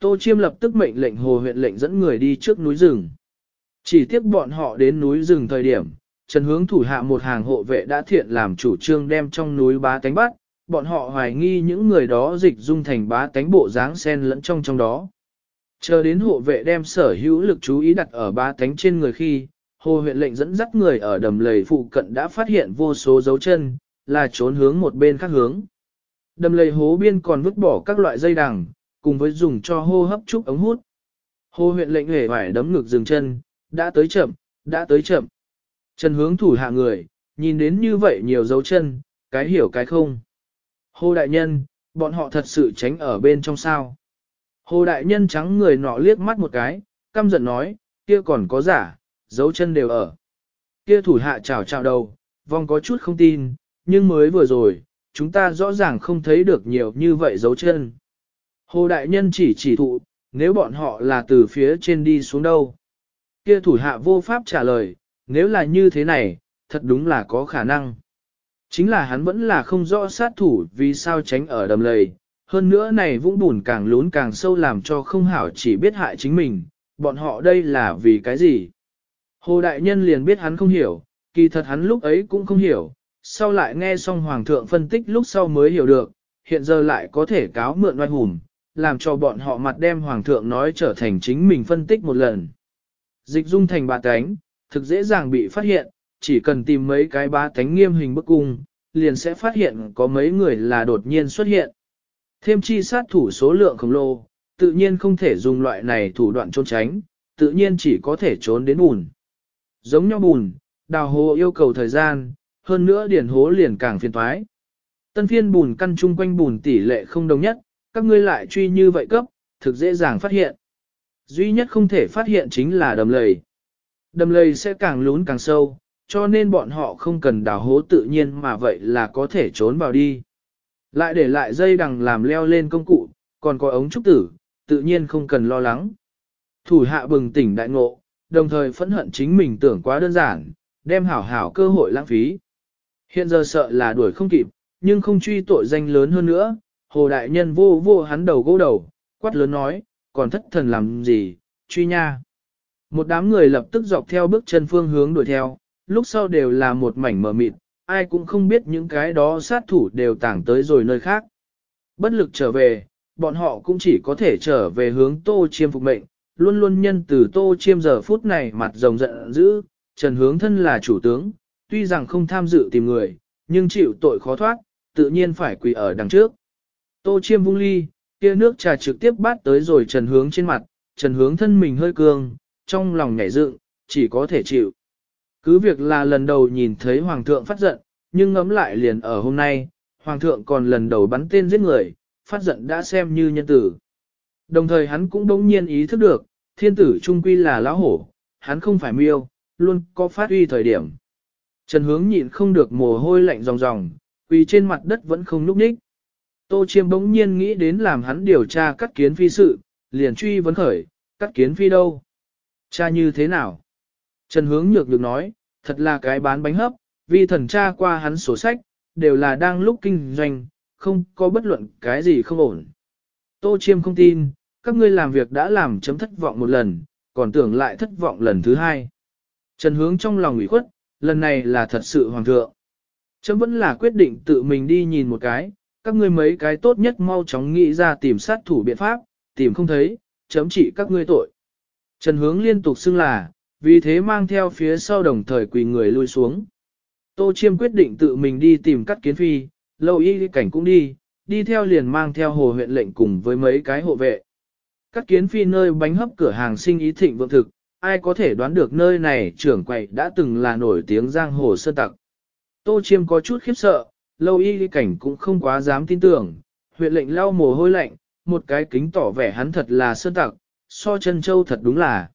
Tô Chiêm lập tức mệnh lệnh hồ huyện lệnh dẫn người đi trước núi rừng. Chỉ tiếc bọn họ đến núi rừng thời điểm, Trần Hướng thủ hạ một hàng hộ vệ đã thiện làm chủ trương đem trong núi bá tánh bắt, bọn họ hoài nghi những người đó dịch dung thành bá tánh bộ dáng sen lẫn trong trong đó. Chờ đến hộ vệ đem sở hữu lực chú ý đặt ở bá tánh trên người khi, hồ huyện lệnh dẫn dắt người ở đầm lầy phụ cận đã phát hiện vô số dấu chân, là trốn hướng một bên khác hướng. Đầm lầy hố biên còn vứt bỏ các loại dây đằng, cùng với dùng cho hô hấp trúc ống hút. hô huyện lệnh hề phải đấm ngực dừng chân, đã tới chậm, đã tới chậm. Trần hướng thủ hạ người, nhìn đến như vậy nhiều dấu chân, cái hiểu cái không. hô đại nhân, bọn họ thật sự tránh ở bên trong sao. Hồ đại nhân trắng người nọ liếc mắt một cái, căm giận nói, kia còn có giả, dấu chân đều ở. Kia thủ hạ chào chào đầu, vong có chút không tin, nhưng mới vừa rồi, chúng ta rõ ràng không thấy được nhiều như vậy dấu chân. Hồ đại nhân chỉ chỉ thụ, nếu bọn họ là từ phía trên đi xuống đâu. Kia thủ hạ vô pháp trả lời, nếu là như thế này, thật đúng là có khả năng. Chính là hắn vẫn là không rõ sát thủ vì sao tránh ở đầm lầy, hơn nữa này vũng bùn càng lún càng sâu làm cho không hảo chỉ biết hại chính mình, bọn họ đây là vì cái gì. Hồ Đại Nhân liền biết hắn không hiểu, kỳ thật hắn lúc ấy cũng không hiểu, sau lại nghe xong Hoàng thượng phân tích lúc sau mới hiểu được, hiện giờ lại có thể cáo mượn oai hùng, làm cho bọn họ mặt đem Hoàng thượng nói trở thành chính mình phân tích một lần. Dịch dung thành bà tánh, thực dễ dàng bị phát hiện, chỉ cần tìm mấy cái ba tánh nghiêm hình bức cung, liền sẽ phát hiện có mấy người là đột nhiên xuất hiện. Thêm chi sát thủ số lượng khổng lồ, tự nhiên không thể dùng loại này thủ đoạn trốn tránh, tự nhiên chỉ có thể trốn đến bùn. Giống nhau bùn, đào hố yêu cầu thời gian, hơn nữa điển hố liền càng phiền toái. Tân phiên bùn căn chung quanh bùn tỷ lệ không đồng nhất, các ngươi lại truy như vậy cấp, thực dễ dàng phát hiện. Duy nhất không thể phát hiện chính là đầm lầy. Đầm lầy sẽ càng lún càng sâu, cho nên bọn họ không cần đào hố tự nhiên mà vậy là có thể trốn vào đi. Lại để lại dây đằng làm leo lên công cụ, còn có ống trúc tử, tự nhiên không cần lo lắng. Thủ hạ bừng tỉnh đại ngộ, đồng thời phẫn hận chính mình tưởng quá đơn giản, đem hảo hảo cơ hội lãng phí. Hiện giờ sợ là đuổi không kịp, nhưng không truy tội danh lớn hơn nữa, hồ đại nhân vô vô hắn đầu gỗ đầu, quát lớn nói, còn thất thần làm gì, truy nha. Một đám người lập tức dọc theo bước chân phương hướng đuổi theo, lúc sau đều là một mảnh mờ mịt, ai cũng không biết những cái đó sát thủ đều tảng tới rồi nơi khác. Bất lực trở về, bọn họ cũng chỉ có thể trở về hướng tô chiêm phục mệnh, luôn luôn nhân từ tô chiêm giờ phút này mặt rồng giận dữ, trần hướng thân là chủ tướng, tuy rằng không tham dự tìm người, nhưng chịu tội khó thoát, tự nhiên phải quỳ ở đằng trước. Tô chiêm vung ly, kia nước trà trực tiếp bát tới rồi trần hướng trên mặt, trần hướng thân mình hơi cường, trong lòng nhảy dựng, chỉ có thể chịu. Cứ việc là lần đầu nhìn thấy Hoàng thượng phát giận, nhưng ngấm lại liền ở hôm nay, Hoàng thượng còn lần đầu bắn tên giết người, phát giận đã xem như nhân tử. Đồng thời hắn cũng đống nhiên ý thức được, thiên tử trung quy là lão hổ, hắn không phải miêu, luôn có phát uy thời điểm. Trần hướng nhịn không được mồ hôi lạnh ròng ròng, quỳ trên mặt đất vẫn không núp ních. Tô chiêm bỗng nhiên nghĩ đến làm hắn điều tra cắt kiến phi sự, liền truy vấn khởi, cắt kiến phi đâu? Cha như thế nào? Trần hướng nhược được nói, thật là cái bán bánh hấp, vì thần tra qua hắn sổ sách, đều là đang lúc kinh doanh, không có bất luận cái gì không ổn. Tô Chiêm không tin, các ngươi làm việc đã làm chấm thất vọng một lần, còn tưởng lại thất vọng lần thứ hai. Trần hướng trong lòng ủy khuất, lần này là thật sự hoàng thượng. Chấm vẫn là quyết định tự mình đi nhìn một cái, các ngươi mấy cái tốt nhất mau chóng nghĩ ra tìm sát thủ biện pháp, tìm không thấy, chấm trị các ngươi tội. Trần hướng liên tục xưng là, vì thế mang theo phía sau đồng thời quỳ người lui xuống. Tô Chiêm quyết định tự mình đi tìm cắt kiến phi, lâu y cảnh cũng đi, đi theo liền mang theo hồ huyện lệnh cùng với mấy cái hộ vệ. Cắt kiến phi nơi bánh hấp cửa hàng sinh ý thịnh vượng thực, ai có thể đoán được nơi này trưởng quầy đã từng là nổi tiếng giang hồ sơn tặc. Tô Chiêm có chút khiếp sợ, lâu y cảnh cũng không quá dám tin tưởng, huyện lệnh lau mồ hôi lạnh, một cái kính tỏ vẻ hắn thật là sơn tặc, so chân châu thật đúng là.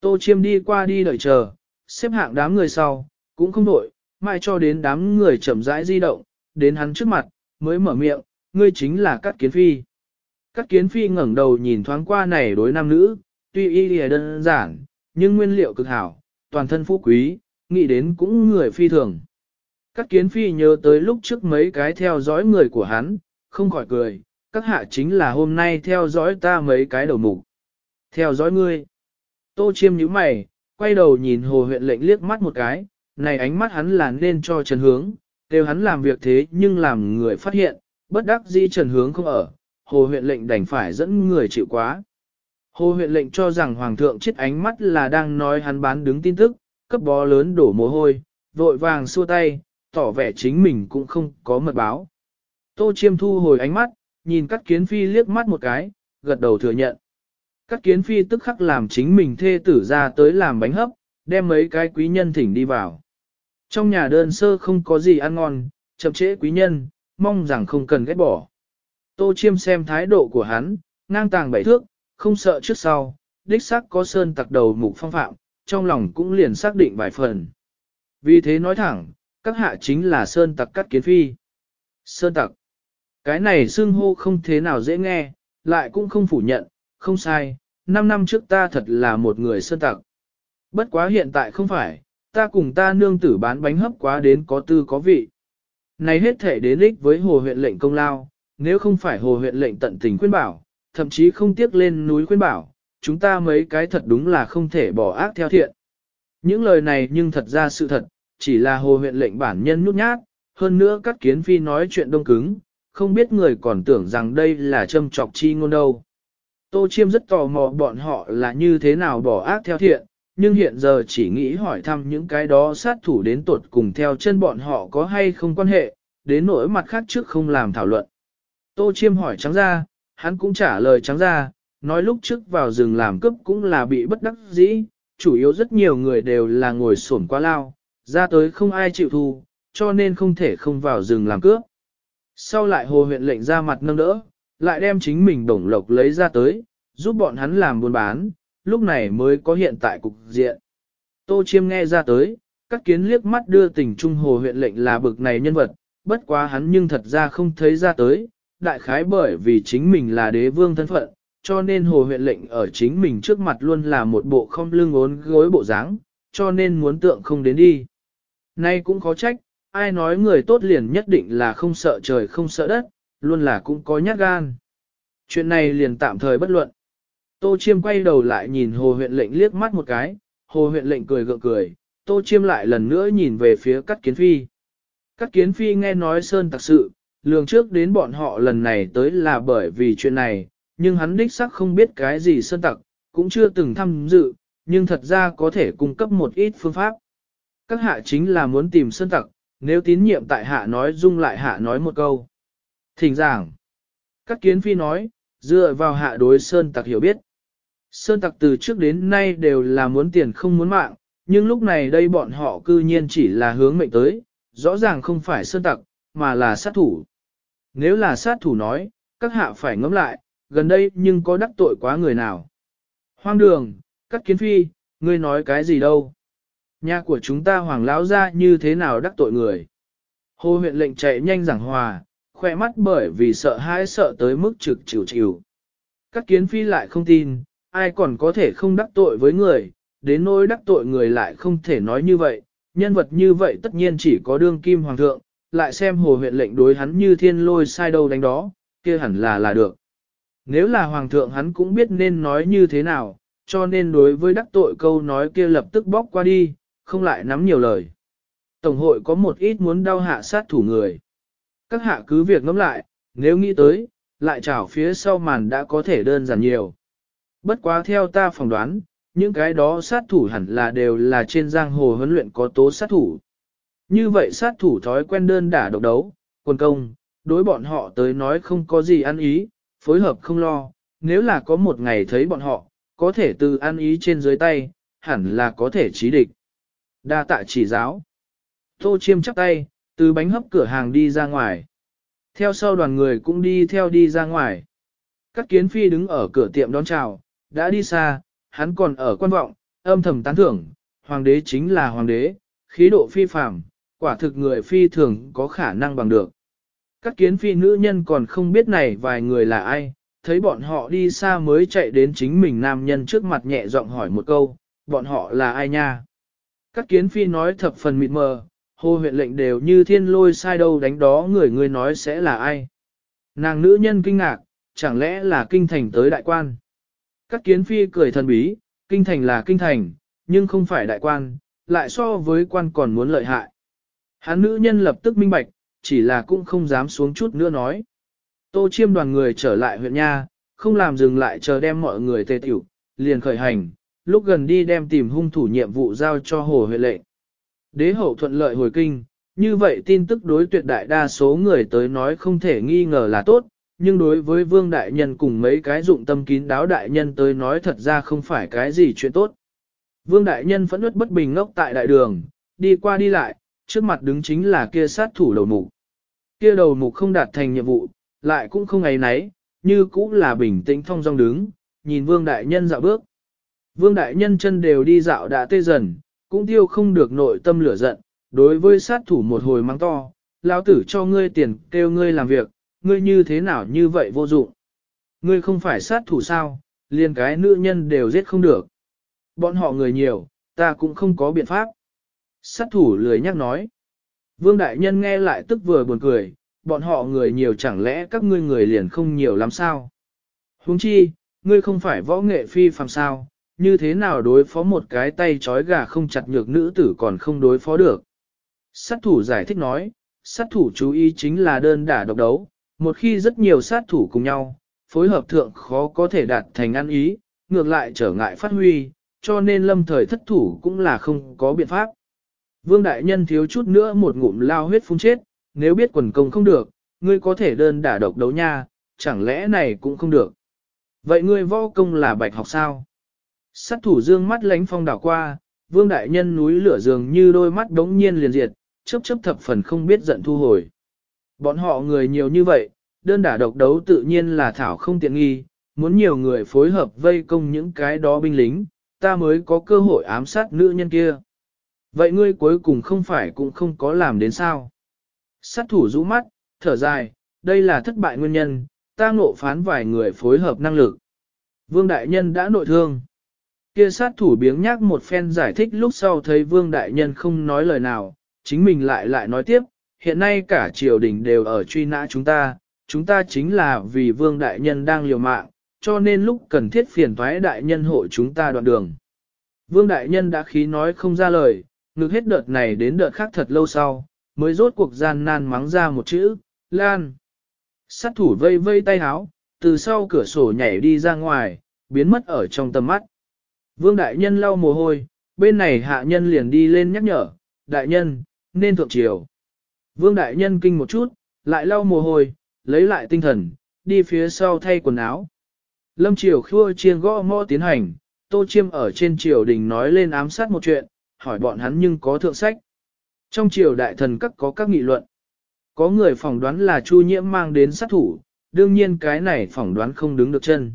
Tô Chiêm đi qua đi đợi chờ, xếp hạng đám người sau, cũng không đổi, mai cho đến đám người chậm rãi di động, đến hắn trước mặt, mới mở miệng, ngươi chính là Cát Kiến Phi. Cát Kiến Phi ngẩng đầu nhìn thoáng qua này đối nam nữ, tuy y lìa đơn giản, nhưng nguyên liệu cực hảo, toàn thân phú quý, nghĩ đến cũng người phi thường các Kiến Phi nhớ tới lúc trước mấy cái theo dõi người của hắn, không khỏi cười, các hạ chính là hôm nay theo dõi ta mấy cái đầu mục. Theo dõi ngươi. Tô chiêm nhíu mày, quay đầu nhìn hồ huyện lệnh liếc mắt một cái, này ánh mắt hắn là nên cho Trần Hướng, đều hắn làm việc thế nhưng làm người phát hiện, bất đắc dĩ Trần Hướng không ở, hồ huyện lệnh đành phải dẫn người chịu quá. Hồ huyện lệnh cho rằng Hoàng thượng chết ánh mắt là đang nói hắn bán đứng tin tức, cấp bó lớn đổ mồ hôi, vội vàng xua tay, tỏ vẻ chính mình cũng không có mật báo. Tô Chiêm thu hồi ánh mắt, nhìn Cát Kiến Phi liếc mắt một cái, gật đầu thừa nhận. Cát Kiến Phi tức khắc làm chính mình thê tử ra tới làm bánh hấp, đem mấy cái quý nhân thỉnh đi vào. Trong nhà đơn sơ không có gì ăn ngon, chậm trễ quý nhân, mong rằng không cần ghét bỏ. Tô Chiêm xem thái độ của hắn, ngang tàng bảy thước, không sợ trước sau, đích xác có sơn tặc đầu mục phong phạm, trong lòng cũng liền xác định vài phần. Vì thế nói thẳng, các hạ chính là sơn tặc cắt kiến phi. Sơn tặc. Cái này xưng hô không thế nào dễ nghe, lại cũng không phủ nhận, không sai, năm năm trước ta thật là một người sơn tặc. Bất quá hiện tại không phải, ta cùng ta nương tử bán bánh hấp quá đến có tư có vị. Này hết thể đến ích với hồ huyện lệnh công lao, nếu không phải hồ huyện lệnh tận tình khuyên bảo, thậm chí không tiếc lên núi khuyên bảo, chúng ta mấy cái thật đúng là không thể bỏ ác theo thiện. Những lời này nhưng thật ra sự thật, chỉ là hồ huyện lệnh bản nhân nhút nhát, hơn nữa các kiến phi nói chuyện đông cứng, không biết người còn tưởng rằng đây là châm trọc chi ngôn đâu. Tô Chiêm rất tò mò bọn họ là như thế nào bỏ ác theo thiện, nhưng hiện giờ chỉ nghĩ hỏi thăm những cái đó sát thủ đến tuột cùng theo chân bọn họ có hay không quan hệ, đến nỗi mặt khác trước không làm thảo luận. Tô Chiêm hỏi trắng ra, hắn cũng trả lời trắng ra, nói lúc trước vào rừng làm cướp cũng là bị bất đắc dĩ, chủ yếu rất nhiều người đều là ngồi sổn qua lao, ra tới không ai chịu thu, cho nên không thể không vào rừng làm cướp. Sau lại hồ huyện lệnh ra mặt nâng đỡ, lại đem chính mình đồng lộc lấy ra tới, giúp bọn hắn làm buôn bán, lúc này mới có hiện tại cục diện. Tô Chiêm nghe ra tới, các kiến liếc mắt đưa tình trung hồ huyện lệnh là bực này nhân vật, bất quá hắn nhưng thật ra không thấy ra tới, đại khái bởi vì chính mình là đế vương thân phận, cho nên hồ huyện lệnh ở chính mình trước mặt luôn là một bộ không lưng ốn gối bộ dáng, cho nên muốn tượng không đến đi. Nay cũng khó trách, ai nói người tốt liền nhất định là không sợ trời không sợ đất, luôn là cũng có nhát gan. Chuyện này liền tạm thời bất luận. Tô Chiêm quay đầu lại nhìn Hồ huyện lệnh liếc mắt một cái, Hồ huyện lệnh cười gượng cười, Tô Chiêm lại lần nữa nhìn về phía Cát Kiến Phi. Cát Kiến Phi nghe nói Sơn tặc sự, lường trước đến bọn họ lần này tới là bởi vì chuyện này, nhưng hắn đích xác không biết cái gì Sơn tặc, cũng chưa từng tham dự, nhưng thật ra có thể cung cấp một ít phương pháp. Các hạ chính là muốn tìm Sơn tặc, nếu tín nhiệm tại hạ nói dung lại hạ nói một câu. Thỉnh giảng. Các kiến phi nói, dựa vào hạ đối Sơn tặc hiểu biết. Sơn tặc từ trước đến nay đều là muốn tiền không muốn mạng, nhưng lúc này đây bọn họ cư nhiên chỉ là hướng mệnh tới, rõ ràng không phải Sơn tặc, mà là sát thủ. Nếu là sát thủ nói, các hạ phải ngẫm lại, gần đây nhưng có đắc tội quá người nào. Hoang đường, các kiến phi, ngươi nói cái gì đâu. Nhà của chúng ta hoàng lão ra như thế nào đắc tội người. Hồ huyện lệnh chạy nhanh giảng hòa, khoe mắt bởi vì sợ hãi sợ tới mức trực chịu chịu. Các kiến phi lại không tin, ai còn có thể không đắc tội với người, đến nỗi đắc tội người lại không thể nói như vậy, nhân vật như vậy tất nhiên chỉ có đương kim hoàng thượng, lại xem hồ huyện lệnh đối hắn như thiên lôi sai đâu đánh đó, kia hẳn là là được. Nếu là hoàng thượng hắn cũng biết nên nói như thế nào, cho nên đối với đắc tội câu nói kia lập tức bóc qua đi, không lại nắm nhiều lời. Tổng hội có một ít muốn đau hạ sát thủ người. Các hạ cứ việc ngẫm lại, nếu nghĩ tới, lại chảo phía sau màn đã có thể đơn giản nhiều. Bất quá theo ta phỏng đoán, những cái đó sát thủ hẳn là đều là trên giang hồ huấn luyện có tố sát thủ. Như vậy sát thủ thói quen đơn đả độc đấu, quân công, đối bọn họ tới nói không có gì ăn ý, phối hợp không lo, nếu là có một ngày thấy bọn họ, có thể từ ăn ý trên dưới tay, hẳn là có thể trí địch. Đa tạ chỉ giáo. Tô chiêm chắp tay, từ bánh hấp cửa hàng đi ra ngoài. Theo sau đoàn người cũng đi theo đi ra ngoài. Các kiến phi đứng ở cửa tiệm đón chào, đã đi xa, hắn còn ở quan vọng, âm thầm tán thưởng, hoàng đế chính là hoàng đế, khí độ phi phàm, quả thực người phi thường có khả năng bằng được. Các kiến phi nữ nhân còn không biết này vài người là ai, thấy bọn họ đi xa mới chạy đến chính mình nam nhân trước mặt nhẹ giọng hỏi một câu, bọn họ là ai nha? Các kiến phi nói thập phần mịt mờ, hô huyện lệnh đều như thiên lôi sai đâu đánh đó người người nói sẽ là ai. Nàng nữ nhân kinh ngạc, chẳng lẽ là kinh thành tới đại quan. Các kiến phi cười thần bí, kinh thành là kinh thành, nhưng không phải đại quan, lại so với quan còn muốn lợi hại. Hắn nữ nhân lập tức minh bạch, chỉ là cũng không dám xuống chút nữa nói. Tô chiêm đoàn người trở lại huyện nha, không làm dừng lại chờ đem mọi người tề tiểu, liền khởi hành, lúc gần đi đem tìm hung thủ nhiệm vụ giao cho hồ Huệ lệnh. Đế hậu thuận lợi hồi kinh, như vậy tin tức đối tuyệt đại đa số người tới nói không thể nghi ngờ là tốt, nhưng đối với vương đại nhân cùng mấy cái dụng tâm kín đáo đại nhân tới nói thật ra không phải cái gì chuyện tốt. Vương đại nhân phẫn nứt bất bình ngốc tại đại đường, đi qua đi lại, trước mặt đứng chính là kia sát thủ đầu mục. Kia đầu mục không đạt thành nhiệm vụ, lại cũng không ấy nấy, như cũng là bình tĩnh thong dong đứng, nhìn vương đại nhân dạo bước. Vương đại nhân chân đều đi dạo đã tê dần, cũng tiêu không được nội tâm lửa giận, đối với sát thủ một hồi mang to, lão tử cho ngươi tiền kêu ngươi làm việc, ngươi như thế nào như vậy vô dụng. Ngươi không phải sát thủ sao, liền cái nữ nhân đều giết không được. Bọn họ người nhiều, ta cũng không có biện pháp. Sát thủ lười nhắc nói. Vương Đại Nhân nghe lại tức vừa buồn cười, bọn họ người nhiều chẳng lẽ các ngươi người liền không nhiều lắm sao? Huống chi, ngươi không phải võ nghệ phi phàm sao, như thế nào đối phó một cái tay trói gà không chặt nhược nữ tử còn không đối phó được. Sát thủ giải thích nói, sát thủ chú ý chính là đơn đả độc đấu, một khi rất nhiều sát thủ cùng nhau, phối hợp thượng khó có thể đạt thành ăn ý, ngược lại trở ngại phát huy, cho nên lâm thời thất thủ cũng là không có biện pháp. Vương Đại Nhân thiếu chút nữa một ngụm lao huyết phun chết, nếu biết quần công không được, ngươi có thể đơn đả độc đấu nha, chẳng lẽ này cũng không được. Vậy ngươi võ công là bạch học sao? Sát thủ dương mắt lánh phong đảo qua, vương đại nhân núi lửa dường như đôi mắt đống nhiên liền diệt, chớp chớp thập phần không biết giận thu hồi. Bọn họ người nhiều như vậy, đơn đả độc đấu tự nhiên là thảo không tiện nghi, muốn nhiều người phối hợp vây công những cái đó binh lính, ta mới có cơ hội ám sát nữ nhân kia. Vậy ngươi cuối cùng không phải cũng không có làm đến sao? Sát thủ rũ mắt, thở dài, đây là thất bại nguyên nhân, ta ngộ phán vài người phối hợp năng lực. Vương Đại Nhân đã nội thương. Kia sát thủ biếng nhác một phen giải thích lúc sau thấy Vương Đại Nhân không nói lời nào, chính mình lại lại nói tiếp, hiện nay cả triều đình đều ở truy nã chúng ta, chúng ta chính là vì Vương Đại Nhân đang liều mạng, cho nên lúc cần thiết phiền thoái Đại Nhân hộ chúng ta đoạn đường. Vương Đại Nhân đã khí nói không ra lời, ngược hết đợt này đến đợt khác thật lâu sau, mới rốt cuộc gian nan mắng ra một chữ, Lan. Sát thủ vây vây tay háo, từ sau cửa sổ nhảy đi ra ngoài, biến mất ở trong tầm mắt. Vương đại nhân lau mồ hôi, bên này hạ nhân liền đi lên nhắc nhở, đại nhân, nên thượng triều. Vương đại nhân kinh một chút, lại lau mồ hôi, lấy lại tinh thần, đi phía sau thay quần áo. Lâm triều khua chiên gõ mõ tiến hành, tô chiêm ở trên triều đình nói lên ám sát một chuyện, hỏi bọn hắn nhưng có thượng sách. Trong triều đại thần các có các nghị luận. Có người phỏng đoán là Chu Nhiễm mang đến sát thủ, đương nhiên cái này phỏng đoán không đứng được chân.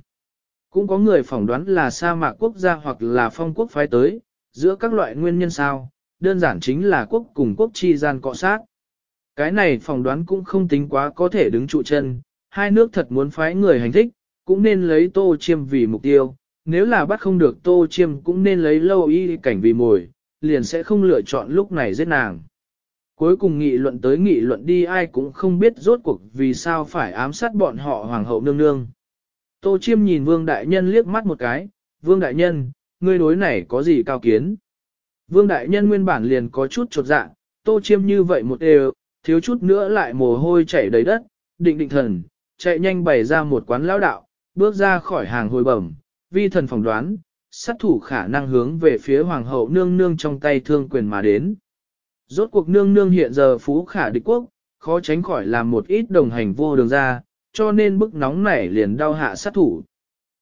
Cũng có người phỏng đoán là sa mạc quốc gia hoặc là phong quốc phái tới, giữa các loại nguyên nhân sao, đơn giản chính là quốc cùng quốc chi gian cọ sát. Cái này phỏng đoán cũng không tính quá có thể đứng trụ chân, hai nước thật muốn phái người hành thích, cũng nên lấy tô chiêm vì mục tiêu, nếu là bắt không được tô chiêm cũng nên lấy lâu y cảnh vì mồi, liền sẽ không lựa chọn lúc này giết nàng. Cuối cùng nghị luận tới nghị luận đi ai cũng không biết rốt cuộc vì sao phải ám sát bọn họ hoàng hậu nương nương. Tô Chiêm nhìn Vương Đại Nhân liếc mắt một cái, Vương Đại Nhân, ngươi đối này có gì cao kiến? Vương Đại Nhân nguyên bản liền có chút chột dạ, Tô Chiêm như vậy một đều, thiếu chút nữa lại mồ hôi chảy đầy đất, định định thần, chạy nhanh bày ra một quán lão đạo, bước ra khỏi hàng hồi bẩm, vi thần phỏng đoán, sát thủ khả năng hướng về phía hoàng hậu nương nương trong tay thương quyền mà đến. Rốt cuộc nương nương hiện giờ phú khả địch quốc, khó tránh khỏi làm một ít đồng hành vô đường ra, cho nên bức nóng nảy liền đau hạ sát thủ.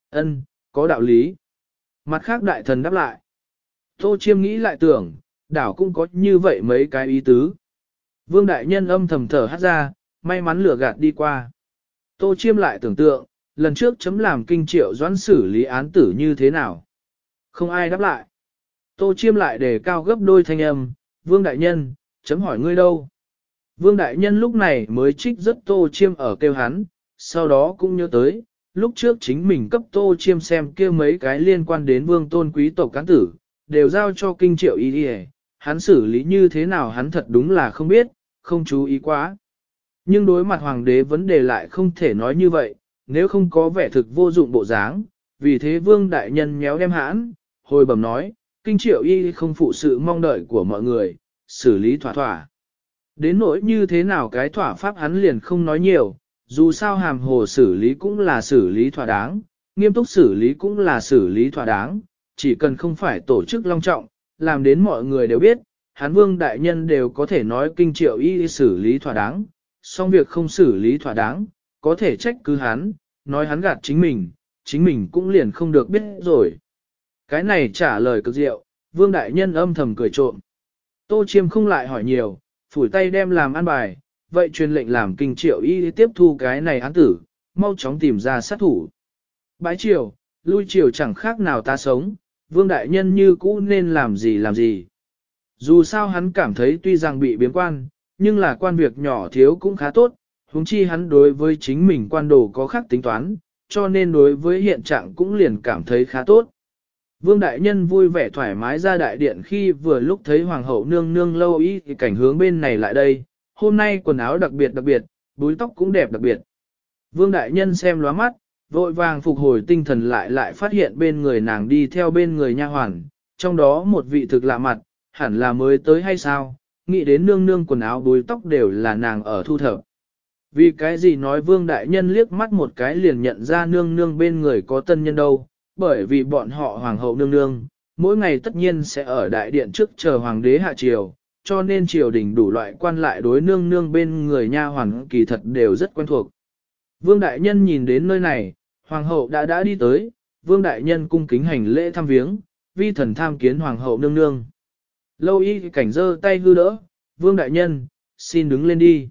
Ân, có đạo lý. Mặt khác đại thần đáp lại. Tô chiêm nghĩ lại tưởng, đảo cũng có như vậy mấy cái ý tứ. Vương đại nhân âm thầm thở hát ra, may mắn lửa gạt đi qua. Tô chiêm lại tưởng tượng, lần trước chấm làm kinh triệu doãn xử lý án tử như thế nào. Không ai đáp lại. Tô chiêm lại đề cao gấp đôi thanh âm, vương đại nhân, chấm hỏi ngươi đâu. Vương đại nhân lúc này mới trích rất tô chiêm ở kêu hắn, sau đó cũng nhớ tới, lúc trước chính mình cấp tô chiêm xem kia mấy cái liên quan đến vương tôn quý tộc cán tử, đều giao cho kinh triệu ý đi hắn xử lý như thế nào hắn thật đúng là không biết, không chú ý quá. Nhưng đối mặt hoàng đế vấn đề lại không thể nói như vậy, nếu không có vẻ thực vô dụng bộ dáng, vì thế vương đại nhân méo đem hãn, hồi bẩm nói, kinh triệu y không phụ sự mong đợi của mọi người, xử lý thỏa thỏa. Đến nỗi như thế nào cái thỏa pháp hắn liền không nói nhiều, dù sao hàm hồ xử lý cũng là xử lý thỏa đáng, nghiêm túc xử lý cũng là xử lý thỏa đáng, chỉ cần không phải tổ chức long trọng, làm đến mọi người đều biết, hán vương đại nhân đều có thể nói kinh triệu y xử lý thỏa đáng, song việc không xử lý thỏa đáng, có thể trách cứ hắn, nói hắn gạt chính mình, chính mình cũng liền không được biết rồi. Cái này trả lời cực diệu, vương đại nhân âm thầm cười trộm. Tô chiêm không lại hỏi nhiều, phủi tay đem làm ăn bài, vậy truyền lệnh làm kinh triệu y tiếp thu cái này án tử, mau chóng tìm ra sát thủ. Bái triều, lui triều chẳng khác nào ta sống, vương đại nhân như cũ nên làm gì làm gì. Dù sao hắn cảm thấy tuy rằng bị biến quan, nhưng là quan việc nhỏ thiếu cũng khá tốt, huống chi hắn đối với chính mình quan đồ có khác tính toán, cho nên đối với hiện trạng cũng liền cảm thấy khá tốt. Vương Đại Nhân vui vẻ thoải mái ra đại điện khi vừa lúc thấy Hoàng hậu nương nương lâu ý thì cảnh hướng bên này lại đây, hôm nay quần áo đặc biệt đặc biệt, búi tóc cũng đẹp đặc biệt. Vương Đại Nhân xem lóa mắt, vội vàng phục hồi tinh thần lại lại phát hiện bên người nàng đi theo bên người nha hoàn, trong đó một vị thực lạ mặt, hẳn là mới tới hay sao, nghĩ đến nương nương quần áo búi tóc đều là nàng ở thu thập. Vì cái gì nói vương đại nhân liếc mắt một cái liền nhận ra nương nương bên người có tân nhân đâu, bởi vì bọn họ hoàng hậu nương nương, mỗi ngày tất nhiên sẽ ở đại điện trước chờ hoàng đế hạ triều, cho nên triều đình đủ loại quan lại đối nương nương bên người nha hoàn kỳ thật đều rất quen thuộc. Vương đại nhân nhìn đến nơi này, hoàng hậu đã đã đi tới, vương đại nhân cung kính hành lễ thăm viếng, vi thần tham kiến hoàng hậu nương nương. Lâu y cảnh giơ tay hư đỡ, vương đại nhân, xin đứng lên đi.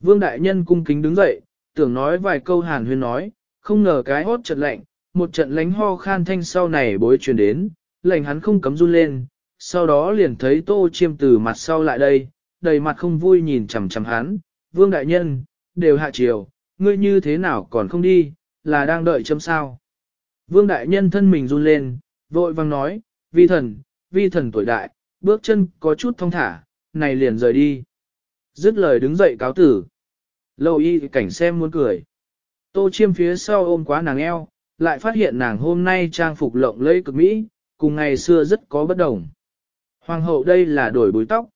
Vương đại nhân cung kính đứng dậy, tưởng nói vài câu hàn huyên nói, không ngờ cái hốt chợt lạnh, một trận lánh ho khan thanh sau này bối truyền đến, lệnh hắn không cấm run lên, sau đó liền thấy tô chiêm từ mặt sau lại đây, đầy mặt không vui nhìn chằm chằm hắn, vương đại nhân, đều hạ chiều, ngươi như thế nào còn không đi, là đang đợi chấm sao. Vương đại nhân thân mình run lên, vội vang nói, vi thần, vi thần tuổi đại, bước chân có chút thong thả, này liền rời đi. Dứt lời đứng dậy cáo tử. Lâu y cảnh xem muốn cười. Tô chiêm phía sau ôm quá nàng eo, lại phát hiện nàng hôm nay trang phục lộng lẫy cực mỹ, cùng ngày xưa rất có bất đồng. Hoàng hậu đây là đổi búi tóc.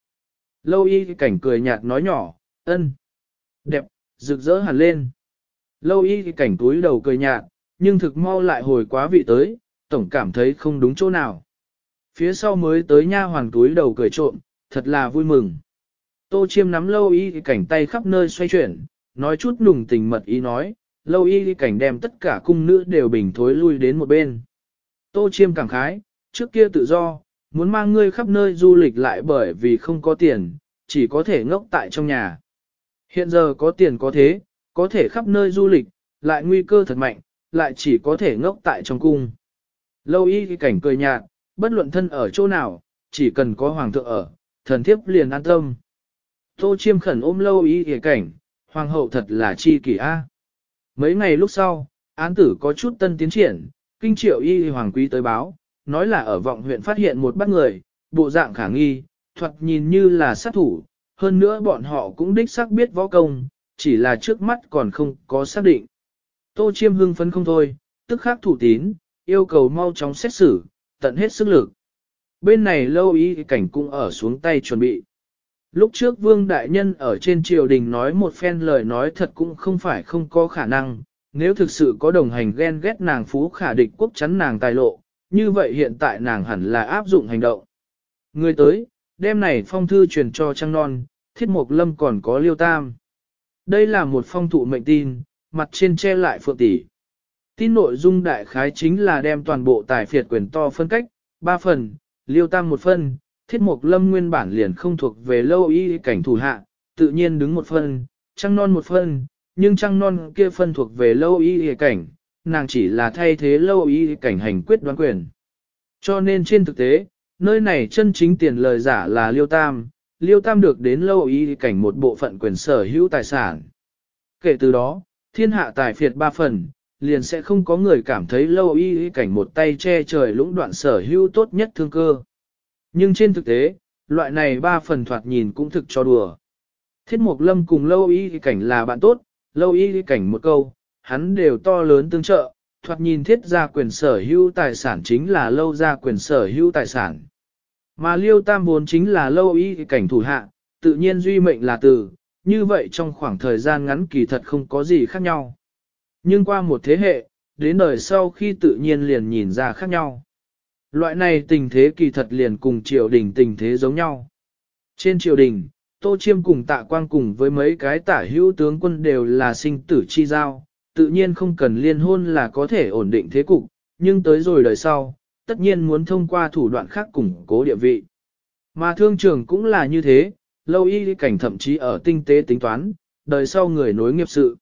Lâu y cảnh cười nhạt nói nhỏ, ân, đẹp, rực rỡ hẳn lên. Lâu y cảnh túi đầu cười nhạt, nhưng thực mau lại hồi quá vị tới, tổng cảm thấy không đúng chỗ nào. Phía sau mới tới nha hoàng túi đầu cười trộm, thật là vui mừng. Tô chiêm nắm lâu y cảnh tay khắp nơi xoay chuyển, nói chút nùng tình mật ý nói, lâu y cảnh đem tất cả cung nữ đều bình thối lui đến một bên. Tô chiêm cảm khái, trước kia tự do, muốn mang ngươi khắp nơi du lịch lại bởi vì không có tiền, chỉ có thể ngốc tại trong nhà. Hiện giờ có tiền có thế, có thể khắp nơi du lịch, lại nguy cơ thật mạnh, lại chỉ có thể ngốc tại trong cung. Lâu y cảnh cười nhạt, bất luận thân ở chỗ nào, chỉ cần có hoàng thượng ở, thần thiếp liền an tâm. Tô chiêm khẩn ôm lâu y cái cảnh, hoàng hậu thật là chi kỷ a. Mấy ngày lúc sau, án tử có chút tân tiến triển, kinh triệu y hoàng quý tới báo, nói là ở vọng huyện phát hiện một bắt người, bộ dạng khả nghi, thuật nhìn như là sát thủ, hơn nữa bọn họ cũng đích xác biết võ công, chỉ là trước mắt còn không có xác định. Tô chiêm hưng phấn không thôi, tức khắc thủ tín, yêu cầu mau chóng xét xử, tận hết sức lực. Bên này lâu Ý cảnh cũng ở xuống tay chuẩn bị. Lúc trước Vương Đại Nhân ở trên triều đình nói một phen lời nói thật cũng không phải không có khả năng, nếu thực sự có đồng hành ghen ghét nàng phú khả địch quốc chắn nàng tài lộ, như vậy hiện tại nàng hẳn là áp dụng hành động. Người tới, đêm này phong thư truyền cho Trăng Non, Thiết Mộc Lâm còn có Liêu Tam. Đây là một phong thụ mệnh tin, mặt trên che lại phượng tỷ. Tin nội dung đại khái chính là đem toàn bộ tài phiệt quyền to phân cách, ba phần, Liêu Tam một phần, thiết mục lâm nguyên bản liền không thuộc về lâu y cảnh thủ hạ, tự nhiên đứng một phân, trăng non một phân, nhưng trăng non kia phân thuộc về lâu y cảnh, nàng chỉ là thay thế lâu y cảnh hành quyết đoán quyền. Cho nên trên thực tế, nơi này chân chính tiền lời giả là liêu tam, liêu tam được đến lâu y cảnh một bộ phận quyền sở hữu tài sản. Kể từ đó, thiên hạ tài phiệt ba phần, liền sẽ không có người cảm thấy lâu y cảnh một tay che trời lũng đoạn sở hữu tốt nhất thương cơ. Nhưng trên thực tế, loại này ba phần thoạt nhìn cũng thực cho đùa. Thiết Mộc Lâm cùng Lâu Y cảnh là bạn tốt, Lâu Y cảnh một câu, hắn đều to lớn tương trợ, thoạt nhìn thiết gia quyền sở hữu tài sản chính là lâu gia quyền sở hữu tài sản. Mà Liêu Tam vốn chính là Lâu Y cảnh thủ hạ, tự nhiên duy mệnh là từ, như vậy trong khoảng thời gian ngắn kỳ thật không có gì khác nhau. Nhưng qua một thế hệ, đến đời sau khi tự nhiên liền nhìn ra khác nhau. Loại này tình thế kỳ thật liền cùng triều đình tình thế giống nhau. Trên triều đình, Tô Chiêm cùng tạ quang cùng với mấy cái tả hữu tướng quân đều là sinh tử chi giao, tự nhiên không cần liên hôn là có thể ổn định thế cục, nhưng tới rồi đời sau, tất nhiên muốn thông qua thủ đoạn khác củng cố địa vị. Mà thương trường cũng là như thế, lâu y cảnh thậm chí ở tinh tế tính toán, đời sau người nối nghiệp sự.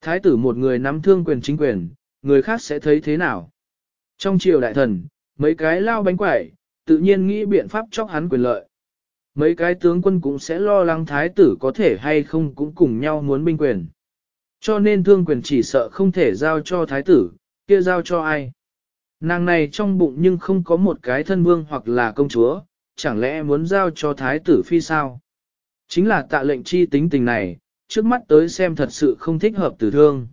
Thái tử một người nắm thương quyền chính quyền, người khác sẽ thấy thế nào? Trong triều đại thần, mấy cái lao bánh quẩy, tự nhiên nghĩ biện pháp chóc hắn quyền lợi. Mấy cái tướng quân cũng sẽ lo lắng thái tử có thể hay không cũng cùng nhau muốn binh quyền. Cho nên thương quyền chỉ sợ không thể giao cho thái tử, kia giao cho ai. Nàng này trong bụng nhưng không có một cái thân vương hoặc là công chúa, chẳng lẽ muốn giao cho thái tử phi sao? Chính là tạ lệnh chi tính tình này, trước mắt tới xem thật sự không thích hợp tử thương.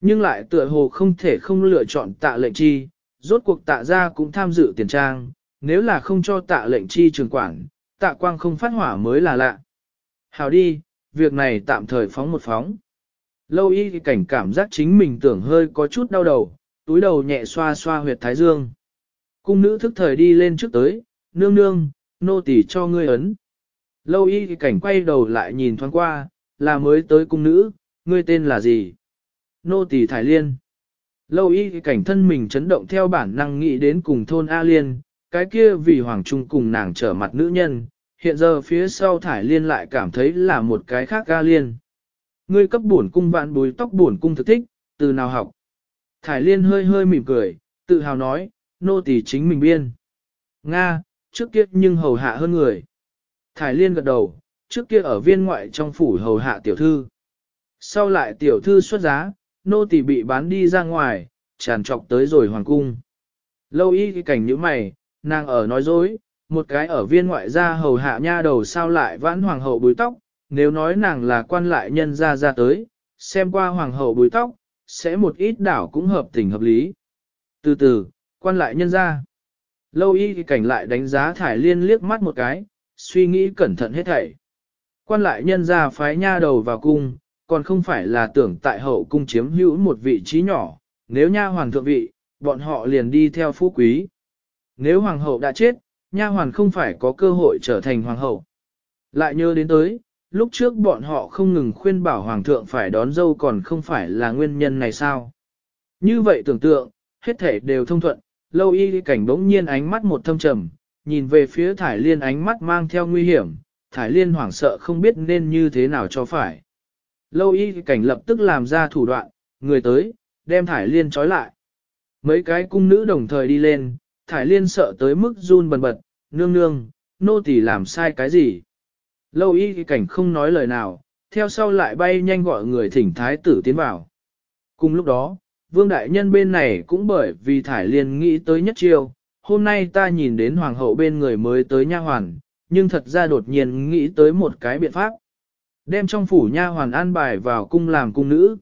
Nhưng lại tựa hồ không thể không lựa chọn tạ lệnh chi, rốt cuộc tạ ra cũng tham dự tiền trang, nếu là không cho tạ lệnh chi trường quản, tạ quang không phát hỏa mới là lạ. Hào đi, việc này tạm thời phóng một phóng. Lâu y cảnh cảm giác chính mình tưởng hơi có chút đau đầu, túi đầu nhẹ xoa xoa huyệt thái dương. Cung nữ thức thời đi lên trước tới, nương nương, nô tỳ cho ngươi ấn. Lâu y cảnh quay đầu lại nhìn thoáng qua, là mới tới cung nữ, ngươi tên là gì? Nô tỳ Thải Liên. Lâu y cảnh thân mình chấn động theo bản năng nghĩ đến cùng thôn A Liên, cái kia vì Hoàng Trung cùng nàng trở mặt nữ nhân, hiện giờ phía sau Thải Liên lại cảm thấy là một cái khác A Liên. Ngươi cấp bổn cung vạn bùi tóc bổn cung thực thích, từ nào học? Thải Liên hơi hơi mỉm cười, tự hào nói, nô tỳ chính mình biên. Nga, trước kia nhưng hầu hạ hơn người. Thải Liên gật đầu, trước kia ở viên ngoại trong phủ hầu hạ tiểu thư. Sau lại tiểu thư xuất giá, nô tỳ bị bán đi ra ngoài, tràn trọc tới rồi hoàng cung. Lâu y cái cảnh như mày, nàng ở nói dối, một cái ở viên ngoại gia hầu hạ nha đầu sao lại vãn hoàng hậu búi tóc, nếu nói nàng là quan lại nhân gia ra tới, xem qua hoàng hậu bùi tóc, sẽ một ít đảo cũng hợp tình hợp lý. Từ từ, quan lại nhân gia. Lâu y cảnh lại đánh giá thải liên liếc mắt một cái, suy nghĩ cẩn thận hết thảy. Quan lại nhân gia phái nha đầu vào cung, còn không phải là tưởng tại hậu cung chiếm hữu một vị trí nhỏ, nếu nha hoàng thượng vị, bọn họ liền đi theo phú quý. Nếu hoàng hậu đã chết, nha hoàn không phải có cơ hội trở thành hoàng hậu. Lại nhớ đến tới, lúc trước bọn họ không ngừng khuyên bảo hoàng thượng phải đón dâu còn không phải là nguyên nhân này sao. Như vậy tưởng tượng, hết thể đều thông thuận, lâu y cảnh bỗng nhiên ánh mắt một thâm trầm, nhìn về phía thải liên ánh mắt mang theo nguy hiểm, thải liên hoảng sợ không biết nên như thế nào cho phải. Lâu y cảnh lập tức làm ra thủ đoạn, người tới, đem thải liên trói lại. Mấy cái cung nữ đồng thời đi lên, thải liên sợ tới mức run bần bật, nương nương, nô tỳ làm sai cái gì. Lâu y cảnh không nói lời nào, theo sau lại bay nhanh gọi người thỉnh thái tử tiến vào. Cùng lúc đó, vương đại nhân bên này cũng bởi vì thải liên nghĩ tới nhất chiêu, hôm nay ta nhìn đến hoàng hậu bên người mới tới nha hoàn, nhưng thật ra đột nhiên nghĩ tới một cái biện pháp. Đem trong phủ nha hoàn an bài vào cung làm cung nữ.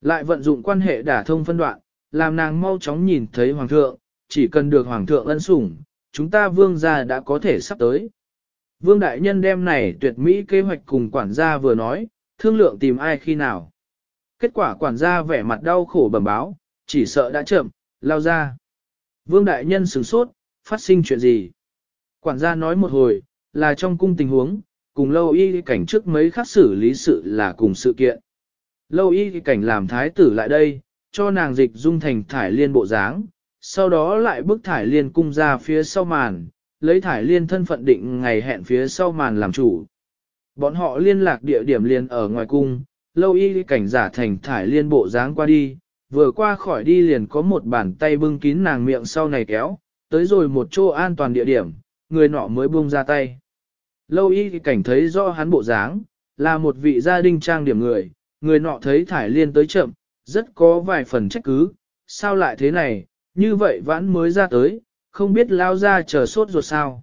Lại vận dụng quan hệ đả thông phân đoạn, làm nàng mau chóng nhìn thấy hoàng thượng, chỉ cần được hoàng thượng ân sủng, chúng ta vương gia đã có thể sắp tới. Vương đại nhân đem này tuyệt mỹ kế hoạch cùng quản gia vừa nói, thương lượng tìm ai khi nào. Kết quả quản gia vẻ mặt đau khổ bẩm báo, chỉ sợ đã chậm, lao ra. Vương đại nhân sửng sốt, phát sinh chuyện gì? Quản gia nói một hồi, là trong cung tình huống, cùng lâu y cảnh trước mấy khắc xử lý sự là cùng sự kiện. Lâu y cảnh làm thái tử lại đây, cho nàng dịch dung thành thải liên bộ dáng, sau đó lại bước thải liên cung ra phía sau màn, lấy thải liên thân phận định ngày hẹn phía sau màn làm chủ. Bọn họ liên lạc địa điểm liền ở ngoài cung, lâu y cảnh giả thành thải liên bộ dáng qua đi, vừa qua khỏi đi liền có một bàn tay bưng kín nàng miệng sau này kéo, tới rồi một chỗ an toàn địa điểm, người nọ mới buông ra tay. Lâu y cảnh thấy rõ hắn bộ dáng, là một vị gia đình trang điểm người, người nọ thấy thải liên tới chậm, rất có vài phần trách cứ, sao lại thế này, như vậy vãn mới ra tới, không biết lao ra chờ sốt ruột sao.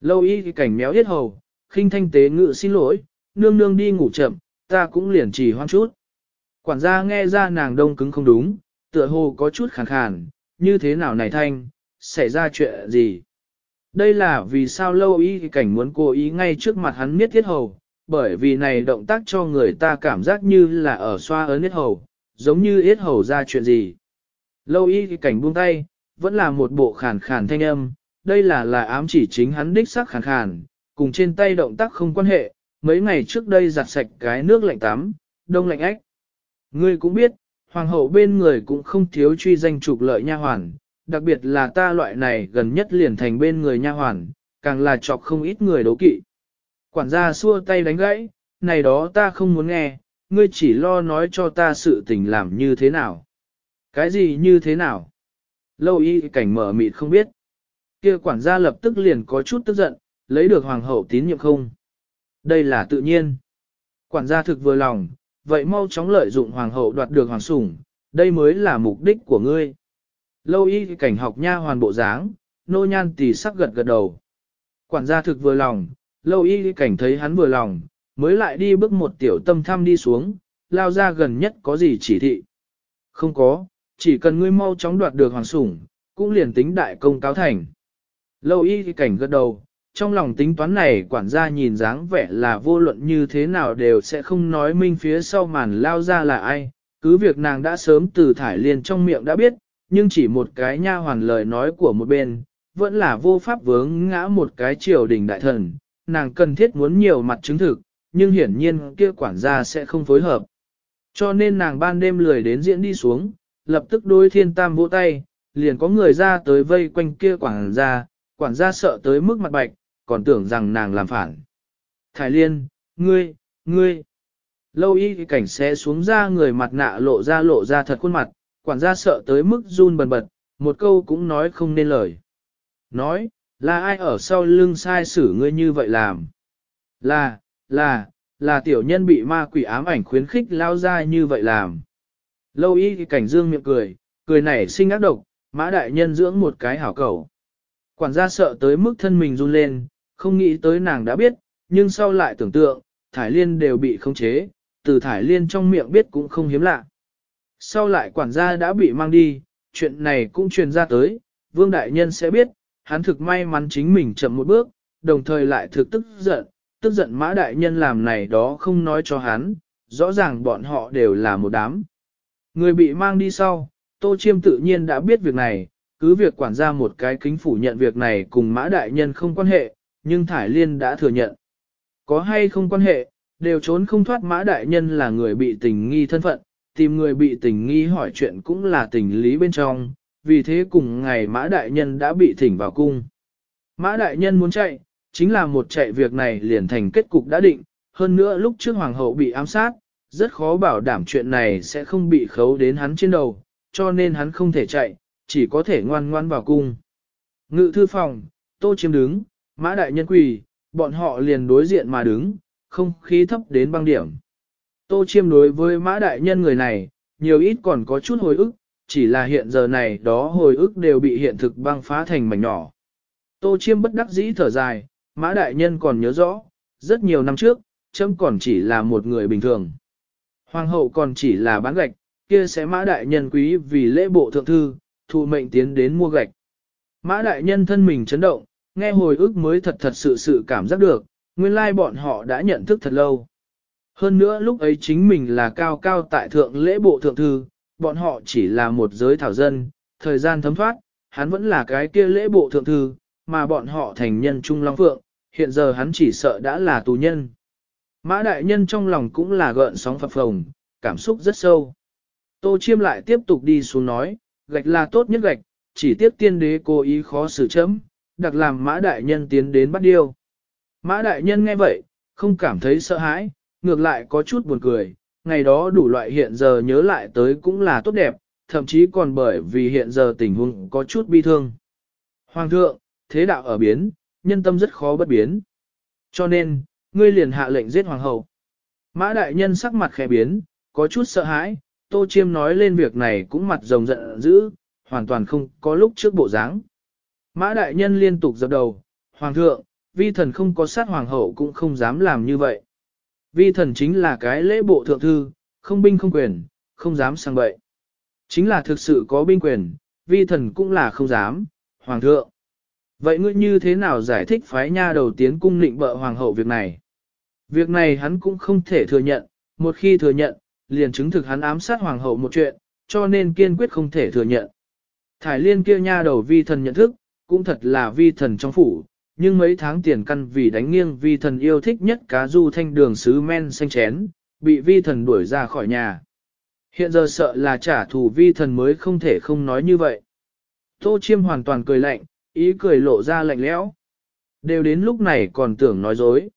Lâu y cảnh méo hết hầu, khinh thanh tế ngự xin lỗi, nương nương đi ngủ chậm, ta cũng liền chỉ hoan chút. Quản gia nghe ra nàng đông cứng không đúng, tựa hồ có chút khàn khàn, như thế nào này thanh, xảy ra chuyện gì. Đây là vì sao lâu y cảnh muốn cố ý ngay trước mặt hắn miết thiết hầu, bởi vì này động tác cho người ta cảm giác như là ở xoa ớn yết hầu, giống như yết hầu ra chuyện gì. Lâu y cảnh buông tay, vẫn là một bộ khàn khàn thanh âm, đây là là ám chỉ chính hắn đích sắc khàn khàn, cùng trên tay động tác không quan hệ, mấy ngày trước đây giặt sạch cái nước lạnh tắm, đông lạnh ách. Ngươi cũng biết, hoàng hậu bên người cũng không thiếu truy danh trục lợi nha hoàn, đặc biệt là ta loại này gần nhất liền thành bên người nha hoàn, càng là chọc không ít người đấu kỵ. Quản gia xua tay đánh gãy, này đó ta không muốn nghe, ngươi chỉ lo nói cho ta sự tình làm như thế nào. Cái gì như thế nào? Lâu y cảnh mở mịt không biết. kia quản gia lập tức liền có chút tức giận, lấy được hoàng hậu tín nhiệm không? Đây là tự nhiên. Quản gia thực vừa lòng, vậy mau chóng lợi dụng hoàng hậu đoạt được hoàng sủng, đây mới là mục đích của ngươi. Lâu y cảnh học nha hoàn bộ dáng, nô nhan tỳ sắc gật gật đầu. Quản gia thực vừa lòng, lâu y cảnh thấy hắn vừa lòng, mới lại đi bước một tiểu tâm thăm đi xuống, lao ra gần nhất có gì chỉ thị. Không có, chỉ cần ngươi mau chóng đoạt được hoàng sủng, cũng liền tính đại công cáo thành. Lâu y cảnh gật đầu, trong lòng tính toán này quản gia nhìn dáng vẻ là vô luận như thế nào đều sẽ không nói minh phía sau màn lao ra là ai, cứ việc nàng đã sớm từ thải liền trong miệng đã biết, nhưng chỉ một cái nha hoàn lời nói của một bên, vẫn là vô pháp vướng ngã một cái triều đình đại thần, nàng cần thiết muốn nhiều mặt chứng thực, nhưng hiển nhiên kia quản gia sẽ không phối hợp. Cho nên nàng ban đêm lười đến diễn đi xuống, lập tức đôi thiên tam vỗ tay, liền có người ra tới vây quanh kia quản gia, quản gia sợ tới mức mặt bạch, còn tưởng rằng nàng làm phản. Thái liên, ngươi, ngươi. Lâu y cảnh sẽ xuống ra người mặt nạ lộ ra lộ ra thật khuôn mặt, quản gia sợ tới mức run bần bật, một câu cũng nói không nên lời. Nói, là ai ở sau lưng sai xử ngươi như vậy làm? Là, là, là tiểu nhân bị ma quỷ ám ảnh khuyến khích lao ra như vậy làm. Lâu y cảnh dương miệng cười, cười nảy sinh ác độc, mã đại nhân dưỡng một cái hảo cầu. Quản gia sợ tới mức thân mình run lên, không nghĩ tới nàng đã biết, nhưng sau lại tưởng tượng, thải liên đều bị khống chế, từ thải liên trong miệng biết cũng không hiếm lạ. Sau lại quản gia đã bị mang đi, chuyện này cũng truyền ra tới, vương đại nhân sẽ biết, hắn thực may mắn chính mình chậm một bước, đồng thời lại thực tức giận, tức giận mã đại nhân làm này đó không nói cho hắn, rõ ràng bọn họ đều là một đám. Người bị mang đi sau, Tô Chiêm tự nhiên đã biết việc này, cứ việc quản gia một cái kính phủ nhận việc này cùng mã đại nhân không quan hệ, nhưng Thải Liên đã thừa nhận. Có hay không quan hệ, đều trốn không thoát mã đại nhân là người bị tình nghi thân phận, tìm người bị tình nghi hỏi chuyện cũng là tình lý bên trong, vì thế cùng ngày mã đại nhân đã bị thỉnh vào cung. Mã đại nhân muốn chạy, chính là một chạy việc này liền thành kết cục đã định, hơn nữa lúc trước hoàng hậu bị ám sát, rất khó bảo đảm chuyện này sẽ không bị khấu đến hắn trên đầu, cho nên hắn không thể chạy, chỉ có thể ngoan ngoan vào cung. Ngự thư phòng, tô chiếm đứng, mã đại nhân quỳ, bọn họ liền đối diện mà đứng, không khí thấp đến băng điểm. Tô chiêm đối với mã đại nhân người này, nhiều ít còn có chút hồi ức, chỉ là hiện giờ này đó hồi ức đều bị hiện thực băng phá thành mảnh nhỏ. Tô chiêm bất đắc dĩ thở dài, mã đại nhân còn nhớ rõ, rất nhiều năm trước, chấm còn chỉ là một người bình thường. Hoàng hậu còn chỉ là bán gạch, kia sẽ mã đại nhân quý vì lễ bộ thượng thư, thụ mệnh tiến đến mua gạch. Mã đại nhân thân mình chấn động, nghe hồi ức mới thật thật sự sự cảm giác được, nguyên lai bọn họ đã nhận thức thật lâu. Hơn nữa lúc ấy chính mình là cao cao tại thượng lễ bộ thượng thư, bọn họ chỉ là một giới thảo dân, thời gian thấm thoát, hắn vẫn là cái kia lễ bộ thượng thư, mà bọn họ thành nhân trung long phượng, hiện giờ hắn chỉ sợ đã là tù nhân. Mã đại nhân trong lòng cũng là gợn sóng phập phồng, cảm xúc rất sâu. Tô chiêm lại tiếp tục đi xuống nói, gạch là tốt nhất gạch, chỉ tiếp tiên đế cố ý khó xử chấm, đặc làm mã đại nhân tiến đến bắt điêu. Mã đại nhân nghe vậy, không cảm thấy sợ hãi, ngược lại có chút buồn cười, ngày đó đủ loại hiện giờ nhớ lại tới cũng là tốt đẹp, thậm chí còn bởi vì hiện giờ tình huống có chút bi thương. Hoàng thượng, thế đạo ở biến, nhân tâm rất khó bất biến. Cho nên, ngươi liền hạ lệnh giết hoàng hậu. Mã đại nhân sắc mặt khẽ biến, có chút sợ hãi, Tô Chiêm nói lên việc này cũng mặt rồng giận dữ, hoàn toàn không có lúc trước bộ dáng. Mã đại nhân liên tục dập đầu, Hoàng thượng, vi thần không có sát hoàng hậu cũng không dám làm như vậy. Vi thần chính là cái lễ bộ thượng thư, không binh không quyền, không dám sang bậy. Chính là thực sự có binh quyền, vi thần cũng là không dám, hoàng thượng. Vậy ngươi như thế nào giải thích phái nha đầu tiến cung nịnh bợ hoàng hậu việc này? Việc này hắn cũng không thể thừa nhận, một khi thừa nhận, liền chứng thực hắn ám sát hoàng hậu một chuyện, cho nên kiên quyết không thể thừa nhận. Thải liên kia nha đầu vi thần nhận thức, cũng thật là vi thần trong phủ, nhưng mấy tháng tiền căn vì đánh nghiêng vi thần yêu thích nhất cá du thanh đường sứ men xanh chén, bị vi thần đuổi ra khỏi nhà. Hiện giờ sợ là trả thù vi thần mới không thể không nói như vậy. Tô chiêm hoàn toàn cười lạnh, ý cười lộ ra lạnh lẽo. Đều đến lúc này còn tưởng nói dối.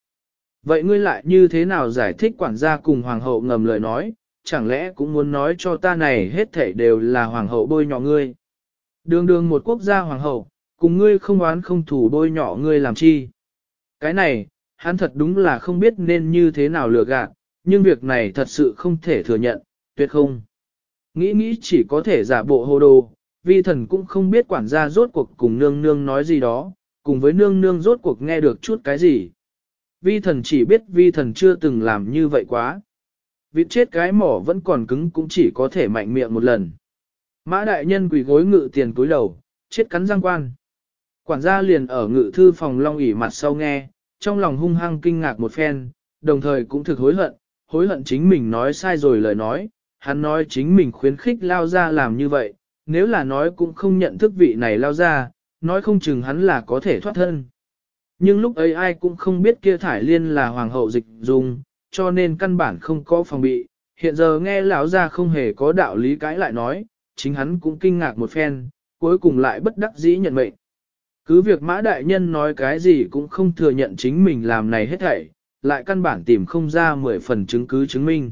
Vậy ngươi lại như thế nào giải thích quản gia cùng hoàng hậu ngầm lời nói, chẳng lẽ cũng muốn nói cho ta này hết thảy đều là hoàng hậu bôi nhọ ngươi. Đường đường một quốc gia hoàng hậu, cùng ngươi không oán không thủ bôi nhọ ngươi làm chi. Cái này, hắn thật đúng là không biết nên như thế nào lừa gạt, nhưng việc này thật sự không thể thừa nhận, tuyệt không. Nghĩ nghĩ chỉ có thể giả bộ hồ đồ, vi thần cũng không biết quản gia rốt cuộc cùng nương nương nói gì đó, cùng với nương nương rốt cuộc nghe được chút cái gì. Vi thần chỉ biết vi thần chưa từng làm như vậy quá. Vịt chết cái mỏ vẫn còn cứng cũng chỉ có thể mạnh miệng một lần. Mã đại nhân quỳ gối ngự tiền cúi đầu, chết cắn răng quan. Quản gia liền ở ngự thư phòng long ỉ mặt sau nghe, trong lòng hung hăng kinh ngạc một phen, đồng thời cũng thực hối hận, hối hận chính mình nói sai rồi lời nói, hắn nói chính mình khuyến khích lao ra làm như vậy, nếu là nói cũng không nhận thức vị này lao ra, nói không chừng hắn là có thể thoát thân. Nhưng lúc ấy ai cũng không biết kia thải liên là hoàng hậu dịch dùng, cho nên căn bản không có phòng bị, hiện giờ nghe lão ra không hề có đạo lý cãi lại nói, chính hắn cũng kinh ngạc một phen, cuối cùng lại bất đắc dĩ nhận mệnh. Cứ việc mã đại nhân nói cái gì cũng không thừa nhận chính mình làm này hết thảy, lại căn bản tìm không ra 10 phần chứng cứ chứng minh.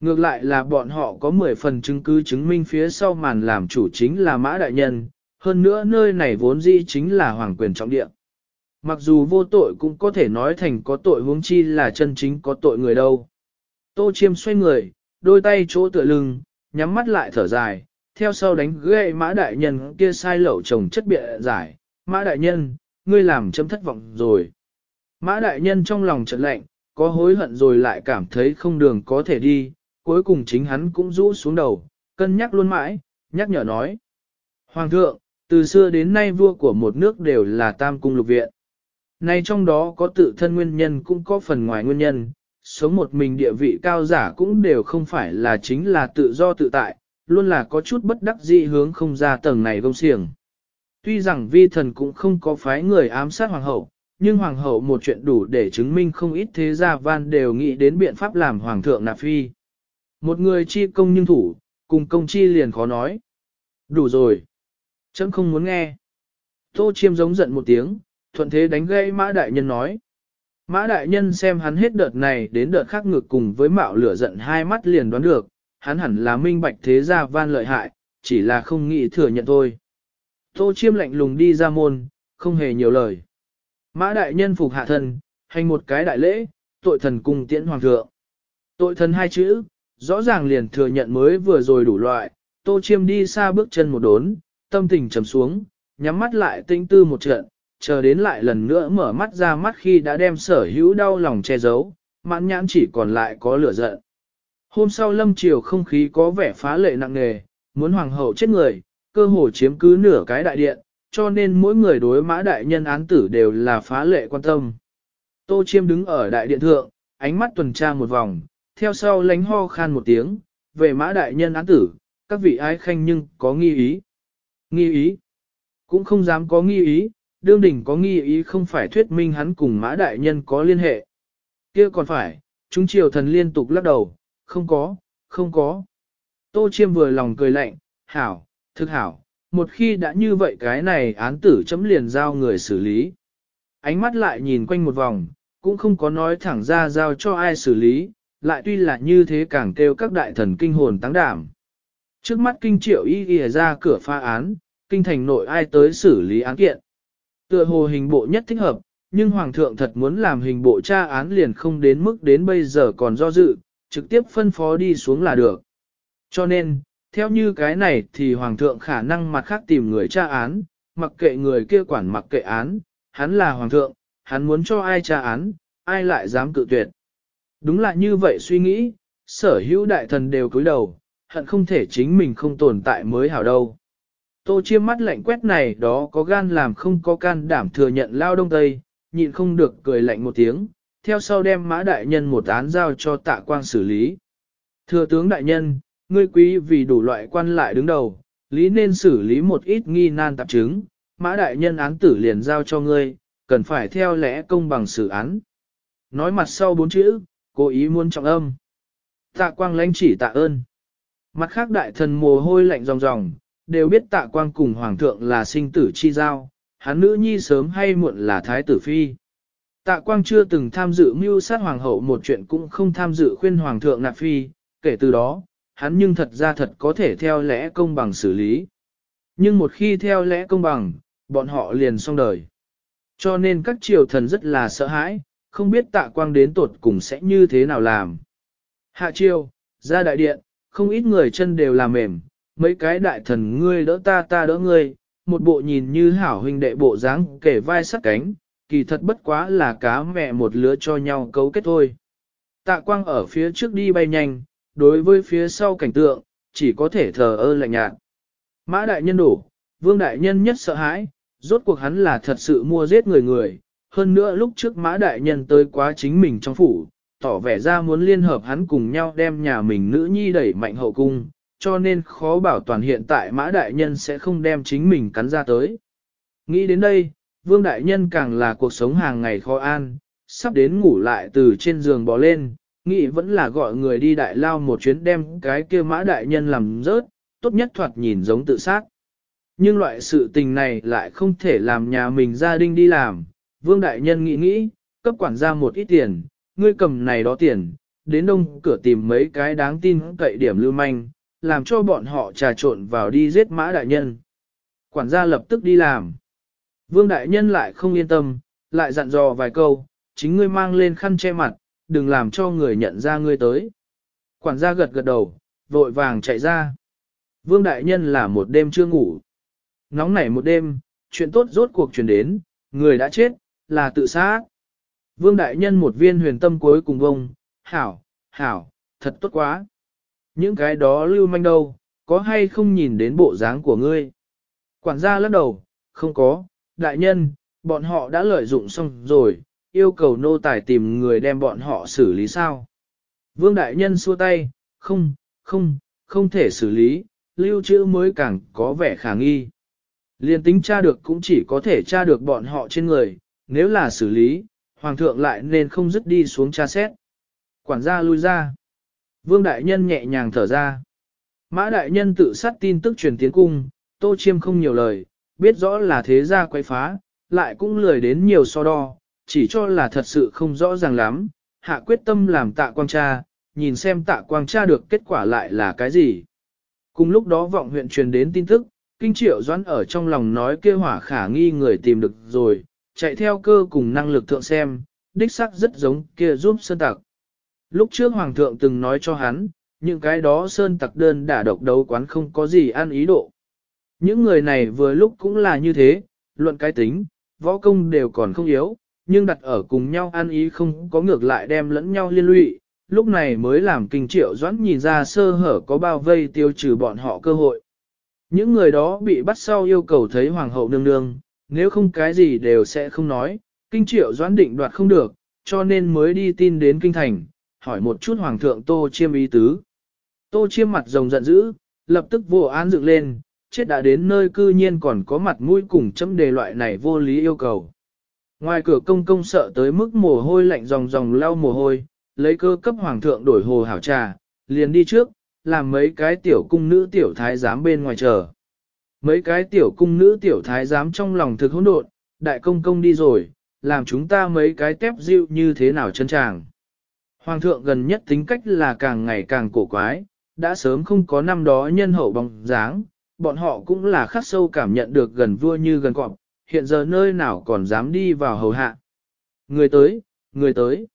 Ngược lại là bọn họ có 10 phần chứng cứ chứng minh phía sau màn làm chủ chính là mã đại nhân, hơn nữa nơi này vốn dĩ chính là hoàng quyền trọng địa. Mặc dù vô tội cũng có thể nói thành có tội huống chi là chân chính có tội người đâu. Tô chiêm xoay người, đôi tay chỗ tựa lưng, nhắm mắt lại thở dài, theo sau đánh ghê mã đại nhân kia sai lẩu chồng chất bịa giải, mã đại nhân, ngươi làm chấm thất vọng rồi. Mã đại nhân trong lòng trận lạnh, có hối hận rồi lại cảm thấy không đường có thể đi, cuối cùng chính hắn cũng rũ xuống đầu, cân nhắc luôn mãi, nhắc nhở nói. Hoàng thượng, từ xưa đến nay vua của một nước đều là tam cung lục viện. Nay trong đó có tự thân nguyên nhân cũng có phần ngoài nguyên nhân, sống một mình địa vị cao giả cũng đều không phải là chính là tự do tự tại, luôn là có chút bất đắc dĩ hướng không ra tầng này gông xiềng. Tuy rằng vi thần cũng không có phái người ám sát hoàng hậu, nhưng hoàng hậu một chuyện đủ để chứng minh không ít thế gia van đều nghĩ đến biện pháp làm hoàng thượng nạp phi. Một người chi công nhưng thủ, cùng công chi liền khó nói. Đủ rồi. Chấm không muốn nghe. Tô chiêm giống giận một tiếng, thuận thế đánh gây mã đại nhân nói. Mã đại nhân xem hắn hết đợt này đến đợt khác ngược cùng với mạo lửa giận hai mắt liền đoán được, hắn hẳn là minh bạch thế gia van lợi hại, chỉ là không nghĩ thừa nhận thôi. Tô chiêm lạnh lùng đi ra môn, không hề nhiều lời. Mã đại nhân phục hạ thần hành một cái đại lễ, tội thần cùng tiễn hoàng thượng. Tội thần hai chữ, rõ ràng liền thừa nhận mới vừa rồi đủ loại, tô chiêm đi xa bước chân một đốn, tâm tình trầm xuống, nhắm mắt lại tinh tư một trận, chờ đến lại lần nữa mở mắt ra mắt khi đã đem sở hữu đau lòng che giấu, mãn nhãn chỉ còn lại có lửa giận. Hôm sau lâm chiều không khí có vẻ phá lệ nặng nề, muốn hoàng hậu chết người, cơ hồ chiếm cứ nửa cái đại điện, cho nên mỗi người đối mã đại nhân án tử đều là phá lệ quan tâm. Tô Chiêm đứng ở đại điện thượng, ánh mắt tuần tra một vòng, theo sau lánh ho khan một tiếng, về mã đại nhân án tử, các vị ái khanh nhưng có nghi ý. Nghi ý? Cũng không dám có nghi ý, đương đỉnh có nghi ý không phải thuyết minh hắn cùng mã đại nhân có liên hệ. kia còn phải, chúng triều thần liên tục lắc đầu, không có, không có. Tô Chiêm vừa lòng cười lạnh, hảo, thực hảo, một khi đã như vậy cái này án tử chấm liền giao người xử lý. Ánh mắt lại nhìn quanh một vòng, cũng không có nói thẳng ra giao cho ai xử lý, lại tuy là như thế càng kêu các đại thần kinh hồn tăng đảm. Trước mắt kinh triệu y ghi ra cửa pha án, kinh thành nội ai tới xử lý án kiện. Tựa hồ hình bộ nhất thích hợp, nhưng Hoàng thượng thật muốn làm hình bộ tra án liền không đến mức đến bây giờ còn do dự, trực tiếp phân phó đi xuống là được. Cho nên, theo như cái này thì Hoàng thượng khả năng mặt khác tìm người tra án, mặc kệ người kia quản mặc kệ án, hắn là Hoàng thượng, hắn muốn cho ai tra án, ai lại dám cự tuyệt. Đúng là như vậy suy nghĩ, sở hữu đại thần đều cúi đầu, hận không thể chính mình không tồn tại mới hảo đâu. Tô chiêm mắt lạnh quét này đó có gan làm không có can đảm thừa nhận lao đông tây, nhịn không được cười lạnh một tiếng, theo sau đem mã đại nhân một án giao cho tạ quang xử lý. Thừa tướng đại nhân, ngươi quý vì đủ loại quan lại đứng đầu, lý nên xử lý một ít nghi nan tạp chứng, mã đại nhân án tử liền giao cho ngươi, cần phải theo lẽ công bằng xử án. Nói mặt sau bốn chữ, cố ý muốn trọng âm. Tạ quang lãnh chỉ tạ ơn. Mặt khác đại thần mồ hôi lạnh ròng ròng, đều biết tạ quang cùng hoàng thượng là sinh tử chi giao, hắn nữ nhi sớm hay muộn là thái tử phi. Tạ quang chưa từng tham dự mưu sát hoàng hậu một chuyện cũng không tham dự khuyên hoàng thượng nạp phi, kể từ đó, hắn nhưng thật ra thật có thể theo lẽ công bằng xử lý. Nhưng một khi theo lẽ công bằng, bọn họ liền xong đời. Cho nên các triều thần rất là sợ hãi, không biết tạ quang đến tột cùng sẽ như thế nào làm. Hạ triều, ra đại điện, không ít người chân đều làm mềm, mấy cái đại thần ngươi đỡ ta ta đỡ ngươi, một bộ nhìn như hảo huynh đệ bộ dáng kể vai sắt cánh, kỳ thật bất quá là cá mẹ một lứa cho nhau cấu kết thôi. Tạ quang ở phía trước đi bay nhanh, đối với phía sau cảnh tượng, chỉ có thể thờ ơ lạnh nhạt. Mã đại nhân đủ vương đại nhân nhất sợ hãi, rốt cuộc hắn là thật sự mua giết người người, hơn nữa lúc trước mã đại nhân tới quá chính mình trong phủ, tỏ vẻ ra muốn liên hợp hắn cùng nhau đem nhà mình nữ nhi đẩy mạnh hậu cung, cho nên khó bảo toàn hiện tại mã đại nhân sẽ không đem chính mình cắn ra tới. Nghĩ đến đây, vương đại nhân càng là cuộc sống hàng ngày khó an, sắp đến ngủ lại từ trên giường bò lên, nghĩ vẫn là gọi người đi đại lao một chuyến đem cái kia mã đại nhân làm rớt, tốt nhất thoạt nhìn giống tự sát. Nhưng loại sự tình này lại không thể làm nhà mình gia đình đi làm, vương đại nhân nghĩ nghĩ, cấp quản gia một ít tiền, ngươi cầm này đó tiền, đến đông cửa tìm mấy cái đáng tin cậy điểm lưu manh, làm cho bọn họ trà trộn vào đi giết mã đại nhân. Quản gia lập tức đi làm. Vương đại nhân lại không yên tâm, lại dặn dò vài câu, chính ngươi mang lên khăn che mặt, đừng làm cho người nhận ra ngươi tới. Quản gia gật gật đầu, vội vàng chạy ra. Vương đại nhân là một đêm chưa ngủ. Nóng nảy một đêm, chuyện tốt rốt cuộc truyền đến, người đã chết, là tự sát. Vương đại nhân một viên huyền tâm cuối cùng vông, hảo, hảo, thật tốt quá. Những cái đó lưu manh đâu, có hay không nhìn đến bộ dáng của ngươi? Quản gia lắc đầu, không có, đại nhân, bọn họ đã lợi dụng xong rồi, yêu cầu nô tài tìm người đem bọn họ xử lý sao? Vương đại nhân xua tay, không, không, không thể xử lý, lưu trữ mới càng có vẻ khả nghi. Liên tính tra được cũng chỉ có thể tra được bọn họ trên người, nếu là xử lý, hoàng thượng lại nên không dứt đi xuống tra xét. Quản gia lui ra. Vương đại nhân nhẹ nhàng thở ra. Mã đại nhân tự sát tin tức truyền tiến cung, tô chiêm không nhiều lời, biết rõ là thế gia quay phá, lại cũng lười đến nhiều so đo, chỉ cho là thật sự không rõ ràng lắm, hạ quyết tâm làm tạ quang cha, nhìn xem tạ quang cha được kết quả lại là cái gì. Cùng lúc đó vọng huyện truyền đến tin tức, kinh triệu doãn ở trong lòng nói kêu hỏa khả nghi người tìm được rồi, chạy theo cơ cùng năng lực thượng xem, đích sắc rất giống kia giúp sơn tặc. Lúc trước hoàng thượng từng nói cho hắn, những cái đó sơn tặc đơn đả độc đấu quán không có gì ăn ý độ. Những người này vừa lúc cũng là như thế, luận cái tính, võ công đều còn không yếu, nhưng đặt ở cùng nhau ăn ý không có ngược lại đem lẫn nhau liên lụy, lúc này mới làm kinh triệu doãn nhìn ra sơ hở có bao vây tiêu trừ bọn họ cơ hội. Những người đó bị bắt sau yêu cầu thấy hoàng hậu nương nương, nếu không cái gì đều sẽ không nói, kinh triệu doãn định đoạt không được, cho nên mới đi tin đến kinh thành, hỏi một chút hoàng thượng tô chiêm ý tứ. Tô chiêm mặt rồng giận dữ, lập tức vô án dựng lên, chết đã đến nơi cư nhiên còn có mặt mũi cùng chấm đề loại này vô lý yêu cầu. Ngoài cửa công công sợ tới mức mồ hôi lạnh ròng ròng lau mồ hôi, lấy cơ cấp hoàng thượng đổi hồ hảo trà, liền đi trước, làm mấy cái tiểu cung nữ tiểu thái giám bên ngoài chờ. Mấy cái tiểu cung nữ tiểu thái giám trong lòng thực hỗn độn, đại công công đi rồi, làm chúng ta mấy cái tép dịu như thế nào chân chàng Hoàng thượng gần nhất tính cách là càng ngày càng cổ quái, đã sớm không có năm đó nhân hậu bóng dáng, bọn họ cũng là khắc sâu cảm nhận được gần vua như gần cọp, hiện giờ nơi nào còn dám đi vào hầu hạ. Người tới, người tới.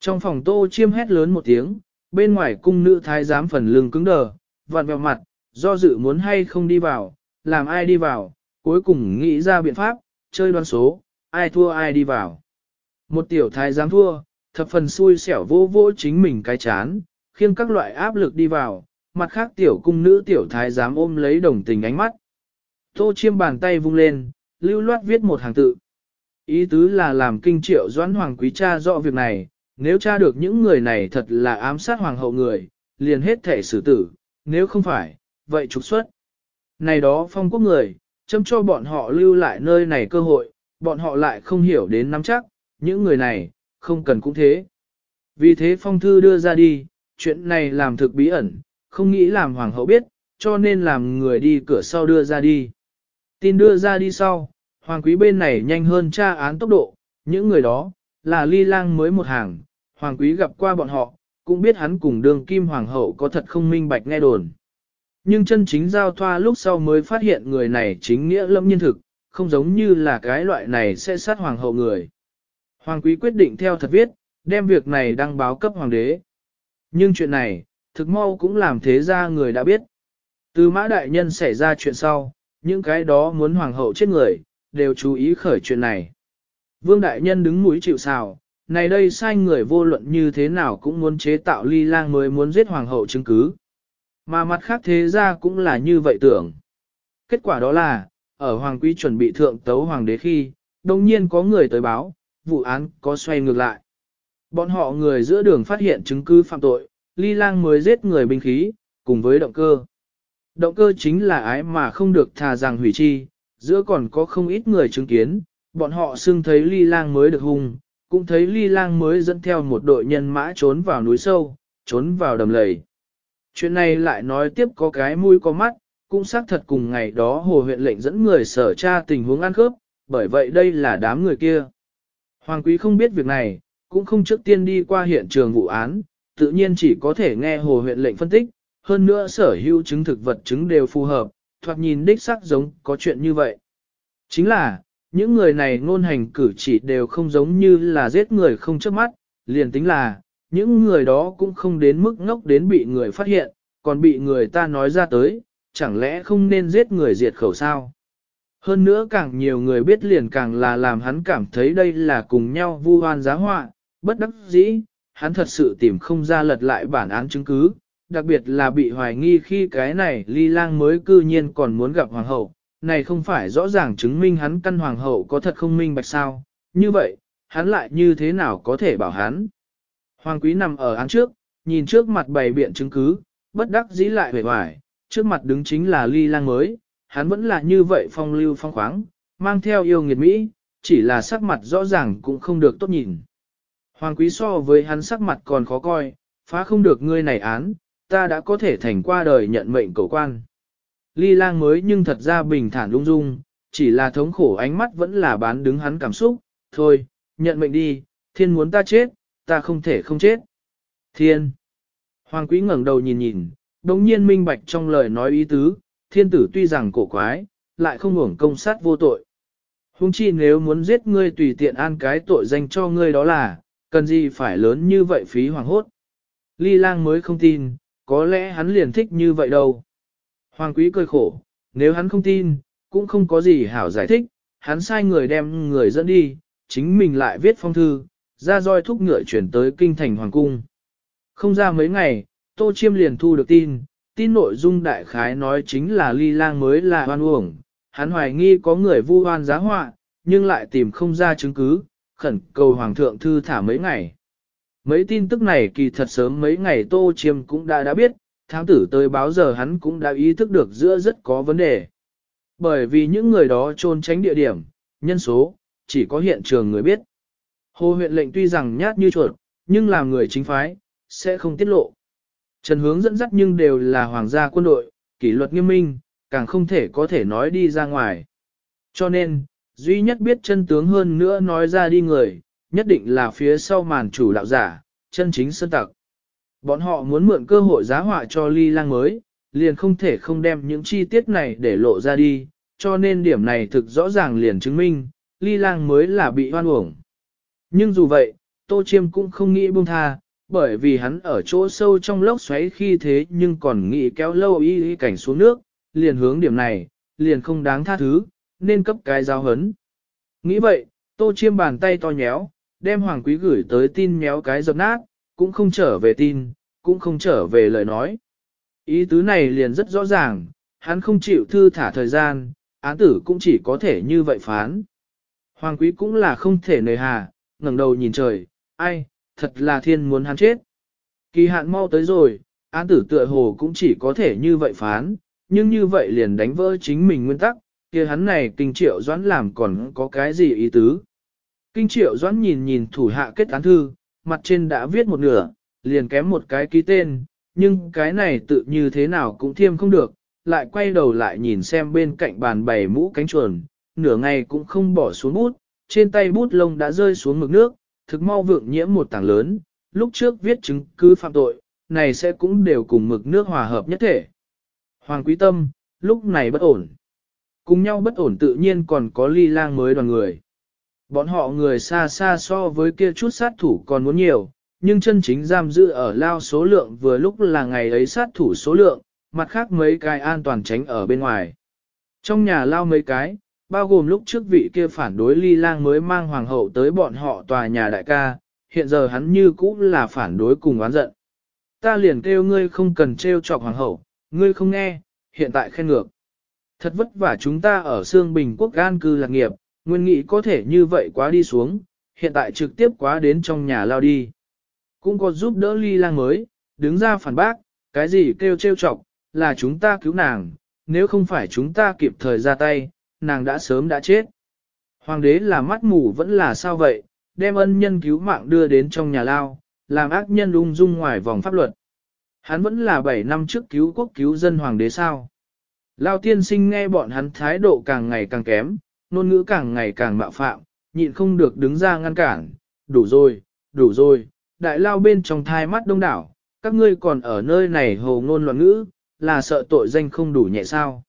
Trong phòng tô chiêm hét lớn một tiếng, bên ngoài cung nữ thái giám phần lưng cứng đờ, vặn vẹo mặt, do dự muốn hay không đi vào, làm ai đi vào, cuối cùng nghĩ ra biện pháp, chơi đoán số, ai thua ai đi vào. Một tiểu thái giám thua, thập phần xui xẻo vô vô chính mình cái chán, khiêng các loại áp lực đi vào, mặt khác tiểu cung nữ tiểu thái dám ôm lấy đồng tình ánh mắt. Tô chiêm bàn tay vung lên, lưu loát viết một hàng tự. Ý tứ là làm kinh triệu doãn hoàng quý cha rõ việc này, nếu cha được những người này thật là ám sát hoàng hậu người, liền hết thể xử tử, nếu không phải, vậy trục xuất. Này đó phong quốc người, châm cho bọn họ lưu lại nơi này cơ hội, bọn họ lại không hiểu đến nắm chắc, những người này, không cần cũng thế. Vì thế phong thư đưa ra đi, chuyện này làm thực bí ẩn, không nghĩ làm hoàng hậu biết, cho nên làm người đi cửa sau đưa ra đi. Tin đưa ra đi sau, hoàng quý bên này nhanh hơn tra án tốc độ, những người đó, là ly lang mới một hàng, hoàng quý gặp qua bọn họ, cũng biết hắn cùng đường kim hoàng hậu có thật không minh bạch nghe đồn. Nhưng chân chính giao thoa lúc sau mới phát hiện người này chính nghĩa lâm nhân thực, không giống như là cái loại này sẽ sát hoàng hậu người. Hoàng quý quyết định theo thật viết, đem việc này đăng báo cấp hoàng đế. Nhưng chuyện này, thực mau cũng làm thế ra người đã biết. Từ mã đại nhân xảy ra chuyện sau, những cái đó muốn hoàng hậu chết người, đều chú ý khởi chuyện này. Vương đại nhân đứng mũi chịu sào, này đây sai người vô luận như thế nào cũng muốn chế tạo ly lang mới muốn giết hoàng hậu chứng cứ. Mà mặt khác thế ra cũng là như vậy tưởng. Kết quả đó là, ở hoàng quý chuẩn bị thượng tấu hoàng đế khi, đồng nhiên có người tới báo, vụ án có xoay ngược lại. Bọn họ người giữa đường phát hiện chứng cứ phạm tội, ly lang mới giết người binh khí, cùng với động cơ. Động cơ chính là ái mà không được thà rằng hủy chi, giữa còn có không ít người chứng kiến, bọn họ xưng thấy ly lang mới được hung, cũng thấy ly lang mới dẫn theo một đội nhân mã trốn vào núi sâu, trốn vào đầm lầy. Chuyện này lại nói tiếp có cái mũi có mắt, cũng xác thật cùng ngày đó hồ huyện lệnh dẫn người sở tra tình huống ăn khớp, bởi vậy đây là đám người kia. Hoàng quý không biết việc này, cũng không trước tiên đi qua hiện trường vụ án, tự nhiên chỉ có thể nghe hồ huyện lệnh phân tích, hơn nữa sở hữu chứng thực vật chứng đều phù hợp, thoạt nhìn đích sắc giống có chuyện như vậy. Chính là, những người này ngôn hành cử chỉ đều không giống như là giết người không trước mắt, liền tính là, những người đó cũng không đến mức ngốc đến bị người phát hiện, còn bị người ta nói ra tới, chẳng lẽ không nên giết người diệt khẩu sao? Hơn nữa càng nhiều người biết liền càng là làm hắn cảm thấy đây là cùng nhau vu oan giá họa, bất đắc dĩ, hắn thật sự tìm không ra lật lại bản án chứng cứ, đặc biệt là bị hoài nghi khi cái này ly lang mới cư nhiên còn muốn gặp hoàng hậu, này không phải rõ ràng chứng minh hắn căn hoàng hậu có thật không minh bạch sao, như vậy, hắn lại như thế nào có thể bảo hắn. Hoàng quý nằm ở án trước, nhìn trước mặt bày biện chứng cứ, bất đắc dĩ lại vẻ vải, trước mặt đứng chính là ly lang mới, hắn vẫn là như vậy phong lưu phong khoáng, mang theo yêu nghiệt Mỹ, chỉ là sắc mặt rõ ràng cũng không được tốt nhìn. Hoàng quý so với hắn sắc mặt còn khó coi, phá không được ngươi này án, ta đã có thể thành qua đời nhận mệnh cầu quan. Ly lang mới nhưng thật ra bình thản lung dung, chỉ là thống khổ ánh mắt vẫn là bán đứng hắn cảm xúc, thôi, nhận mệnh đi, thiên muốn ta chết, ta không thể không chết. Thiên. Hoàng quý ngẩng đầu nhìn nhìn, đồng nhiên minh bạch trong lời nói ý tứ, thiên tử tuy rằng cổ quái, lại không hưởng công sát vô tội. Hùng chi nếu muốn giết ngươi tùy tiện an cái tội danh cho ngươi đó là, cần gì phải lớn như vậy phí hoàng hốt. Ly lang mới không tin, có lẽ hắn liền thích như vậy đâu. Hoàng quý cười khổ, nếu hắn không tin, cũng không có gì hảo giải thích, hắn sai người đem người dẫn đi, chính mình lại viết phong thư, ra roi thúc ngựa chuyển tới kinh thành hoàng cung. Không ra mấy ngày, Tô Chiêm liền thu được tin, tin nội dung đại khái nói chính là ly lang mới là hoan uổng, hắn hoài nghi có người vu hoan giá họa, nhưng lại tìm không ra chứng cứ, khẩn cầu hoàng thượng thư thả mấy ngày. Mấy tin tức này kỳ thật sớm mấy ngày Tô Chiêm cũng đã đã biết, thám tử tới báo giờ hắn cũng đã ý thức được giữa rất có vấn đề. Bởi vì những người đó trôn tránh địa điểm, nhân số, chỉ có hiện trường người biết. Hồ huyện lệnh tuy rằng nhát như chuột, nhưng làm người chính phái, sẽ không tiết lộ. Trần hướng dẫn dắt nhưng đều là hoàng gia quân đội, kỷ luật nghiêm minh, càng không thể có thể nói đi ra ngoài. Cho nên, duy nhất biết chân tướng hơn nữa nói ra đi người, nhất định là phía sau màn chủ đạo giả, chân chính sơn tặc. Bọn họ muốn mượn cơ hội giá họa cho ly lang mới, liền không thể không đem những chi tiết này để lộ ra đi, cho nên điểm này thực rõ ràng liền chứng minh, ly lang mới là bị hoan uổng. Nhưng dù vậy, Tô Chiêm cũng không nghĩ buông tha, bởi vì hắn ở chỗ sâu trong lốc xoáy khi thế nhưng còn nghĩ kéo lâu y y cảnh xuống nước, liền hướng điểm này, liền không đáng tha thứ, nên cấp cái giao hấn. Nghĩ vậy, Tô Chiêm bàn tay to nhéo, đem hoàng quý gửi tới tin méo cái dập nát, cũng không trở về tin, cũng không trở về lời nói. Ý tứ này liền rất rõ ràng, hắn không chịu thư thả thời gian, án tử cũng chỉ có thể như vậy phán. Hoàng quý cũng là không thể nề hà, ngẩng đầu nhìn trời, ai, thật là thiên muốn hắn chết. Kỳ hạn mau tới rồi, án tử tựa hồ cũng chỉ có thể như vậy phán, nhưng như vậy liền đánh vỡ chính mình nguyên tắc, kia hắn này kinh triệu doãn làm còn có cái gì ý tứ. Kinh triệu doãn nhìn nhìn thủ hạ kết án thư, mặt trên đã viết một nửa, liền kém một cái ký tên, nhưng cái này tự như thế nào cũng thiêm không được, lại quay đầu lại nhìn xem bên cạnh bàn bày mũ cánh chuồn, nửa ngày cũng không bỏ xuống bút, trên tay bút lông đã rơi xuống mực nước, thực mau vượng nhiễm một tảng lớn, lúc trước viết chứng cứ phạm tội, này sẽ cũng đều cùng mực nước hòa hợp nhất thể. Hoàng Quý Tâm, lúc này bất ổn. Cùng nhau bất ổn tự nhiên còn có ly lang mới đoàn người. Bọn họ người xa xa so với kia chút sát thủ còn muốn nhiều, nhưng chân chính giam giữ ở lao số lượng vừa lúc là ngày ấy sát thủ số lượng, mặt khác mấy cái an toàn tránh ở bên ngoài. Trong nhà lao mấy cái, bao gồm lúc trước vị kia phản đối ly lang mới mang hoàng hậu tới bọn họ tòa nhà đại ca, hiện giờ hắn như cũ là phản đối cùng oán giận. Ta liền kêu ngươi không cần trêu chọc hoàng hậu, ngươi không nghe, hiện tại khen ngược. Thật vất vả chúng ta ở Sương Bình quốc gan cư lạc nghiệp, nguyên nghị có thể như vậy quá đi xuống, hiện tại trực tiếp quá đến trong nhà lao đi. Cũng có giúp đỡ ly lang mới, đứng ra phản bác, cái gì kêu trêu chọc, là chúng ta cứu nàng, nếu không phải chúng ta kịp thời ra tay, nàng đã sớm đã chết. Hoàng đế là mắt mù vẫn là sao vậy, đem ân nhân cứu mạng đưa đến trong nhà lao, làm ác nhân ung dung ngoài vòng pháp luật. Hắn vẫn là 7 năm trước cứu quốc cứu dân hoàng đế sao. Lao tiên sinh nghe bọn hắn thái độ càng ngày càng kém, ngôn ngữ càng ngày càng mạo phạm, nhịn không được đứng ra ngăn cản, đủ rồi, đủ rồi, đại lao bên trong thai mắt đông đảo, các ngươi còn ở nơi này hồ ngôn loạn ngữ, là sợ tội danh không đủ nhẹ sao.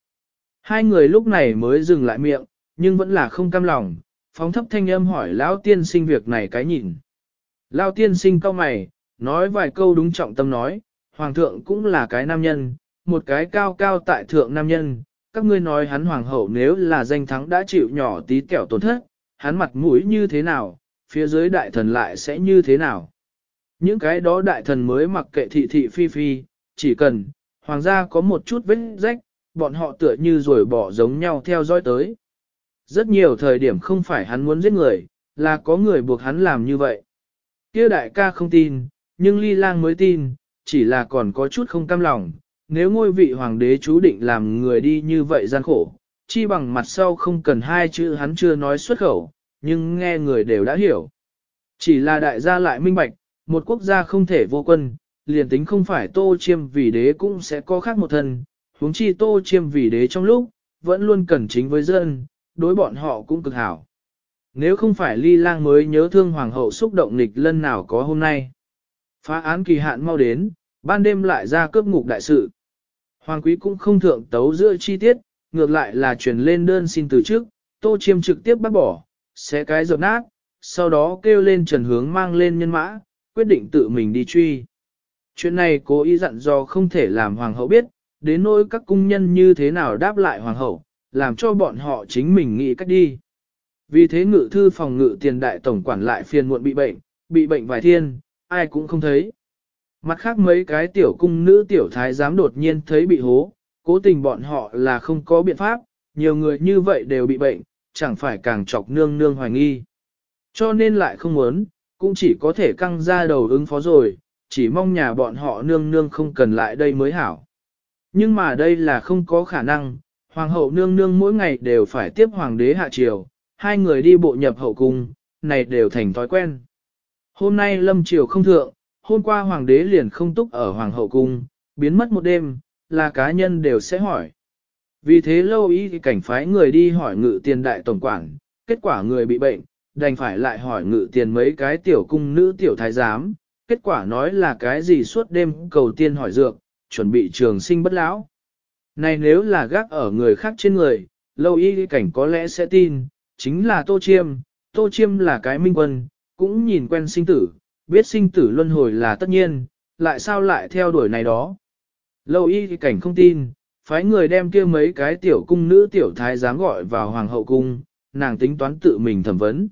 Hai người lúc này mới dừng lại miệng, nhưng vẫn là không cam lòng, phóng thấp thanh âm hỏi lão tiên sinh việc này cái nhìn. Lão tiên sinh cao mày, nói vài câu đúng trọng tâm nói, hoàng thượng cũng là cái nam nhân, một cái cao cao tại thượng nam nhân, các ngươi nói hắn hoàng hậu nếu là danh thắng đã chịu nhỏ tí kẹo tổn thất, hắn mặt mũi như thế nào, phía dưới đại thần lại sẽ như thế nào. Những cái đó đại thần mới mặc kệ thị thị phi phi, chỉ cần, hoàng gia có một chút vết rách, bọn họ tựa như rồi bỏ giống nhau theo dõi tới. Rất nhiều thời điểm không phải hắn muốn giết người, là có người buộc hắn làm như vậy. Kia đại ca không tin, nhưng ly lang mới tin, chỉ là còn có chút không cam lòng, nếu ngôi vị hoàng đế chú định làm người đi như vậy gian khổ, chi bằng mặt sau không cần hai chữ hắn chưa nói xuất khẩu, nhưng nghe người đều đã hiểu. Chỉ là đại gia lại minh bạch, một quốc gia không thể vô quân, liền tính không phải tô chiêm vì đế cũng sẽ có khác một thân, huống chi tô chiêm vì đế trong lúc, vẫn luôn cẩn chính với dân, đối bọn họ cũng cực hảo. Nếu không phải ly lang mới nhớ thương hoàng hậu xúc động nghịch lân nào có hôm nay. Phá án kỳ hạn mau đến, ban đêm lại ra cướp ngục đại sự. Hoàng quý cũng không thượng tấu giữa chi tiết, ngược lại là truyền lên đơn xin từ trước, tô chiêm trực tiếp bắt bỏ, xé cái dập nát, sau đó kêu lên trần hướng mang lên nhân mã, quyết định tự mình đi truy. Chuyện này cố ý dặn do không thể làm hoàng hậu biết, đến nỗi các cung nhân như thế nào đáp lại hoàng hậu, làm cho bọn họ chính mình nghĩ cách đi. Vì thế ngự thư phòng ngự tiền đại tổng quản lại phiền muộn bị bệnh, bị bệnh vài thiên, ai cũng không thấy. Mặt khác mấy cái tiểu cung nữ tiểu thái giám đột nhiên thấy bị hố, cố tình bọn họ là không có biện pháp, nhiều người như vậy đều bị bệnh, chẳng phải càng chọc nương nương hoài nghi. Cho nên lại không muốn, cũng chỉ có thể căng ra đầu ứng phó rồi, chỉ mong nhà bọn họ nương nương không cần lại đây mới hảo. Nhưng mà đây là không có khả năng, hoàng hậu nương nương mỗi ngày đều phải tiếp hoàng đế hạ triều, hai người đi bộ nhập hậu cung, này đều thành thói quen. Hôm nay lâm triều không thượng, hôm qua hoàng đế liền không túc ở hoàng hậu cung, biến mất một đêm, là cá nhân đều sẽ hỏi. Vì thế lâu ý thì cảnh phái người đi hỏi ngự tiền đại tổng quản, kết quả người bị bệnh, đành phải lại hỏi ngự tiền mấy cái tiểu cung nữ tiểu thái giám, kết quả nói là cái gì suốt đêm cầu tiên hỏi dược, chuẩn bị trường sinh bất lão. Này nếu là gác ở người khác trên người, lâu y cảnh có lẽ sẽ tin, chính là Tô Chiêm, Tô Chiêm là cái minh quân, cũng nhìn quen sinh tử, biết sinh tử luân hồi là tất nhiên, lại sao lại theo đuổi này đó. Lâu y cảnh không tin, phái người đem kia mấy cái tiểu cung nữ tiểu thái dám gọi vào hoàng hậu cung, nàng tính toán tự mình thẩm vấn.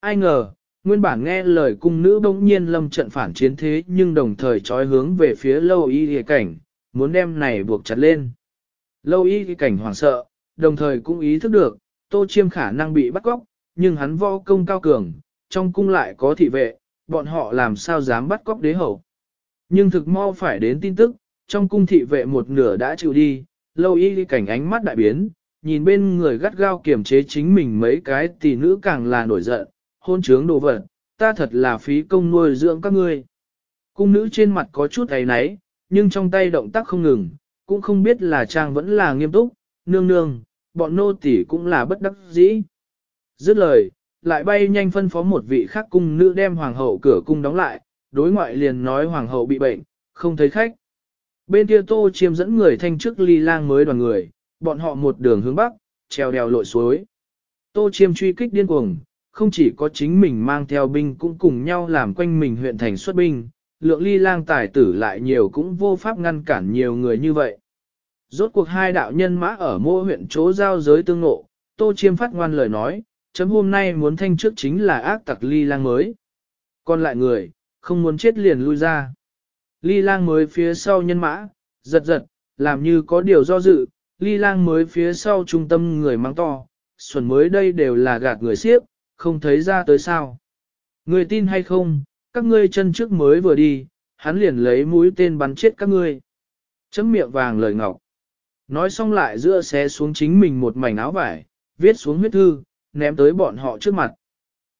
Ai ngờ, Nguyên bản nghe lời cung nữ bỗng nhiên lâm trận phản chiến thế nhưng đồng thời trói hướng về phía lâu y địa cảnh, muốn đem này buộc chặt lên. Lâu y địa cảnh hoảng sợ, đồng thời cũng ý thức được, tô chiêm khả năng bị bắt cóc, nhưng hắn võ công cao cường, trong cung lại có thị vệ, bọn họ làm sao dám bắt cóc đế hậu. Nhưng thực mau phải đến tin tức, trong cung thị vệ một nửa đã chịu đi, lâu y cảnh ánh mắt đại biến, nhìn bên người gắt gao kiểm chế chính mình mấy cái tỷ nữ càng là nổi giận, hôn trướng đồ vật, ta thật là phí công nuôi dưỡng các ngươi. Cung nữ trên mặt có chút ấy náy, nhưng trong tay động tác không ngừng, cũng không biết là trang vẫn là nghiêm túc, nương nương, bọn nô tỷ cũng là bất đắc dĩ. Dứt lời, lại bay nhanh phân phó một vị khác cung nữ đem hoàng hậu cửa cung đóng lại, đối ngoại liền nói hoàng hậu bị bệnh, không thấy khách. Bên kia tô chiêm dẫn người thanh chức ly lang mới đoàn người, bọn họ một đường hướng bắc, treo đèo lội suối. Tô chiêm truy kích điên cuồng, không chỉ có chính mình mang theo binh cũng cùng nhau làm quanh mình huyện thành xuất binh, lượng ly lang tài tử lại nhiều cũng vô pháp ngăn cản nhiều người như vậy. Rốt cuộc hai đạo nhân mã ở mô huyện chỗ giao giới tương ngộ, tô chiêm phát ngoan lời nói, chấm hôm nay muốn thanh trước chính là ác tặc ly lang mới. Còn lại người, không muốn chết liền lui ra. Ly lang mới phía sau nhân mã, giật giật, làm như có điều do dự, ly lang mới phía sau trung tâm người mang to, xuẩn mới đây đều là gạt người siếp, không thấy ra tới sao. Người tin hay không, các ngươi chân trước mới vừa đi, hắn liền lấy mũi tên bắn chết các ngươi. Chấm miệng vàng lời ngọc. Nói xong lại giữa xé xuống chính mình một mảnh áo vải, viết xuống huyết thư, ném tới bọn họ trước mặt.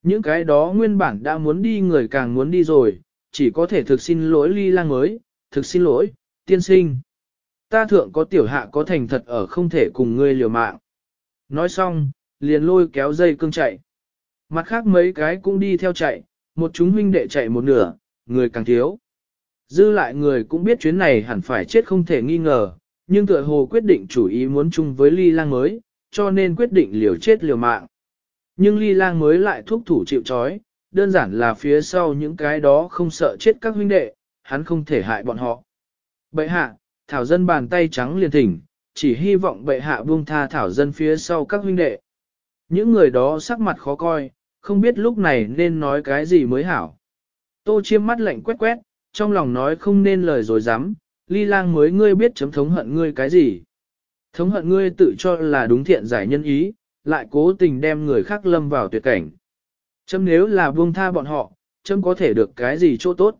Những cái đó nguyên bản đã muốn đi người càng muốn đi rồi, chỉ có thể thực xin lỗi ly lang mới, thực xin lỗi, tiên sinh. Ta thượng có tiểu hạ có thành thật ở không thể cùng ngươi liều mạng. Nói xong, liền lôi kéo dây cương chạy. Mặt khác mấy cái cũng đi theo chạy, một chúng huynh đệ chạy một nửa, người càng thiếu. Dư lại người cũng biết chuyến này hẳn phải chết không thể nghi ngờ, nhưng tựa hồ quyết định chủ ý muốn chung với ly lang mới, cho nên quyết định liều chết liều mạng. Nhưng ly lang mới lại thúc thủ chịu chói, đơn giản là phía sau những cái đó không sợ chết các huynh đệ, hắn không thể hại bọn họ. Bệ hạ, thảo dân bàn tay trắng liền thỉnh, chỉ hy vọng bệ hạ buông tha thảo dân phía sau các huynh đệ. Những người đó sắc mặt khó coi, không biết lúc này nên nói cái gì mới hảo. Tô chiêm mắt lạnh quét quét, trong lòng nói không nên lời rồi dám, ly lang mới ngươi biết chấm thống hận ngươi cái gì. Thống hận ngươi tự cho là đúng thiện giải nhân ý, lại cố tình đem người khác lâm vào tuyệt cảnh. Chấm nếu là buông tha bọn họ, chấm có thể được cái gì chỗ tốt.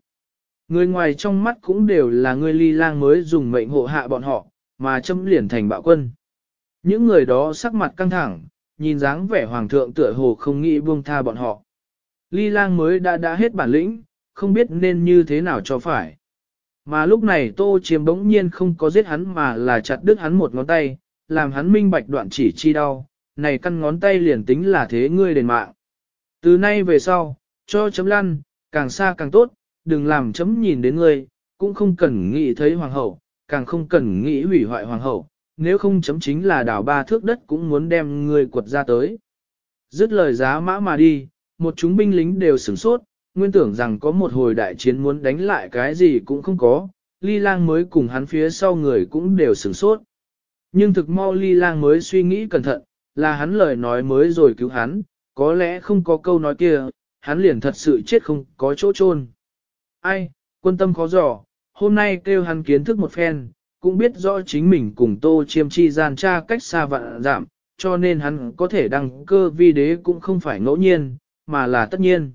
Người ngoài trong mắt cũng đều là người ly lang mới dùng mệnh hộ hạ bọn họ, mà chấm liền thành bạo quân. Những người đó sắc mặt căng thẳng, nhìn dáng vẻ hoàng thượng tựa hồ không nghĩ buông tha bọn họ. Ly lang mới đã đã hết bản lĩnh, không biết nên như thế nào cho phải. Mà lúc này tô chiếm bỗng nhiên không có giết hắn mà là chặt đứt hắn một ngón tay, làm hắn minh bạch đoạn chỉ chi đau, này căn ngón tay liền tính là thế ngươi đền mạng. Từ nay về sau, cho chấm lăn, càng xa càng tốt, đừng làm chấm nhìn đến ngươi, cũng không cần nghĩ thấy hoàng hậu, càng không cần nghĩ hủy hoại hoàng hậu, nếu không chấm chính là đảo ba thước đất cũng muốn đem người quật ra tới. Dứt lời giá mã mà đi, một chúng binh lính đều sửng sốt, nguyên tưởng rằng có một hồi đại chiến muốn đánh lại cái gì cũng không có, ly lang mới cùng hắn phía sau người cũng đều sửng sốt. Nhưng thực mau ly lang mới suy nghĩ cẩn thận, là hắn lời nói mới rồi cứu hắn, có lẽ không có câu nói kia, hắn liền thật sự chết không có chỗ chôn. Ai, quân tâm khó dò, hôm nay kêu hắn kiến thức một phen, cũng biết rõ chính mình cùng tô chiêm chi gian tra cách xa vạn giảm, cho nên hắn có thể đăng cơ vi đế cũng không phải ngẫu nhiên, mà là tất nhiên.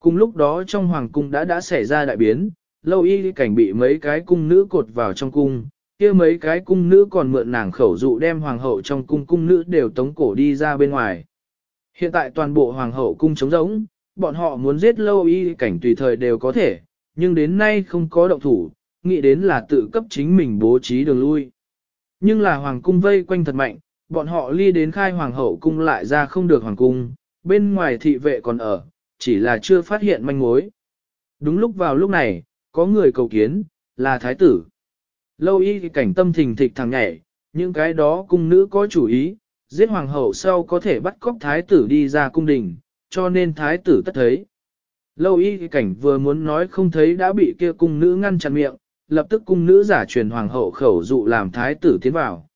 Cùng lúc đó trong hoàng cung đã đã xảy ra đại biến, lâu y cảnh bị mấy cái cung nữ cột vào trong cung, kia mấy cái cung nữ còn mượn nàng khẩu dụ đem hoàng hậu trong cung cung nữ đều tống cổ đi ra bên ngoài. Hiện tại toàn bộ hoàng hậu cung trống rỗng, bọn họ muốn giết lâu y cảnh tùy thời đều có thể, nhưng đến nay không có động thủ, nghĩ đến là tự cấp chính mình bố trí đường lui. Nhưng là hoàng cung vây quanh thật mạnh, bọn họ ly đến khai hoàng hậu cung lại ra không được hoàng cung, bên ngoài thị vệ còn ở, chỉ là chưa phát hiện manh mối. Đúng lúc vào lúc này, có người cầu kiến, là thái tử. Lâu y cảnh tâm thình thịch thằng nhảy, những cái đó cung nữ có chủ ý, giết hoàng hậu sau có thể bắt cóc thái tử đi ra cung đình, cho nên thái tử tất thấy. Lâu y cảnh vừa muốn nói không thấy đã bị kia cung nữ ngăn chặn miệng, lập tức cung nữ giả truyền hoàng hậu khẩu dụ làm thái tử tiến vào.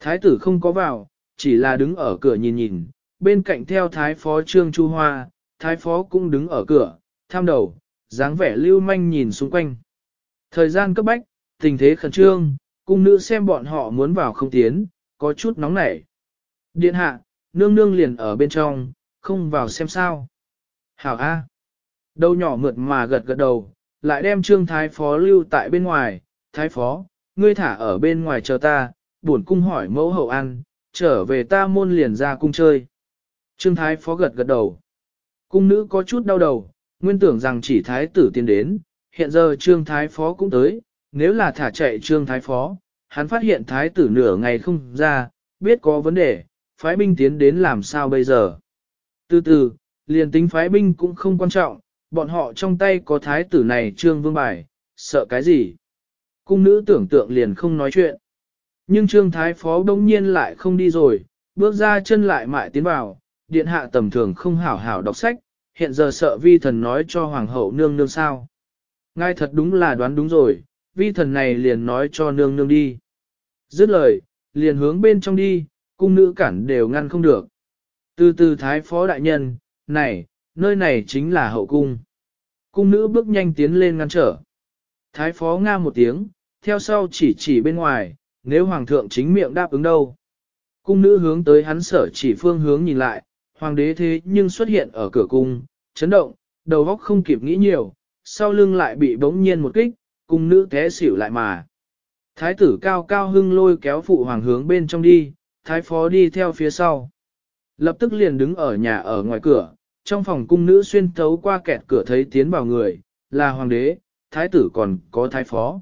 Thái tử không có vào, chỉ là đứng ở cửa nhìn nhìn, bên cạnh theo thái phó trương Chu Hoa, thái phó cũng đứng ở cửa, tham đầu, dáng vẻ lưu manh nhìn xung quanh. Thời gian cấp bách, tình thế khẩn trương, cung nữ xem bọn họ muốn vào không tiến, có chút nóng nảy. Điện hạ, nương nương liền ở bên trong, không vào xem sao. Hảo A. Đầu nhỏ mượt mà gật gật đầu, lại đem trương thái phó lưu tại bên ngoài, thái phó, ngươi thả ở bên ngoài chờ ta, buồn cung hỏi mẫu hậu ăn, trở về ta môn liền ra cung chơi. Trương thái phó gật gật đầu. Cung nữ có chút đau đầu, nguyên tưởng rằng chỉ thái tử tiến đến, hiện giờ trương thái phó cũng tới, nếu là thả chạy trương thái phó, hắn phát hiện thái tử nửa ngày không ra, biết có vấn đề, phái binh tiến đến làm sao bây giờ. Từ từ, liền tính phái binh cũng không quan trọng, bọn họ trong tay có thái tử này trương vương bài, sợ cái gì. Cung nữ tưởng tượng liền không nói chuyện. Nhưng trương thái phó đông nhiên lại không đi rồi, bước ra chân lại mại tiến vào, điện hạ tầm thường không hảo hảo đọc sách, hiện giờ sợ vi thần nói cho hoàng hậu nương nương sao. Ngay thật đúng là đoán đúng rồi, vi thần này liền nói cho nương nương đi. Dứt lời, liền hướng bên trong đi, cung nữ cản đều ngăn không được. Từ từ thái phó đại nhân, này, nơi này chính là hậu cung. Cung nữ bước nhanh tiến lên ngăn trở. Thái phó nga một tiếng, theo sau chỉ chỉ bên ngoài, nếu hoàng thượng chính miệng đáp ứng đâu. Cung nữ hướng tới hắn sở chỉ phương hướng nhìn lại, hoàng đế thế nhưng xuất hiện ở cửa cung, chấn động, đầu óc không kịp nghĩ nhiều, sau lưng lại bị bỗng nhiên một kích, cung nữ té xỉu lại mà. Thái tử cao cao hưng lôi kéo phụ hoàng hướng bên trong đi, thái phó đi theo phía sau. Lập tức liền đứng ở nhà ở ngoài cửa, trong phòng cung nữ xuyên thấu qua kẹt cửa thấy tiến vào người, là hoàng đế, thái tử còn có thái phó.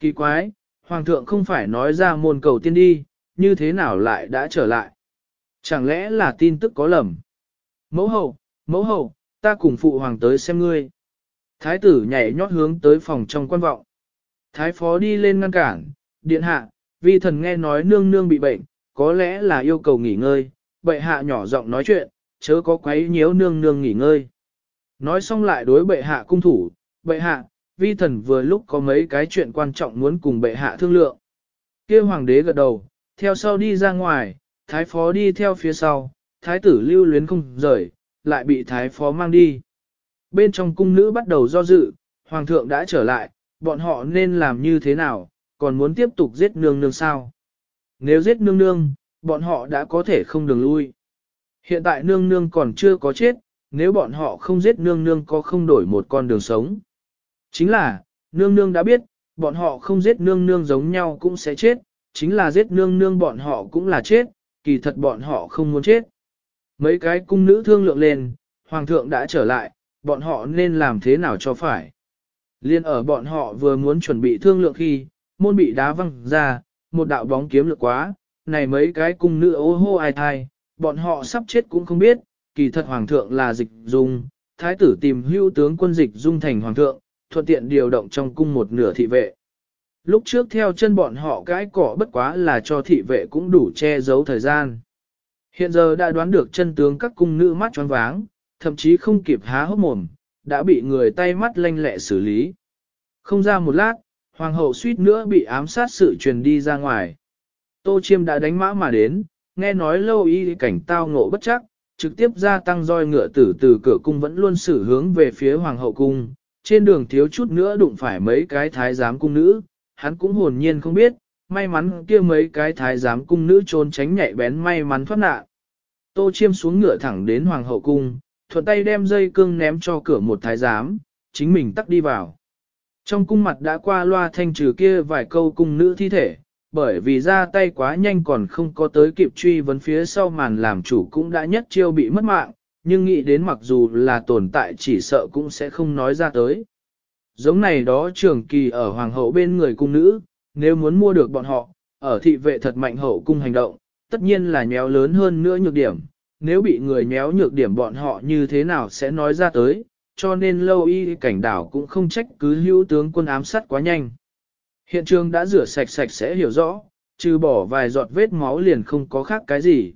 Kỳ quái, hoàng thượng không phải nói ra môn cầu tiên đi, như thế nào lại đã trở lại? Chẳng lẽ là tin tức có lầm? Mẫu hậu, mẫu hậu, ta cùng phụ hoàng tới xem ngươi. Thái tử nhảy nhót hướng tới phòng trong quan vọng. Thái phó đi lên ngăn cản, điện hạ, vi thần nghe nói nương nương bị bệnh, có lẽ là yêu cầu nghỉ ngơi, bệ hạ nhỏ giọng nói chuyện, chớ có quấy nhiễu nương nương nghỉ ngơi. Nói xong lại đối bệ hạ cung thủ, bệ hạ, vi thần vừa lúc có mấy cái chuyện quan trọng muốn cùng bệ hạ thương lượng. kia hoàng đế gật đầu, theo sau đi ra ngoài, thái phó đi theo phía sau, thái tử lưu luyến không rời, lại bị thái phó mang đi. Bên trong cung nữ bắt đầu do dự, hoàng thượng đã trở lại, bọn họ nên làm như thế nào, còn muốn tiếp tục giết nương nương sao? Nếu giết nương nương, bọn họ đã có thể không đường lui. Hiện tại nương nương còn chưa có chết, nếu bọn họ không giết nương nương có không đổi một con đường sống. Chính là, nương nương đã biết, bọn họ không giết nương nương giống nhau cũng sẽ chết, chính là giết nương nương bọn họ cũng là chết, kỳ thật bọn họ không muốn chết. Mấy cái cung nữ thương lượng lên, hoàng thượng đã trở lại, bọn họ nên làm thế nào cho phải. Liên ở bọn họ vừa muốn chuẩn bị thương lượng khi, môn bị đá văng ra, một đạo bóng kiếm lược quá, này mấy cái cung nữ ô hô ai thai, bọn họ sắp chết cũng không biết, kỳ thật hoàng thượng là dịch dung, thái tử tìm hưu tướng quân dịch dung thành hoàng thượng, thuận tiện điều động trong cung một nửa thị vệ. Lúc trước theo chân bọn họ cái cỏ bất quá là cho thị vệ cũng đủ che giấu thời gian. Hiện giờ đã đoán được chân tướng các cung nữ mắt choáng váng, thậm chí không kịp há hốc mồm, đã bị người tay mắt lanh lẹ xử lý. Không ra một lát, hoàng hậu suýt nữa bị ám sát sự truyền đi ra ngoài. Tô Chiêm đã đánh mã mà đến, nghe nói lâu y cảnh tao ngộ bất chắc, trực tiếp gia tăng roi ngựa tử từ cửa cung vẫn luôn xử hướng về phía hoàng hậu cung, trên đường thiếu chút nữa đụng phải mấy cái thái giám cung nữ, hắn cũng hồn nhiên không biết, may mắn kia mấy cái thái giám cung nữ trốn tránh nhạy bén may mắn thoát nạn. Tô chiêm xuống ngựa thẳng đến hoàng hậu cung, thuận tay đem dây cương ném cho cửa một thái giám, chính mình tắt đi vào. Trong cung mặt đã qua loa thanh trừ kia vài câu cung nữ thi thể, bởi vì ra tay quá nhanh còn không có tới kịp truy vấn phía sau màn làm chủ cũng đã nhất chiêu bị mất mạng, nhưng nghĩ đến mặc dù là tồn tại chỉ sợ cũng sẽ không nói ra tới. Giống này đó trường kỳ ở hoàng hậu bên người cung nữ, nếu muốn mua được bọn họ, ở thị vệ thật mạnh hậu cung hành động, tất nhiên là nhéo lớn hơn nữa nhược điểm, nếu bị người nhéo nhược điểm bọn họ như thế nào sẽ nói ra tới, cho nên lâu y cảnh đảo cũng không trách cứ hữu tướng quân ám sát quá nhanh. Hiện trường đã rửa sạch sạch sẽ hiểu rõ, trừ bỏ vài giọt vết máu liền không có khác cái gì.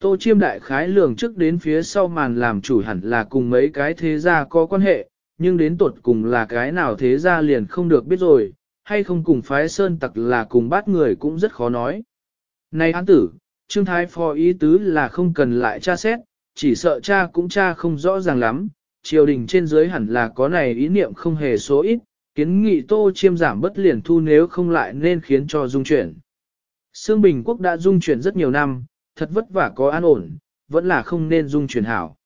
Tô chiêm đại khái lường trước đến phía sau màn làm chủ hẳn là cùng mấy cái thế gia có quan hệ, nhưng đến tuột cùng là cái nào thế gia liền không được biết rồi, hay không cùng phái sơn tặc là cùng bắt người cũng rất khó nói. Này án tử, Trương Thái Phò ý tứ là không cần lại tra xét, chỉ sợ cha cũng cha không rõ ràng lắm, triều đình trên dưới hẳn là có này ý niệm không hề số ít, kiến nghị tô chiêm giảm bất liền thu nếu không lại nên khiến cho dung chuyển. Sương Bình Quốc đã dung chuyển rất nhiều năm, thật vất vả có an ổn, vẫn là không nên dung chuyển hảo.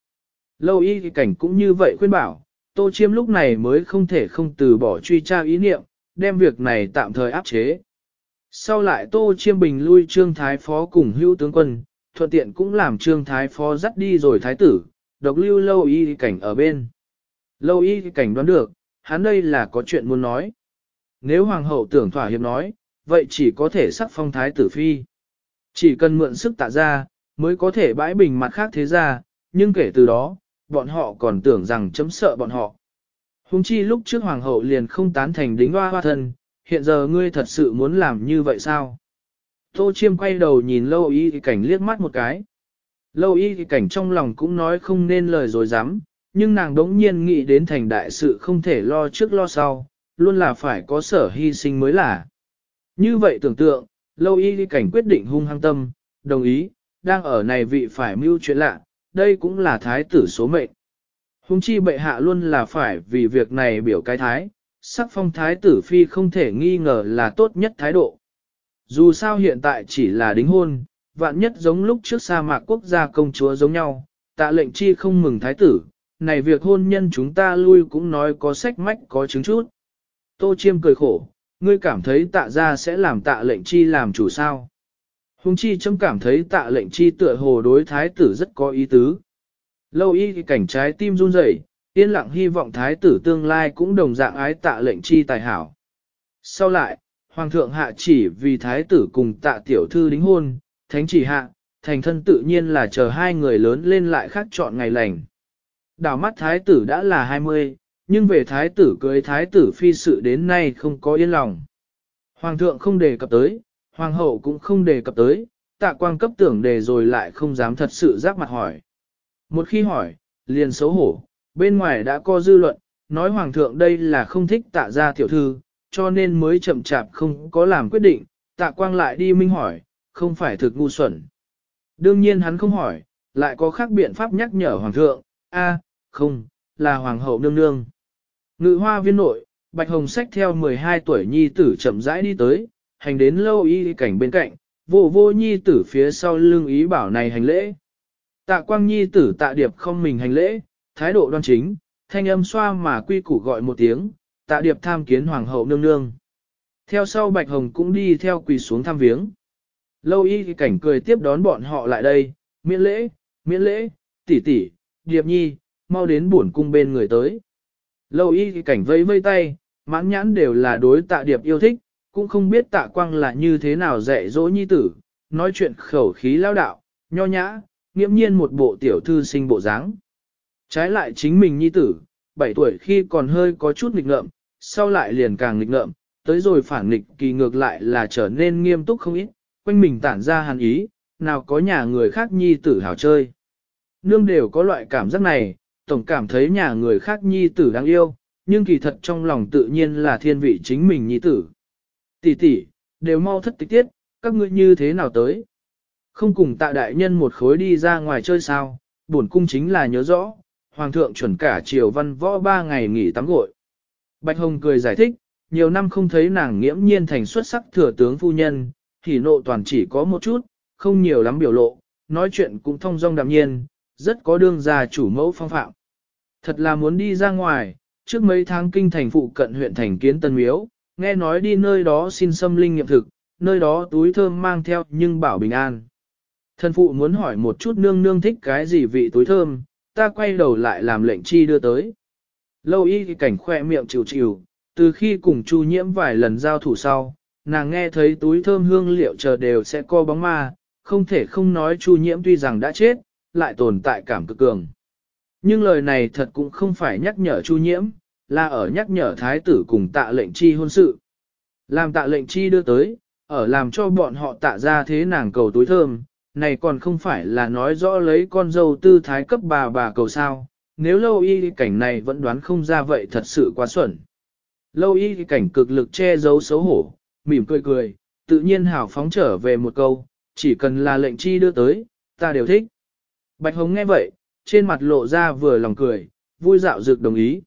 Lâu y thì cảnh cũng như vậy khuyên bảo, tô chiêm lúc này mới không thể không từ bỏ truy tra ý niệm, đem việc này tạm thời áp chế. Sau lại tô chiêm bình lui trương thái phó cùng hữu tướng quân, thuận tiện cũng làm trương thái phó dắt đi rồi thái tử, độc lưu lâu y cảnh ở bên. Lâu y cảnh đoán được, hắn đây là có chuyện muốn nói. Nếu hoàng hậu tưởng thỏa hiệp nói, vậy chỉ có thể sắc phong thái tử phi. Chỉ cần mượn sức tạ ra, mới có thể bãi bình mặt khác thế ra, nhưng kể từ đó, bọn họ còn tưởng rằng chấm sợ bọn họ. Hùng chi lúc trước hoàng hậu liền không tán thành đính hoa hoa thân, hiện giờ ngươi thật sự muốn làm như vậy sao? Tô chiêm quay đầu nhìn lâu y cảnh liếc mắt một cái. Lâu y cảnh trong lòng cũng nói không nên lời rồi dám, nhưng nàng đống nhiên nghĩ đến thành đại sự không thể lo trước lo sau, luôn là phải có sở hy sinh mới là. Như vậy tưởng tượng, lâu y cảnh quyết định hung hăng tâm, đồng ý, đang ở này vị phải mưu chuyện lạ, đây cũng là thái tử số mệnh. Hùng chi bệ hạ luôn là phải vì việc này biểu cái thái, sắc phong thái tử phi không thể nghi ngờ là tốt nhất thái độ. Dù sao hiện tại chỉ là đính hôn, vạn nhất giống lúc trước sa mạc quốc gia công chúa giống nhau, tạ lệnh chi không mừng thái tử, này việc hôn nhân chúng ta lui cũng nói có sách mách có chứng chút. Tô chiêm cười khổ, ngươi cảm thấy tạ ra sẽ làm tạ lệnh chi làm chủ sao. Hùng chi chấm cảm thấy tạ lệnh chi tựa hồ đối thái tử rất có ý tứ. Lâu y cảnh trái tim run rẩy, yên lặng hy vọng thái tử tương lai cũng đồng dạng ái tạ lệnh chi tài hảo. Sau lại, hoàng thượng hạ chỉ vì thái tử cùng tạ tiểu thư đính hôn, thánh chỉ hạ, thành thân tự nhiên là chờ hai người lớn lên lại khác chọn ngày lành. Đảo mắt thái tử đã là 20, nhưng về thái tử cưới thái tử phi sự đến nay không có yên lòng. Hoàng thượng không đề cập tới, hoàng hậu cũng không đề cập tới, tạ quang cấp tưởng đề rồi lại không dám thật sự giáp mặt hỏi. Một khi hỏi, liền xấu hổ, bên ngoài đã có dư luận, nói hoàng thượng đây là không thích tạ ra tiểu thư, cho nên mới chậm chạp không có làm quyết định, tạ quang lại đi minh hỏi, không phải thực ngu xuẩn. Đương nhiên hắn không hỏi, lại có khác biện pháp nhắc nhở hoàng thượng, a, không, là hoàng hậu nương nương. Ngự hoa viên nội, Bạch Hồng sách theo 12 tuổi nhi tử chậm rãi đi tới, hành đến lâu y cảnh bên cạnh, vô vô nhi tử phía sau lưng ý bảo này hành lễ. Tạ quang nhi tử tạ điệp không mình hành lễ, thái độ đoan chính, thanh âm xoa mà quy củ gọi một tiếng, tạ điệp tham kiến hoàng hậu nương nương. Theo sau Bạch Hồng cũng đi theo quỳ xuống thăm viếng. Lâu y cảnh cười tiếp đón bọn họ lại đây, miễn lễ, miễn lễ, tỷ tỷ, điệp nhi, mau đến buồn cung bên người tới. Lâu y cảnh vẫy vây tay, mãn nhãn đều là đối tạ điệp yêu thích, cũng không biết tạ quang là như thế nào dạy dỗ nhi tử, nói chuyện khẩu khí lao đạo, nho nhã, nghiễm nhiên một bộ tiểu thư sinh bộ dáng. Trái lại chính mình nhi tử, 7 tuổi khi còn hơi có chút nghịch ngợm, sau lại liền càng nghịch ngợm, tới rồi phản nghịch kỳ ngược lại là trở nên nghiêm túc không ít, quanh mình tản ra hàn ý, nào có nhà người khác nhi tử hào chơi. Nương đều có loại cảm giác này, tổng cảm thấy nhà người khác nhi tử đáng yêu, nhưng kỳ thật trong lòng tự nhiên là thiên vị chính mình nhi tử. Tỷ tỷ, đều mau thất tịch tiết, các ngươi như thế nào tới? Không cùng tạ đại nhân một khối đi ra ngoài chơi sao, buồn cung chính là nhớ rõ, hoàng thượng chuẩn cả triều văn võ ba ngày nghỉ tắm gội. Bạch Hồng cười giải thích, nhiều năm không thấy nàng nghiễm nhiên thành xuất sắc thừa tướng phu nhân, thì nộ toàn chỉ có một chút, không nhiều lắm biểu lộ, nói chuyện cũng thông dong đạm nhiên, rất có đương gia chủ mẫu phong phạm. Thật là muốn đi ra ngoài, trước mấy tháng kinh thành phụ cận huyện thành kiến tân miếu, nghe nói đi nơi đó xin xâm linh nghiệm thực, nơi đó túi thơm mang theo nhưng bảo bình an. Thần phụ muốn hỏi một chút nương nương thích cái gì vị túi thơm, ta quay đầu lại làm lệnh chi đưa tới. Lâu y cái cảnh khoe miệng chịu chịu, từ khi cùng chu nhiễm vài lần giao thủ sau, nàng nghe thấy túi thơm hương liệu chờ đều sẽ co bóng ma, không thể không nói chu nhiễm tuy rằng đã chết, lại tồn tại cảm cực cường. Nhưng lời này thật cũng không phải nhắc nhở chu nhiễm, là ở nhắc nhở thái tử cùng tạ lệnh chi hôn sự. Làm tạ lệnh chi đưa tới, ở làm cho bọn họ tạ ra thế nàng cầu túi thơm, này còn không phải là nói rõ lấy con dâu tư thái cấp bà bà cầu sao, nếu lâu y cảnh này vẫn đoán không ra vậy thật sự quá xuẩn. Lâu y cảnh cực lực che giấu xấu hổ, mỉm cười cười, tự nhiên hảo phóng trở về một câu, chỉ cần là lệnh chi đưa tới, ta đều thích. Bạch Hồng nghe vậy, trên mặt lộ ra vừa lòng cười, vui dạo dược đồng ý.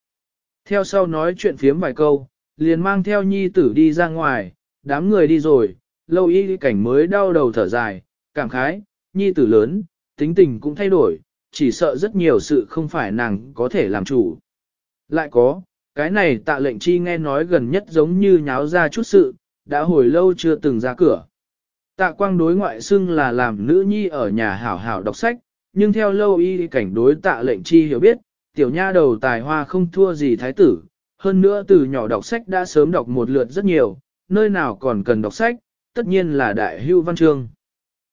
Theo sau nói chuyện phiếm vài câu, liền mang theo nhi tử đi ra ngoài, đám người đi rồi, lâu y cảnh mới đau đầu thở dài, cảm khái, nhi tử lớn, tính tình cũng thay đổi, chỉ sợ rất nhiều sự không phải nàng có thể làm chủ. Lại có, cái này tạ lệnh chi nghe nói gần nhất giống như nháo ra chút sự, đã hồi lâu chưa từng ra cửa. Tạ quang đối ngoại xưng là làm nữ nhi ở nhà hảo hảo đọc sách, nhưng theo lâu y cảnh đối tạ lệnh chi hiểu biết, tiểu nha đầu tài hoa không thua gì thái tử, hơn nữa từ nhỏ đọc sách đã sớm đọc một lượt rất nhiều, nơi nào còn cần đọc sách, tất nhiên là đại hưu văn chương.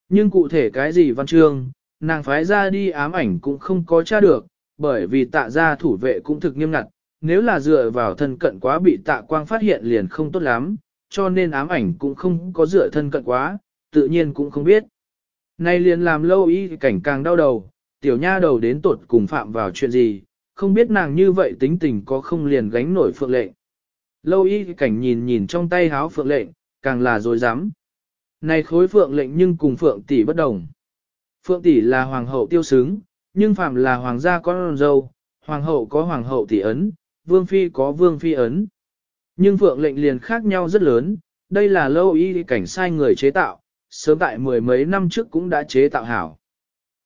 Nhưng cụ thể cái gì văn chương, nàng phái ra đi ám ảnh cũng không có tra được, bởi vì tạ gia thủ vệ cũng thực nghiêm ngặt, nếu là dựa vào thân cận quá bị tạ quang phát hiện liền không tốt lắm, cho nên ám ảnh cũng không có dựa thân cận quá, tự nhiên cũng không biết. Nay liền làm lâu y cảnh càng đau đầu, tiểu nha đầu đến tột cùng phạm vào chuyện gì, không biết nàng như vậy tính tình có không liền gánh nổi phượng lệnh. Lâu y cảnh nhìn nhìn trong tay háo phượng lệnh, càng là dối dám. Này khối phượng lệnh nhưng cùng phượng tỷ bất đồng. Phượng tỷ là hoàng hậu tiêu xứng, nhưng phạm là hoàng gia con dâu, hoàng hậu có hoàng hậu tỷ ấn, vương phi có vương phi ấn. Nhưng phượng lệnh liền khác nhau rất lớn, đây là lâu y cảnh sai người chế tạo, sớm tại mười mấy năm trước cũng đã chế tạo hảo.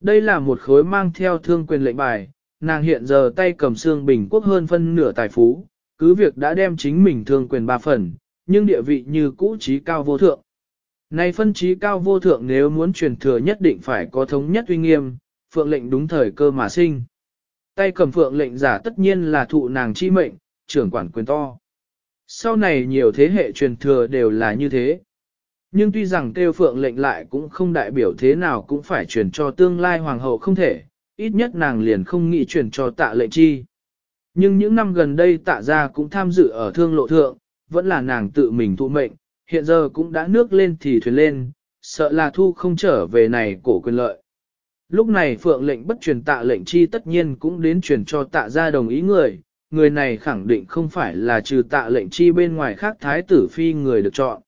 Đây là một khối mang theo thương quyền lệnh bài, nàng hiện giờ tay cầm xương bình quốc hơn phân nửa tài phú, cứ việc đã đem chính mình thương quyền ba phần, nhưng địa vị như cũ trí cao vô thượng. Này phân trí cao vô thượng nếu muốn truyền thừa nhất định phải có thống nhất uy nghiêm, phượng lệnh đúng thời cơ mà sinh. Tay cầm phượng lệnh giả tất nhiên là thụ nàng chi mệnh, trưởng quản quyền to. Sau này nhiều thế hệ truyền thừa đều là như thế. Nhưng tuy rằng kêu phượng lệnh lại cũng không đại biểu thế nào cũng phải truyền cho tương lai hoàng hậu không thể, ít nhất nàng liền không nghĩ truyền cho tạ lệnh chi. Nhưng những năm gần đây tạ gia cũng tham dự ở thương lộ thượng, vẫn là nàng tự mình thụ mệnh, hiện giờ cũng đã nước lên thì thuyền lên, sợ là thu không trở về này cổ quyền lợi. Lúc này phượng lệnh bất truyền tạ lệnh chi tất nhiên cũng đến truyền cho tạ gia đồng ý người, người này khẳng định không phải là trừ tạ lệnh chi bên ngoài khác thái tử phi người được chọn.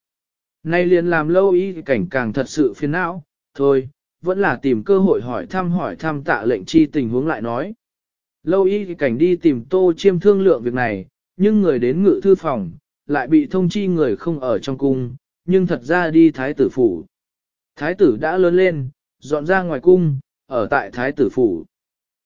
Nay liền làm lâu ý cảnh càng thật sự phiền não, thôi, vẫn là tìm cơ hội hỏi thăm hỏi thăm tạ lệnh chi tình huống lại nói. Lâu y cảnh đi tìm tô chiêm thương lượng việc này, nhưng người đến ngự thư phòng, lại bị thông chi người không ở trong cung, nhưng thật ra đi thái tử phủ. Thái tử đã lớn lên, dọn ra ngoài cung, ở tại thái tử phủ.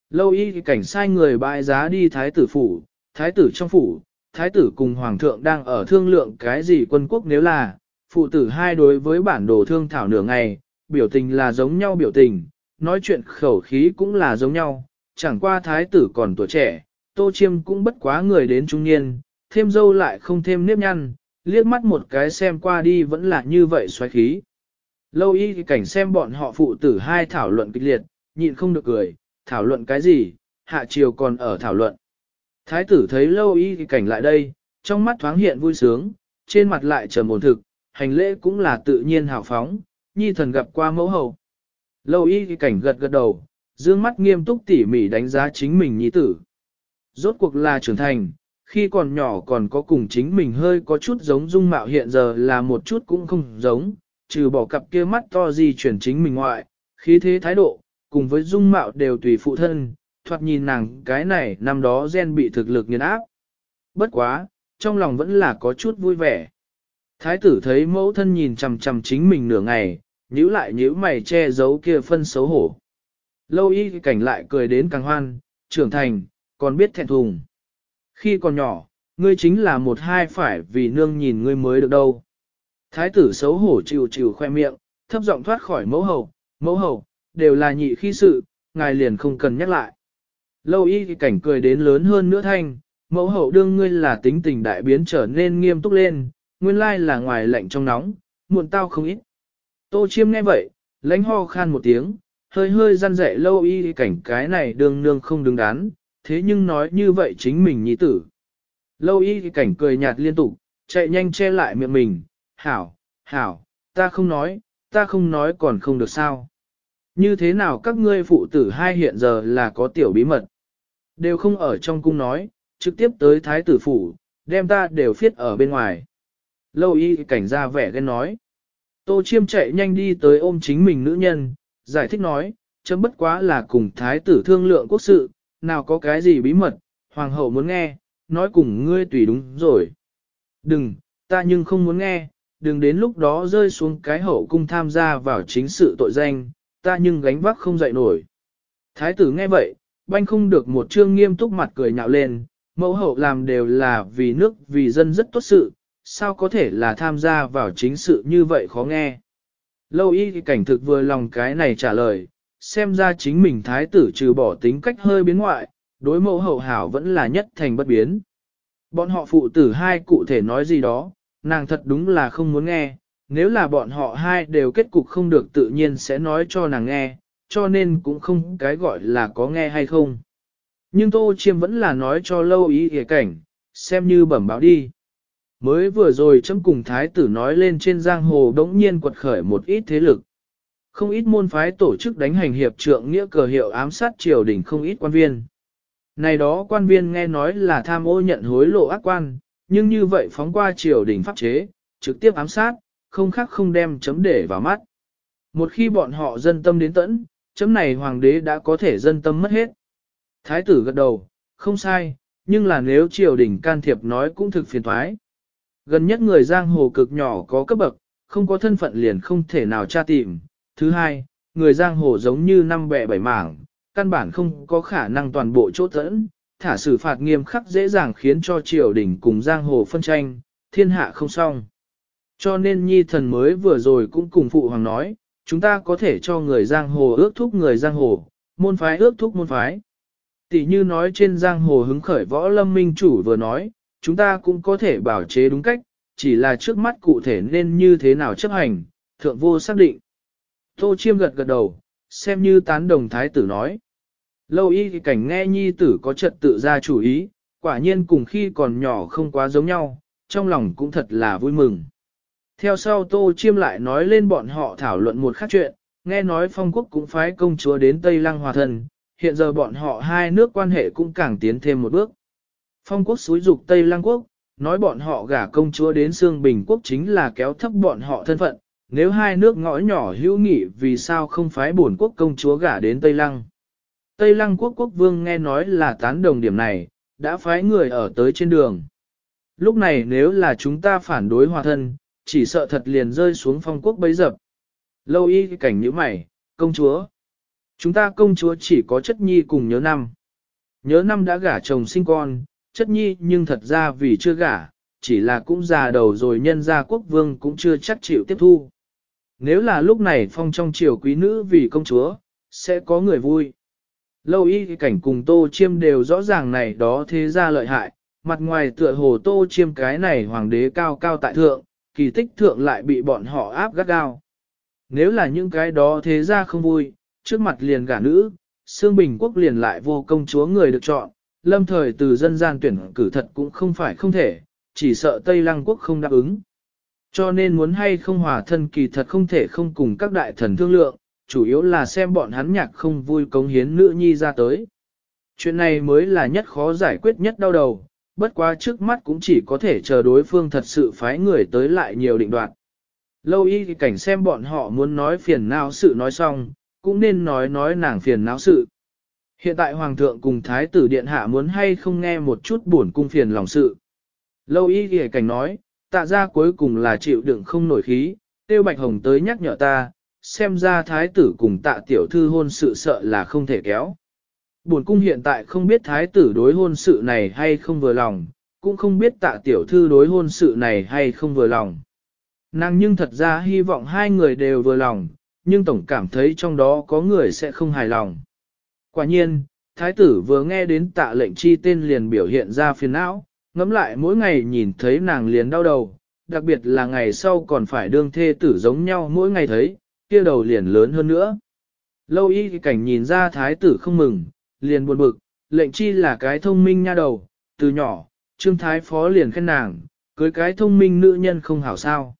Lâu y cảnh sai người bại giá đi thái tử phủ, thái tử trong phủ, thái tử cùng hoàng thượng đang ở thương lượng cái gì quân quốc nếu là, phụ tử hai đối với bản đồ thương thảo nửa ngày, biểu tình là giống nhau biểu tình, nói chuyện khẩu khí cũng là giống nhau, chẳng qua thái tử còn tuổi trẻ, tô chiêm cũng bất quá người đến trung niên, thêm dâu lại không thêm nếp nhăn, liếc mắt một cái xem qua đi vẫn là như vậy xoáy khí. Lâu y thì cảnh xem bọn họ phụ tử hai thảo luận kịch liệt, nhịn không được cười, thảo luận cái gì, hạ chiều còn ở thảo luận. Thái tử thấy lâu y thì cảnh lại đây, trong mắt thoáng hiện vui sướng, trên mặt lại trầm ổn thực, hành lễ cũng là tự nhiên hào phóng, nhi thần gặp qua mẫu hầu. Lâu y cảnh gật gật đầu, dương mắt nghiêm túc tỉ mỉ đánh giá chính mình nhi tử. Rốt cuộc là trưởng thành, khi còn nhỏ còn có cùng chính mình hơi có chút giống dung mạo hiện giờ là một chút cũng không giống, trừ bỏ cặp kia mắt to gì chuyển chính mình ngoại, khí thế thái độ, cùng với dung mạo đều tùy phụ thân, thoạt nhìn nàng cái này năm đó gen bị thực lực nghiền áp. Bất quá, trong lòng vẫn là có chút vui vẻ. Thái tử thấy mẫu thân nhìn chằm chằm chính mình nửa ngày, nhíu lại nhíu mày che giấu kia phân xấu hổ. Lâu y cảnh lại cười đến càng hoan, trưởng thành, còn biết thẹn thùng. Khi còn nhỏ, ngươi chính là một hai phải vì nương nhìn ngươi mới được đâu. Thái tử xấu hổ chịu chịu khoe miệng, thấp giọng thoát khỏi mẫu hầu, mẫu hầu, đều là nhị khi sự, ngài liền không cần nhắc lại. Lâu y cảnh cười đến lớn hơn nữa thanh, mẫu hậu đương ngươi là tính tình đại biến trở nên nghiêm túc lên, nguyên lai là ngoài lạnh trong nóng, muộn tao không ít. Tô chiêm nghe vậy, lãnh ho khan một tiếng, hơi hơi răn dạy lâu y cảnh cái này đương nương không đứng đắn, thế nhưng nói như vậy chính mình nhi tử. Lâu y cảnh cười nhạt liên tục, chạy nhanh che lại miệng mình, hảo, hảo, ta không nói, ta không nói còn không được sao. Như thế nào các ngươi phụ tử hai hiện giờ là có tiểu bí mật. Đều không ở trong cung nói, trực tiếp tới thái tử phủ, đem ta đều phiết ở bên ngoài. Lâu y cảnh ra vẻ ghen nói. Tô chiêm chạy nhanh đi tới ôm chính mình nữ nhân, giải thích nói, chấm bất quá là cùng thái tử thương lượng quốc sự, nào có cái gì bí mật, hoàng hậu muốn nghe, nói cùng ngươi tùy đúng rồi. Đừng, ta nhưng không muốn nghe, đừng đến lúc đó rơi xuống cái hậu cung tham gia vào chính sự tội danh, ta nhưng gánh vác không dậy nổi. Thái tử nghe vậy, banh không được một trương nghiêm túc mặt cười nhạo lên, mẫu hậu làm đều là vì nước vì dân rất tốt sự, sao có thể là tham gia vào chính sự như vậy khó nghe. Lâu y cảnh thực vừa lòng cái này trả lời, xem ra chính mình thái tử trừ bỏ tính cách hơi biến ngoại, đối mẫu hậu hảo vẫn là nhất thành bất biến. Bọn họ phụ tử hai cụ thể nói gì đó, nàng thật đúng là không muốn nghe, nếu là bọn họ hai đều kết cục không được tự nhiên sẽ nói cho nàng nghe, cho nên cũng không cái gọi là có nghe hay không. Nhưng Tô Chiêm vẫn là nói cho lâu ý hề cảnh, xem như bẩm báo đi. Mới vừa rồi chấm cùng thái tử nói lên trên giang hồ đống nhiên quật khởi một ít thế lực. Không ít môn phái tổ chức đánh hành hiệp trượng nghĩa cờ hiệu ám sát triều đình không ít quan viên. Này đó quan viên nghe nói là tham ô nhận hối lộ ác quan, nhưng như vậy phóng qua triều đình pháp chế, trực tiếp ám sát, không khác không đem chấm để vào mắt. Một khi bọn họ dân tâm đến tẫn, chấm này hoàng đế đã có thể dân tâm mất hết. Thái tử gật đầu, không sai, nhưng là nếu triều đình can thiệp nói cũng thực phiền thoái. Gần nhất người giang hồ cực nhỏ có cấp bậc, không có thân phận liền không thể nào tra tìm. Thứ hai, người giang hồ giống như năm bẹ bảy mảng, căn bản không có khả năng toàn bộ chỗ tẫn, thả xử phạt nghiêm khắc dễ dàng khiến cho triều đình cùng giang hồ phân tranh, thiên hạ không xong. Cho nên nhi thần mới vừa rồi cũng cùng phụ hoàng nói, chúng ta có thể cho người giang hồ ước thúc người giang hồ, môn phái ước thúc môn phái. Tỷ như nói trên giang hồ hứng khởi võ lâm minh chủ vừa nói, chúng ta cũng có thể bảo chế đúng cách, chỉ là trước mắt cụ thể nên như thế nào chấp hành, thượng vô xác định. Tô Chiêm gật gật đầu, xem như tán đồng thái tử nói. Lâu y thì cảnh nghe nhi tử có trật tự ra chủ ý, quả nhiên cùng khi còn nhỏ không quá giống nhau, trong lòng cũng thật là vui mừng. Theo sau Tô Chiêm lại nói lên bọn họ thảo luận một khác chuyện, nghe nói phong quốc cũng phái công chúa đến Tây Lăng Hòa Thần, hiện giờ bọn họ hai nước quan hệ cũng càng tiến thêm một bước. Phong quốc xúi dục Tây Lăng quốc, nói bọn họ gả công chúa đến Sương Bình quốc chính là kéo thấp bọn họ thân phận, nếu hai nước ngõ nhỏ hữu nghị vì sao không phái bổn quốc công chúa gả đến Tây Lăng. Tây Lăng quốc quốc vương nghe nói là tán đồng điểm này, đã phái người ở tới trên đường. Lúc này nếu là chúng ta phản đối hòa thân, chỉ sợ thật liền rơi xuống phong quốc bấy dập. Lâu y cảnh như mày, công chúa. Chúng ta công chúa chỉ có chất nhi cùng nhớ năm. Nhớ năm đã gả chồng sinh con, chất nhi nhưng thật ra vì chưa gả, chỉ là cũng già đầu rồi nhân gia quốc vương cũng chưa chắc chịu tiếp thu. Nếu là lúc này phong trong triều quý nữ vì công chúa, sẽ có người vui. Lâu y cảnh cùng tô chiêm đều rõ ràng này đó thế ra lợi hại, mặt ngoài tựa hồ tô chiêm cái này hoàng đế cao cao tại thượng, kỳ tích thượng lại bị bọn họ áp gắt gao. Nếu là những cái đó thế ra không vui, trước mặt liền gả nữ, xương bình quốc liền lại vô công chúa người được chọn, lâm thời từ dân gian tuyển cử thật cũng không phải không thể, chỉ sợ Tây Lăng quốc không đáp ứng. Cho nên muốn hay không hòa thân kỳ thật không thể không cùng các đại thần thương lượng, chủ yếu là xem bọn hắn nhạc không vui cống hiến nữ nhi ra tới. Chuyện này mới là nhất khó giải quyết nhất đau đầu, bất quá trước mắt cũng chỉ có thể chờ đối phương thật sự phái người tới lại nhiều định đoạn. Lâu y thì cảnh xem bọn họ muốn nói phiền não sự nói xong, cũng nên nói nói nàng phiền não sự. Hiện tại Hoàng thượng cùng Thái tử Điện Hạ muốn hay không nghe một chút buồn cung phiền lòng sự. Lâu y thì cảnh nói, tạ ra cuối cùng là chịu đựng không nổi khí, tiêu bạch hồng tới nhắc nhở ta, xem ra Thái tử cùng tạ tiểu thư hôn sự sợ là không thể kéo. Buồn cung hiện tại không biết Thái tử đối hôn sự này hay không vừa lòng, cũng không biết tạ tiểu thư đối hôn sự này hay không vừa lòng. Nàng nhưng thật ra hy vọng hai người đều vừa lòng, nhưng tổng cảm thấy trong đó có người sẽ không hài lòng. Quả nhiên, thái tử vừa nghe đến tạ lệnh chi tên liền biểu hiện ra phiền não, ngẫm lại mỗi ngày nhìn thấy nàng liền đau đầu, đặc biệt là ngày sau còn phải đương thê tử giống nhau mỗi ngày thấy, kia đầu liền lớn hơn nữa. Lâu y cảnh nhìn ra thái tử không mừng, liền buồn bực, lệnh chi là cái thông minh nha đầu, từ nhỏ, trương thái phó liền khen nàng, cưới cái thông minh nữ nhân không hảo sao.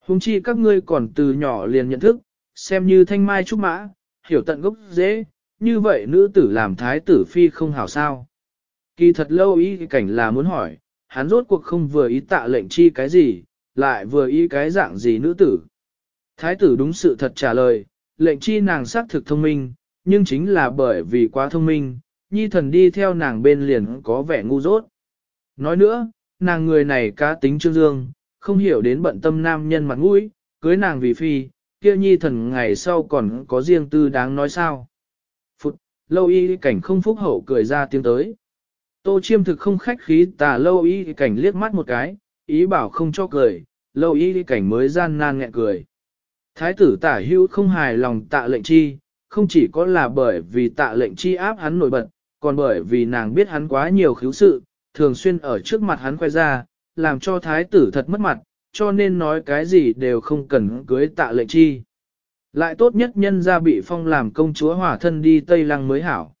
Hùng chi các ngươi còn từ nhỏ liền nhận thức, xem như thanh mai trúc mã, hiểu tận gốc dễ, như vậy nữ tử làm thái tử phi không hảo sao. Kỳ thật lâu ý cảnh là muốn hỏi, hắn rốt cuộc không vừa ý tạ lệnh chi cái gì, lại vừa ý cái dạng gì nữ tử. Thái tử đúng sự thật trả lời, lệnh chi nàng xác thực thông minh, nhưng chính là bởi vì quá thông minh, nhi thần đi theo nàng bên liền có vẻ ngu dốt. Nói nữa, nàng người này cá tính trương dương, không hiểu đến bận tâm nam nhân mặt mũi, cưới nàng vì phi, kia nhi thần ngày sau còn có riêng tư đáng nói sao. Lâu y cảnh không phúc hậu cười ra tiếng tới. Tô chiêm thực không khách khí tà lâu y cảnh liếc mắt một cái, ý bảo không cho cười, lâu y cảnh mới gian nan nghẹn cười. Thái tử tả hữu không hài lòng tạ lệnh chi, không chỉ có là bởi vì tạ lệnh chi áp hắn nổi bật, còn bởi vì nàng biết hắn quá nhiều khiếu sự, thường xuyên ở trước mặt hắn khoe ra, làm cho thái tử thật mất mặt, cho nên nói cái gì đều không cần cưới tạ lệnh chi. Lại tốt nhất nhân ra bị phong làm công chúa hỏa thân đi Tây Lăng mới hảo.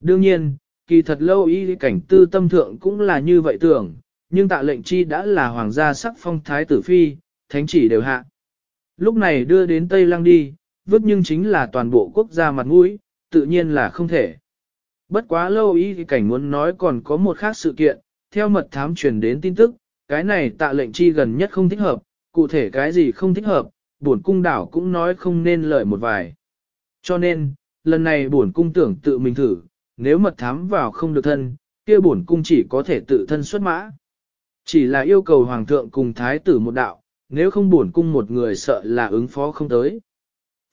Đương nhiên, kỳ thật lâu y cảnh tư tâm thượng cũng là như vậy tưởng, nhưng tạ lệnh chi đã là hoàng gia sắc phong thái tử phi, thánh chỉ đều hạ. Lúc này đưa đến Tây Lăng đi, vứt nhưng chính là toàn bộ quốc gia mặt mũi, tự nhiên là không thể. Bất quá lâu y cảnh muốn nói còn có một khác sự kiện, theo mật thám truyền đến tin tức, cái này tạ lệnh chi gần nhất không thích hợp, cụ thể cái gì không thích hợp, bổn cung đảo cũng nói không nên lời một vài. Cho nên, lần này bổn cung tưởng tự mình thử, nếu mật thám vào không được thân, kia bổn cung chỉ có thể tự thân xuất mã. Chỉ là yêu cầu hoàng thượng cùng thái tử một đạo, nếu không bổn cung một người sợ là ứng phó không tới.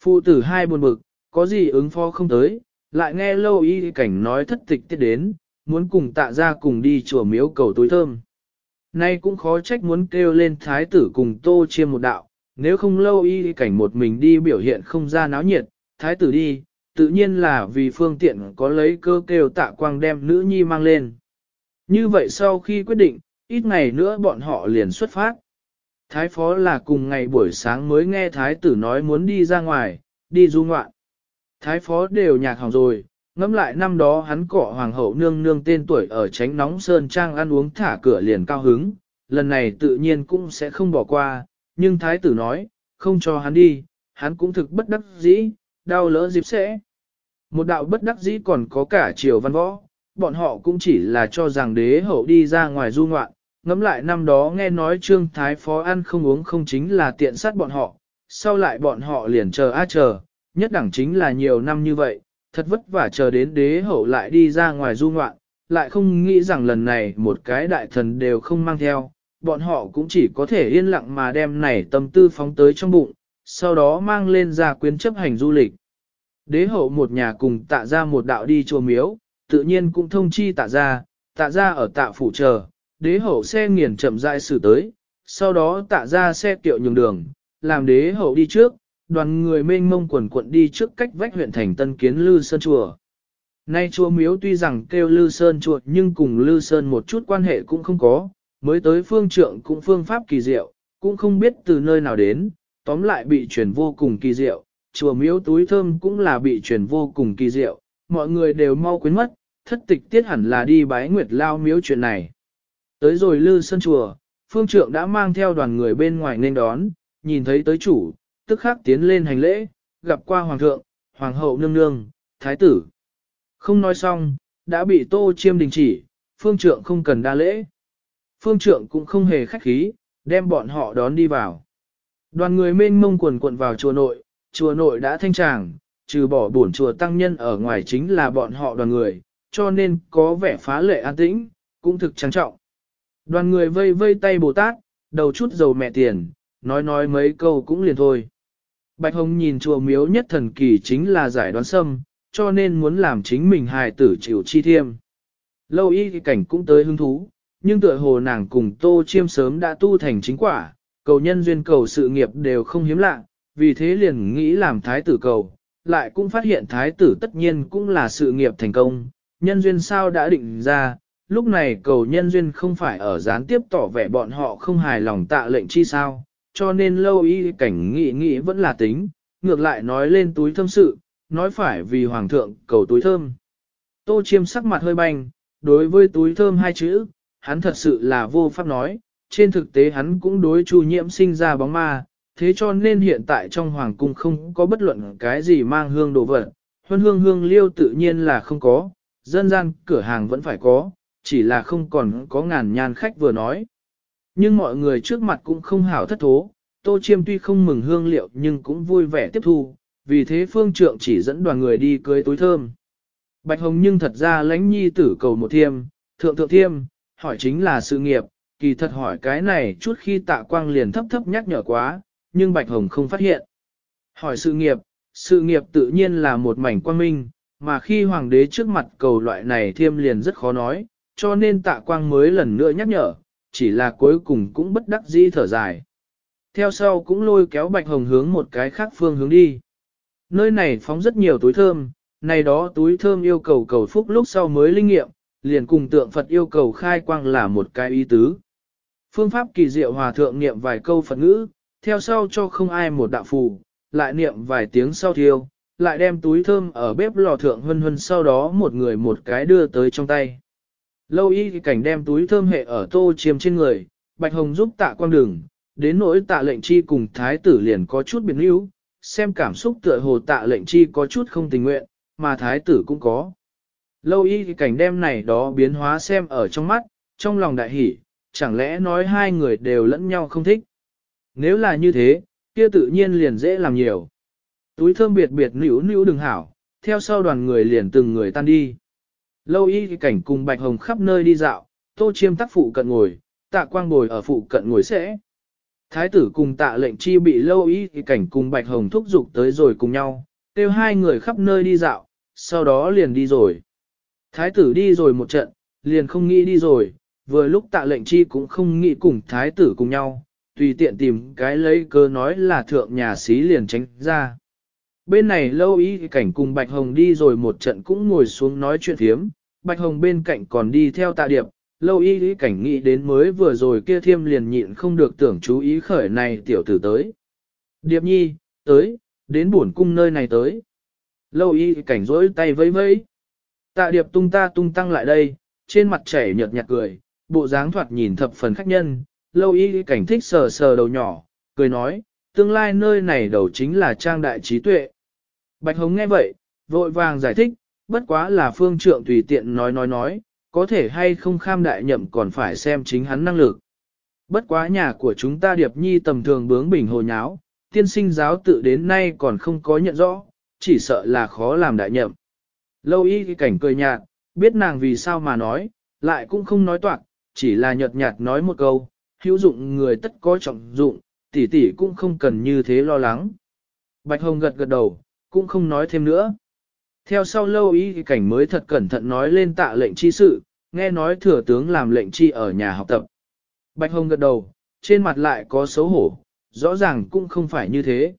Phụ tử hai buồn bực, có gì ứng phó không tới, lại nghe lâu y cảnh nói thất tịch tiết đến, muốn cùng tạ ra cùng đi chùa miếu cầu tối thơm. Nay cũng khó trách muốn kêu lên thái tử cùng tô chiêm một đạo, nếu không lâu y cảnh một mình đi biểu hiện không ra náo nhiệt, thái tử đi, tự nhiên là vì phương tiện có lấy cơ kêu tạ quang đem nữ nhi mang lên. Như vậy sau khi quyết định, ít ngày nữa bọn họ liền xuất phát. Thái phó là cùng ngày buổi sáng mới nghe thái tử nói muốn đi ra ngoài, đi du ngoạn. Thái phó đều nhạc hỏng rồi, ngẫm lại năm đó hắn cọ hoàng hậu nương nương tên tuổi ở tránh nóng sơn trang ăn uống thả cửa liền cao hứng, lần này tự nhiên cũng sẽ không bỏ qua, nhưng thái tử nói, không cho hắn đi, hắn cũng thực bất đắc dĩ, đau lỡ dịp sẽ. Một đạo bất đắc dĩ còn có cả triều văn võ, bọn họ cũng chỉ là cho rằng đế hậu đi ra ngoài du ngoạn, ngẫm lại năm đó nghe nói trương thái phó ăn không uống không chính là tiện sát bọn họ, sau lại bọn họ liền chờ a chờ, nhất đẳng chính là nhiều năm như vậy, thật vất vả chờ đến đế hậu lại đi ra ngoài du ngoạn, lại không nghĩ rằng lần này một cái đại thần đều không mang theo, bọn họ cũng chỉ có thể yên lặng mà đem này tâm tư phóng tới trong bụng, sau đó mang lên ra quyến chấp hành du lịch. Đế hậu một nhà cùng tạ ra một đạo đi chùa miếu, tự nhiên cũng thông chi tạ ra, tạ ra ở tạ phủ chờ, đế hậu xe nghiền chậm rãi xử tới, sau đó tạ ra xe tiệu nhường đường, làm đế hậu đi trước, đoàn người mênh mông quần quận đi trước cách vách huyện thành Tân Kiến Lư Sơn Chùa. Nay chùa miếu tuy rằng kêu Lư Sơn Chùa nhưng cùng Lư Sơn một chút quan hệ cũng không có, mới tới phương trượng cũng phương pháp kỳ diệu, cũng không biết từ nơi nào đến, tóm lại bị truyền vô cùng kỳ diệu, chùa miếu túi thơm cũng là bị truyền vô cùng kỳ diệu, mọi người đều mau quên mất, thất tịch tiết hẳn là đi bái nguyệt lao miếu chuyện này. Tới rồi Lư Sơn Chùa, phương trượng đã mang theo đoàn người bên ngoài nên đón, nhìn thấy tới chủ, tức khắc tiến lên hành lễ, gặp qua hoàng thượng, hoàng hậu nương nương, thái tử. Không nói xong, đã bị tô chiêm đình chỉ, phương trượng không cần đa lễ. Phương trượng cũng không hề khách khí, đem bọn họ đón đi vào. Đoàn người mênh mông quần cuộn vào chùa nội, chùa nội đã thanh tràng, trừ bỏ bổn chùa tăng nhân ở ngoài chính là bọn họ đoàn người, cho nên có vẻ phá lệ an tĩnh, cũng thực trang trọng. Đoàn người vây vây tay Bồ Tát, đầu chút dầu mẹ tiền, nói nói mấy câu cũng liền thôi. Bạch Hồng nhìn chùa miếu nhất thần kỳ chính là giải đoán sâm, cho nên muốn làm chính mình hài tử chịu chi thiêm. Lâu y cảnh cũng tới hứng thú, nhưng tựa hồ nàng cùng tô chiêm sớm đã tu thành chính quả, cầu nhân duyên cầu sự nghiệp đều không hiếm lạ, vì thế liền nghĩ làm thái tử cầu, lại cũng phát hiện thái tử tất nhiên cũng là sự nghiệp thành công, nhân duyên sao đã định ra, lúc này cầu nhân duyên không phải ở gián tiếp tỏ vẻ bọn họ không hài lòng tạ lệnh chi sao, cho nên lâu y cảnh nghĩ nghĩ vẫn là tính, ngược lại nói lên túi thơm sự, nói phải vì hoàng thượng cầu túi thơm. Tô chiêm sắc mặt hơi banh, đối với túi thơm hai chữ, hắn thật sự là vô pháp nói, trên thực tế hắn cũng đối chu nhiễm sinh ra bóng ma, thế cho nên hiện tại trong hoàng cung không có bất luận cái gì mang hương đồ vật, huân hương hương liêu tự nhiên là không có, dân gian cửa hàng vẫn phải có, chỉ là không còn có ngàn nhan khách vừa nói. Nhưng mọi người trước mặt cũng không hảo thất thố, Tô Chiêm tuy không mừng hương liệu nhưng cũng vui vẻ tiếp thu, vì thế phương trượng chỉ dẫn đoàn người đi cưới túi thơm. Bạch Hồng nhưng thật ra lãnh nhi tử cầu một thiêm, thượng thượng thiêm, hỏi chính là sự nghiệp, kỳ thật hỏi cái này chút khi tạ quang liền thấp thấp nhắc nhở quá, nhưng Bạch Hồng không phát hiện. Hỏi sự nghiệp, sự nghiệp tự nhiên là một mảnh quang minh, mà khi hoàng đế trước mặt cầu loại này thiêm liền rất khó nói, cho nên tạ quang mới lần nữa nhắc nhở, chỉ là cuối cùng cũng bất đắc dĩ thở dài. Theo sau cũng lôi kéo Bạch Hồng hướng một cái khác phương hướng đi. Nơi này phóng rất nhiều túi thơm, này đó túi thơm yêu cầu cầu phúc lúc sau mới linh nghiệm, liền cùng tượng Phật yêu cầu khai quang là một cái ý tứ. Phương pháp kỳ diệu hòa thượng niệm vài câu Phật ngữ, theo sau cho không ai một đạo phù, lại niệm vài tiếng sau thiêu, lại đem túi thơm ở bếp lò thượng hân hân sau đó một người một cái đưa tới trong tay. Lâu y cảnh đem túi thơm hệ ở tô chiếm trên người, Bạch Hồng giúp tạ quang đường, đến nỗi tạ lệnh chi cùng thái tử liền có chút biến yếu, xem cảm xúc tựa hồ tạ lệnh chi có chút không tình nguyện, mà thái tử cũng có. Lâu y cảnh đêm này đó biến hóa xem ở trong mắt, trong lòng đại hỷ, chẳng lẽ nói hai người đều lẫn nhau không thích. Nếu là như thế, kia tự nhiên liền dễ làm nhiều. Túi thơm biệt biệt nữ nữ đừng hảo, theo sau đoàn người liền từng người tan đi. Lâu y cảnh cùng Bạch Hồng khắp nơi đi dạo, tô chiêm tác phụ cận ngồi, tạ quang bồi ở phụ cận ngồi sẽ. Thái tử cùng tạ lệnh chi bị lâu y cảnh cùng Bạch Hồng thúc giục tới rồi cùng nhau, kêu hai người khắp nơi đi dạo, sau đó liền đi rồi. Thái tử đi rồi một trận, liền không nghĩ đi rồi, vừa lúc tạ lệnh chi cũng không nghĩ cùng thái tử cùng nhau, tùy tiện tìm cái lấy cơ nói là thượng nhà sĩ liền tránh ra. Bên này lâu ý cảnh cùng Bạch Hồng đi rồi một trận cũng ngồi xuống nói chuyện thiếm, Bạch Hồng bên cạnh còn đi theo tạ điệp, lâu ý cảnh nghĩ đến mới vừa rồi kia thiêm liền nhịn không được tưởng chú ý khởi này tiểu tử tới. Điệp nhi, tới, đến buồn cung nơi này tới. Lâu y cảnh rỗi tay vẫy vẫy. Tạ điệp tung ta tung tăng lại đây, trên mặt chảy nhợt nhạt cười, bộ dáng thoạt nhìn thập phần khách nhân, lâu y cảnh thích sờ sờ đầu nhỏ, cười nói, tương lai nơi này đầu chính là trang đại trí tuệ. Bạch Hồng nghe vậy, vội vàng giải thích, bất quá là phương trượng tùy tiện nói nói nói, có thể hay không kham đại nhậm còn phải xem chính hắn năng lực. Bất quá nhà của chúng ta điệp nhi tầm thường bướng bỉnh hồ nháo, tiên sinh giáo tự đến nay còn không có nhận rõ, chỉ sợ là khó làm đại nhậm. Lâu y cảnh cười nhạt, biết nàng vì sao mà nói, lại cũng không nói toạc, chỉ là nhợt nhạt nói một câu, hữu dụng người tất có trọng dụng, tỷ tỷ cũng không cần như thế lo lắng. Bạch Hồng gật gật đầu, cũng không nói thêm nữa. Theo sau lâu y cảnh mới thật cẩn thận nói lên tạ lệnh chi sự, nghe nói thừa tướng làm lệnh chi ở nhà học tập. Bạch Hồng gật đầu, trên mặt lại có xấu hổ, rõ ràng cũng không phải như thế.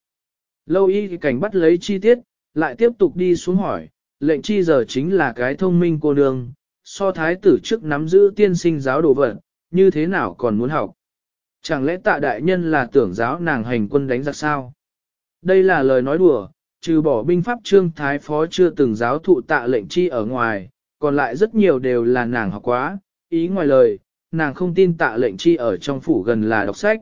Lâu y cảnh bắt lấy chi tiết, lại tiếp tục đi xuống hỏi, lệnh chi giờ chính là cái thông minh cô nương, so thái tử trước nắm giữ tiên sinh giáo đồ vật, như thế nào còn muốn học. Chẳng lẽ tạ đại nhân là tưởng giáo nàng hành quân đánh giặc sao? Đây là lời nói đùa, trừ bỏ binh pháp trương thái phó chưa từng giáo thụ tạ lệnh chi ở ngoài, còn lại rất nhiều đều là nàng học quá, ý ngoài lời, nàng không tin tạ lệnh chi ở trong phủ gần là đọc sách.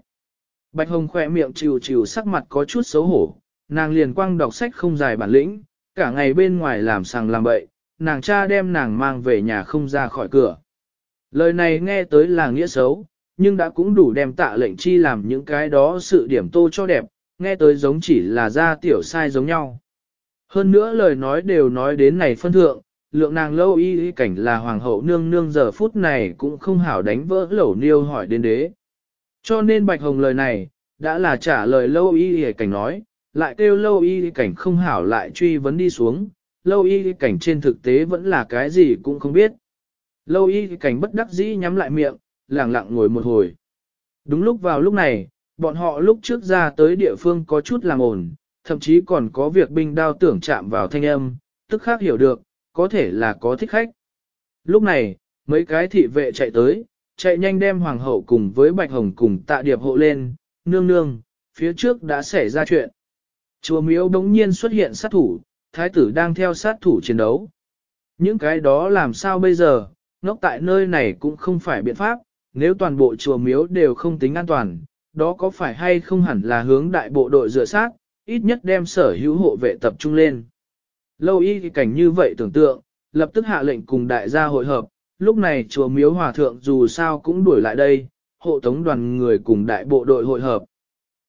Bạch Hồng khỏe miệng chịu chịu sắc mặt có chút xấu hổ, nàng liền quang đọc sách không dài bản lĩnh, cả ngày bên ngoài làm sàng làm bậy, nàng cha đem nàng mang về nhà không ra khỏi cửa. Lời này nghe tới là nghĩa xấu, nhưng đã cũng đủ đem tạ lệnh chi làm những cái đó sự điểm tô cho đẹp, nghe tới giống chỉ là ra tiểu sai giống nhau. Hơn nữa lời nói đều nói đến này phân thượng, lượng nàng lâu y y cảnh là hoàng hậu nương nương giờ phút này cũng không hảo đánh vỡ lẩu niêu hỏi đến đế. Cho nên bạch hồng lời này, đã là trả lời lâu y y cảnh nói, lại kêu lâu y cảnh không hảo lại truy vấn đi xuống, lâu y cảnh trên thực tế vẫn là cái gì cũng không biết. Lâu y cảnh bất đắc dĩ nhắm lại miệng, lẳng lặng ngồi một hồi. Đúng lúc vào lúc này, bọn họ lúc trước ra tới địa phương có chút làm ổn, thậm chí còn có việc binh đao tưởng chạm vào thanh âm, tức khác hiểu được, có thể là có thích khách. Lúc này, mấy cái thị vệ chạy tới, chạy nhanh đem hoàng hậu cùng với bạch hồng cùng tạ điệp hộ lên, nương nương, phía trước đã xảy ra chuyện. Chùa miếu đống nhiên xuất hiện sát thủ, thái tử đang theo sát thủ chiến đấu. Những cái đó làm sao bây giờ, ngốc tại nơi này cũng không phải biện pháp, nếu toàn bộ chùa miếu đều không tính an toàn, đó có phải hay không hẳn là hướng đại bộ đội dựa sát, ít nhất đem sở hữu hộ vệ tập trung lên. Lâu y cảnh như vậy tưởng tượng, lập tức hạ lệnh cùng đại gia hội hợp, lúc này chùa miếu hòa thượng dù sao cũng đuổi lại đây, hộ tống đoàn người cùng đại bộ đội hội hợp.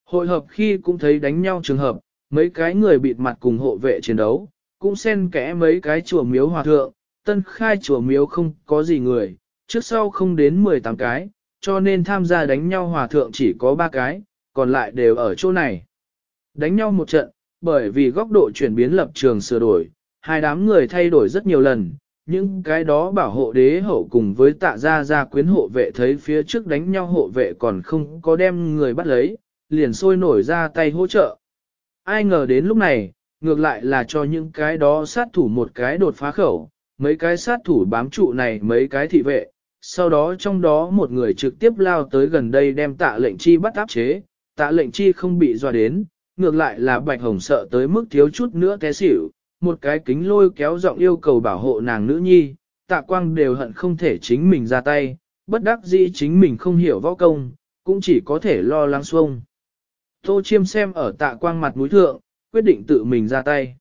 Hội hợp khi cũng thấy đánh nhau trường hợp, mấy cái người bịt mặt cùng hộ vệ chiến đấu, cũng xen kẽ mấy cái chùa miếu hòa thượng, tân khai chùa miếu không có gì người, trước sau không đến 18 cái, cho nên tham gia đánh nhau hòa thượng chỉ có 3 cái, còn lại đều ở chỗ này. Đánh nhau một trận, bởi vì góc độ chuyển biến lập trường sửa đổi, hai đám người thay đổi rất nhiều lần, những cái đó bảo hộ đế hậu cùng với tạ gia gia quyến hộ vệ thấy phía trước đánh nhau hộ vệ còn không có đem người bắt lấy, liền sôi nổi ra tay hỗ trợ. Ai ngờ đến lúc này, ngược lại là cho những cái đó sát thủ một cái đột phá khẩu, mấy cái sát thủ bám trụ này mấy cái thị vệ, sau đó trong đó một người trực tiếp lao tới gần đây đem tạ lệnh chi bắt áp chế, tạ lệnh chi không bị dọa đến, ngược lại là bạch hồng sợ tới mức thiếu chút nữa té xỉu, một cái kính lôi kéo giọng yêu cầu bảo hộ nàng nữ nhi, tạ quang đều hận không thể chính mình ra tay, bất đắc dĩ chính mình không hiểu võ công, cũng chỉ có thể lo lắng xuông. Tô chiêm xem ở tạ quang mặt mũi thượng, quyết định tự mình ra tay.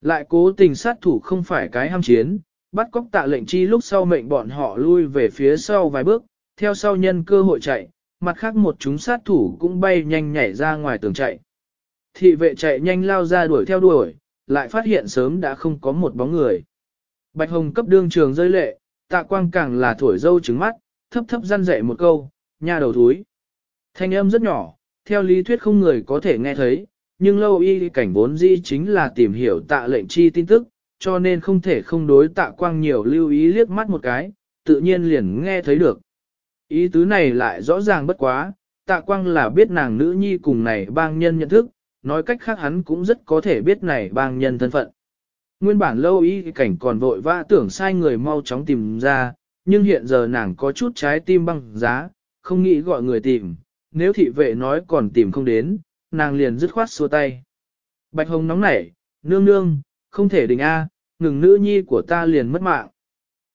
Lại cố tình sát thủ không phải cái ham chiến, bắt cóc tạ lệnh chi lúc sau mệnh bọn họ lui về phía sau vài bước, theo sau nhân cơ hội chạy, mặt khác một chúng sát thủ cũng bay nhanh nhảy ra ngoài tường chạy. Thị vệ chạy nhanh lao ra đuổi theo đuổi, lại phát hiện sớm đã không có một bóng người. Bạch Hồng cấp đương trường rơi lệ, tạ quang càng là thổi dâu trứng mắt, thấp thấp răn dậy một câu, nha đầu thúi. Thanh âm rất nhỏ, theo lý thuyết không người có thể nghe thấy, nhưng lâu y cảnh vốn dĩ chính là tìm hiểu tạ lệnh chi tin tức, cho nên không thể không đối tạ quang nhiều lưu ý liếc mắt một cái, tự nhiên liền nghe thấy được. Ý tứ này lại rõ ràng bất quá, tạ quang là biết nàng nữ nhi cùng này bang nhân nhận thức, nói cách khác hắn cũng rất có thể biết này bang nhân thân phận. Nguyên bản lâu y cảnh còn vội vã tưởng sai người mau chóng tìm ra, nhưng hiện giờ nàng có chút trái tim băng giá, không nghĩ gọi người tìm, nếu thị vệ nói còn tìm không đến, nàng liền dứt khoát xua tay. Bạch Hồng nóng nảy, nương nương, không thể đình A, ngừng nữ nhi của ta liền mất mạng.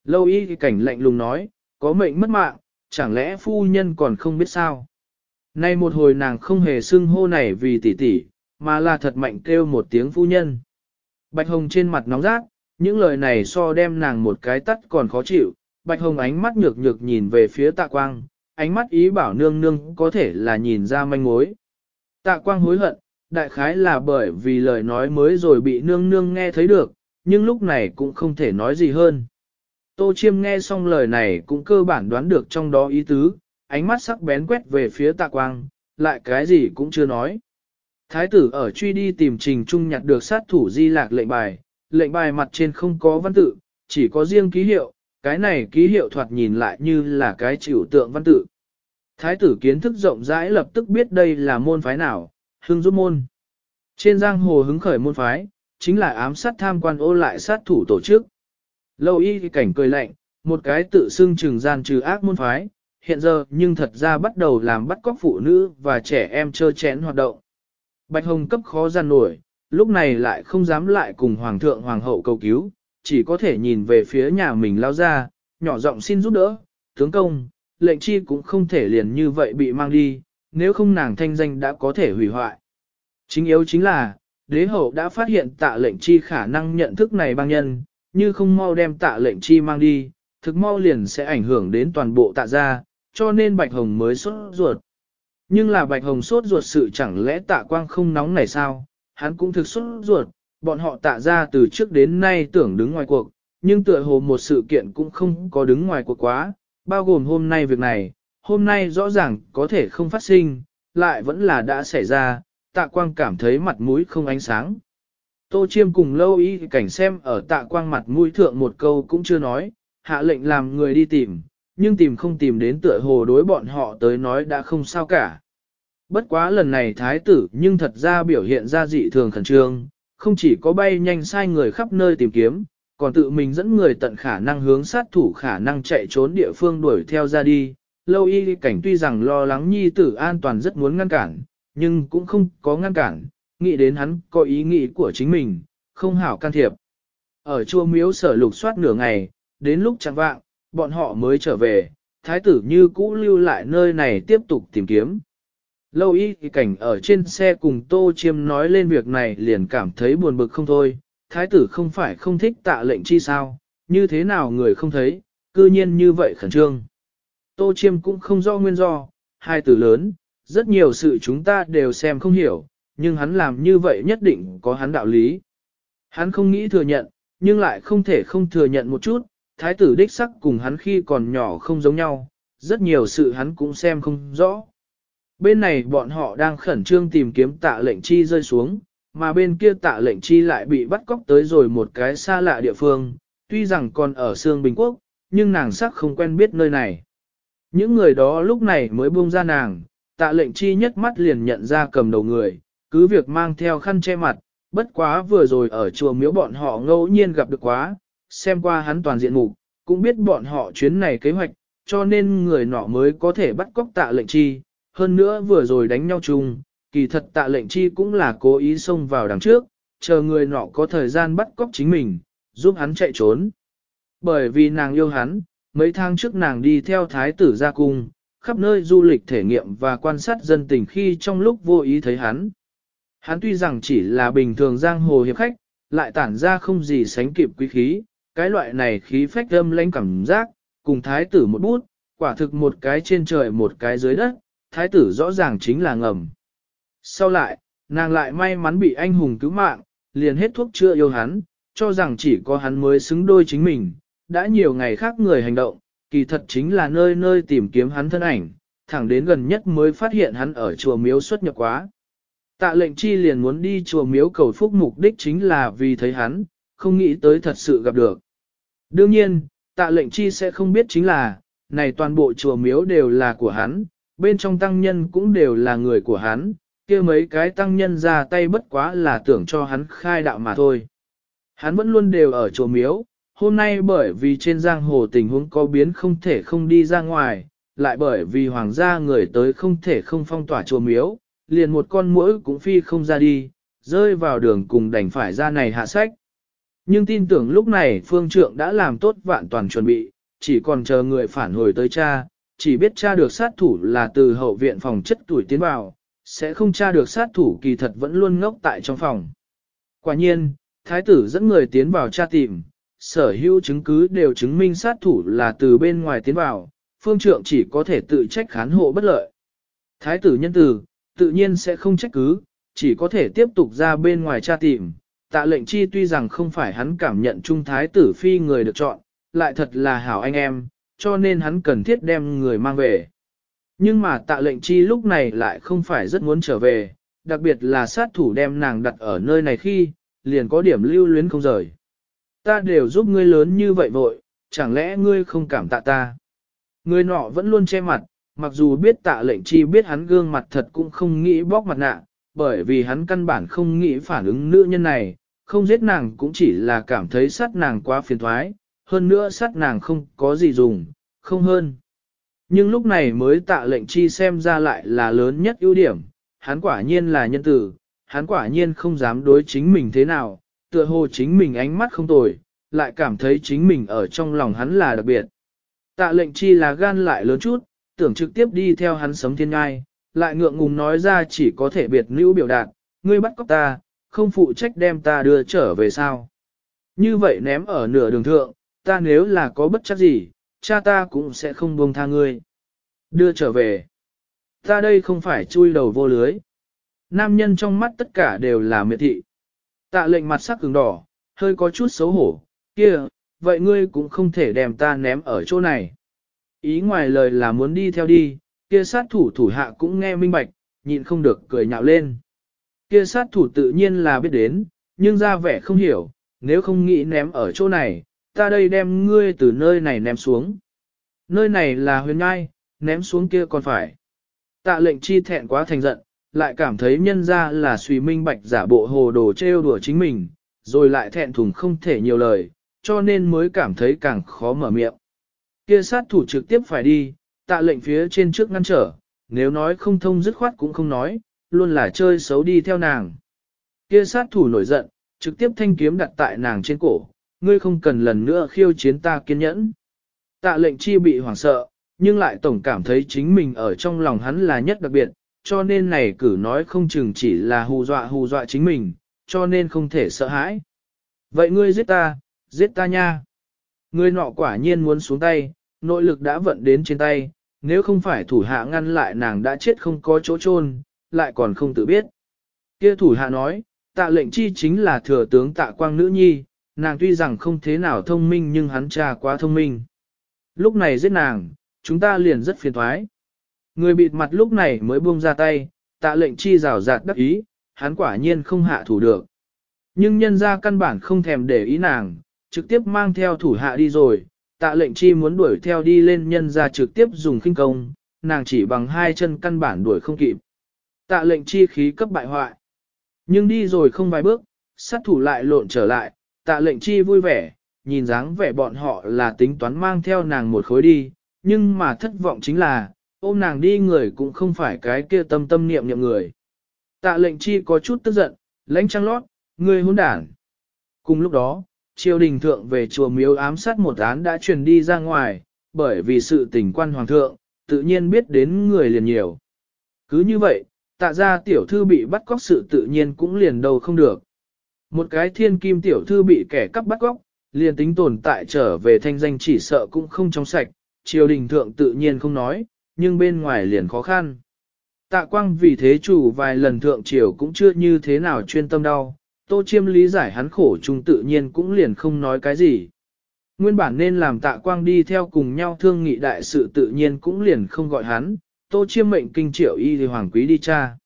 Lâu y cảnh lạnh lùng nói, có mệnh mất mạng, chẳng lẽ phu nhân còn không biết sao? Nay một hồi nàng không hề xưng hô này vì tỷ tỷ, mà là thật mạnh kêu một tiếng phu nhân. Bạch Hồng trên mặt nóng rát, những lời này so đem nàng một cái tắt còn khó chịu, Bạch Hồng ánh mắt nhược nhược nhìn về phía tạ quang, ánh mắt ý bảo nương nương có thể là nhìn ra manh mối. Tạ quang hối hận, đại khái là bởi vì lời nói mới rồi bị nương nương nghe thấy được, nhưng lúc này cũng không thể nói gì hơn. Tô Chiêm nghe xong lời này cũng cơ bản đoán được trong đó ý tứ, ánh mắt sắc bén quét về phía tạ quang, lại cái gì cũng chưa nói. Thái tử ở truy đi tìm trình trung nhặt được sát thủ di lạc lệnh bài, lệnh bài mặt trên không có văn tự, chỉ có riêng ký hiệu, cái này ký hiệu thoạt nhìn lại như là cái chịu tượng văn tự. Thái tử kiến thức rộng rãi lập tức biết đây là môn phái nào, hưng giúp môn. Trên giang hồ hứng khởi môn phái, chính là ám sát tham quan ô lại sát thủ tổ chức. Lâu y cảnh cười lạnh, một cái tự xưng trừng gian trừ ác môn phái, hiện giờ nhưng thật ra bắt đầu làm bắt cóc phụ nữ và trẻ em chơ chén hoạt động. Bạch Hồng cấp khó gian nổi, lúc này lại không dám lại cùng Hoàng thượng Hoàng hậu cầu cứu, chỉ có thể nhìn về phía nhà mình lao ra, nhỏ giọng xin giúp đỡ, tướng công, lệnh chi cũng không thể liền như vậy bị mang đi, nếu không nàng thanh danh đã có thể hủy hoại. Chính yếu chính là, đế hậu đã phát hiện tạ lệnh chi khả năng nhận thức này băng nhân, như không mau đem tạ lệnh chi mang đi, thực mau liền sẽ ảnh hưởng đến toàn bộ tạ gia, cho nên Bạch Hồng mới sốt ruột. Nhưng là Bạch Hồng sốt ruột sự chẳng lẽ tạ quang không nóng này sao, hắn cũng thực sốt ruột, bọn họ tạ ra từ trước đến nay tưởng đứng ngoài cuộc, nhưng tựa hồ một sự kiện cũng không có đứng ngoài cuộc quá, bao gồm hôm nay việc này, hôm nay rõ ràng có thể không phát sinh, lại vẫn là đã xảy ra, tạ quang cảm thấy mặt mũi không ánh sáng. Tô Chiêm cùng lâu y cảnh xem ở tạ quang mặt mũi thượng một câu cũng chưa nói, hạ lệnh làm người đi tìm, nhưng tìm không tìm đến tựa hồ đối bọn họ tới nói đã không sao cả. Bất quá lần này thái tử nhưng thật ra biểu hiện ra dị thường khẩn trương, không chỉ có bay nhanh sai người khắp nơi tìm kiếm, còn tự mình dẫn người tận khả năng hướng sát thủ khả năng chạy trốn địa phương đuổi theo ra đi. Lâu y cảnh tuy rằng lo lắng nhi tử an toàn rất muốn ngăn cản, nhưng cũng không có ngăn cản, nghĩ đến hắn có ý nghĩ của chính mình, không hảo can thiệp. Ở chua miếu sở lục soát nửa ngày, đến lúc chẳng vạng, bọn họ mới trở về, thái tử như cũ lưu lại nơi này tiếp tục tìm kiếm. Lâu y cảnh ở trên xe cùng Tô Chiêm nói lên việc này liền cảm thấy buồn bực không thôi, thái tử không phải không thích tạ lệnh chi sao, như thế nào người không thấy, cư nhiên như vậy khẩn trương. Tô Chiêm cũng không do nguyên do, hai từ lớn, rất nhiều sự chúng ta đều xem không hiểu, nhưng hắn làm như vậy nhất định có hắn đạo lý. Hắn không nghĩ thừa nhận, nhưng lại không thể không thừa nhận một chút, thái tử đích sắc cùng hắn khi còn nhỏ không giống nhau, rất nhiều sự hắn cũng xem không rõ. Bên này bọn họ đang khẩn trương tìm kiếm tạ lệnh chi rơi xuống, mà bên kia tạ lệnh chi lại bị bắt cóc tới rồi một cái xa lạ địa phương, tuy rằng còn ở Sương Bình Quốc, nhưng nàng sắc không quen biết nơi này. Những người đó lúc này mới buông ra nàng, tạ lệnh chi nhất mắt liền nhận ra cầm đầu người, cứ việc mang theo khăn che mặt, bất quá vừa rồi ở chùa miếu bọn họ ngẫu nhiên gặp được quá, xem qua hắn toàn diện mục, cũng biết bọn họ chuyến này kế hoạch, cho nên người nọ mới có thể bắt cóc tạ lệnh chi, hơn nữa vừa rồi đánh nhau chung, kỳ thật tạ lệnh chi cũng là cố ý xông vào đằng trước, chờ người nọ có thời gian bắt cóc chính mình, giúp hắn chạy trốn. Bởi vì nàng yêu hắn, mấy tháng trước nàng đi theo thái tử ra cung, khắp nơi du lịch thể nghiệm và quan sát dân tình khi trong lúc vô ý thấy hắn. Hắn tuy rằng chỉ là bình thường giang hồ hiệp khách, lại tản ra không gì sánh kịp quý khí, cái loại này khí phách âm lãnh cảm giác, cùng thái tử một bút, quả thực một cái trên trời một cái dưới đất, thái tử rõ ràng chính là ngầm. Sau lại, nàng lại may mắn bị anh hùng cứu mạng, liền hết thuốc chữa yêu hắn, cho rằng chỉ có hắn mới xứng đôi chính mình, đã nhiều ngày khác người hành động, kỳ thật chính là nơi nơi tìm kiếm hắn thân ảnh, thẳng đến gần nhất mới phát hiện hắn ở chùa miếu xuất nhập quá. Tạ lệnh chi liền muốn đi chùa miếu cầu phúc mục đích chính là vì thấy hắn, không nghĩ tới thật sự gặp được. Đương nhiên, tạ lệnh chi sẽ không biết chính là, này toàn bộ chùa miếu đều là của hắn, bên trong tăng nhân cũng đều là người của hắn, kia mấy cái tăng nhân ra tay bất quá là tưởng cho hắn khai đạo mà thôi. Hắn vẫn luôn đều ở chùa miếu, hôm nay bởi vì trên giang hồ tình huống có biến không thể không đi ra ngoài, lại bởi vì hoàng gia người tới không thể không phong tỏa chùa miếu, liền một con mũi cũng phi không ra đi, rơi vào đường cùng đành phải ra này hạ sách. Nhưng tin tưởng lúc này phương trượng đã làm tốt vạn toàn chuẩn bị, chỉ còn chờ người phản hồi tới cha, chỉ biết tra được sát thủ là từ hậu viện phòng chất tuổi tiến vào, sẽ không tra được sát thủ kỳ thật vẫn luôn ngốc tại trong phòng. Quả nhiên, thái tử dẫn người tiến vào tra tìm, sở hữu chứng cứ đều chứng minh sát thủ là từ bên ngoài tiến vào, phương trượng chỉ có thể tự trách khán hộ bất lợi. Thái tử nhân tử, tự nhiên sẽ không trách cứ, chỉ có thể tiếp tục ra bên ngoài tra tìm. Tạ lệnh chi tuy rằng không phải hắn cảm nhận trung thái tử phi người được chọn, lại thật là hảo anh em, cho nên hắn cần thiết đem người mang về. Nhưng mà tạ lệnh chi lúc này lại không phải rất muốn trở về, đặc biệt là sát thủ đem nàng đặt ở nơi này khi, liền có điểm lưu luyến không rời. Ta đều giúp ngươi lớn như vậy vội, chẳng lẽ ngươi không cảm tạ ta? Người nọ vẫn luôn che mặt, mặc dù biết tạ lệnh chi biết hắn gương mặt thật cũng không nghĩ bóc mặt nạ, bởi vì hắn căn bản không nghĩ phản ứng nữ nhân này, không giết nàng cũng chỉ là cảm thấy sát nàng quá phiền thoái, hơn nữa sát nàng không có gì dùng, không hơn. Nhưng lúc này mới tạ lệnh chi xem ra lại là lớn nhất ưu điểm, hắn quả nhiên là nhân tử, hắn quả nhiên không dám đối chính mình thế nào, tựa hồ chính mình ánh mắt không tồi, lại cảm thấy chính mình ở trong lòng hắn là đặc biệt. Tạ lệnh chi là gan lại lớn chút, tưởng trực tiếp đi theo hắn sấm thiên ngai, lại ngượng ngùng nói ra chỉ có thể biệt nữ biểu đạt, ngươi bắt cóc ta, không phụ trách đem ta đưa trở về sao. Như vậy ném ở nửa đường thượng, ta nếu là có bất chắc gì, cha ta cũng sẽ không buông tha ngươi. Đưa trở về. Ta đây không phải chui đầu vô lưới. Nam nhân trong mắt tất cả đều là miệt thị. Tạ lệnh mặt sắc cứng đỏ, hơi có chút xấu hổ, kia, vậy ngươi cũng không thể đem ta ném ở chỗ này. Ý ngoài lời là muốn đi theo đi, kia sát thủ thủ hạ cũng nghe minh bạch, nhịn không được cười nhạo lên. Kia sát thủ tự nhiên là biết đến, nhưng ra vẻ không hiểu, nếu không nghĩ ném ở chỗ này, ta đây đem ngươi từ nơi này ném xuống. Nơi này là huyền ngai, ném xuống kia còn phải. Tạ lệnh chi thẹn quá thành giận, lại cảm thấy nhân ra là suy minh bạch giả bộ hồ đồ trêu đùa chính mình, rồi lại thẹn thùng không thể nhiều lời, cho nên mới cảm thấy càng khó mở miệng. Kia sát thủ trực tiếp phải đi, tạ lệnh phía trên trước ngăn trở, nếu nói không thông dứt khoát cũng không nói, luôn là chơi xấu đi theo nàng. Kia sát thủ nổi giận, trực tiếp thanh kiếm đặt tại nàng trên cổ, ngươi không cần lần nữa khiêu chiến ta kiên nhẫn. Tạ lệnh chi bị hoảng sợ, nhưng lại tổng cảm thấy chính mình ở trong lòng hắn là nhất đặc biệt, cho nên này cử nói không chừng chỉ là hù dọa hù dọa chính mình, cho nên không thể sợ hãi. Vậy ngươi giết ta, giết ta nha. Ngươi nọ quả nhiên muốn xuống tay, nội lực đã vận đến trên tay, nếu không phải thủ hạ ngăn lại nàng đã chết không có chỗ chôn, lại còn không tự biết. Kia thủ hạ nói, tạ lệnh chi chính là thừa tướng tạ quang nữ nhi, nàng tuy rằng không thế nào thông minh nhưng hắn cha quá thông minh. Lúc này giết nàng, chúng ta liền rất phiền thoái. Người bịt mặt lúc này mới buông ra tay, tạ lệnh chi rào rạt đắc ý, hắn quả nhiên không hạ thủ được. Nhưng nhân ra căn bản không thèm để ý nàng, trực tiếp mang theo thủ hạ đi rồi, tạ lệnh chi muốn đuổi theo đi lên nhân ra trực tiếp dùng khinh công, nàng chỉ bằng hai chân căn bản đuổi không kịp. Tạ lệnh chi khí cấp bại hoại. Nhưng đi rồi không vài bước, sát thủ lại lộn trở lại, tạ lệnh chi vui vẻ, nhìn dáng vẻ bọn họ là tính toán mang theo nàng một khối đi, nhưng mà thất vọng chính là, ôm nàng đi người cũng không phải cái kia tâm tâm niệm niệm người. Tạ lệnh chi có chút tức giận, lãnh trăng lót, người hôn đản. Cùng lúc đó, triều đình thượng về chùa miếu ám sát một án đã truyền đi ra ngoài, bởi vì sự tình quan hoàng thượng, tự nhiên biết đến người liền nhiều. Cứ như vậy, tạ ra tiểu thư bị bắt cóc sự tự nhiên cũng liền đầu không được. Một cái thiên kim tiểu thư bị kẻ cắp bắt cóc, liền tính tồn tại trở về thanh danh chỉ sợ cũng không trong sạch, triều đình thượng tự nhiên không nói, nhưng bên ngoài liền khó khăn. Tạ quang vì thế chủ vài lần thượng triều cũng chưa như thế nào chuyên tâm đau, tô chiêm lý giải hắn khổ chung tự nhiên cũng liền không nói cái gì. Nguyên bản nên làm tạ quang đi theo cùng nhau thương nghị đại sự tự nhiên cũng liền không gọi hắn, tô chiêm mệnh kinh triệu y thì hoàng quý đi cha.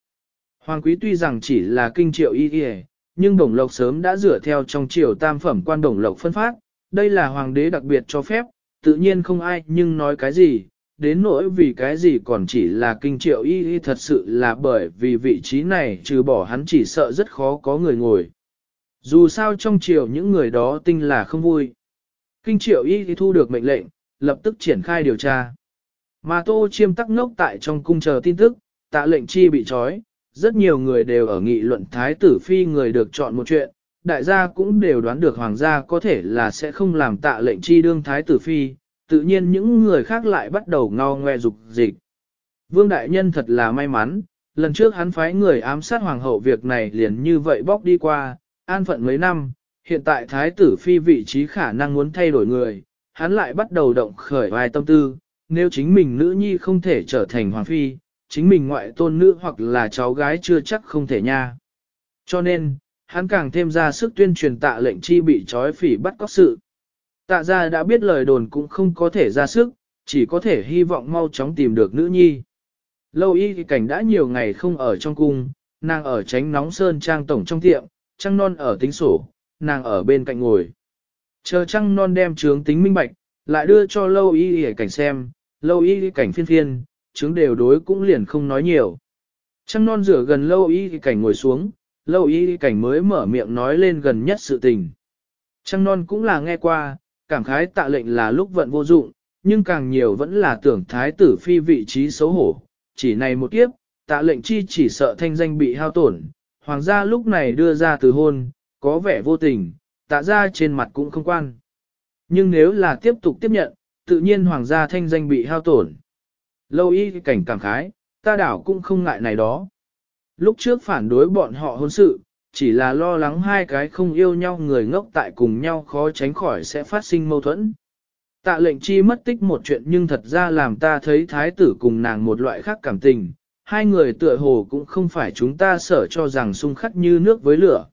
Hoàng quý tuy rằng chỉ là kinh triệu y thì nhưng đồng lộc sớm đã rửa theo trong triều tam phẩm quan đồng lộc phân phát, đây là hoàng đế đặc biệt cho phép, tự nhiên không ai nhưng nói cái gì, đến nỗi vì cái gì còn chỉ là kinh triệu y y thật sự là bởi vì vị trí này trừ bỏ hắn chỉ sợ rất khó có người ngồi. Dù sao trong triều những người đó tinh là không vui. Kinh triệu y thu được mệnh lệnh, lập tức triển khai điều tra. Mà tô chiêm tắc ngốc tại trong cung chờ tin tức, tạ lệnh chi bị trói, rất nhiều người đều ở nghị luận thái tử phi người được chọn một chuyện, đại gia cũng đều đoán được hoàng gia có thể là sẽ không làm tạ lệnh chi đương thái tử phi, tự nhiên những người khác lại bắt đầu ngao ngoe dục dịch. Vương Đại Nhân thật là may mắn, lần trước hắn phái người ám sát hoàng hậu việc này liền như vậy bóc đi qua, an phận mấy năm, hiện tại thái tử phi vị trí khả năng muốn thay đổi người, hắn lại bắt đầu động khởi vài tâm tư, nếu chính mình nữ nhi không thể trở thành hoàng phi, chính mình ngoại tôn nữ hoặc là cháu gái chưa chắc không thể nha. Cho nên, hắn càng thêm ra sức tuyên truyền tạ lệnh chi bị trói phỉ bắt cóc sự. Tạ ra đã biết lời đồn cũng không có thể ra sức, chỉ có thể hy vọng mau chóng tìm được nữ nhi. Lâu y cảnh đã nhiều ngày không ở trong cung, nàng ở tránh nóng sơn trang tổng trong tiệm, trăng non ở tính sổ, nàng ở bên cạnh ngồi. Chờ trăng non đem trướng tính minh bạch, lại đưa cho lâu y cảnh xem, lâu y cảnh phiên phiên, chứng đều đối cũng liền không nói nhiều. Trăng non rửa gần lâu y cảnh ngồi xuống, lâu y cảnh mới mở miệng nói lên gần nhất sự tình. Trăng non cũng là nghe qua, cảm khái tạ lệnh là lúc vận vô dụng, nhưng càng nhiều vẫn là tưởng thái tử phi vị trí xấu hổ. Chỉ này một kiếp, tạ lệnh chi chỉ sợ thanh danh bị hao tổn, hoàng gia lúc này đưa ra từ hôn, có vẻ vô tình, tạ ra trên mặt cũng không quan. Nhưng nếu là tiếp tục tiếp nhận, tự nhiên hoàng gia thanh danh bị hao tổn. Lâu y cảnh cảm khái, ta đảo cũng không ngại này đó. Lúc trước phản đối bọn họ hôn sự, chỉ là lo lắng hai cái không yêu nhau người ngốc tại cùng nhau khó tránh khỏi sẽ phát sinh mâu thuẫn. Tạ lệnh chi mất tích một chuyện nhưng thật ra làm ta thấy thái tử cùng nàng một loại khác cảm tình, hai người tựa hồ cũng không phải chúng ta sợ cho rằng xung khắc như nước với lửa.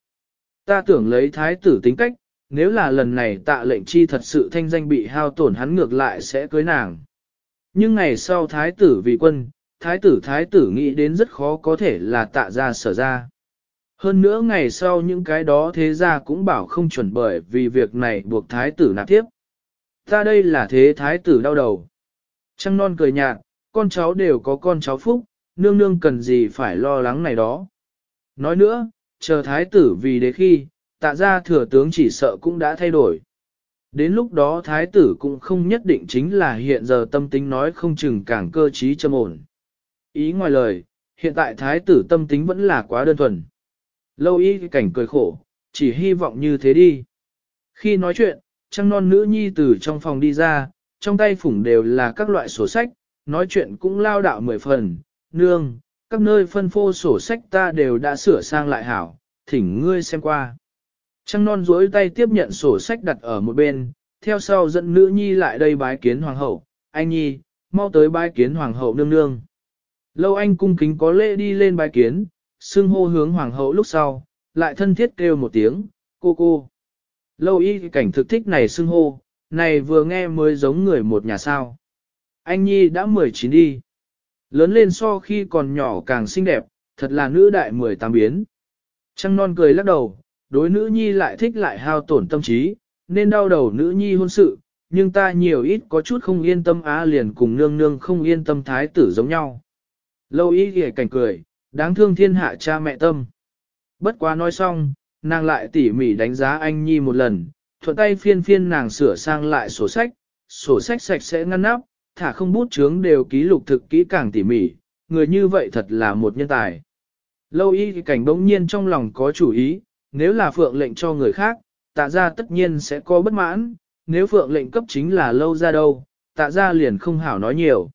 Ta tưởng lấy thái tử tính cách, nếu là lần này tạ lệnh chi thật sự thanh danh bị hao tổn hắn ngược lại sẽ cưới nàng. Nhưng ngày sau thái tử vì quân, thái tử thái tử nghĩ đến rất khó có thể là tạ ra sở ra. Hơn nữa ngày sau những cái đó thế ra cũng bảo không chuẩn bởi vì việc này buộc thái tử nạp tiếp. Ta đây là thế thái tử đau đầu. Trăng non cười nhạt, con cháu đều có con cháu phúc, nương nương cần gì phải lo lắng này đó. Nói nữa, chờ thái tử vì đế khi, tạ ra thừa tướng chỉ sợ cũng đã thay đổi. Đến lúc đó thái tử cũng không nhất định chính là hiện giờ tâm tính nói không chừng càng cơ trí châm ổn. Ý ngoài lời, hiện tại thái tử tâm tính vẫn là quá đơn thuần. Lâu y cảnh cười khổ, chỉ hy vọng như thế đi. Khi nói chuyện, trăng non nữ nhi từ trong phòng đi ra, trong tay phủng đều là các loại sổ sách, nói chuyện cũng lao đạo mười phần, nương, các nơi phân phô sổ sách ta đều đã sửa sang lại hảo, thỉnh ngươi xem qua. Trăng non duỗi tay tiếp nhận sổ sách đặt ở một bên, theo sau dẫn nữ nhi lại đây bái kiến hoàng hậu, anh nhi, mau tới bái kiến hoàng hậu nương nương. Lâu anh cung kính có lễ đi lên bái kiến, xưng hô hướng hoàng hậu lúc sau, lại thân thiết kêu một tiếng, cô cô. Lâu y cảnh thực thích này xưng hô, này vừa nghe mới giống người một nhà sao. Anh Nhi đã 19 đi. Lớn lên so khi còn nhỏ càng xinh đẹp, thật là nữ đại 18 biến. Trăng non cười lắc đầu, đối nữ nhi lại thích lại hao tổn tâm trí, nên đau đầu nữ nhi hôn sự, nhưng ta nhiều ít có chút không yên tâm á liền cùng nương nương không yên tâm thái tử giống nhau. Lâu ý ghề cảnh cười, đáng thương thiên hạ cha mẹ tâm. Bất quá nói xong, nàng lại tỉ mỉ đánh giá anh nhi một lần, thuận tay phiên phiên nàng sửa sang lại sổ sách, sổ sách sạch sẽ ngăn nắp, thả không bút chướng đều ký lục thực kỹ càng tỉ mỉ, người như vậy thật là một nhân tài. Lâu y cảnh bỗng nhiên trong lòng có chủ ý, nếu là phượng lệnh cho người khác, tạ ra tất nhiên sẽ có bất mãn, nếu phượng lệnh cấp chính là lâu ra đâu, tạ ra liền không hảo nói nhiều.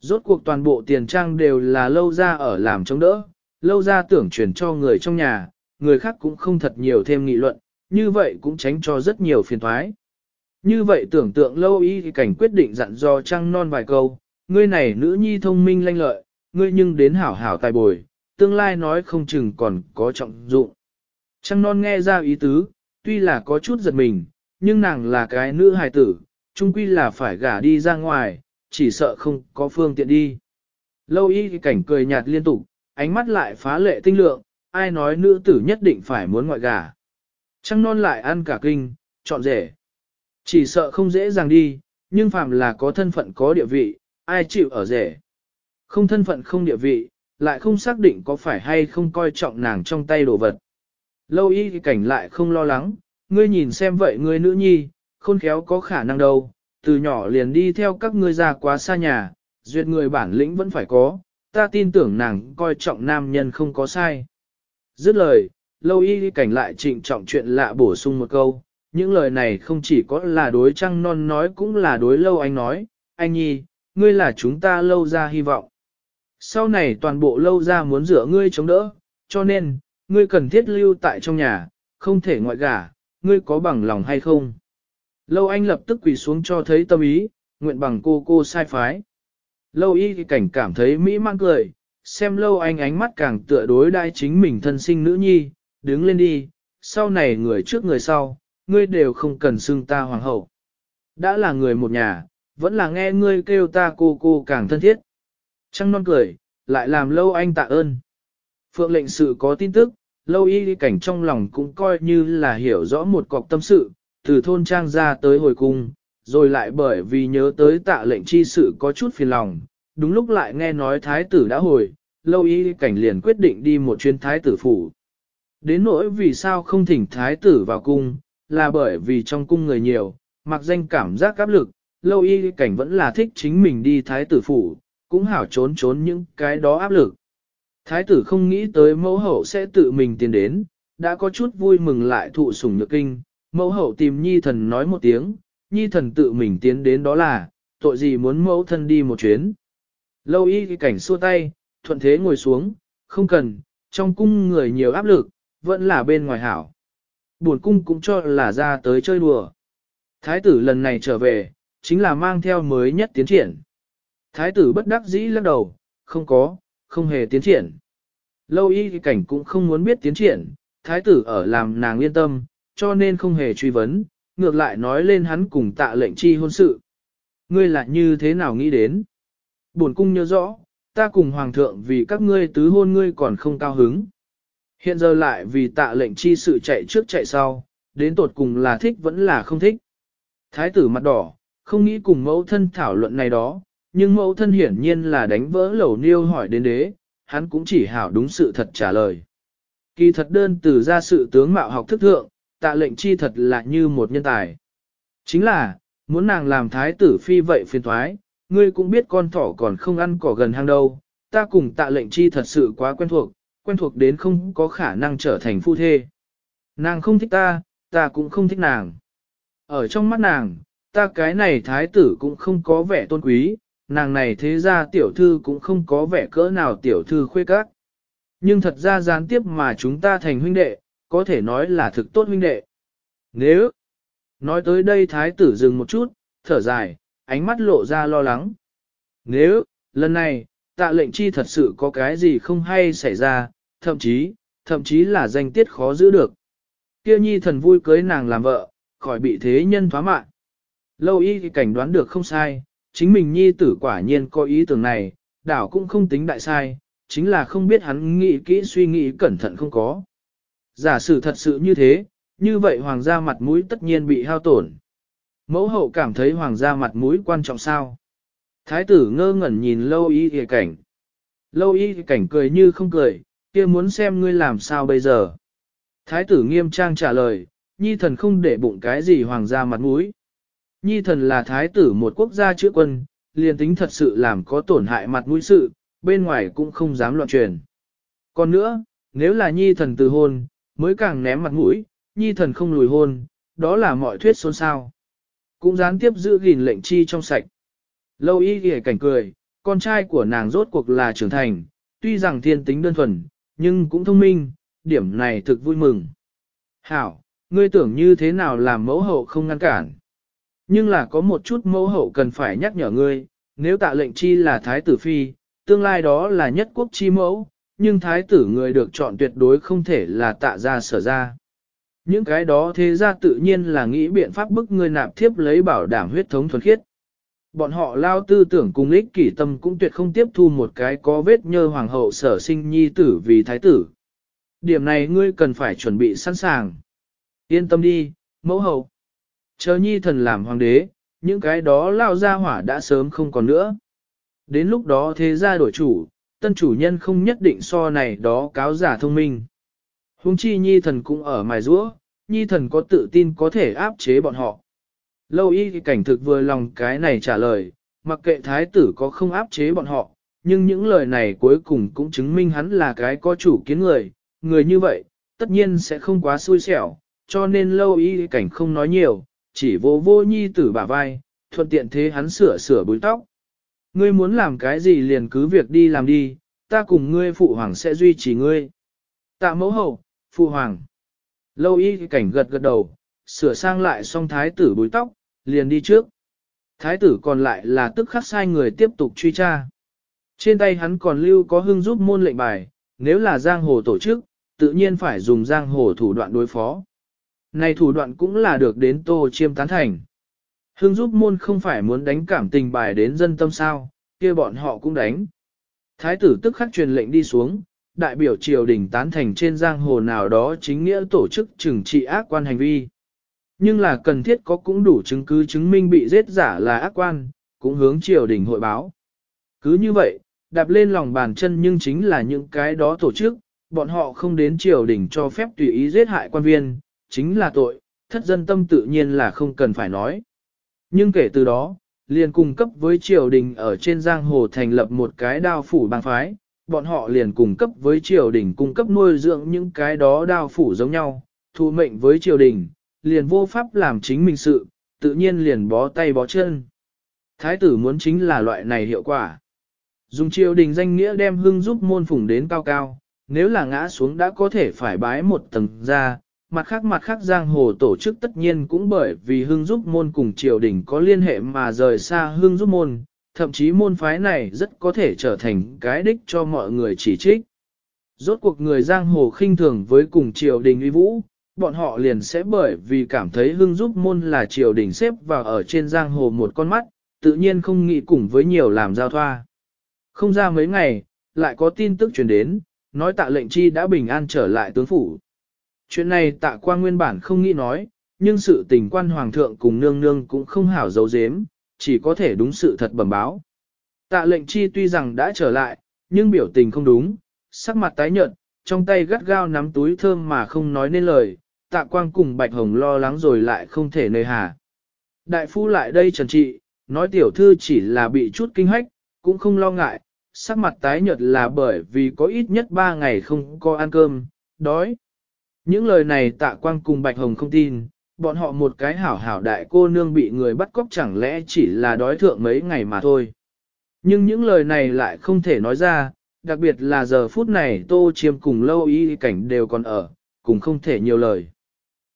Rốt cuộc toàn bộ tiền trang đều là lâu ra ở làm chống đỡ, lâu ra tưởng chuyển cho người trong nhà, người khác cũng không thật nhiều thêm nghị luận, như vậy cũng tránh cho rất nhiều phiền thoái. Như vậy tưởng tượng lâu y cảnh quyết định dặn do trăng non vài câu, ngươi này nữ nhi thông minh lanh lợi, ngươi nhưng đến hảo hảo tài bồi, tương lai nói không chừng còn có trọng dụng. Trăng non nghe ra ý tứ, tuy là có chút giật mình, nhưng nàng là cái nữ hài tử, chung quy là phải gả đi ra ngoài, chỉ sợ không có phương tiện đi. Lâu y cảnh cười nhạt liên tục, ánh mắt lại phá lệ tinh lượng, ai nói nữ tử nhất định phải muốn ngoại gả. Trăng non lại ăn cả kinh, chọn rể. Chỉ sợ không dễ dàng đi, nhưng phàm là có thân phận có địa vị, ai chịu ở rể. Không thân phận không địa vị, lại không xác định có phải hay không coi trọng nàng trong tay đồ vật. Lâu y cảnh lại không lo lắng, ngươi nhìn xem vậy ngươi nữ nhi, khôn khéo có khả năng đâu, từ nhỏ liền đi theo các ngươi ra quá xa nhà, duyệt người bản lĩnh vẫn phải có, ta tin tưởng nàng coi trọng nam nhân không có sai. Dứt lời, lâu y cảnh lại trịnh trọng chuyện lạ bổ sung một câu, những lời này không chỉ có là đối trăng non nói cũng là đối lâu anh nói, anh nhi, ngươi là chúng ta lâu ra hy vọng. Sau này toàn bộ lâu ra muốn rửa ngươi chống đỡ, cho nên, ngươi cần thiết lưu tại trong nhà, không thể ngoại gả, ngươi có bằng lòng hay không? Lâu anh lập tức quỳ xuống cho thấy tâm ý, nguyện bằng cô cô sai phái. Lâu y thì cảnh cảm thấy mỹ mang cười, xem lâu anh ánh mắt càng tựa đối đai chính mình thân sinh nữ nhi, đứng lên đi, sau này người trước người sau, ngươi đều không cần xưng ta hoàng hậu. Đã là người một nhà, vẫn là nghe ngươi kêu ta cô cô càng thân thiết. Trăng non cười, lại làm lâu anh tạ ơn. Phượng lệnh sự có tin tức, lâu y cảnh trong lòng cũng coi như là hiểu rõ một cọc tâm sự, từ thôn trang ra tới hồi cung, rồi lại bởi vì nhớ tới tạ lệnh chi sự có chút phiền lòng, đúng lúc lại nghe nói thái tử đã hồi, lâu y cảnh liền quyết định đi một chuyến thái tử phủ. Đến nỗi vì sao không thỉnh thái tử vào cung, là bởi vì trong cung người nhiều, mặc danh cảm giác áp lực, lâu y cảnh vẫn là thích chính mình đi thái tử phủ, cũng hảo trốn trốn những cái đó áp lực. Thái tử không nghĩ tới mẫu hậu sẽ tự mình tiến đến, đã có chút vui mừng lại thụ sủng nhược kinh, mẫu hậu tìm nhi thần nói một tiếng, nhi thần tự mình tiến đến đó là, tội gì muốn mẫu thân đi một chuyến. Lâu y cảnh xua tay, thuận thế ngồi xuống, không cần, trong cung người nhiều áp lực, vẫn là bên ngoài hảo. Buồn cung cũng cho là ra tới chơi đùa. Thái tử lần này trở về, chính là mang theo mới nhất tiến triển. Thái tử bất đắc dĩ lắc đầu, không có, không hề tiến triển. Lâu y cảnh cũng không muốn biết tiến triển, thái tử ở làm nàng yên tâm, cho nên không hề truy vấn, ngược lại nói lên hắn cùng tạ lệnh chi hôn sự. Ngươi lại như thế nào nghĩ đến? Bổn cung nhớ rõ, ta cùng hoàng thượng vì các ngươi tứ hôn ngươi còn không cao hứng. Hiện giờ lại vì tạ lệnh chi sự chạy trước chạy sau, đến tột cùng là thích vẫn là không thích. Thái tử mặt đỏ, không nghĩ cùng mẫu thân thảo luận này đó, nhưng mẫu thân hiển nhiên là đánh vỡ lẩu niêu hỏi đến đế, hắn cũng chỉ hảo đúng sự thật trả lời. Kỳ thật đơn từ ra sự tướng mạo học thức thượng, tạ lệnh chi thật là như một nhân tài. Chính là, muốn nàng làm thái tử phi vậy phiền thoái, ngươi cũng biết con thỏ còn không ăn cỏ gần hang đâu, ta cùng tạ lệnh chi thật sự quá quen thuộc, quen thuộc đến không có khả năng trở thành phu thê. Nàng không thích ta, ta cũng không thích nàng. Ở trong mắt nàng, ta cái này thái tử cũng không có vẻ tôn quý, nàng này thế ra tiểu thư cũng không có vẻ cỡ nào tiểu thư khuê các. Nhưng thật ra gián tiếp mà chúng ta thành huynh đệ, có thể nói là thực tốt huynh đệ. Nếu, nói tới đây thái tử dừng một chút, thở dài, ánh mắt lộ ra lo lắng. Nếu, lần này, tạ lệnh chi thật sự có cái gì không hay xảy ra, thậm chí, thậm chí là danh tiết khó giữ được. Kia nhi thần vui cưới nàng làm vợ, khỏi bị thế nhân thoá mạng. Lâu y thì cảnh đoán được không sai, chính mình nhi tử quả nhiên có ý tưởng này, đảo cũng không tính đại sai, chính là không biết hắn nghĩ kỹ suy nghĩ cẩn thận không có. Giả sử thật sự như thế, như vậy hoàng gia mặt mũi tất nhiên bị hao tổn. Mẫu hậu cảm thấy hoàng gia mặt mũi quan trọng sao? Thái tử ngơ ngẩn nhìn lâu y thì cảnh. Lâu y thì cảnh cười như không cười, kia muốn xem ngươi làm sao bây giờ. Thái tử nghiêm trang trả lời, nhi thần không để bụng cái gì hoàng gia mặt mũi. Nhi thần là thái tử một quốc gia chữa quân, liền tính thật sự làm có tổn hại mặt mũi sự, bên ngoài cũng không dám loạn truyền. Còn nữa, nếu là nhi thần từ hôn, mới càng ném mặt mũi, nhi thần không lùi hôn, đó là mọi thuyết xôn xao. Cũng gián tiếp giữ gìn lệnh chi trong sạch. Lâu y ghề cảnh cười, con trai của nàng rốt cuộc là trưởng thành, tuy rằng thiên tính đơn thuần, nhưng cũng thông minh, điểm này thực vui mừng. Hảo, ngươi tưởng như thế nào làm mẫu hậu không ngăn cản. Nhưng là có một chút mẫu hậu cần phải nhắc nhở ngươi, nếu tạ lệnh chi là thái tử phi, tương lai đó là nhất quốc chi mẫu, nhưng thái tử người được chọn tuyệt đối không thể là tạ ra sở ra. Những cái đó thế ra tự nhiên là nghĩ biện pháp bức ngươi nạp thiếp lấy bảo đảm huyết thống thuần khiết. Bọn họ lao tư tưởng cùng ích kỷ tâm cũng tuyệt không tiếp thu một cái có vết nhơ hoàng hậu sở sinh nhi tử vì thái tử. Điểm này ngươi cần phải chuẩn bị sẵn sàng. Yên tâm đi, mẫu hậu. Chờ nhi thần làm hoàng đế, những cái đó lao ra hỏa đã sớm không còn nữa. Đến lúc đó thế gia đổi chủ, tân chủ nhân không nhất định so này đó cáo giả thông minh. Hùng chi nhi thần cũng ở mài rũa, nhi thần có tự tin có thể áp chế bọn họ. Lâu y cảnh thực vừa lòng cái này trả lời, mặc kệ thái tử có không áp chế bọn họ, nhưng những lời này cuối cùng cũng chứng minh hắn là cái có chủ kiến người, người như vậy, tất nhiên sẽ không quá xui xẻo, cho nên lâu y cảnh không nói nhiều, chỉ vô vô nhi tử bả vai, thuận tiện thế hắn sửa sửa búi tóc. Ngươi muốn làm cái gì liền cứ việc đi làm đi, ta cùng ngươi phụ hoàng sẽ duy trì ngươi. Tạ mẫu hậu, phụ hoàng. Lâu y cảnh gật gật đầu, sửa sang lại xong thái tử búi tóc, liền đi trước. Thái tử còn lại là tức khắc sai người tiếp tục truy tra. Trên tay hắn còn lưu có hưng giúp môn lệnh bài, nếu là giang hồ tổ chức, tự nhiên phải dùng giang hồ thủ đoạn đối phó. Này thủ đoạn cũng là được đến tô chiêm tán thành. Hưng giúp môn không phải muốn đánh cảm tình bài đến dân tâm sao, kia bọn họ cũng đánh. Thái tử tức khắc truyền lệnh đi xuống, đại biểu triều đình tán thành trên giang hồ nào đó chính nghĩa tổ chức trừng trị ác quan hành vi. Nhưng là cần thiết có cũng đủ chứng cứ chứng minh bị giết giả là ác quan, cũng hướng triều đình hội báo. Cứ như vậy, đạp lên lòng bàn chân nhưng chính là những cái đó tổ chức, bọn họ không đến triều đình cho phép tùy ý giết hại quan viên, chính là tội, thất dân tâm tự nhiên là không cần phải nói. Nhưng kể từ đó, liền cung cấp với triều đình ở trên giang hồ thành lập một cái đao phủ bang phái, bọn họ liền cung cấp với triều đình cung cấp nuôi dưỡng những cái đó đao phủ giống nhau, thu mệnh với triều đình, liền vô pháp làm chính mình sự, tự nhiên liền bó tay bó chân. Thái tử muốn chính là loại này hiệu quả. Dùng triều đình danh nghĩa đem hưng giúp môn phủng đến cao cao, nếu là ngã xuống đã có thể phải bái một tầng ra, mặt khác mặt khác giang hồ tổ chức tất nhiên cũng bởi vì hưng giúp môn cùng triều đình có liên hệ mà rời xa hưng giúp môn, thậm chí môn phái này rất có thể trở thành cái đích cho mọi người chỉ trích. Rốt cuộc người giang hồ khinh thường với cùng triều đình uy vũ, bọn họ liền sẽ bởi vì cảm thấy hưng giúp môn là triều đình xếp vào ở trên giang hồ một con mắt, tự nhiên không nghĩ cùng với nhiều làm giao thoa. Không ra mấy ngày, lại có tin tức truyền đến, nói tạ lệnh chi đã bình an trở lại tướng phủ. Chuyện này tạ qua nguyên bản không nghĩ nói, nhưng sự tình quan hoàng thượng cùng nương nương cũng không hảo giấu giếm, chỉ có thể đúng sự thật bẩm báo. Tạ lệnh chi tuy rằng đã trở lại, nhưng biểu tình không đúng, sắc mặt tái nhợt, trong tay gắt gao nắm túi thơm mà không nói nên lời, tạ quang cùng bạch hồng lo lắng rồi lại không thể nơi hà. Đại phu lại đây trần trị, nói tiểu thư chỉ là bị chút kinh hách, cũng không lo ngại, sắc mặt tái nhợt là bởi vì có ít nhất ba ngày không có ăn cơm, đói. Những lời này tạ quang cùng Bạch Hồng không tin, bọn họ một cái hảo hảo đại cô nương bị người bắt cóc chẳng lẽ chỉ là đói thượng mấy ngày mà thôi. Nhưng những lời này lại không thể nói ra, đặc biệt là giờ phút này Tô Chiêm cùng Lâu Y Cảnh đều còn ở, cũng không thể nhiều lời.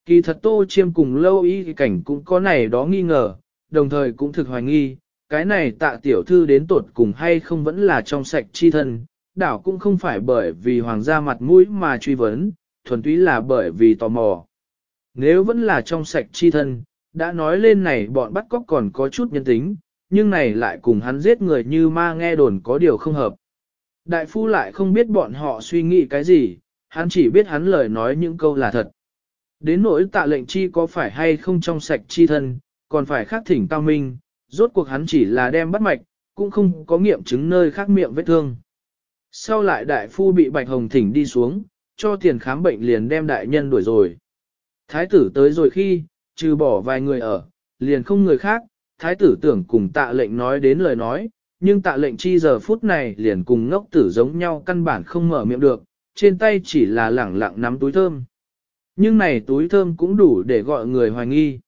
Kỳ thật Tô Chiêm cùng Lâu Y Cảnh cũng có này đó nghi ngờ, đồng thời cũng thực hoài nghi, cái này tạ tiểu thư đến tột cùng hay không vẫn là trong sạch chi thân, đảo cũng không phải bởi vì hoàng gia mặt mũi mà truy vấn, thuần túy là bởi vì tò mò. Nếu vẫn là trong sạch chi thân, đã nói lên này bọn bắt cóc còn có chút nhân tính, nhưng này lại cùng hắn giết người như ma nghe đồn có điều không hợp. Đại phu lại không biết bọn họ suy nghĩ cái gì, hắn chỉ biết hắn lời nói những câu là thật. Đến nỗi tạ lệnh chi có phải hay không trong sạch chi thân, còn phải khắc thỉnh cao minh, rốt cuộc hắn chỉ là đem bắt mạch, cũng không có nghiệm chứng nơi khác miệng vết thương. Sau lại đại phu bị bạch hồng thỉnh đi xuống, cho tiền khám bệnh liền đem đại nhân đuổi rồi. Thái tử tới rồi khi, trừ bỏ vài người ở, liền không người khác, thái tử tưởng cùng tạ lệnh nói đến lời nói, nhưng tạ lệnh chi giờ phút này liền cùng ngốc tử giống nhau căn bản không mở miệng được, trên tay chỉ là lẳng lặng nắm túi thơm. Nhưng này túi thơm cũng đủ để gọi người hoài nghi.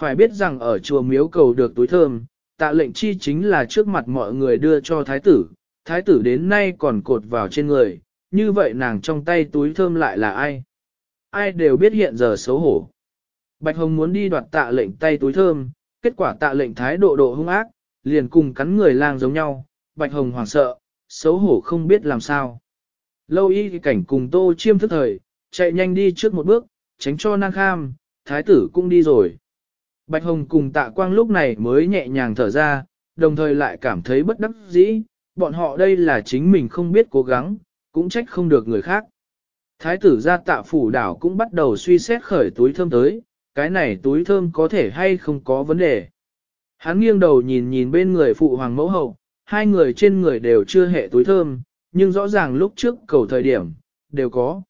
Phải biết rằng ở chùa miếu cầu được túi thơm, tạ lệnh chi chính là trước mặt mọi người đưa cho thái tử, thái tử đến nay còn cột vào trên người, như vậy nàng trong tay túi thơm lại là ai? Ai đều biết hiện giờ xấu hổ. Bạch Hồng muốn đi đoạt tạ lệnh tay túi thơm, kết quả tạ lệnh thái độ độ hung ác, liền cùng cắn người lang giống nhau, Bạch Hồng hoảng sợ, xấu hổ không biết làm sao. Lâu y cảnh cùng tô chiêm thức thời, chạy nhanh đi trước một bước, tránh cho năng kham, thái tử cũng đi rồi. Bạch Hồng cùng tạ quang lúc này mới nhẹ nhàng thở ra, đồng thời lại cảm thấy bất đắc dĩ, bọn họ đây là chính mình không biết cố gắng, cũng trách không được người khác. Thái tử gia tạ phủ đảo cũng bắt đầu suy xét khởi túi thơm tới, cái này túi thơm có thể hay không có vấn đề. Hắn nghiêng đầu nhìn nhìn bên người phụ hoàng mẫu hậu, hai người trên người đều chưa hệ túi thơm, nhưng rõ ràng lúc trước cầu thời điểm, đều có.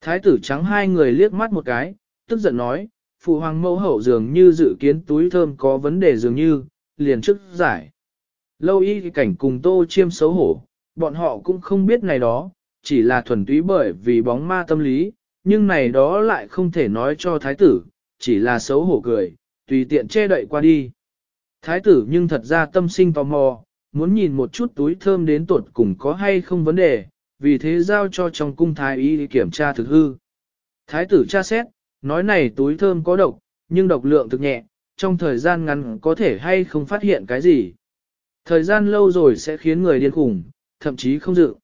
Thái tử trắng hai người liếc mắt một cái, tức giận nói, phụ hoàng mẫu hậu dường như dự kiến túi thơm có vấn đề dường như, liền trước giải. Lâu y cảnh cùng tô chiêm xấu hổ, bọn họ cũng không biết này đó, chỉ là thuần túy bởi vì bóng ma tâm lý, nhưng này đó lại không thể nói cho thái tử, chỉ là xấu hổ cười, tùy tiện che đậy qua đi. Thái tử nhưng thật ra tâm sinh tò mò, muốn nhìn một chút túi thơm đến tuột cùng có hay không vấn đề, vì thế giao cho trong cung thái y kiểm tra thực hư. Thái tử tra xét, nói này túi thơm có độc, nhưng độc lượng thực nhẹ, trong thời gian ngắn có thể hay không phát hiện cái gì. Thời gian lâu rồi sẽ khiến người điên khủng, thậm chí không dự.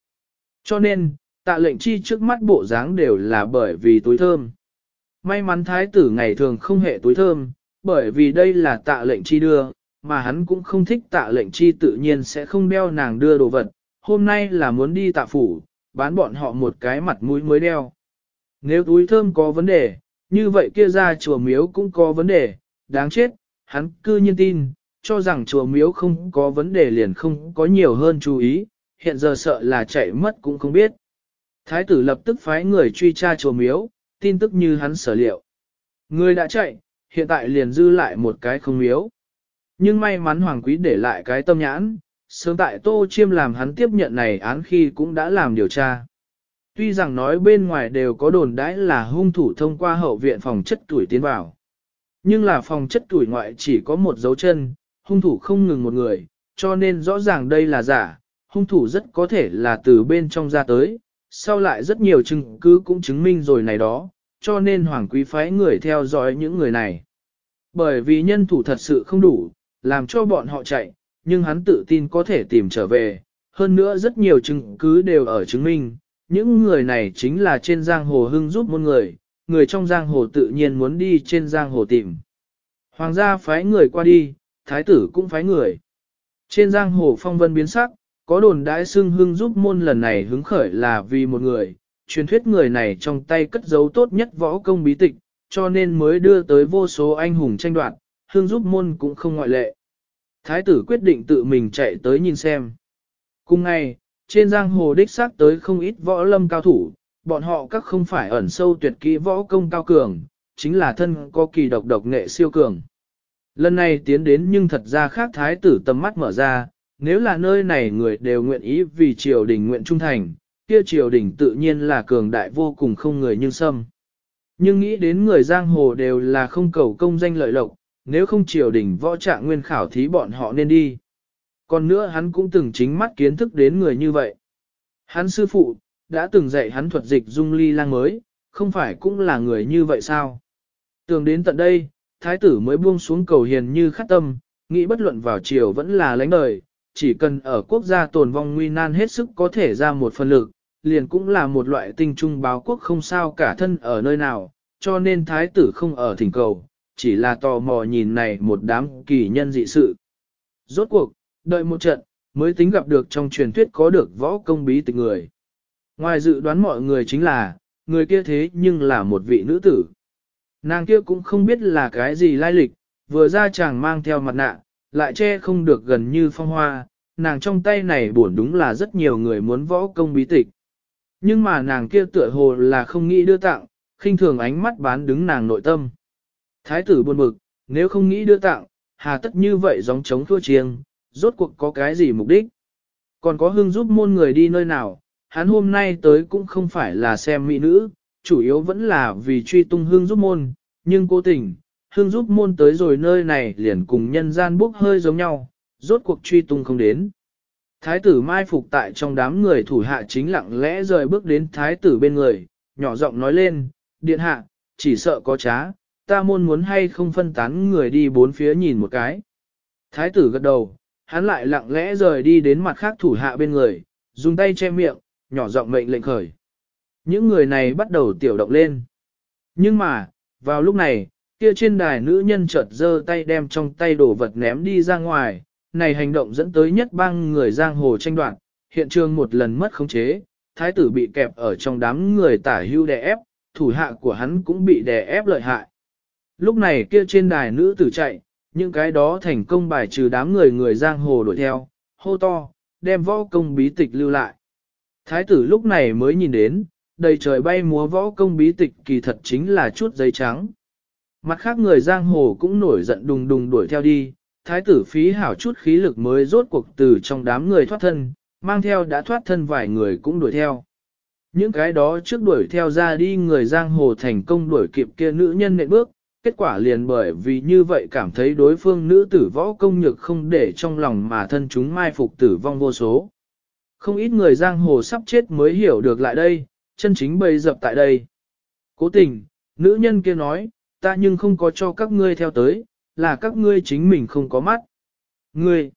Cho nên, tạ lệnh chi trước mắt bộ dáng đều là bởi vì túi thơm. May mắn thái tử ngày thường không hề túi thơm, bởi vì đây là tạ lệnh chi đưa, mà hắn cũng không thích tạ lệnh chi tự nhiên sẽ không đeo nàng đưa đồ vật. Hôm nay là muốn đi tạ phủ, bán bọn họ một cái mặt mũi mới đeo. Nếu túi thơm có vấn đề, như vậy kia ra chùa miếu cũng có vấn đề, đáng chết, hắn cư nhiên tin, cho rằng chùa miếu không có vấn đề liền không có nhiều hơn chú ý, hiện giờ sợ là chạy mất cũng không biết. Thái tử lập tức phái người truy tra chùa miếu, tin tức như hắn sở liệu. Người đã chạy, hiện tại liền dư lại một cái không miếu. Nhưng may mắn Hoàng Quý để lại cái tâm nhãn, sớm tại Tô Chiêm làm hắn tiếp nhận này án khi cũng đã làm điều tra. Tuy rằng nói bên ngoài đều có đồn đãi là hung thủ thông qua hậu viện phòng chất tuổi tiến vào. Nhưng là phòng chất tuổi ngoại chỉ có một dấu chân, hung thủ không ngừng một người, cho nên rõ ràng đây là giả, hung thủ rất có thể là từ bên trong ra tới, sau lại rất nhiều chứng cứ cũng chứng minh rồi này đó, cho nên Hoàng Quý phái người theo dõi những người này. Bởi vì nhân thủ thật sự không đủ, làm cho bọn họ chạy, nhưng hắn tự tin có thể tìm trở về, hơn nữa rất nhiều chứng cứ đều ở chứng minh, những người này chính là trên giang hồ hưng giúp một người, người trong giang hồ tự nhiên muốn đi trên giang hồ tìm. Hoàng gia phái người qua đi, thái tử cũng phái người. Trên giang hồ phong vân biến sắc, có đồn đãi xưng hưng giúp môn lần này hứng khởi là vì một người, truyền thuyết người này trong tay cất giấu tốt nhất võ công bí tịch, cho nên mới đưa tới vô số anh hùng tranh đoạt, hưng giúp môn cũng không ngoại lệ. Thái tử quyết định tự mình chạy tới nhìn xem. Cùng ngày, trên giang hồ đích xác tới không ít võ lâm cao thủ, bọn họ các không phải ẩn sâu tuyệt kỹ võ công cao cường, chính là thân có kỳ độc độc nghệ siêu cường. Lần này tiến đến nhưng thật ra khác thái tử tầm mắt mở ra, nếu là nơi này người đều nguyện ý vì triều đình nguyện trung thành, kia triều đình tự nhiên là cường đại vô cùng không người nhưng xâm. Nhưng nghĩ đến người giang hồ đều là không cầu công danh lợi lộc, nếu không triều đình võ trạng nguyên khảo thí bọn họ nên đi. Còn nữa hắn cũng từng chính mắt kiến thức đến người như vậy. Hắn sư phụ, đã từng dạy hắn thuật dịch dung ly lang mới, không phải cũng là người như vậy sao? Tưởng đến tận đây, thái tử mới buông xuống cầu hiền như khát tâm, nghĩ bất luận vào triều vẫn là lãnh đời, chỉ cần ở quốc gia tồn vong nguy nan hết sức có thể ra một phần lực, liền cũng là một loại tinh trung báo quốc không sao cả thân ở nơi nào, cho nên thái tử không ở thỉnh cầu, chỉ là tò mò nhìn này một đám kỳ nhân dị sự. Rốt cuộc, đợi một trận, mới tính gặp được trong truyền thuyết có được võ công bí tịch người. Ngoài dự đoán mọi người chính là, người kia thế nhưng là một vị nữ tử. Nàng kia cũng không biết là cái gì lai lịch, vừa ra chàng mang theo mặt nạ, lại che không được gần như phong hoa, nàng trong tay này buồn đúng là rất nhiều người muốn võ công bí tịch. Nhưng mà nàng kia tựa hồ là không nghĩ đưa tặng, khinh thường ánh mắt bán đứng nàng nội tâm. Thái tử buồn bực, nếu không nghĩ đưa tặng, hà tất như vậy giống chống thua chiêng, rốt cuộc có cái gì mục đích. Còn có hương giúp môn người đi nơi nào, hắn hôm nay tới cũng không phải là xem mỹ nữ, chủ yếu vẫn là vì truy tung hương giúp môn, nhưng cố tình, hương giúp môn tới rồi nơi này liền cùng nhân gian bốc hơi giống nhau, rốt cuộc truy tung không đến. Thái tử mai phục tại trong đám người thủ hạ chính lặng lẽ rời bước đến thái tử bên người, nhỏ giọng nói lên, điện hạ, chỉ sợ có trá, ta môn muốn hay không phân tán người đi bốn phía nhìn một cái. Thái tử gật đầu, hắn lại lặng lẽ rời đi đến mặt khác thủ hạ bên người, dùng tay che miệng, nhỏ giọng mệnh lệnh khởi. Những người này bắt đầu tiểu động lên. Nhưng mà, vào lúc này, kia trên đài nữ nhân chợt giơ tay đem trong tay đồ vật ném đi ra ngoài, này hành động dẫn tới nhất bang người giang hồ tranh đoạt, hiện trường một lần mất khống chế, thái tử bị kẹp ở trong đám người tả hưu đè ép, thủ hạ của hắn cũng bị đè ép lợi hại. Lúc này kia trên đài nữ tử chạy, những cái đó thành công bài trừ đám người người giang hồ đuổi theo, hô to, đem võ công bí tịch lưu lại. Thái tử lúc này mới nhìn đến, đầy trời bay múa võ công bí tịch kỳ thật chính là chút giấy trắng. Mặt khác người giang hồ cũng nổi giận đùng đùng đuổi theo đi, thái tử phí hảo chút khí lực mới rốt cuộc từ trong đám người thoát thân, mang theo đã thoát thân vài người cũng đuổi theo. Những cái đó trước đuổi theo ra đi người giang hồ thành công đuổi kịp kia nữ nhân nệ bước, kết quả liền bởi vì như vậy cảm thấy đối phương nữ tử võ công nhược không để trong lòng mà thân chúng mai phục tử vong vô số. Không ít người giang hồ sắp chết mới hiểu được lại đây, chân chính bầy dập tại đây. Cố tình, nữ nhân kia nói, ta nhưng không có cho các ngươi theo tới, là các ngươi chính mình không có mắt. Ngươi,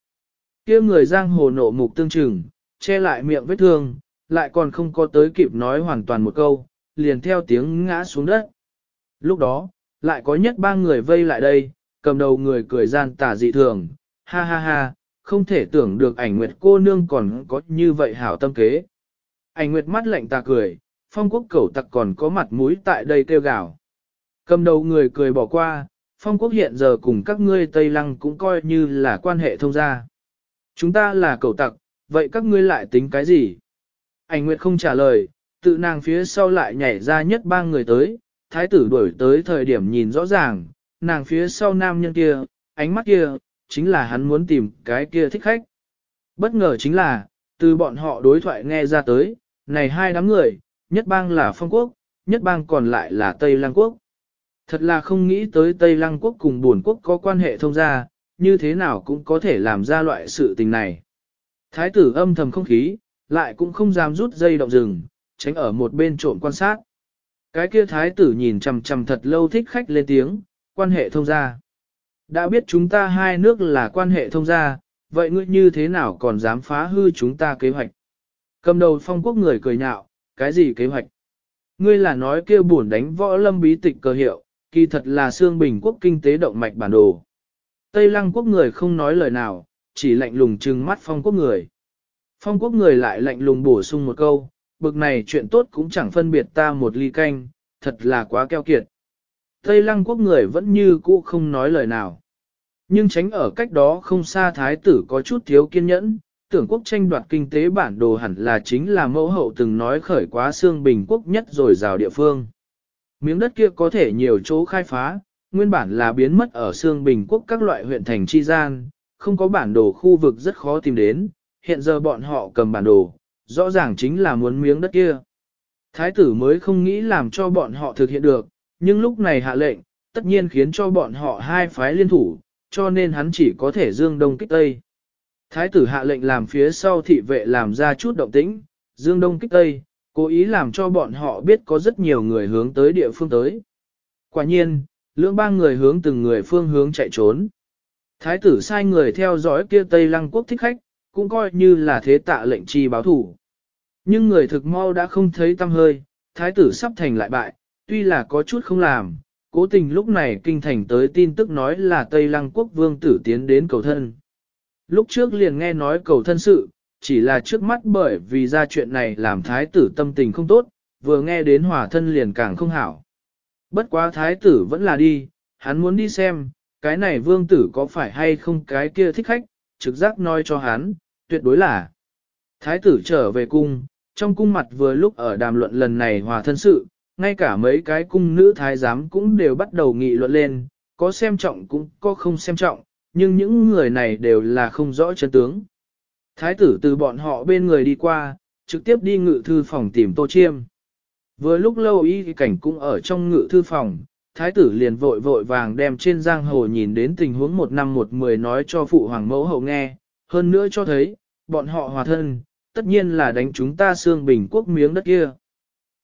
kia người giang hồ nộ mục tương trừng, che lại miệng vết thương, lại còn không có tới kịp nói hoàn toàn một câu, liền theo tiếng ngã xuống đất. Lúc đó, lại có nhất ba người vây lại đây, cầm đầu người cười gian tả dị thường, ha ha ha, không thể tưởng được ảnh nguyệt cô nương còn có như vậy hảo tâm kế. Ảnh nguyệt mắt lạnh ta cười, phong quốc cẩu tặc còn có mặt mũi tại đây kêu gào. Cầm đầu người cười bỏ qua, phong quốc hiện giờ cùng các ngươi Tây Lăng cũng coi như là quan hệ thông gia. Chúng ta là cẩu tặc, vậy các ngươi lại tính cái gì? Ảnh nguyệt không trả lời, tự nàng phía sau lại nhảy ra nhất ba người tới, thái tử đuổi tới thời điểm nhìn rõ ràng, nàng phía sau nam nhân kia, ánh mắt kia, chính là hắn muốn tìm cái kia thích khách. Bất ngờ chính là, từ bọn họ đối thoại nghe ra tới, này hai đám người, nhất bang là phong quốc, nhất bang còn lại là Tây Lăng quốc. Thật là không nghĩ tới Tây Lăng quốc cùng buồn quốc có quan hệ thông gia, như thế nào cũng có thể làm ra loại sự tình này. Thái tử âm thầm không khí, lại cũng không dám rút dây động rừng, tránh ở một bên trộn quan sát. Cái kia thái tử nhìn chằm chằm thật lâu thích khách lên tiếng, quan hệ thông gia. Đã biết chúng ta hai nước là quan hệ thông gia, vậy ngươi như thế nào còn dám phá hư chúng ta kế hoạch? Cầm đầu phong quốc người cười nhạo, cái gì kế hoạch? Ngươi là nói kêu buồn đánh võ lâm bí tịch cơ hiệu, kỳ thật là xương bình quốc kinh tế động mạch bản đồ. Tây lăng quốc người không nói lời nào, chỉ lạnh lùng trừng mắt phong quốc người. Phong quốc người lại lạnh lùng bổ sung một câu, bực này chuyện tốt cũng chẳng phân biệt ta một ly canh, thật là quá keo kiệt. Tây lăng quốc người vẫn như cũ không nói lời nào. Nhưng tránh ở cách đó không xa thái tử có chút thiếu kiên nhẫn, tưởng quốc tranh đoạt kinh tế bản đồ hẳn là chính là mẫu hậu từng nói khởi quá xương bình quốc nhất rồi rào địa phương. Miếng đất kia có thể nhiều chỗ khai phá, nguyên bản là biến mất ở xương bình quốc các loại huyện thành chi gian, không có bản đồ khu vực rất khó tìm đến, hiện giờ bọn họ cầm bản đồ, rõ ràng chính là muốn miếng đất kia. Thái tử mới không nghĩ làm cho bọn họ thực hiện được, nhưng lúc này hạ lệnh, tất nhiên khiến cho bọn họ hai phái liên thủ, cho nên hắn chỉ có thể dương đông kích tây. Thái tử hạ lệnh làm phía sau thị vệ làm ra chút động tĩnh, dương đông kích tây, cố ý làm cho bọn họ biết có rất nhiều người hướng tới địa phương tới. Quả nhiên, lưỡng ba người hướng từng người phương hướng chạy trốn. Thái tử sai người theo dõi kia Tây Lăng quốc thích khách, cũng coi như là thế tạ lệnh chi báo thủ. Nhưng người thực mau đã không thấy tâm hơi, thái tử sắp thành lại bại, tuy là có chút không làm, cố tình lúc này kinh thành tới tin tức nói là Tây Lăng quốc vương tử tiến đến cầu thân. Lúc trước liền nghe nói cầu thân sự, chỉ là trước mắt bởi vì ra chuyện này làm thái tử tâm tình không tốt, vừa nghe đến hòa thân liền càng không hảo. Bất quá thái tử vẫn là đi, hắn muốn đi xem, cái này vương tử có phải hay không cái kia thích khách, trực giác nói cho hắn, tuyệt đối là. Thái tử trở về cung, trong cung mặt vừa lúc ở đàm luận lần này hòa thân sự, ngay cả mấy cái cung nữ thái giám cũng đều bắt đầu nghị luận lên, có xem trọng cũng có không xem trọng, nhưng những người này đều là không rõ chân tướng. Thái tử từ bọn họ bên người đi qua, trực tiếp đi ngự thư phòng tìm Tô Chiêm. Vừa lúc lâu y cảnh cũng ở trong ngự thư phòng, thái tử liền vội vội vàng đem trên giang hồ nhìn đến tình huống một năm một mười nói cho phụ hoàng mẫu hậu nghe, hơn nữa cho thấy, bọn họ hòa thân, tất nhiên là đánh chúng ta xương bình quốc miếng đất kia.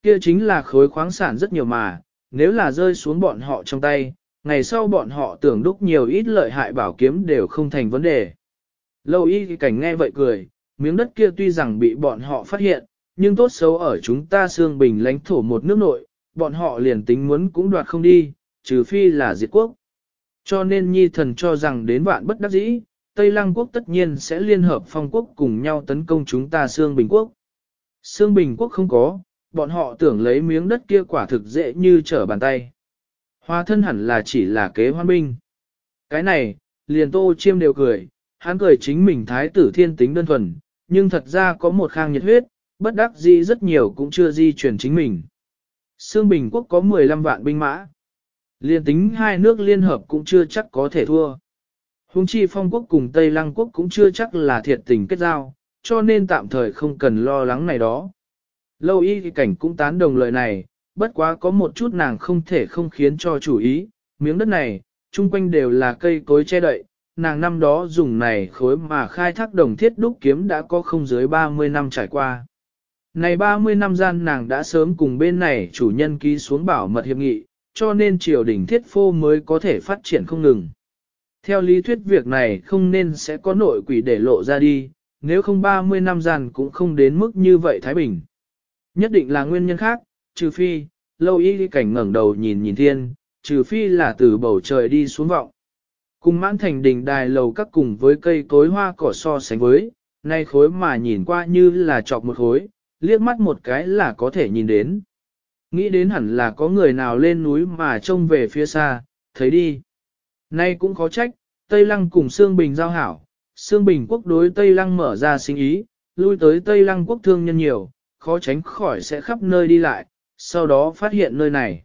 Kia chính là khối khoáng sản rất nhiều mà, nếu là rơi xuống bọn họ trong tay, ngày sau bọn họ tưởng đúc nhiều ít lợi hại bảo kiếm đều không thành vấn đề. Lâu y cảnh nghe vậy cười, miếng đất kia tuy rằng bị bọn họ phát hiện, nhưng tốt xấu ở chúng ta xương bình lãnh thổ một nước nội, bọn họ liền tính muốn cũng đoạt không đi, trừ phi là diệt quốc. Cho nên nhi thần cho rằng đến vạn bất đắc dĩ, Tây Lăng quốc tất nhiên sẽ liên hợp phong quốc cùng nhau tấn công chúng ta xương bình quốc. Xương bình quốc không có, bọn họ tưởng lấy miếng đất kia quả thực dễ như trở bàn tay. Hoa thân hẳn là chỉ là kế hoan binh. Cái này, liền tô chiêm đều cười, hắn cười chính mình thái tử thiên tính đơn thuần, nhưng thật ra có một khang nhiệt huyết, bất đắc dĩ rất nhiều cũng chưa di chuyển chính mình. Sương Bình quốc có 15 vạn binh mã. Liên tính hai nước liên hợp cũng chưa chắc có thể thua. Hùng chi phong quốc cùng Tây Lăng quốc cũng chưa chắc là thiệt tình kết giao, cho nên tạm thời không cần lo lắng này đó. Lâu y thì cảnh cũng tán đồng lời này, bất quá có một chút nàng không thể không khiến cho chủ ý, miếng đất này, chung quanh đều là cây cối che đậy, nàng năm đó dùng này khối mà khai thác đồng thiết đúc kiếm đã có không dưới 30 năm trải qua. Này 30 năm gian nàng đã sớm cùng bên này chủ nhân ký xuống bảo mật hiệp nghị, cho nên triều đình thiết phô mới có thể phát triển không ngừng. Theo lý thuyết việc này không nên sẽ có nội quỷ để lộ ra đi, nếu không 30 năm gian cũng không đến mức như vậy Thái Bình. Nhất định là nguyên nhân khác, trừ phi, lâu y cảnh ngẩng đầu nhìn nhìn thiên, trừ phi là từ bầu trời đi xuống vọng. Cùng mãn thành đỉnh đài lầu các cùng với cây cối hoa cỏ so sánh với, nay khối mà nhìn qua như là chọc một khối, liếc mắt một cái là có thể nhìn đến. Nghĩ đến hẳn là có người nào lên núi mà trông về phía xa, thấy đi. Nay cũng khó trách, Tây Lăng cùng Sương Bình giao hảo, Sương Bình quốc đối Tây Lăng mở ra sinh ý, lui tới Tây Lăng quốc thương nhân nhiều, khó tránh khỏi sẽ khắp nơi đi lại, sau đó phát hiện nơi này.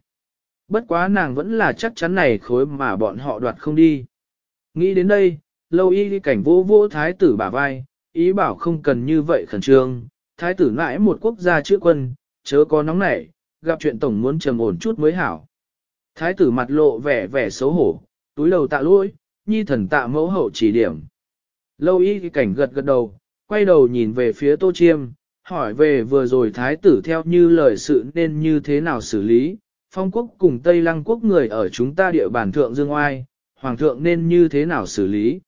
Bất quá nàng vẫn là chắc chắn này khối mà bọn họ đoạt không đi. Nghĩ đến đây, lâu y cảnh vô vô thái tử bả vai, ý bảo không cần như vậy khẩn trương, thái tử nãi một quốc gia chữa quân, chớ có nóng nảy, gặp chuyện tổng muốn trầm ổn chút mới hảo. Thái tử mặt lộ vẻ vẻ xấu hổ, túi đầu tạ lỗi, nhi thần tạ mẫu hậu chỉ điểm. Lâu y cảnh gật gật đầu, quay đầu nhìn về phía tô chiêm, hỏi về vừa rồi thái tử theo như lời sự nên như thế nào xử lý, phong quốc cùng Tây Lăng quốc người ở chúng ta địa bàn thượng dương oai, hoàng thượng nên như thế nào xử lý.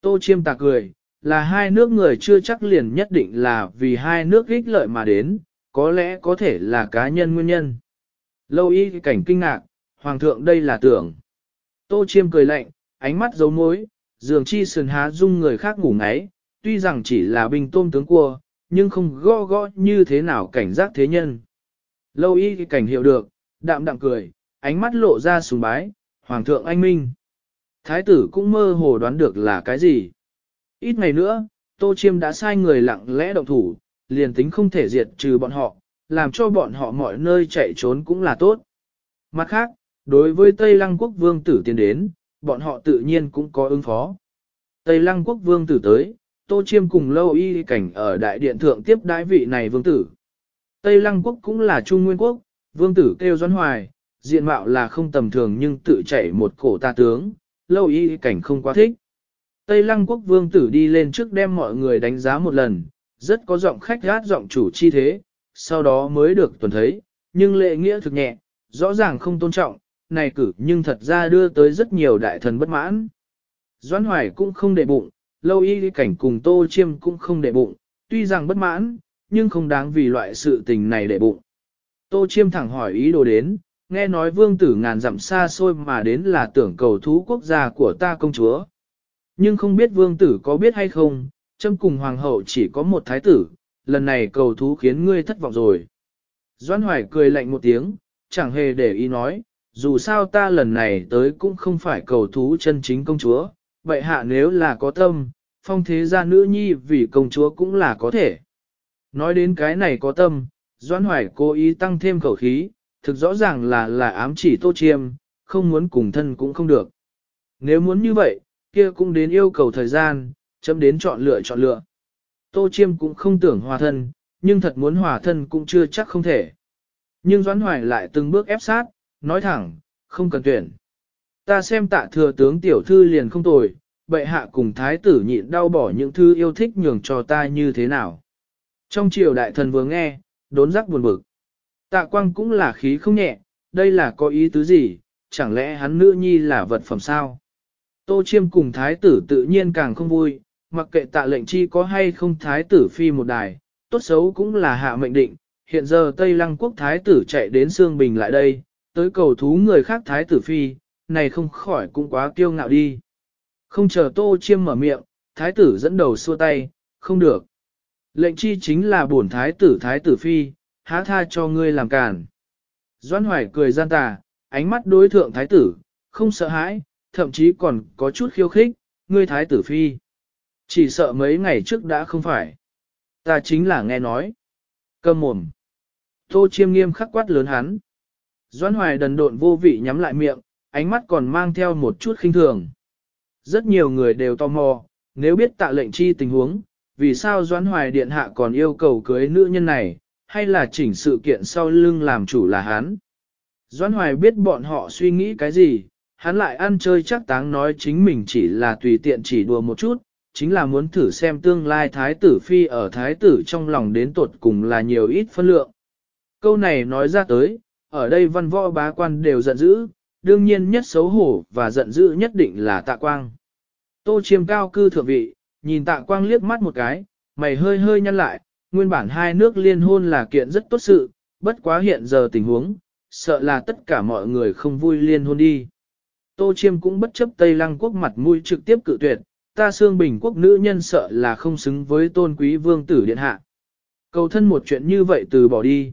Tô chiêm tạc cười, là hai nước người chưa chắc liền nhất định là vì hai nước ích lợi mà đến, có lẽ có thể là cá nhân nguyên nhân. Lâu y cảnh kinh ngạc, hoàng thượng đây là tưởng. Tô chiêm cười lạnh, ánh mắt dấu mối, dường chi sườn há dung người khác ngủ ngáy, tuy rằng chỉ là binh tôm tướng cua, nhưng không gõ gõ như thế nào cảnh giác thế nhân. Lâu y cảnh hiểu được, đạm đạm cười, ánh mắt lộ ra sùng bái, hoàng thượng anh minh. Thái tử cũng mơ hồ đoán được là cái gì. Ít ngày nữa, Tô Chiêm đã sai người lặng lẽ động thủ, liền tính không thể diệt trừ bọn họ, làm cho bọn họ mọi nơi chạy trốn cũng là tốt. Mặt khác, đối với Tây Lăng quốc vương tử tiến đến, bọn họ tự nhiên cũng có ứng phó. Tây Lăng quốc vương tử tới, Tô Chiêm cùng lâu y cảnh ở đại điện thượng tiếp đái vị này vương tử. Tây Lăng quốc cũng là Trung Nguyên quốc, vương tử kêu doan hoài, diện mạo là không tầm thường nhưng tự chảy một cổ ta tướng, lâu y cảnh không quá thích. Tây Lăng quốc vương tử đi lên trước đem mọi người đánh giá một lần, rất có giọng khách gát giọng chủ chi thế, sau đó mới được tuần thấy, nhưng lệ nghĩa thực nhẹ, rõ ràng không tôn trọng, này cử nhưng thật ra đưa tới rất nhiều đại thần bất mãn. Doãn Hoài cũng không để bụng, lâu y cảnh cùng tô chiêm cũng không để bụng, tuy rằng bất mãn, nhưng không đáng vì loại sự tình này để bụng. Tô chiêm thẳng hỏi ý đồ đến, nghe nói vương tử ngàn dặm xa xôi mà đến là tưởng cầu thú quốc gia của ta công chúa. Nhưng không biết vương tử có biết hay không, châm cùng hoàng hậu chỉ có một thái tử, lần này cầu thú khiến ngươi thất vọng rồi. Doan Hoài cười lạnh một tiếng, chẳng hề để ý nói, dù sao ta lần này tới cũng không phải cầu thú chân chính công chúa, vậy hạ nếu là có tâm, phong thế gia nữ nhi vì công chúa cũng là có thể. Nói đến cái này có tâm, Doan Hoài cố ý tăng thêm khẩu khí, thực rõ ràng là là ám chỉ tô chiêm, không muốn cùng thân cũng không được. Nếu muốn như vậy, kia cũng đến yêu cầu thời gian, chấm đến chọn lựa chọn lựa. Tô chiêm cũng không tưởng hòa thân, nhưng thật muốn hòa thân cũng chưa chắc không thể. Nhưng Doãn Hoài lại từng bước ép sát, nói thẳng, không cần tuyển. Ta xem tạ thừa tướng tiểu thư liền không tồi, bệ hạ cùng thái tử nhịn đau bỏ những thư yêu thích nhường cho ta như thế nào. Trong triều đại thần vừa nghe, đốn giác buồn bực. Tạ quang cũng là khí không nhẹ, đây là có ý tứ gì, chẳng lẽ hắn nữ nhi là vật phẩm sao? Tô chiêm cùng thái tử tự nhiên càng không vui, mặc kệ tạ lệnh chi có hay không thái tử phi một đài, tốt xấu cũng là hạ mệnh định, hiện giờ Tây Lăng quốc thái tử chạy đến Sương Bình lại đây, tới cầu thú người khác thái tử phi, này không khỏi cũng quá kiêu ngạo đi. Không chờ tô chiêm mở miệng, thái tử dẫn đầu xua tay, không được. Lệnh chi chính là bổn thái tử thái tử phi, há tha cho ngươi làm cản. Doan Hoài cười gian tà, ánh mắt đối thượng thái tử, không sợ hãi, thậm chí còn có chút khiêu khích, ngươi thái tử phi. Chỉ sợ mấy ngày trước đã không phải. Ta chính là nghe nói. Cầm mồm. Tô chiêm nghiêm khắc quát lớn hắn. Doan hoài đần độn vô vị nhắm lại miệng, ánh mắt còn mang theo một chút khinh thường. Rất nhiều người đều tò mò, nếu biết tạ lệnh chi tình huống, vì sao Doan hoài điện hạ còn yêu cầu cưới nữ nhân này, hay là chỉnh sự kiện sau lưng làm chủ là hắn. Doãn hoài biết bọn họ suy nghĩ cái gì, hắn lại ăn chơi chắc táng nói chính mình chỉ là tùy tiện chỉ đùa một chút, chính là muốn thử xem tương lai thái tử phi ở thái tử trong lòng đến tột cùng là nhiều ít phân lượng. Câu này nói ra tới, ở đây văn võ bá quan đều giận dữ, đương nhiên nhất xấu hổ và giận dữ nhất định là tạ quang. Tô chiêm cao cư thượng vị, nhìn tạ quang liếc mắt một cái, mày hơi hơi nhăn lại, nguyên bản hai nước liên hôn là kiện rất tốt sự, bất quá hiện giờ tình huống, sợ là tất cả mọi người không vui liên hôn đi. Tô chiêm cũng bất chấp Tây Lăng quốc mặt mũi trực tiếp cự tuyệt, ta xương bình quốc nữ nhân sợ là không xứng với tôn quý vương tử điện hạ. Cầu thân một chuyện như vậy từ bỏ đi.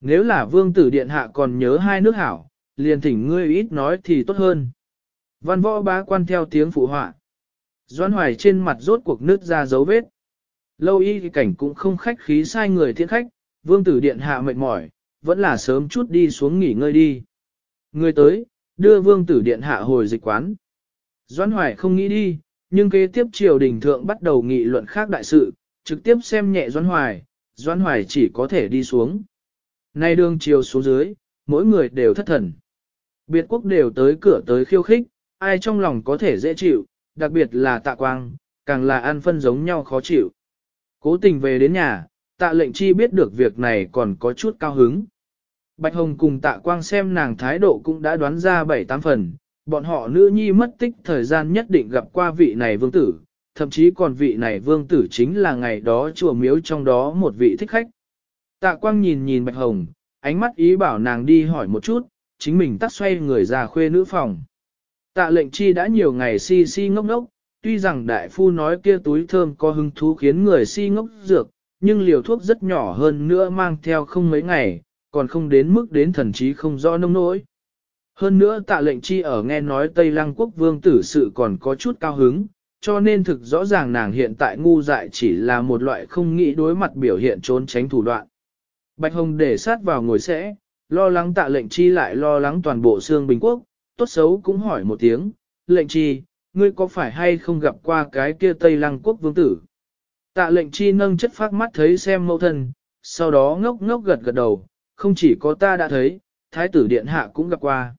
Nếu là vương tử điện hạ còn nhớ hai nước hảo, liền thỉnh ngươi ít nói thì tốt hơn. Văn võ bá quan theo tiếng phụ họa. Doan hoài trên mặt rốt cuộc nước ra dấu vết. Lâu y thì cảnh cũng không khách khí sai người thiện khách, vương tử điện hạ mệt mỏi, vẫn là sớm chút đi xuống nghỉ ngơi đi. Người tới, đưa vương tử điện hạ hồi dịch quán. doãn hoài không nghĩ đi, nhưng kế tiếp triều đình thượng bắt đầu nghị luận khác đại sự, trực tiếp xem nhẹ doãn Hoài, doãn Hoài chỉ có thể đi xuống. Nay đường chiều xuống dưới, mỗi người đều thất thần. Biệt quốc đều tới cửa tới khiêu khích, ai trong lòng có thể dễ chịu, đặc biệt là tạ quang, càng là ăn phân giống nhau khó chịu. Cố tình về đến nhà, tạ lệnh chi biết được việc này còn có chút cao hứng. Bạch Hồng cùng tạ quang xem nàng thái độ cũng đã đoán ra bảy tám phần, bọn họ nữ nhi mất tích thời gian nhất định gặp qua vị này vương tử, thậm chí còn vị này vương tử chính là ngày đó chùa miếu trong đó một vị thích khách. Tạ quang nhìn nhìn Bạch Hồng, ánh mắt ý bảo nàng đi hỏi một chút, chính mình tắt xoay người ra khuê nữ phòng. Tạ lệnh chi đã nhiều ngày si si ngốc ngốc, tuy rằng đại phu nói kia túi thơm có hứng thú khiến người si ngốc dược, nhưng liều thuốc rất nhỏ hơn nữa mang theo không mấy ngày, còn không đến mức đến thần trí không rõ nông nỗi. Hơn nữa tạ lệnh chi ở nghe nói Tây Lăng quốc vương tử sự còn có chút cao hứng, cho nên thực rõ ràng nàng hiện tại ngu dại chỉ là một loại không nghĩ đối mặt biểu hiện trốn tránh thủ đoạn. Bạch Hồng để sát vào ngồi sẽ, lo lắng tạ lệnh chi lại lo lắng toàn bộ xương Bình Quốc, tốt xấu cũng hỏi một tiếng, lệnh chi, ngươi có phải hay không gặp qua cái kia Tây Lăng Quốc vương tử? Tạ lệnh chi nâng chất phát mắt thấy xem mẫu thân, sau đó ngốc ngốc gật gật đầu, không chỉ có ta đã thấy, thái tử điện hạ cũng gặp qua.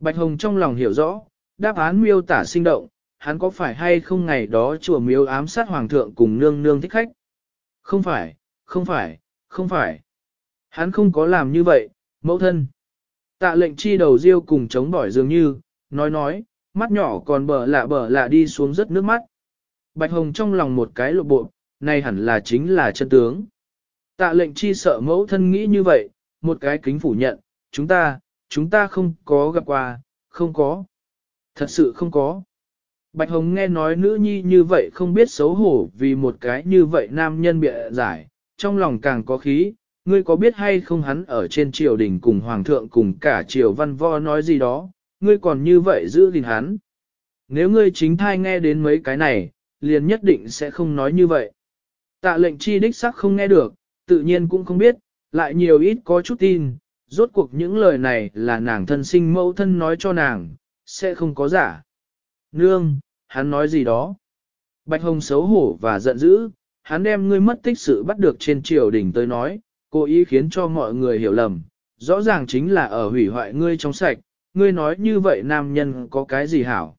Bạch Hồng trong lòng hiểu rõ, đáp án miêu tả sinh động, hắn có phải hay không ngày đó chùa miêu ám sát hoàng thượng cùng nương nương thích khách? Không phải, không phải, không phải. Hắn không có làm như vậy, mẫu thân. Tạ lệnh chi đầu riêu cùng chống bỏi dường như, nói nói, mắt nhỏ còn bờ lạ bờ lạ đi xuống rất nước mắt. Bạch Hồng trong lòng một cái lộ bộ, này hẳn là chính là chân tướng. Tạ lệnh chi sợ mẫu thân nghĩ như vậy, một cái kính phủ nhận, chúng ta, chúng ta không có gặp qua, không có. Thật sự không có. Bạch Hồng nghe nói nữ nhi như vậy không biết xấu hổ vì một cái như vậy nam nhân bịa giải, trong lòng càng có khí, ngươi có biết hay không hắn ở trên triều đình cùng hoàng thượng cùng cả triều văn võ nói gì đó, ngươi còn như vậy giữ gìn hắn. Nếu ngươi chính thai nghe đến mấy cái này, liền nhất định sẽ không nói như vậy. Tạ lệnh chi đích sắc không nghe được, tự nhiên cũng không biết, lại nhiều ít có chút tin, rốt cuộc những lời này là nàng thân sinh mẫu thân nói cho nàng, sẽ không có giả. Nương, hắn nói gì đó? Bạch Hồng xấu hổ và giận dữ, hắn đem ngươi mất tích sự bắt được trên triều đình tới nói, cố ý khiến cho mọi người hiểu lầm, rõ ràng chính là ở hủy hoại ngươi trong sạch, ngươi nói như vậy nam nhân có cái gì hảo.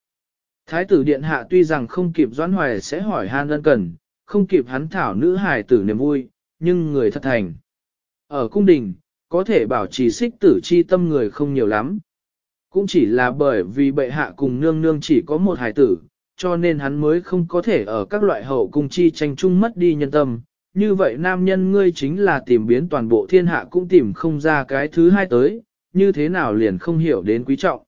Thái tử điện hạ tuy rằng không kịp doãn hoài sẽ hỏi han ân cần, không kịp hắn thảo nữ hài tử niềm vui, nhưng người thật thành. Ở cung đình, có thể bảo trì xích tử chi tâm người không nhiều lắm. Cũng chỉ là bởi vì bệ hạ cùng nương nương chỉ có một hài tử, cho nên hắn mới không có thể ở các loại hậu cung chi tranh chung mất đi nhân tâm. Như vậy nam nhân ngươi chính là tìm biến toàn bộ thiên hạ cũng tìm không ra cái thứ hai tới, như thế nào liền không hiểu đến quý trọng.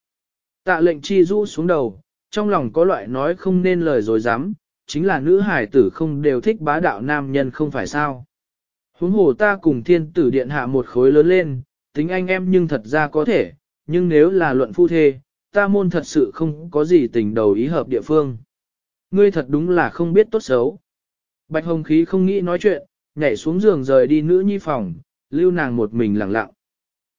Tạ lệnh chi rũ xuống đầu, trong lòng có loại nói không nên lời rồi dám, chính là nữ hải tử không đều thích bá đạo nam nhân không phải sao. Huống hồ ta cùng thiên tử điện hạ một khối lớn lên, tính anh em nhưng thật ra có thể, nhưng nếu là luận phu thê, ta môn thật sự không có gì tình đầu ý hợp địa phương. Ngươi thật đúng là không biết tốt xấu. Bạch Hồng Khí không nghĩ nói chuyện, nhảy xuống giường rời đi nữ nhi phòng, lưu nàng một mình lặng lặng.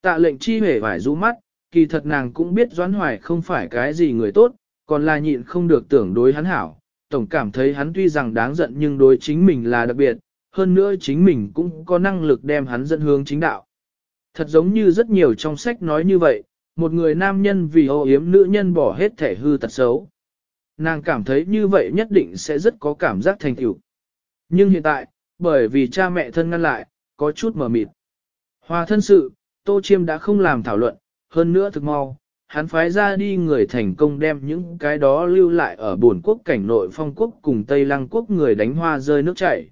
Tạ lệnh chi hề vải rũ mắt, kỳ thật nàng cũng biết Doãn Hoài không phải cái gì người tốt, còn là nhịn không được tưởng đối hắn hảo. Tổng cảm thấy hắn tuy rằng đáng giận nhưng đối chính mình là đặc biệt, hơn nữa chính mình cũng có năng lực đem hắn dẫn hướng chính đạo. Thật giống như rất nhiều trong sách nói như vậy, một người nam nhân vì ô yếm nữ nhân bỏ hết thể hư tật xấu. Nàng cảm thấy như vậy nhất định sẽ rất có cảm giác thành tựu. Nhưng hiện tại, bởi vì cha mẹ thân ngăn lại, có chút mờ mịt. Hòa thân sự, Tô Chiêm đã không làm thảo luận, hơn nữa thực mau, hắn phái ra đi người thành công đem những cái đó lưu lại ở buồn quốc cảnh nội phong quốc cùng Tây Lăng quốc người đánh hoa rơi nước chảy.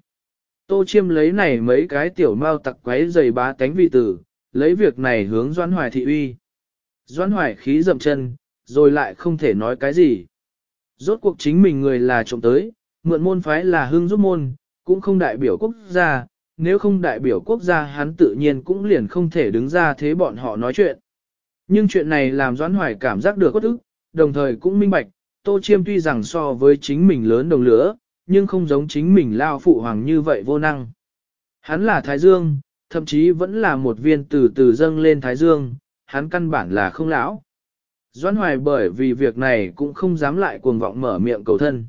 Tô Chiêm lấy này mấy cái tiểu mao tặc quấy giày bá tánh vi tử, lấy việc này hướng Doãn Hoài thị uy. Doãn Hoài khí dậm chân, rồi lại không thể nói cái gì. Rốt cuộc chính mình người là trộm tới, mượn môn phái là hưng giúp môn, cũng không đại biểu quốc gia, nếu không đại biểu quốc gia hắn tự nhiên cũng liền không thể đứng ra thế bọn họ nói chuyện. Nhưng chuyện này làm Doãn Hoài cảm giác được cốt ức, đồng thời cũng minh bạch, Tô Chiêm tuy rằng so với chính mình lớn đồng lửa, nhưng không giống chính mình lao phụ hoàng như vậy vô năng. Hắn là Thái Dương, thậm chí vẫn là một viên từ từ dâng lên Thái Dương, hắn căn bản là không lão. Doãn Hoài bởi vì việc này cũng không dám lại cuồng vọng mở miệng cầu thân.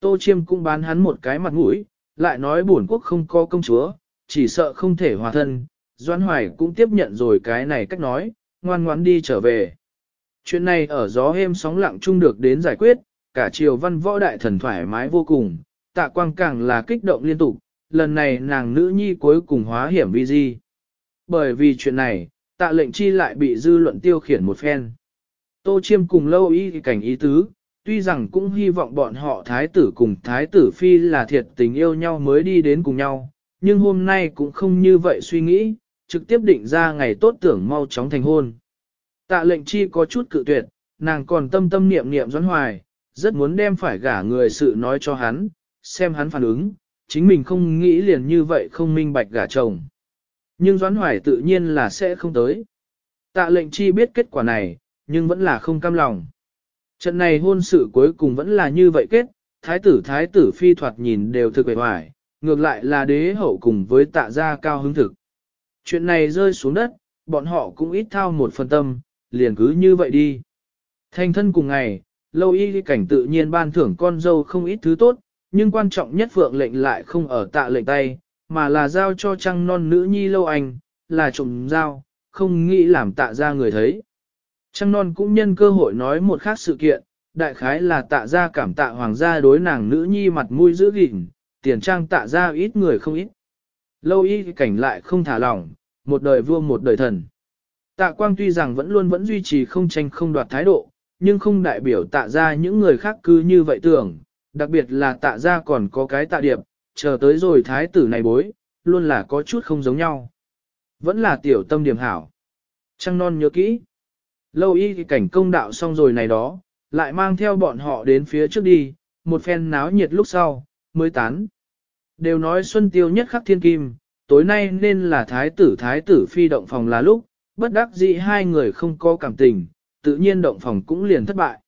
Tô Chiêm cũng bán hắn một cái mặt mũi, lại nói bổn quốc không có công chúa, chỉ sợ không thể hòa thân. Doãn Hoài cũng tiếp nhận rồi cái này cách nói, ngoan ngoãn đi trở về. Chuyện này ở gió êm sóng lặng chung được đến giải quyết, cả triều văn võ đại thần thoải mái vô cùng, tạ quang càng là kích động liên tục, lần này nàng nữ nhi cuối cùng hóa hiểm vi di. Bởi vì chuyện này, tạ lệnh chi lại bị dư luận tiêu khiển một phen. Tô chiêm cùng lâu y cảnh ý tứ, tuy rằng cũng hy vọng bọn họ thái tử cùng thái tử phi là thiệt tình yêu nhau mới đi đến cùng nhau, nhưng hôm nay cũng không như vậy suy nghĩ, trực tiếp định ra ngày tốt tưởng mau chóng thành hôn. Tạ lệnh chi có chút cự tuyệt, nàng còn tâm tâm niệm niệm doãn hoài, rất muốn đem phải gả người sự nói cho hắn, xem hắn phản ứng, chính mình không nghĩ liền như vậy không minh bạch gả chồng. Nhưng doãn hoài tự nhiên là sẽ không tới. Tạ lệnh chi biết kết quả này, nhưng vẫn là không cam lòng. Trận này hôn sự cuối cùng vẫn là như vậy kết, thái tử thái tử phi thoạt nhìn đều thực vẻ hoài, ngược lại là đế hậu cùng với tạ gia cao hứng thực. Chuyện này rơi xuống đất, bọn họ cũng ít thao một phần tâm, liền cứ như vậy đi. thanh thân cùng ngày, lâu y cảnh tự nhiên ban thưởng con dâu không ít thứ tốt, nhưng quan trọng nhất phượng lệnh lại không ở tạ lệnh tay, mà là giao cho trăng non nữ nhi lâu anh, là trộm giao, không nghĩ làm tạ ra người thấy. Trăng non cũng nhân cơ hội nói một khác sự kiện, đại khái là tạ ra cảm tạ hoàng gia đối nàng nữ nhi mặt mũi giữ gìn, tiền trang tạ ra ít người không ít. Lâu y cảnh lại không thả lỏng, một đời vua một đời thần. Tạ quang tuy rằng vẫn luôn vẫn duy trì không tranh không đoạt thái độ, nhưng không đại biểu tạ ra những người khác cứ như vậy tưởng, đặc biệt là tạ ra còn có cái tạ điệp, chờ tới rồi thái tử này bối, luôn là có chút không giống nhau. Vẫn là tiểu tâm điểm hảo. Trăng non nhớ kỹ. Lâu y thì cảnh công đạo xong rồi này đó, lại mang theo bọn họ đến phía trước đi, một phen náo nhiệt lúc sau, mới tán. Đều nói xuân tiêu nhất khắc thiên kim, tối nay nên là thái tử thái tử phi động phòng là lúc, bất đắc dĩ hai người không có cảm tình, tự nhiên động phòng cũng liền thất bại.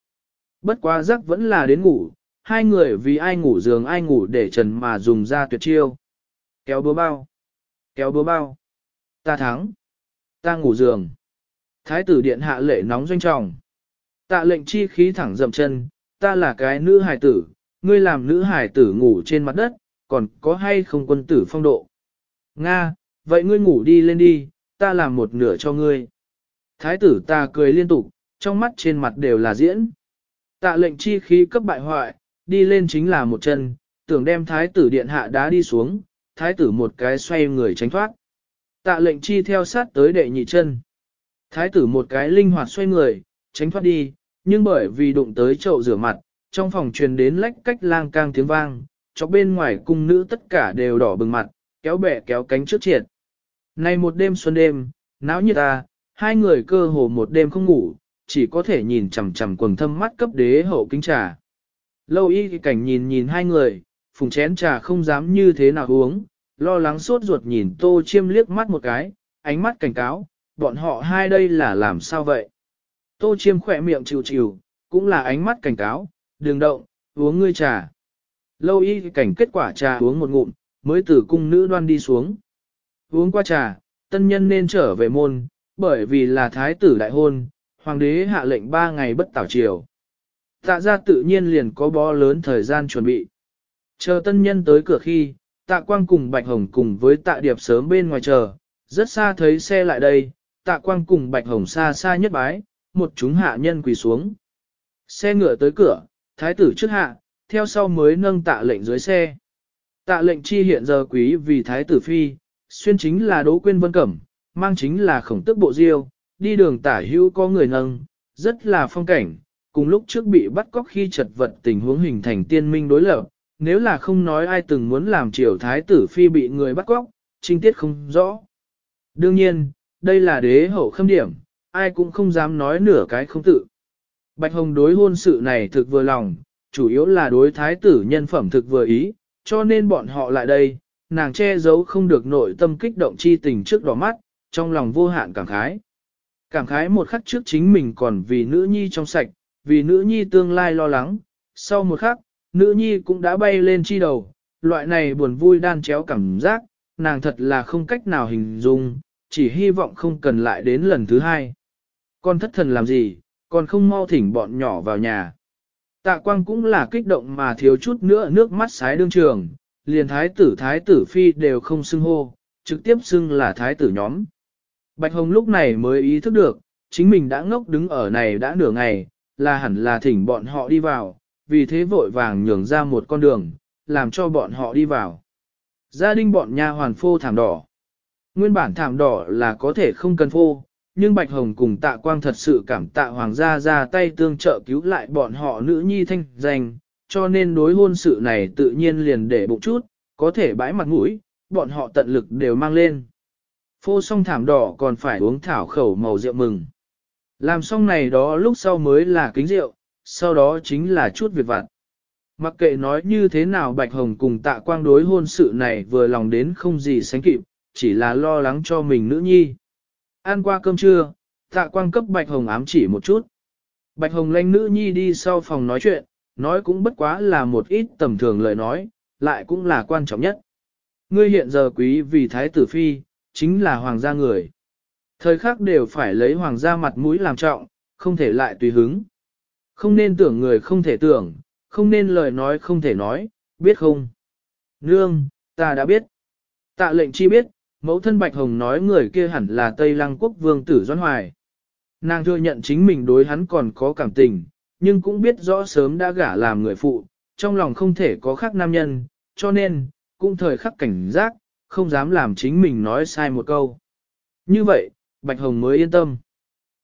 Bất quá giấc vẫn là đến ngủ, hai người vì ai ngủ giường ai ngủ để trần mà dùng ra tuyệt chiêu. Kéo búa bao, kéo búa bao, ta thắng, ta ngủ giường. Thái tử điện hạ lệ nóng doanh trọng. Tạ lệnh chi khí thẳng dậm chân, ta là cái nữ hài tử, ngươi làm nữ hài tử ngủ trên mặt đất, còn có hay không quân tử phong độ. Nga, vậy ngươi ngủ đi lên đi, ta làm một nửa cho ngươi. Thái tử ta cười liên tục, trong mắt trên mặt đều là diễn. Tạ lệnh chi khí cấp bại hoại, đi lên chính là một chân, tưởng đem thái tử điện hạ đá đi xuống, thái tử một cái xoay người tránh thoát. Tạ lệnh chi theo sát tới đệ nhị chân. Thái tử một cái linh hoạt xoay người, tránh thoát đi, nhưng bởi vì đụng tới chậu rửa mặt, trong phòng truyền đến lách cách lang cang tiếng vang, cho bên ngoài cung nữ tất cả đều đỏ bừng mặt, kéo bẻ kéo cánh trước triệt. Nay một đêm xuân đêm, náo như ta, hai người cơ hồ một đêm không ngủ, chỉ có thể nhìn chằm chằm quần thâm mắt cấp đế hậu kính trà. Lâu y cảnh nhìn nhìn hai người, phùng chén trà không dám như thế nào uống, lo lắng sốt ruột nhìn tô chiêm liếc mắt một cái, ánh mắt cảnh cáo, bọn họ hai đây là làm sao vậy? Tô chiêm khỏe miệng chịu chịu, cũng là ánh mắt cảnh cáo, đừng động, uống ngươi trà. Lâu y cảnh kết quả trà uống một ngụm, mới từ cung nữ đoan đi xuống. Uống qua trà, tân nhân nên trở về môn, bởi vì là thái tử đại hôn, hoàng đế hạ lệnh ba ngày bất tảo triều. Tạ ra tự nhiên liền có bó lớn thời gian chuẩn bị. Chờ tân nhân tới cửa khi, tạ quang cùng bạch hồng cùng với tạ điệp sớm bên ngoài chờ, rất xa thấy xe lại đây, tạ quang cùng bạch hồng xa xa nhất bái, một chúng hạ nhân quỳ xuống. Xe ngựa tới cửa, thái tử trước hạ, theo sau mới nâng tạ lệnh dưới xe. Tạ lệnh chi hiện giờ quý vì thái tử phi, xuyên chính là đỗ quyên vân cẩm, mang chính là khổng tức bộ diêu, đi đường tả hữu có người nâng, rất là phong cảnh, cùng lúc trước bị bắt cóc khi chật vật tình huống hình thành tiên minh đối lập, nếu là không nói ai từng muốn làm triều thái tử phi bị người bắt cóc, trinh tiết không rõ. Đương nhiên, đây là đế hậu khâm điểm, ai cũng không dám nói nửa cái không tự. Bạch Hồng đối hôn sự này thực vừa lòng, chủ yếu là đối thái tử nhân phẩm thực vừa ý, cho nên bọn họ lại đây, nàng che giấu không được nội tâm kích động chi tình trước đỏ mắt, trong lòng vô hạn cảm khái. Cảm khái một khắc trước chính mình còn vì nữ nhi trong sạch, vì nữ nhi tương lai lo lắng, sau một khắc, nữ nhi cũng đã bay lên chi đầu, loại này buồn vui đan chéo cảm giác, nàng thật là không cách nào hình dung, chỉ hy vọng không cần lại đến lần thứ hai. Con thất thần làm gì, còn không mau thỉnh bọn nhỏ vào nhà. Tạ quang cũng là kích động mà thiếu chút nữa nước mắt sái đương trường, liền thái tử thái tử phi đều không xưng hô, trực tiếp xưng là thái tử nhóm. Bạch Hồng lúc này mới ý thức được, chính mình đã ngốc đứng ở này đã nửa ngày, là hẳn là thỉnh bọn họ đi vào, vì thế vội vàng nhường ra một con đường, làm cho bọn họ đi vào. Gia đình bọn nha hoàn phô thảm đỏ. Nguyên bản thảm đỏ là có thể không cần phô, nhưng Bạch Hồng cùng tạ quang thật sự cảm tạ hoàng gia ra tay tương trợ cứu lại bọn họ nữ nhi thanh danh, cho nên đối hôn sự này tự nhiên liền để bụng chút, có thể bãi mặt mũi, bọn họ tận lực đều mang lên. Phô xong thảm đỏ còn phải uống thảo khẩu màu rượu mừng. Làm xong này đó lúc sau mới là kính rượu, sau đó chính là chút việc vặt. Mặc kệ nói như thế nào Bạch Hồng cùng tạ quang đối hôn sự này vừa lòng đến không gì sánh kịp, chỉ là lo lắng cho mình nữ nhi. Ăn qua cơm trưa, tạ quang cấp Bạch Hồng ám chỉ một chút. Bạch Hồng lanh nữ nhi đi sau phòng nói chuyện, nói cũng bất quá là một ít tầm thường lời nói, lại cũng là quan trọng nhất. Ngươi hiện giờ quý vì thái tử phi, chính là hoàng gia người. Thời khắc đều phải lấy hoàng gia mặt mũi làm trọng, không thể lại tùy hứng. Không nên tưởng người không thể tưởng, không nên lời nói không thể nói, biết không? Nương, ta đã biết. Tạ lệnh chi biết, mẫu thân Bạch Hồng nói người kia hẳn là Tây Lăng quốc vương tử Doan Hoài. Nàng thừa nhận chính mình đối hắn còn có cảm tình, nhưng cũng biết rõ sớm đã gả làm người phụ, trong lòng không thể có khác nam nhân, cho nên, cũng thời khắc cảnh giác, không dám làm chính mình nói sai một câu. Như vậy, Bạch Hồng mới yên tâm.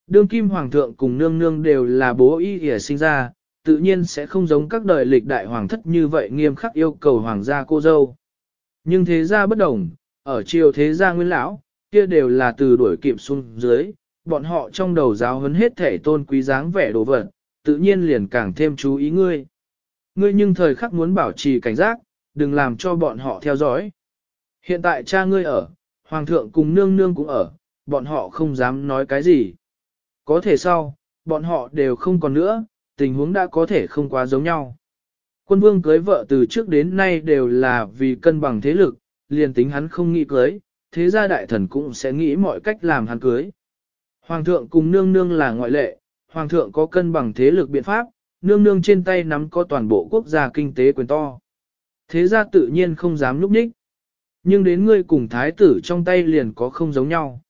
Đương kim hoàng thượng cùng nương nương đều là bố y ỉa sinh ra, tự nhiên sẽ không giống các đời lịch đại hoàng thất như vậy nghiêm khắc yêu cầu hoàng gia cô dâu. Nhưng thế gia bất đồng, ở triều thế gia nguyên lão, kia đều là từ đuổi kịp xuống dưới, bọn họ trong đầu giáo huấn hết thể tôn quý dáng vẻ đồ vật, tự nhiên liền càng thêm chú ý ngươi. Ngươi nhưng thời khắc muốn bảo trì cảnh giác, đừng làm cho bọn họ theo dõi. Hiện tại cha ngươi ở, hoàng thượng cùng nương nương cũng ở, bọn họ không dám nói cái gì. Có thể sau, bọn họ đều không còn nữa, tình huống đã có thể không quá giống nhau. Quân vương cưới vợ từ trước đến nay đều là vì cân bằng thế lực, liền tính hắn không nghĩ cưới, thế gia đại thần cũng sẽ nghĩ mọi cách làm hắn cưới. Hoàng thượng cùng nương nương là ngoại lệ, hoàng thượng có cân bằng thế lực biện pháp, nương nương trên tay nắm có toàn bộ quốc gia kinh tế quyền to. Thế gia tự nhiên không dám núp ních. Nhưng đến ngươi cùng thái tử trong tay liền có không giống nhau.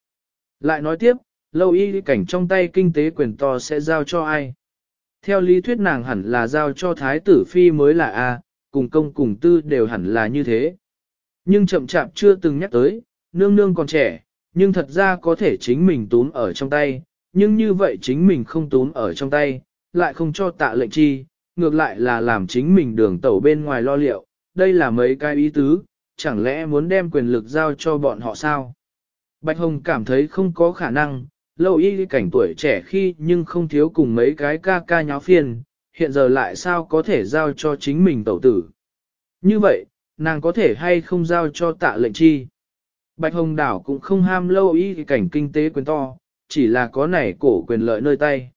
Lại nói tiếp, lâu y cảnh trong tay kinh tế quyền to sẽ giao cho ai? Theo lý thuyết nàng hẳn là giao cho thái tử phi mới là A, cùng công cùng tư đều hẳn là như thế. Nhưng chậm chạp chưa từng nhắc tới, nương nương còn trẻ, nhưng thật ra có thể chính mình túm ở trong tay, nhưng như vậy chính mình không túm ở trong tay, lại không cho tạ lệnh chi, ngược lại là làm chính mình đường tẩu bên ngoài lo liệu, đây là mấy cái ý tứ, chẳng lẽ muốn đem quyền lực giao cho bọn họ sao? Bạch Hồng cảm thấy không có khả năng, lâu y cảnh tuổi trẻ khi nhưng không thiếu cùng mấy cái ca ca nháo phiền, hiện giờ lại sao có thể giao cho chính mình tẩu tử. Như vậy, nàng có thể hay không giao cho tạ lệnh chi? Bạch Hồng Đảo cũng không ham lâu ý cảnh kinh tế quyền to, chỉ là có nảy cổ quyền lợi nơi tay.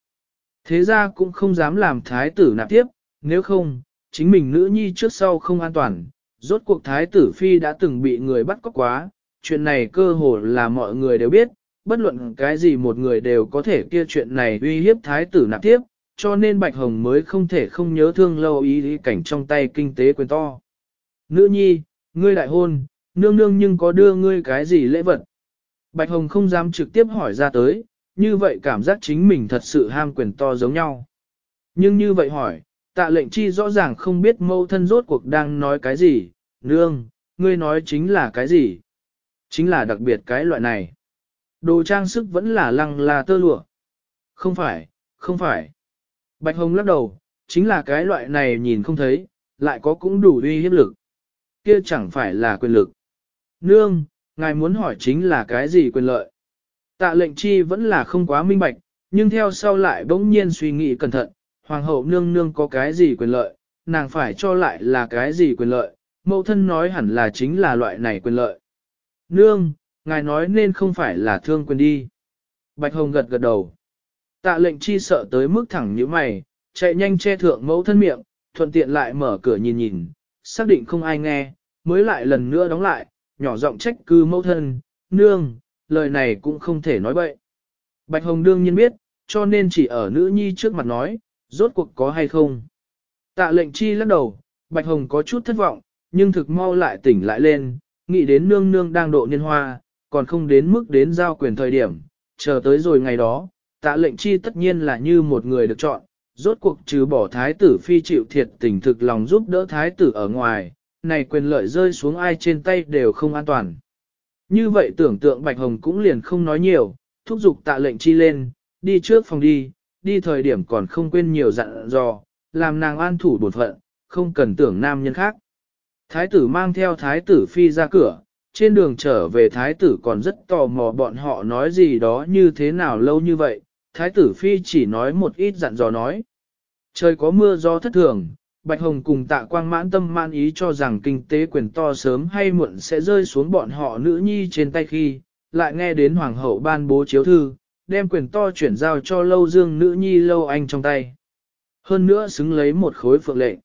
Thế ra cũng không dám làm thái tử nạp tiếp, nếu không, chính mình nữ nhi trước sau không an toàn. Rốt cuộc thái tử phi đã từng bị người bắt cóc quá, chuyện này cơ hồ là mọi người đều biết, bất luận cái gì một người đều có thể kia chuyện này uy hiếp thái tử nạp tiếp, cho nên Bạch Hồng mới không thể không nhớ thương lâu ý lý cảnh trong tay kinh tế quyền to. Nữ nhi, ngươi đại hôn, nương nương nhưng có đưa ngươi cái gì lễ vật? Bạch Hồng không dám trực tiếp hỏi ra tới, như vậy cảm giác chính mình thật sự ham quyền to giống nhau. Nhưng như vậy hỏi, tạ lệnh chi rõ ràng không biết mâu thân rốt cuộc đang nói cái gì, nương, ngươi nói chính là cái gì? Chính là đặc biệt cái loại này. Đồ trang sức vẫn là lăng là tơ lụa. Không phải, không phải. Bạch Hồng lắc đầu, chính là cái loại này nhìn không thấy, lại có cũng đủ uy hiếp lực. Kia chẳng phải là quyền lực. Nương, ngài muốn hỏi chính là cái gì quyền lợi? Tạ lệnh chi vẫn là không quá minh bạch, nhưng theo sau lại bỗng nhiên suy nghĩ cẩn thận, hoàng hậu nương nương có cái gì quyền lợi, nàng phải cho lại là cái gì quyền lợi, mẫu thân nói hẳn là chính là loại này quyền lợi. Nương, ngài nói nên không phải là thương quyền đi. Bạch Hồng gật gật đầu. Tạ lệnh chi sợ tới mức thẳng như mày, chạy nhanh che thượng mẫu thân miệng, thuận tiện lại mở cửa nhìn nhìn, xác định không ai nghe, mới lại lần nữa đóng lại, nhỏ giọng trách cư mẫu thân, nương, lời này cũng không thể nói bậy. Bạch Hồng đương nhiên biết, cho nên chỉ ở nữ nhi trước mặt nói, rốt cuộc có hay không. Tạ lệnh chi lắc đầu, Bạch Hồng có chút thất vọng, nhưng thực mau lại tỉnh lại lên, nghĩ đến nương nương đang độ niên hoa, còn không đến mức đến giao quyền thời điểm, chờ tới rồi ngày đó, tạ lệnh chi tất nhiên là như một người được chọn, rốt cuộc trừ bỏ thái tử phi chịu thiệt tình thực lòng giúp đỡ thái tử ở ngoài, này quyền lợi rơi xuống ai trên tay đều không an toàn. Như vậy tưởng tượng Bạch Hồng cũng liền không nói nhiều, thúc giục tạ lệnh chi lên, đi trước phòng đi, đi thời điểm còn không quên nhiều dặn dò, làm nàng an thủ bổn phận, không cần tưởng nam nhân khác. Thái tử mang theo thái tử phi ra cửa, trên đường trở về thái tử còn rất tò mò bọn họ nói gì đó như thế nào lâu như vậy, thái tử phi chỉ nói một ít dặn dò nói. Trời có mưa gió thất thường, Bạch Hồng cùng tạ quang mãn tâm man ý cho rằng kinh tế quyền to sớm hay muộn sẽ rơi xuống bọn họ nữ nhi trên tay khi, lại nghe đến hoàng hậu ban bố chiếu thư, đem quyền to chuyển giao cho lâu dương nữ nhi lâu anh trong tay. Hơn nữa xứng lấy một khối phượng lệnh.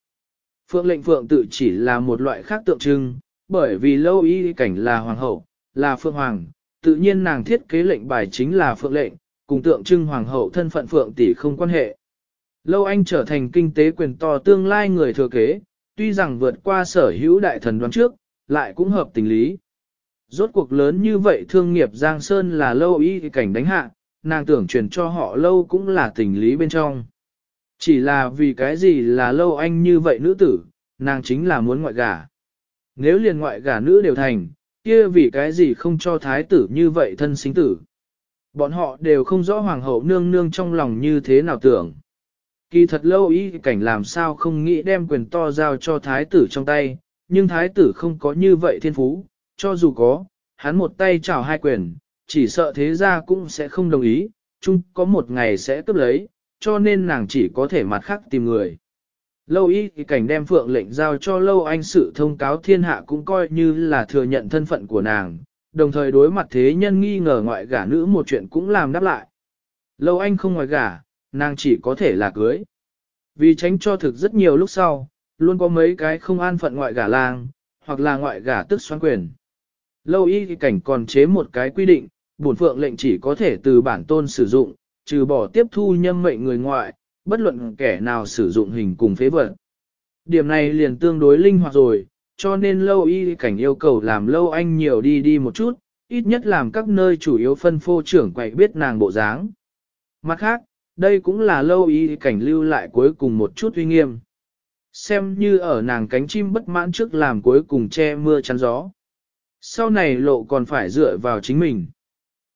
Phượng lệnh phượng tự chỉ là một loại khác tượng trưng, bởi vì lâu y cảnh là hoàng hậu, là phượng hoàng, tự nhiên nàng thiết kế lệnh bài chính là phượng lệnh, cùng tượng trưng hoàng hậu thân phận phượng tỷ không quan hệ. Lâu Anh trở thành kinh tế quyền to tương lai người thừa kế, tuy rằng vượt qua sở hữu đại thần đoán trước, lại cũng hợp tình lý. Rốt cuộc lớn như vậy thương nghiệp Giang Sơn là lâu y cảnh đánh hạ, nàng tưởng truyền cho họ lâu cũng là tình lý bên trong. Chỉ là vì cái gì là lâu anh như vậy nữ tử, nàng chính là muốn ngoại gả. Nếu liền ngoại gả nữ đều thành, kia vì cái gì không cho thái tử như vậy thân sinh tử. Bọn họ đều không rõ hoàng hậu nương nương trong lòng như thế nào tưởng. Kỳ thật lâu y cảnh làm sao không nghĩ đem quyền to giao cho thái tử trong tay, nhưng thái tử không có như vậy thiên phú, cho dù có, hắn một tay chảo hai quyền, chỉ sợ thế ra cũng sẽ không đồng ý, chung có một ngày sẽ cướp lấy, cho nên nàng chỉ có thể mặt khác tìm người. Lâu y thì cảnh đem phượng lệnh giao cho lâu anh sự thông cáo thiên hạ cũng coi như là thừa nhận thân phận của nàng, đồng thời đối mặt thế nhân nghi ngờ ngoại gả nữ một chuyện cũng làm đáp lại. Lâu anh không ngoại gả, nàng chỉ có thể là cưới. Vì tránh cho thực rất nhiều lúc sau, luôn có mấy cái không an phận ngoại gả lang, hoặc là ngoại gả tức xoán quyền. Lâu y thì cảnh còn chế một cái quy định, bổn phượng lệnh chỉ có thể từ bản tôn sử dụng, trừ bỏ tiếp thu nhâm mệnh người ngoại, bất luận kẻ nào sử dụng hình cùng phế vật. Điểm này liền tương đối linh hoạt rồi, cho nên lâu y cảnh yêu cầu làm lâu anh nhiều đi đi một chút, ít nhất làm các nơi chủ yếu phân phô trưởng quậy biết nàng bộ dáng. Mặt khác, đây cũng là lâu y cảnh lưu lại cuối cùng một chút uy nghiêm. Xem như ở nàng cánh chim bất mãn trước làm cuối cùng che mưa chắn gió. Sau này lộ còn phải dựa vào chính mình.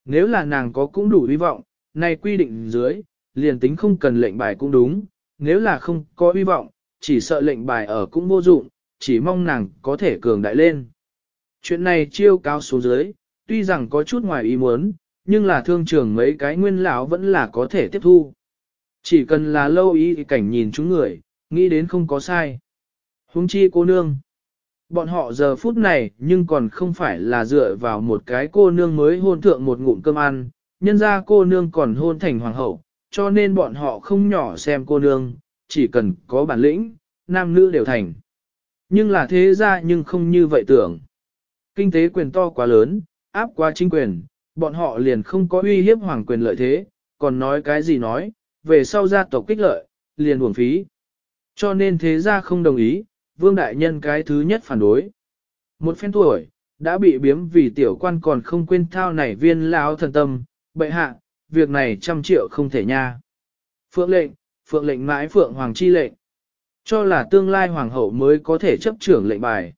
Nếu là nàng có cũng đủ hy vọng, Nay quy định dưới, liền tính không cần lệnh bài cũng đúng, nếu là không có hy vọng, chỉ sợ lệnh bài ở cũng vô dụng, chỉ mong nàng có thể cường đại lên. Chuyện này chiêu cao xuống dưới, tuy rằng có chút ngoài ý muốn, nhưng là thương trường mấy cái nguyên lão vẫn là có thể tiếp thu. Chỉ cần là lâu ý cảnh nhìn chúng người, nghĩ đến không có sai. Huống chi cô nương. Bọn họ giờ phút này nhưng còn không phải là dựa vào một cái cô nương mới hôn thượng một ngụm cơm ăn, nhân ra cô nương còn hôn thành hoàng hậu, cho nên bọn họ không nhỏ xem cô nương, chỉ cần có bản lĩnh, nam nữ đều thành. Nhưng là thế ra nhưng không như vậy tưởng. Kinh tế quyền to quá lớn, áp qua chính quyền, bọn họ liền không có uy hiếp hoàng quyền lợi thế, còn nói cái gì nói, về sau gia tộc kích lợi, liền uổng phí. Cho nên thế gia không đồng ý, vương đại nhân cái thứ nhất phản đối. Một phen tuổi, đã bị biếm vì tiểu quan còn không quên thao nảy viên lão thần tâm, bệ hạ, việc này trăm triệu không thể nha. Phượng lệnh, phượng lệnh mãi phượng hoàng chi lệnh. Cho là tương lai hoàng hậu mới có thể chấp trưởng lệnh bài.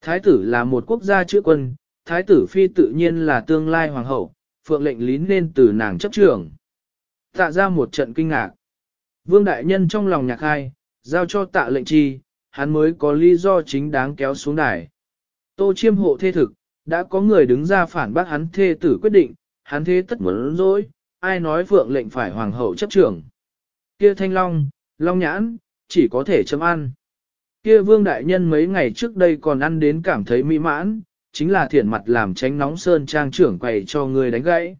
Thái tử là một quốc gia chữa quân, thái tử phi tự nhiên là tương lai hoàng hậu, phượng lệnh lý nên từ nàng chấp trưởng. Tạ ra một trận kinh ngạc. Vương đại nhân trong lòng nhạc hai, giao cho tạ lệnh chi, hắn mới có lý do chính đáng kéo xuống đài. Tô chiêm hộ thê thực, đã có người đứng ra phản bác hắn thê tử quyết định, hắn thế tất muốn dối, ai nói phượng lệnh phải hoàng hậu chấp trưởng. Kia thanh long, long nhãn, chỉ có thể chấm ăn. Kia vương đại nhân mấy ngày trước đây còn ăn đến cảm thấy mỹ mãn, chính là thiện mặt làm tránh nóng sơn trang trưởng quầy cho người đánh gãy.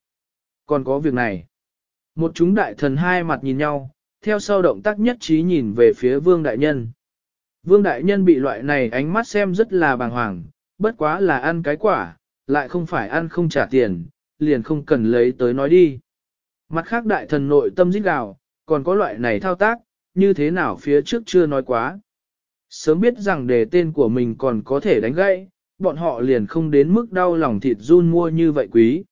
Còn có việc này. Một chúng đại thần hai mặt nhìn nhau, theo sau động tác nhất trí nhìn về phía vương đại nhân. Vương đại nhân bị loại này ánh mắt xem rất là bàng hoàng, bất quá là ăn cái quả, lại không phải ăn không trả tiền, liền không cần lấy tới nói đi. Mặt khác đại thần nội tâm rít gào, còn có loại này thao tác, như thế nào phía trước chưa nói quá. Sớm biết rằng đề tên của mình còn có thể đánh gãy, bọn họ liền không đến mức đau lòng thịt run mua như vậy quý.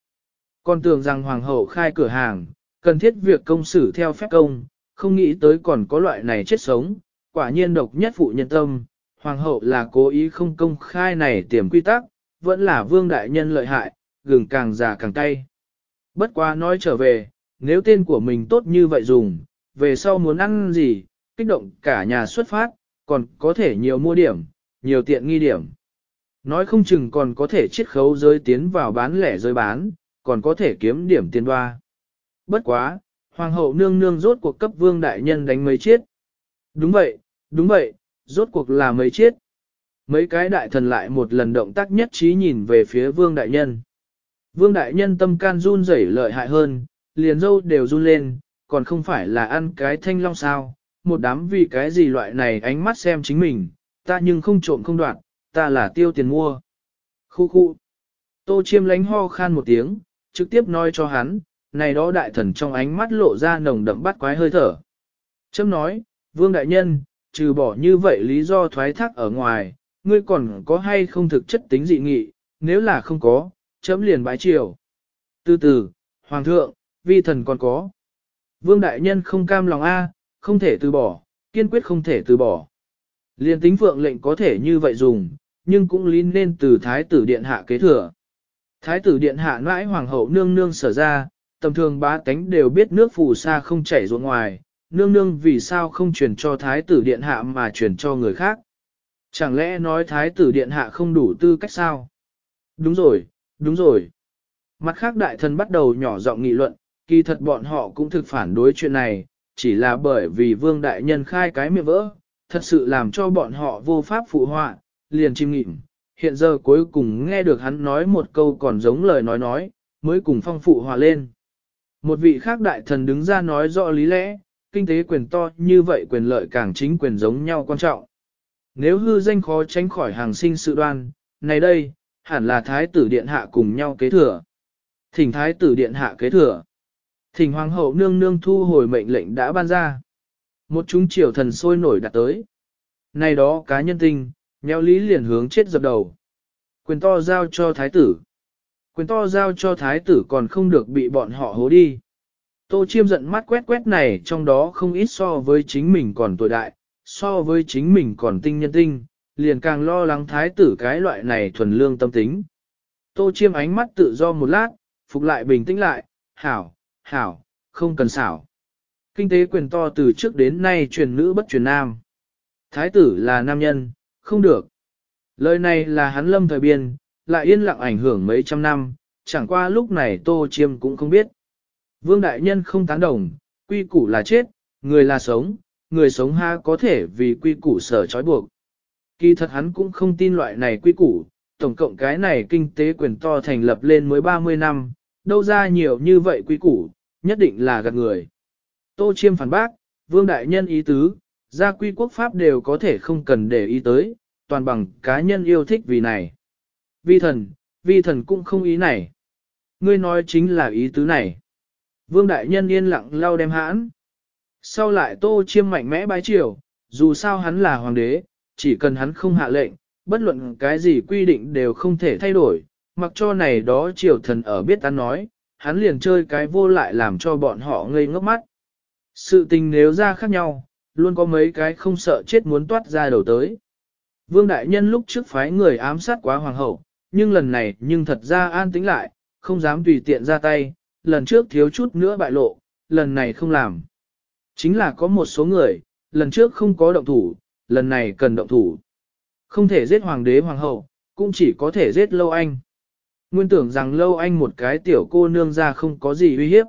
Còn tưởng rằng hoàng hậu khai cửa hàng, cần thiết việc công xử theo phép công, không nghĩ tới còn có loại này chết sống, quả nhiên độc nhất phụ nhân tâm, hoàng hậu là cố ý không công khai này tiềm quy tắc, vẫn là vương đại nhân lợi hại, gừng càng già càng cay. Bất quá nói trở về, nếu tên của mình tốt như vậy dùng, về sau muốn ăn gì, kích động cả nhà xuất phát, còn có thể nhiều mua điểm, nhiều tiện nghi điểm. Nói không chừng còn có thể chiết khấu giới tiến vào bán lẻ giới bán, còn có thể kiếm điểm tiền đoa. Bất quá, hoàng hậu nương nương rốt cuộc cấp vương đại nhân đánh mấy chiết. Đúng vậy, đúng vậy, rốt cuộc là mấy chiết. Mấy cái đại thần lại một lần động tác nhất trí nhìn về phía vương đại nhân. Vương đại nhân tâm can run rẩy lợi hại hơn, liền dâu đều run lên, còn không phải là ăn cái thanh long sao, một đám vì cái gì loại này ánh mắt xem chính mình, ta nhưng không trộm không đoạn, ta là tiêu tiền mua. Khu khu. Tô chiêm lánh ho khan một tiếng, trực tiếp nói cho hắn, này đó đại thần trong ánh mắt lộ ra nồng đậm bắt quái hơi thở. Châm nói, vương đại nhân, trừ bỏ như vậy lý do thoái thác ở ngoài, ngươi còn có hay không thực chất tính dị nghị, nếu là không có, chấm liền bái triều. Từ từ, hoàng thượng, vi thần còn có. Vương đại nhân không cam lòng A, không thể từ bỏ, kiên quyết không thể từ bỏ. Liên tính phượng lệnh có thể như vậy dùng, nhưng cũng lý nên từ thái tử điện hạ kế thừa. Thái tử điện hạ mãi hoàng hậu nương nương sở ra, tầm thường bá tánh đều biết nước phù sa không chảy ruộng ngoài, nương nương vì sao không truyền cho thái tử điện hạ mà truyền cho người khác. Chẳng lẽ nói thái tử điện hạ không đủ tư cách sao? Đúng rồi, đúng rồi. Mặt khác đại thần bắt đầu nhỏ giọng nghị luận, kỳ thật bọn họ cũng thực phản đối chuyện này, chỉ là bởi vì vương đại nhân khai cái miệng vỡ, thật sự làm cho bọn họ vô pháp phụ họa, liền chim nghịm. Hiện giờ cuối cùng nghe được hắn nói một câu còn giống lời nói nói, mới cùng phong phụ hòa lên. Một vị khác đại thần đứng ra nói rõ lý lẽ, kinh tế quyền to như vậy quyền lợi càng chính quyền giống nhau quan trọng. Nếu hư danh khó tránh khỏi hàng sinh sự đoan, này đây, hẳn là thái tử điện hạ cùng nhau kế thừa. Thỉnh thái tử điện hạ kế thừa. Thỉnh hoàng hậu nương nương thu hồi mệnh lệnh đã ban ra. Một chúng triều thần sôi nổi đặt tới. Này đó cá nhân tinh, nheo lý liền hướng chết dập đầu. Quyền to giao cho thái tử. Quyền to giao cho thái tử còn không được bị bọn họ hố đi. Tô chiêm giận mắt quét quét này trong đó không ít so với chính mình còn tuổi đại, so với chính mình còn tinh nhân tinh, liền càng lo lắng thái tử cái loại này thuần lương tâm tính. Tô chiêm ánh mắt tự do một lát, phục lại bình tĩnh lại, hảo, hảo, không cần xảo. Kinh tế quyền to từ trước đến nay truyền nữ bất truyền nam. Thái tử là nam nhân, không được. Lời này là hắn lâm thời biên, lại yên lặng ảnh hưởng mấy trăm năm, chẳng qua lúc này Tô Chiêm cũng không biết. Vương Đại Nhân không tán đồng, quy củ là chết, người là sống, người sống ha có thể vì quy củ sở trói buộc. Kỳ thật hắn cũng không tin loại này quy củ, tổng cộng cái này kinh tế quyền to thành lập lên mới 30 năm, đâu ra nhiều như vậy quy củ, nhất định là gạt người. Tô Chiêm phản bác, Vương Đại Nhân ý tứ, gia quy quốc pháp đều có thể không cần để ý tới, toàn bằng cá nhân yêu thích vì này. Vi thần, vi thần cũng không ý này. Ngươi nói chính là ý tứ này. Vương Đại Nhân yên lặng lau đem hãn. Sau lại Tô Chiêm mạnh mẽ bái triều, dù sao hắn là hoàng đế, chỉ cần hắn không hạ lệnh, bất luận cái gì quy định đều không thể thay đổi, mặc cho này đó triều thần ở biết ta nói, hắn liền chơi cái vô lại làm cho bọn họ ngây ngốc mắt. Sự tình nếu ra khác nhau, luôn có mấy cái không sợ chết muốn toát ra đầu tới. Vương Đại Nhân lúc trước phái người ám sát quá hoàng hậu, nhưng lần này nhưng thật ra an tĩnh lại, không dám tùy tiện ra tay, lần trước thiếu chút nữa bại lộ, lần này không làm. Chính là có một số người, lần trước không có động thủ, lần này cần động thủ. Không thể giết hoàng đế hoàng hậu, cũng chỉ có thể giết lâu anh. Nguyên tưởng rằng lâu anh một cái tiểu cô nương ra không có gì uy hiếp.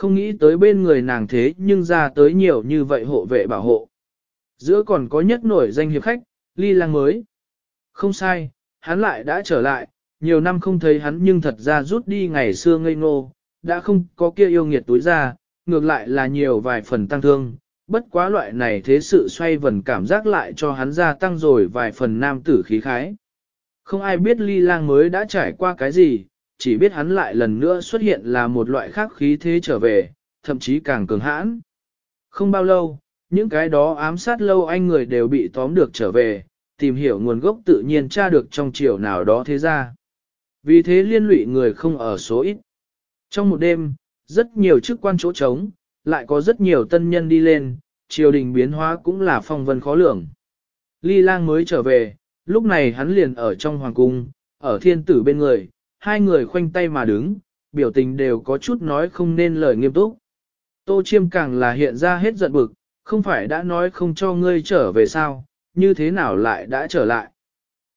Không nghĩ tới bên người nàng thế nhưng ra tới nhiều như vậy hộ vệ bảo hộ. Giữa còn có nhất nổi danh hiệp khách, ly lang mới. Không sai, hắn lại đã trở lại, nhiều năm không thấy hắn nhưng thật ra rút đi ngày xưa ngây ngô, đã không có kia yêu nghiệt túi ra, ngược lại là nhiều vài phần tăng thương. Bất quá loại này thế sự xoay vần cảm giác lại cho hắn gia tăng rồi vài phần nam tử khí khái. Không ai biết ly lang mới đã trải qua cái gì, chỉ biết hắn lại lần nữa xuất hiện là một loại khác khí thế trở về, thậm chí càng cường hãn. Không bao lâu, những cái đó ám sát lâu anh người đều bị tóm được trở về, tìm hiểu nguồn gốc tự nhiên tra được trong chiều nào đó thế ra. Vì thế liên lụy người không ở số ít. Trong một đêm, rất nhiều chức quan chỗ trống, lại có rất nhiều tân nhân đi lên, triều đình biến hóa cũng là phong vân khó lường. Ly lang mới trở về, lúc này hắn liền ở trong hoàng cung, ở thiên tử bên người, hai người khoanh tay mà đứng, biểu tình đều có chút nói không nên lời nghiêm túc. Tô chiêm càng là hiện ra hết giận bực, không phải đã nói không cho ngươi trở về sao, như thế nào lại đã trở lại.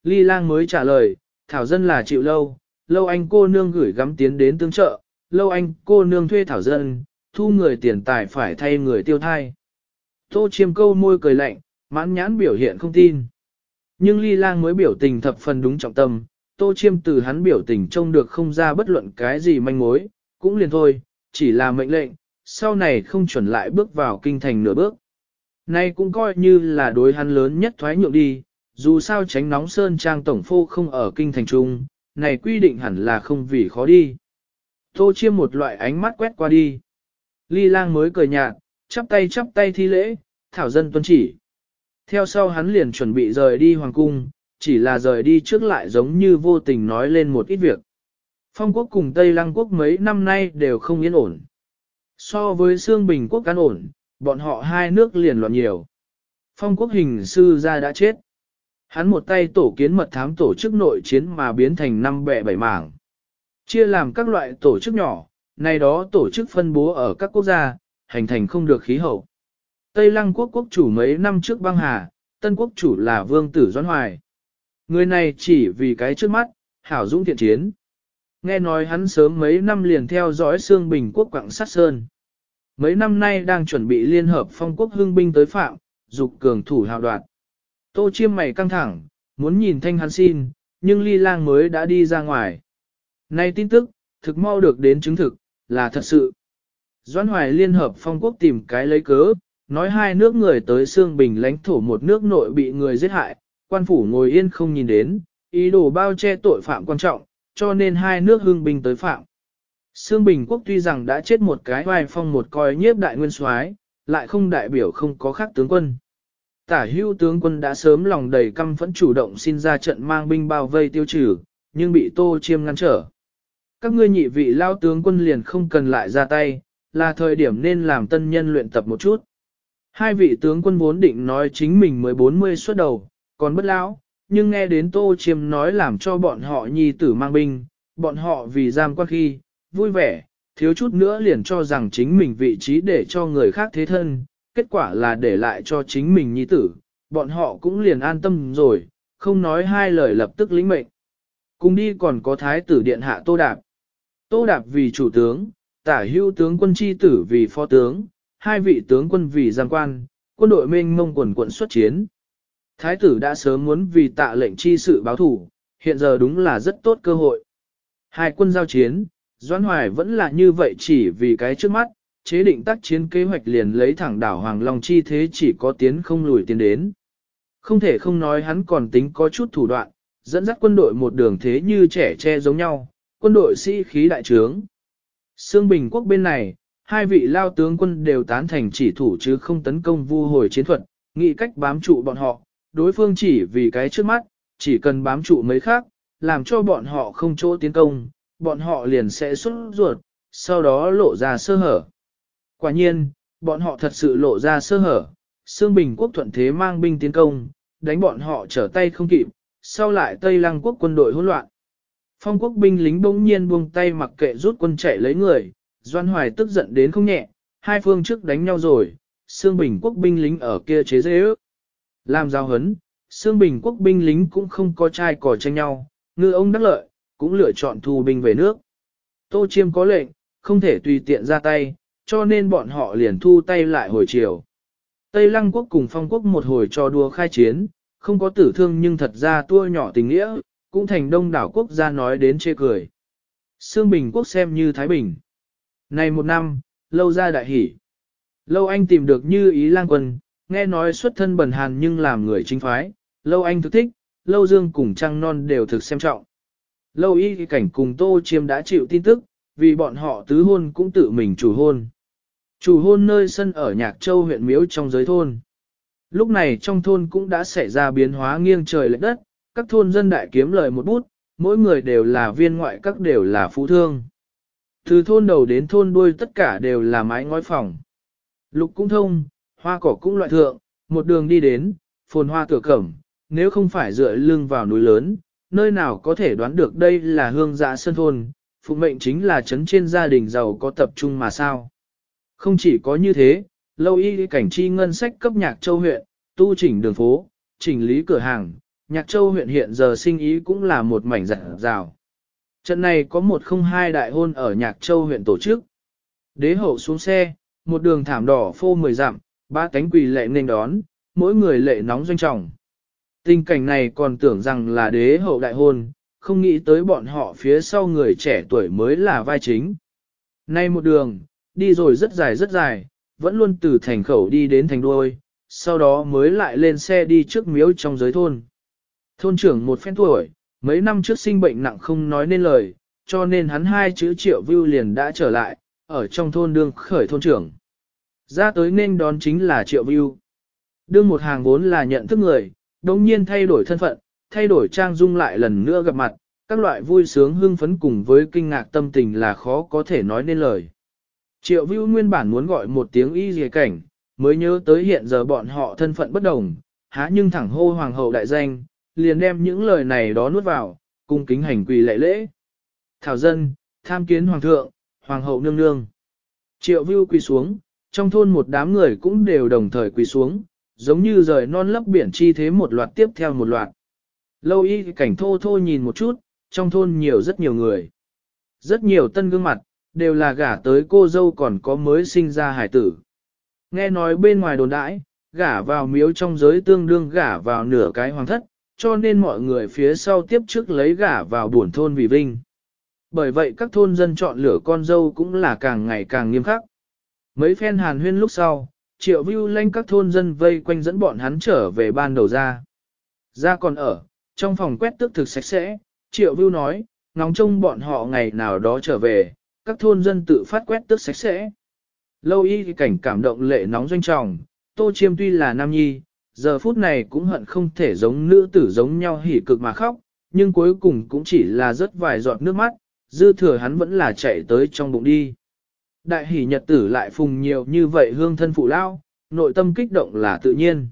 Ly lang mới trả lời, thảo dân là chịu lâu, lâu anh cô nương gửi gắm tiến đến tương trợ, lâu anh cô nương thuê thảo dân, thu người tiền tài phải thay người tiêu thai. Tô chiêm câu môi cười lạnh, mãn nhãn biểu hiện không tin. Nhưng ly lang mới biểu tình thập phần đúng trọng tâm, tô chiêm từ hắn biểu tình trông được không ra bất luận cái gì manh mối, cũng liền thôi, chỉ là mệnh lệnh, sau này không chuẩn lại bước vào kinh thành nửa bước. Nay cũng coi như là đối hắn lớn nhất thoái nhượng đi, dù sao tránh nóng sơn trang tổng phô không ở kinh thành trung, này quy định hẳn là không vì khó đi. Tô chiêm một loại ánh mắt quét qua đi. Ly lang mới cười nhạt, chắp tay chắp tay thi lễ, thảo dân tuân chỉ. Theo sau hắn liền chuẩn bị rời đi hoàng cung, chỉ là rời đi trước lại giống như vô tình nói lên một ít việc. Phong quốc cùng Tây Lăng quốc mấy năm nay đều không yên ổn. So với Sương Bình quốc căn ổn, bọn họ hai nước liền loạn nhiều. Phong quốc hình sư gia đã chết. Hắn một tay tổ kiến mật thám tổ chức nội chiến mà biến thành năm bẻ bảy mảng. Chia làm các loại tổ chức nhỏ, này đó tổ chức phân bố ở các quốc gia, hành thành không được khí hậu. Tây Lăng quốc quốc chủ mấy năm trước băng hà, tân quốc chủ là vương tử Doãn Hoài. Người này chỉ vì cái trước mắt, hảo dũng thiện chiến. Nghe nói hắn sớm mấy năm liền theo dõi xương bình quốc quảng sát sơn. Mấy năm nay đang chuẩn bị liên hợp phong quốc hưng binh tới phạm, dục cường thủ hào đoạt. Tô chiêm mày căng thẳng, muốn nhìn thanh hắn xin, nhưng ly lang mới đã đi ra ngoài. Nay tin tức, thực mau được đến chứng thực, là thật sự. Doãn Hoài liên hợp phong quốc tìm cái lấy cớ, nói hai nước người tới xương bình lãnh thổ một nước nội bị người giết hại, quan phủ ngồi yên không nhìn đến, ý đồ bao che tội phạm quan trọng, cho nên hai nước hưng binh tới phạm. Sương Bình quốc tuy rằng đã chết một cái vai phong một coi nhiếp đại nguyên soái, lại không đại biểu không có khác tướng quân. Tả hưu tướng quân đã sớm lòng đầy căm phẫn chủ động xin ra trận mang binh bao vây tiêu trừ, nhưng bị tô chiêm ngăn trở. Các ngươi nhị vị lao tướng quân liền không cần lại ra tay, là thời điểm nên làm tân nhân luyện tập một chút. Hai vị tướng quân vốn định nói chính mình mới 40 xuất đầu, còn bất lão, nhưng nghe đến tô chiêm nói làm cho bọn họ nhi tử mang binh, bọn họ vì giam quan khi, vui vẻ, thiếu chút nữa liền cho rằng chính mình vị trí để cho người khác thế thân, kết quả là để lại cho chính mình nhi tử, bọn họ cũng liền an tâm rồi, không nói hai lời lập tức lĩnh mệnh. Cùng đi còn có thái tử điện hạ Tô Đạp. Tô Đạp vì chủ tướng, tả hưu tướng quân chi tử vì phó tướng, hai vị tướng quân vì giang quan, quân đội mênh mông quần quận xuất chiến. Thái tử đã sớm muốn vì tạ lệnh chi sự báo thủ, hiện giờ đúng là rất tốt cơ hội. Hai quân giao chiến, Doãn Hoài vẫn là như vậy chỉ vì cái trước mắt, chế định tác chiến kế hoạch liền lấy thẳng đảo Hoàng Long chi thế chỉ có tiến không lùi tiến đến. Không thể không nói hắn còn tính có chút thủ đoạn, dẫn dắt quân đội một đường thế như trẻ tre giống nhau, quân đội sĩ khí đại trướng. Sương Bình quốc bên này, hai vị lao tướng quân đều tán thành chỉ thủ chứ không tấn công vu hồi chiến thuật, nghĩ cách bám trụ bọn họ, đối phương chỉ vì cái trước mắt, chỉ cần bám trụ mấy khác, làm cho bọn họ không chỗ tiến công, bọn họ liền sẽ xuất ruột, sau đó lộ ra sơ hở. Quả nhiên, bọn họ thật sự lộ ra sơ hở, Sương Bình quốc thuận thế mang binh tiến công, đánh bọn họ trở tay không kịp, sau lại Tây Lăng quốc quân đội hỗn loạn. Phong quốc binh lính bỗng nhiên buông tay mặc kệ rút quân chạy lấy người, Doan Hoài tức giận đến không nhẹ, hai phương trước đánh nhau rồi, Sương Bình quốc binh lính ở kia chế dễ ước. Làm giao hấn, xương Bình quốc binh lính cũng không có trai cỏ tranh nhau, ngư ông đắc lợi, cũng lựa chọn thu binh về nước. Tô Chiêm có lệnh, không thể tùy tiện ra tay, cho nên bọn họ liền thu tay lại hồi chiều. Tây Lăng quốc cùng phong quốc một hồi cho đua khai chiến, không có tử thương nhưng thật ra tua nhỏ tình nghĩa, cũng thành đông đảo quốc gia nói đến chê cười. Sương Bình quốc xem như Thái Bình. Này một năm, lâu ra đại hỷ. Lâu anh tìm được như ý lang quân, nghe nói xuất thân bần hàn nhưng làm người chính phái, lâu anh thực thích, lâu dương cùng trăng non đều thực xem trọng. Lâu y cảnh cùng tô chiêm đã chịu tin tức, vì bọn họ tứ hôn cũng tự mình chủ hôn. Chủ hôn nơi sân ở Nhạc Châu huyện Miếu trong giới thôn. Lúc này trong thôn cũng đã xảy ra biến hóa nghiêng trời lệch đất, các thôn dân đại kiếm lời một bút, mỗi người đều là viên ngoại các đều là phú thương. Từ thôn đầu đến thôn đuôi tất cả đều là mái ngói phòng. Lục cũng thông, hoa cỏ cũng loại thượng, một đường đi đến, phồn hoa tựa cẩm, nếu không phải dựa lưng vào núi lớn, nơi nào có thể đoán được đây là hương dạ sơn thôn, phụ mệnh chính là chấn trên gia đình giàu có tập trung mà sao. Không chỉ có như thế, lâu y cảnh chi ngân sách cấp nhạc châu huyện, tu chỉnh đường phố, chỉnh lý cửa hàng, nhạc châu huyện hiện giờ sinh ý cũng là một mảnh rạng rào. Trận này có một không hai đại hôn ở nhạc châu huyện tổ chức. Đế hậu xuống xe, một đường thảm đỏ phô mười dặm, ba cánh quỳ lệ nên đón, mỗi người lệ nóng doanh trọng. Tình cảnh này còn tưởng rằng là đế hậu đại hôn, không nghĩ tới bọn họ phía sau người trẻ tuổi mới là vai chính. Nay một đường, đi rồi rất dài rất dài, vẫn luôn từ thành khẩu đi đến thành đuôi, sau đó mới lại lên xe đi trước miếu trong giới thôn. Thôn trưởng một phen tuổi, mấy năm trước sinh bệnh nặng không nói nên lời, cho nên hắn hai chữ triệu view liền đã trở lại, ở trong thôn đương khởi thôn trưởng. Ra tới nên đón chính là triệu view. Đương một hàng vốn là nhận thức người, đồng nhiên thay đổi thân phận, thay đổi trang dung lại lần nữa gặp mặt, các loại vui sướng hưng phấn cùng với kinh ngạc tâm tình là khó có thể nói nên lời. Triệu Vưu nguyên bản muốn gọi một tiếng y dề cảnh, mới nhớ tới hiện giờ bọn họ thân phận bất đồng, há nhưng thẳng hô hoàng hậu đại danh, liền đem những lời này đó nuốt vào, cung kính hành quỳ lệ lễ. Thảo dân, tham kiến hoàng thượng, hoàng hậu nương nương. Triệu Vưu quỳ xuống, trong thôn một đám người cũng đều đồng thời quỳ xuống, giống như rời non lấp biển chi thế một loạt tiếp theo một loạt. Lâu y cảnh thô thô nhìn một chút, trong thôn nhiều rất nhiều người. Rất nhiều tân gương mặt, đều là gả tới cô dâu còn có mới sinh ra hải tử. Nghe nói bên ngoài đồn đãi, gả vào miếu trong giới tương đương gả vào nửa cái hoàng thất, cho nên mọi người phía sau tiếp trước lấy gả vào buồn thôn vì vinh. Bởi vậy các thôn dân chọn lửa con dâu cũng là càng ngày càng nghiêm khắc. Mấy phen hàn huyên lúc sau, triệu view lanh các thôn dân vây quanh dẫn bọn hắn trở về ban đầu ra. Ra còn ở, trong phòng quét tước thực sạch sẽ, triệu view nói, ngóng trông bọn họ ngày nào đó trở về, các thôn dân tự phát quét tước sạch sẽ. Lâu y cảnh cảm động lệ nóng doanh trọng, tô chiêm tuy là nam nhi, giờ phút này cũng hận không thể giống nữ tử giống nhau hỉ cực mà khóc, nhưng cuối cùng cũng chỉ là rất vài giọt nước mắt, dư thừa hắn vẫn là chạy tới trong bụng đi. Đại hỷ nhật tử lại phùng nhiều như vậy hương thân phụ lao, nội tâm kích động là tự nhiên.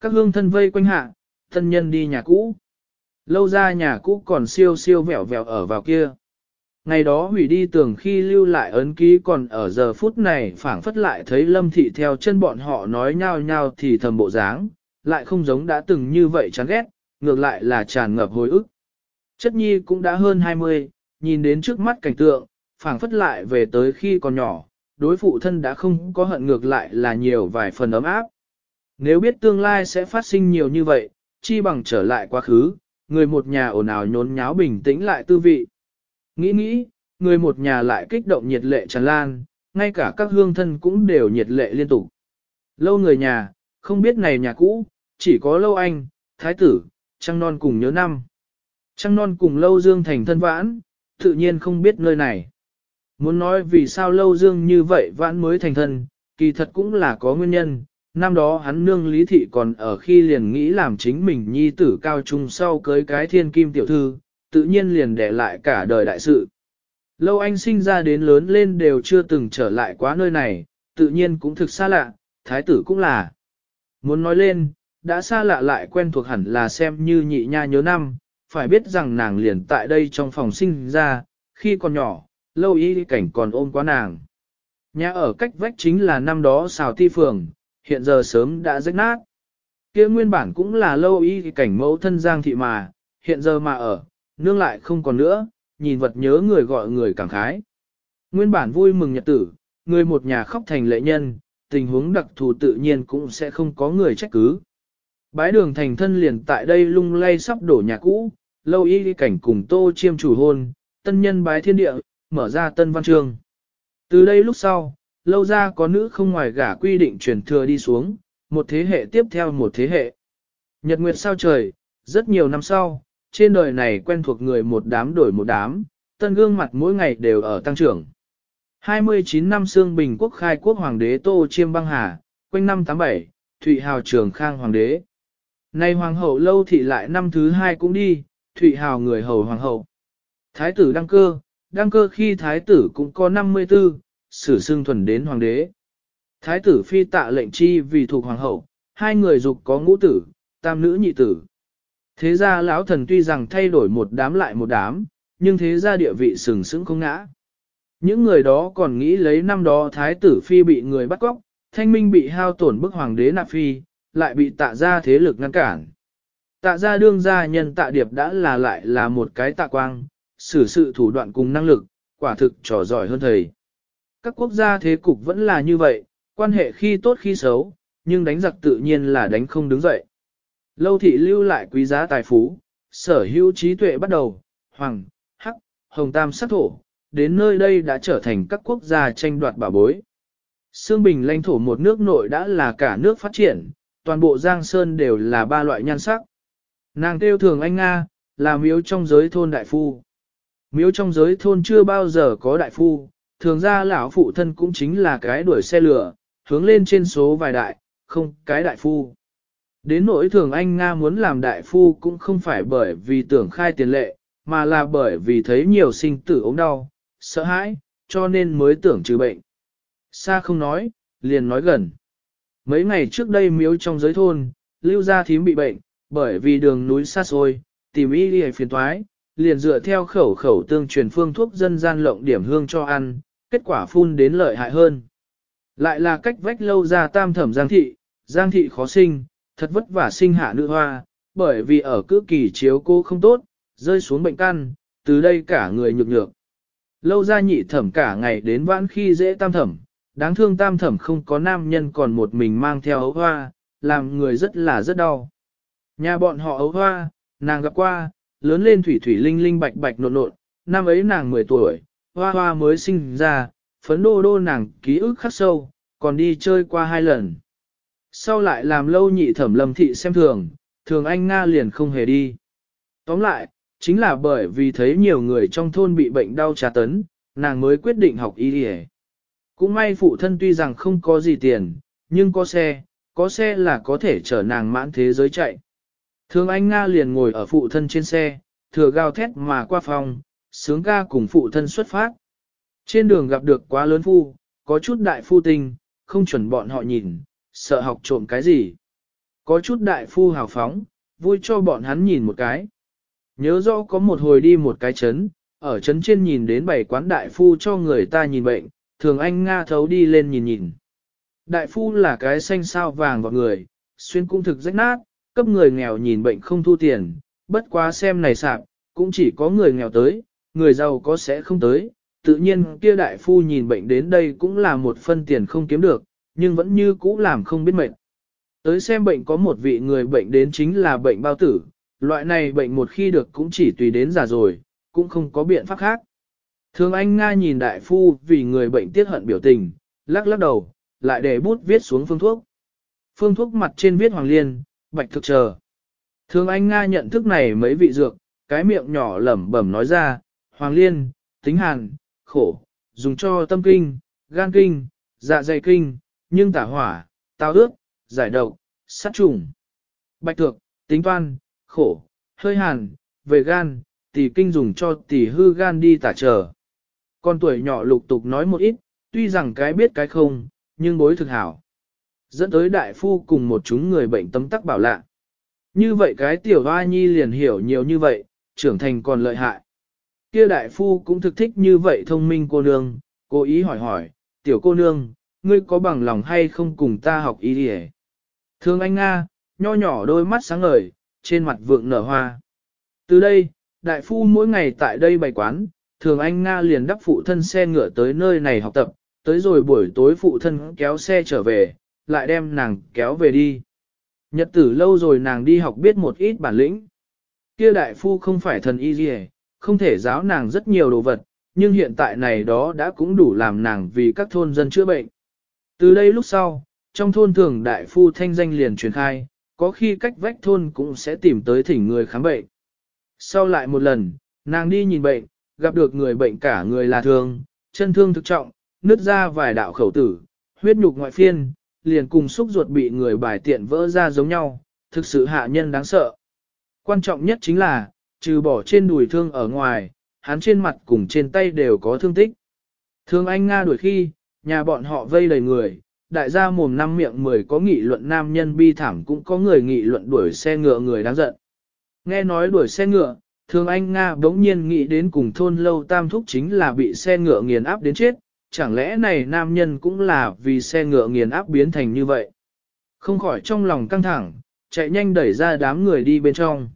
Các hương thân vây quanh hạ, thân nhân đi nhà cũ. Lâu ra nhà cũ còn siêu siêu vẹo vẹo ở vào kia. Ngày đó hủy đi tưởng khi lưu lại ấn ký còn ở giờ phút này phảng phất lại thấy lâm thị theo chân bọn họ nói nhau nhau thì thầm bộ dáng, lại không giống đã từng như vậy chán ghét, ngược lại là tràn ngập hồi ức. Chất nhi cũng đã hơn 20, nhìn đến trước mắt cảnh tượng, phảng phất lại về tới khi còn nhỏ, đối phụ thân đã không có hận ngược lại là nhiều vài phần ấm áp. Nếu biết tương lai sẽ phát sinh nhiều như vậy, chi bằng trở lại quá khứ, người một nhà ồn ào nhốn nháo bình tĩnh lại tư vị. Nghĩ nghĩ, người một nhà lại kích động nhiệt lệ tràn lan, ngay cả các hương thân cũng đều nhiệt lệ liên tục. Lâu người nhà, không biết này nhà cũ, chỉ có lâu anh, thái tử, trăng non cùng nhớ năm. Trăng non cùng lâu dương thành thân vãn, tự nhiên không biết nơi này. Muốn nói vì sao lâu dương như vậy vãn mới thành thân, kỳ thật cũng là có nguyên nhân. Năm đó hắn nương lý thị còn ở khi liền nghĩ làm chính mình nhi tử cao trung sau cưới cái thiên kim tiểu thư, tự nhiên liền để lại cả đời đại sự. Lâu anh sinh ra đến lớn lên đều chưa từng trở lại quá nơi này, tự nhiên cũng thực xa lạ, thái tử cũng là. Muốn nói lên, đã xa lạ lại quen thuộc hẳn là xem như nhị nha nhớ năm, phải biết rằng nàng liền tại đây trong phòng sinh ra, khi còn nhỏ, lâu y cảnh còn ôm quá nàng. Nhà ở cách vách chính là năm đó xào ti phường, hiện giờ sớm đã rách nát. kia nguyên bản cũng là lâu y cảnh mẫu thân giang thị mà, hiện giờ mà ở, nương lại không còn nữa, nhìn vật nhớ người gọi người cảm khái. Nguyên bản vui mừng nhật tử, người một nhà khóc thành lệ nhân, tình huống đặc thù tự nhiên cũng sẽ không có người trách cứ. Bái đường thành thân liền tại đây lung lay sắp đổ nhà cũ, lâu y cảnh cùng tô chiêm chủ hôn, tân nhân bái thiên địa, mở ra tân văn chương. Từ đây lúc sau, lâu ra có nữ không ngoài gả quy định truyền thừa đi xuống, một thế hệ tiếp theo một thế hệ. Nhật Nguyệt sao trời, rất nhiều năm sau, trên đời này quen thuộc người một đám đổi một đám, tân gương mặt mỗi ngày đều ở tăng trưởng. 29 năm xương bình quốc khai quốc hoàng đế Tô Chiêm băng hà, quanh năm 87, Thụy Hào trường khang hoàng đế. Nay hoàng hậu lâu thị lại năm thứ hai cũng đi, Thụy Hào người hầu hoàng hậu. Thái tử đăng cơ, đăng cơ khi thái tử cũng có 54, sử xưng thuần đến hoàng đế. Thái tử phi tạ lệnh chi vì thuộc hoàng hậu, hai người dục có ngũ tử, tam nữ nhị tử. Thế ra lão thần tuy rằng thay đổi một đám lại một đám, nhưng thế ra địa vị sừng sững không ngã. Những người đó còn nghĩ lấy năm đó thái tử phi bị người bắt cóc, thanh minh bị hao tổn bức hoàng đế nạp phi, lại bị tạ ra thế lực ngăn cản. Tạ ra đương gia nhân tạ điệp đã là lại là một cái tạ quang, xử sự thủ đoạn cùng năng lực, quả thực trò giỏi hơn thầy. Các quốc gia thế cục vẫn là như vậy, quan hệ khi tốt khi xấu, nhưng đánh giặc tự nhiên là đánh không đứng dậy. Lâu thị lưu lại quý giá tài phú, sở hữu trí tuệ bắt đầu, hoàng, hắc, hồng tam sát thổ, đến nơi đây đã trở thành các quốc gia tranh đoạt bảo bối. Sương Bình lãnh thổ một nước nội đã là cả nước phát triển, toàn bộ Giang Sơn đều là ba loại nhan sắc. Nàng tiêu thường anh Nga, là miếu trong giới thôn đại phu. Miếu trong giới thôn chưa bao giờ có đại phu, thường ra lão phụ thân cũng chính là cái đuổi xe lửa, hướng lên trên số vài đại, không cái đại phu. Đến nỗi thường anh Nga muốn làm đại phu cũng không phải bởi vì tưởng khai tiền lệ, mà là bởi vì thấy nhiều sinh tử ốm đau, sợ hãi, cho nên mới tưởng trừ bệnh. Xa không nói, liền nói gần. Mấy ngày trước đây miếu trong giới thôn, lưu gia thím bị bệnh, bởi vì đường núi xa xôi, tìm y đi phiền toái liền dựa theo khẩu khẩu tương truyền phương thuốc dân gian lộng điểm hương cho ăn, kết quả phun đến lợi hại hơn. Lại là cách vách lâu ra tam thẩm giang thị, giang thị khó sinh, thật vất vả sinh hạ nữ hoa, bởi vì ở cứ kỳ chiếu cô không tốt, rơi xuống bệnh căn, từ đây cả người nhược nhược. Lâu ra nhị thẩm cả ngày đến vãn khi dễ tam thẩm, đáng thương tam thẩm không có nam nhân còn một mình mang theo ấu hoa, làm người rất là rất đau. Nhà bọn họ ấu hoa, nàng gặp qua, lớn lên thủy thủy linh linh bạch bạch nộn nộn, năm ấy nàng 10 tuổi, hoa hoa mới sinh ra, phấn đô đô nàng ký ức khắc sâu, còn đi chơi qua hai lần. Sau lại làm lâu nhị thẩm lâm thị xem thường, thường anh Nga liền không hề đi. Tóm lại, chính là bởi vì thấy nhiều người trong thôn bị bệnh đau trà tấn, nàng mới quyết định học y đi Cũng may phụ thân tuy rằng không có gì tiền, nhưng có xe, có xe là có thể chở nàng mãn thế giới chạy. Thường anh Nga liền ngồi ở phụ thân trên xe, thừa gào thét mà qua phòng, sướng ca cùng phụ thân xuất phát. Trên đường gặp được quá lớn phu, có chút đại phu tinh, không chuẩn bọn họ nhìn, sợ học trộm cái gì. Có chút đại phu hào phóng, vui cho bọn hắn nhìn một cái. Nhớ rõ có một hồi đi một cái chấn, ở chấn trên nhìn đến bảy quán đại phu cho người ta nhìn bệnh, thường anh Nga thấu đi lên nhìn nhìn. Đại phu là cái xanh sao vàng vào người, xuyên cung thực rách nát, cấp người nghèo nhìn bệnh không thu tiền, bất quá xem này sạp, cũng chỉ có người nghèo tới, người giàu có sẽ không tới. Tự nhiên kia đại phu nhìn bệnh đến đây cũng là một phân tiền không kiếm được, nhưng vẫn như cũ làm không biết mệnh. Tới xem bệnh có một vị người bệnh đến chính là bệnh bao tử, loại này bệnh một khi được cũng chỉ tùy đến già rồi, cũng không có biện pháp khác. Thường Anh Nga nhìn đại phu vì người bệnh tiết hận biểu tình, lắc lắc đầu, lại để bút viết xuống phương thuốc. Phương thuốc mặt trên viết hoàng liên, bạch thực chờ. Thường Anh Nga nhận thức này mấy vị dược, cái miệng nhỏ lẩm bẩm nói ra, hoàng liên, tính hàn, khổ, dùng cho tâm kinh, gan kinh, dạ dày kinh, nhưng tả hỏa, tao ước, giải độc, sát trùng. Bạch thực, tính toan, khổ, hơi hàn, về gan, tỷ kinh dùng cho tỷ hư gan đi tả trở. Con tuổi nhỏ lục tục nói một ít, tuy rằng cái biết cái không, nhưng bối thực hảo. Dẫn tới đại phu cùng một chúng người bệnh tấm tắc bảo lạ. Như vậy cái tiểu hoa nhi liền hiểu nhiều như vậy, trưởng thành còn lợi hại. Kia đại phu cũng thực thích như vậy thông minh cô nương, cố ý hỏi hỏi, tiểu cô nương, ngươi có bằng lòng hay không cùng ta học ý đi Thương anh Nga, nho nhỏ đôi mắt sáng ngời, trên mặt vượng nở hoa. Từ đây, đại phu mỗi ngày tại đây bày quán, thường anh Nga liền đắp phụ thân xe ngựa tới nơi này học tập, tới rồi buổi tối phụ thân kéo xe trở về, lại đem nàng kéo về đi. Nhật tử lâu rồi nàng đi học biết một ít bản lĩnh. Kia đại phu không phải thần y gì không thể giáo nàng rất nhiều đồ vật, nhưng hiện tại này đó đã cũng đủ làm nàng vì các thôn dân chữa bệnh. Từ đây lúc sau, trong thôn thường đại phu thanh danh liền truyền khai, có khi cách vách thôn cũng sẽ tìm tới thỉnh người khám bệnh. Sau lại một lần, nàng đi nhìn bệnh, gặp được người bệnh cả người là thương, chân thương thực trọng, nứt ra vài đạo khẩu tử, huyết nhục ngoại phiên, liền cùng xúc ruột bị người bài tiện vỡ ra giống nhau, thực sự hạ nhân đáng sợ. Quan trọng nhất chính là, trừ bỏ trên đùi thương ở ngoài, hắn trên mặt cùng trên tay đều có thương tích. Thương anh Nga đuổi khi, nhà bọn họ vây đầy người, đại gia mồm năm miệng mười có nghị luận nam nhân bi thảm cũng có người nghị luận đuổi xe ngựa người đáng giận. Nghe nói đuổi xe ngựa, thương anh Nga bỗng nhiên nghĩ đến cùng thôn lâu tam thúc chính là bị xe ngựa nghiền áp đến chết, chẳng lẽ này nam nhân cũng là vì xe ngựa nghiền áp biến thành như vậy. Không khỏi trong lòng căng thẳng, chạy nhanh đẩy ra đám người đi bên trong.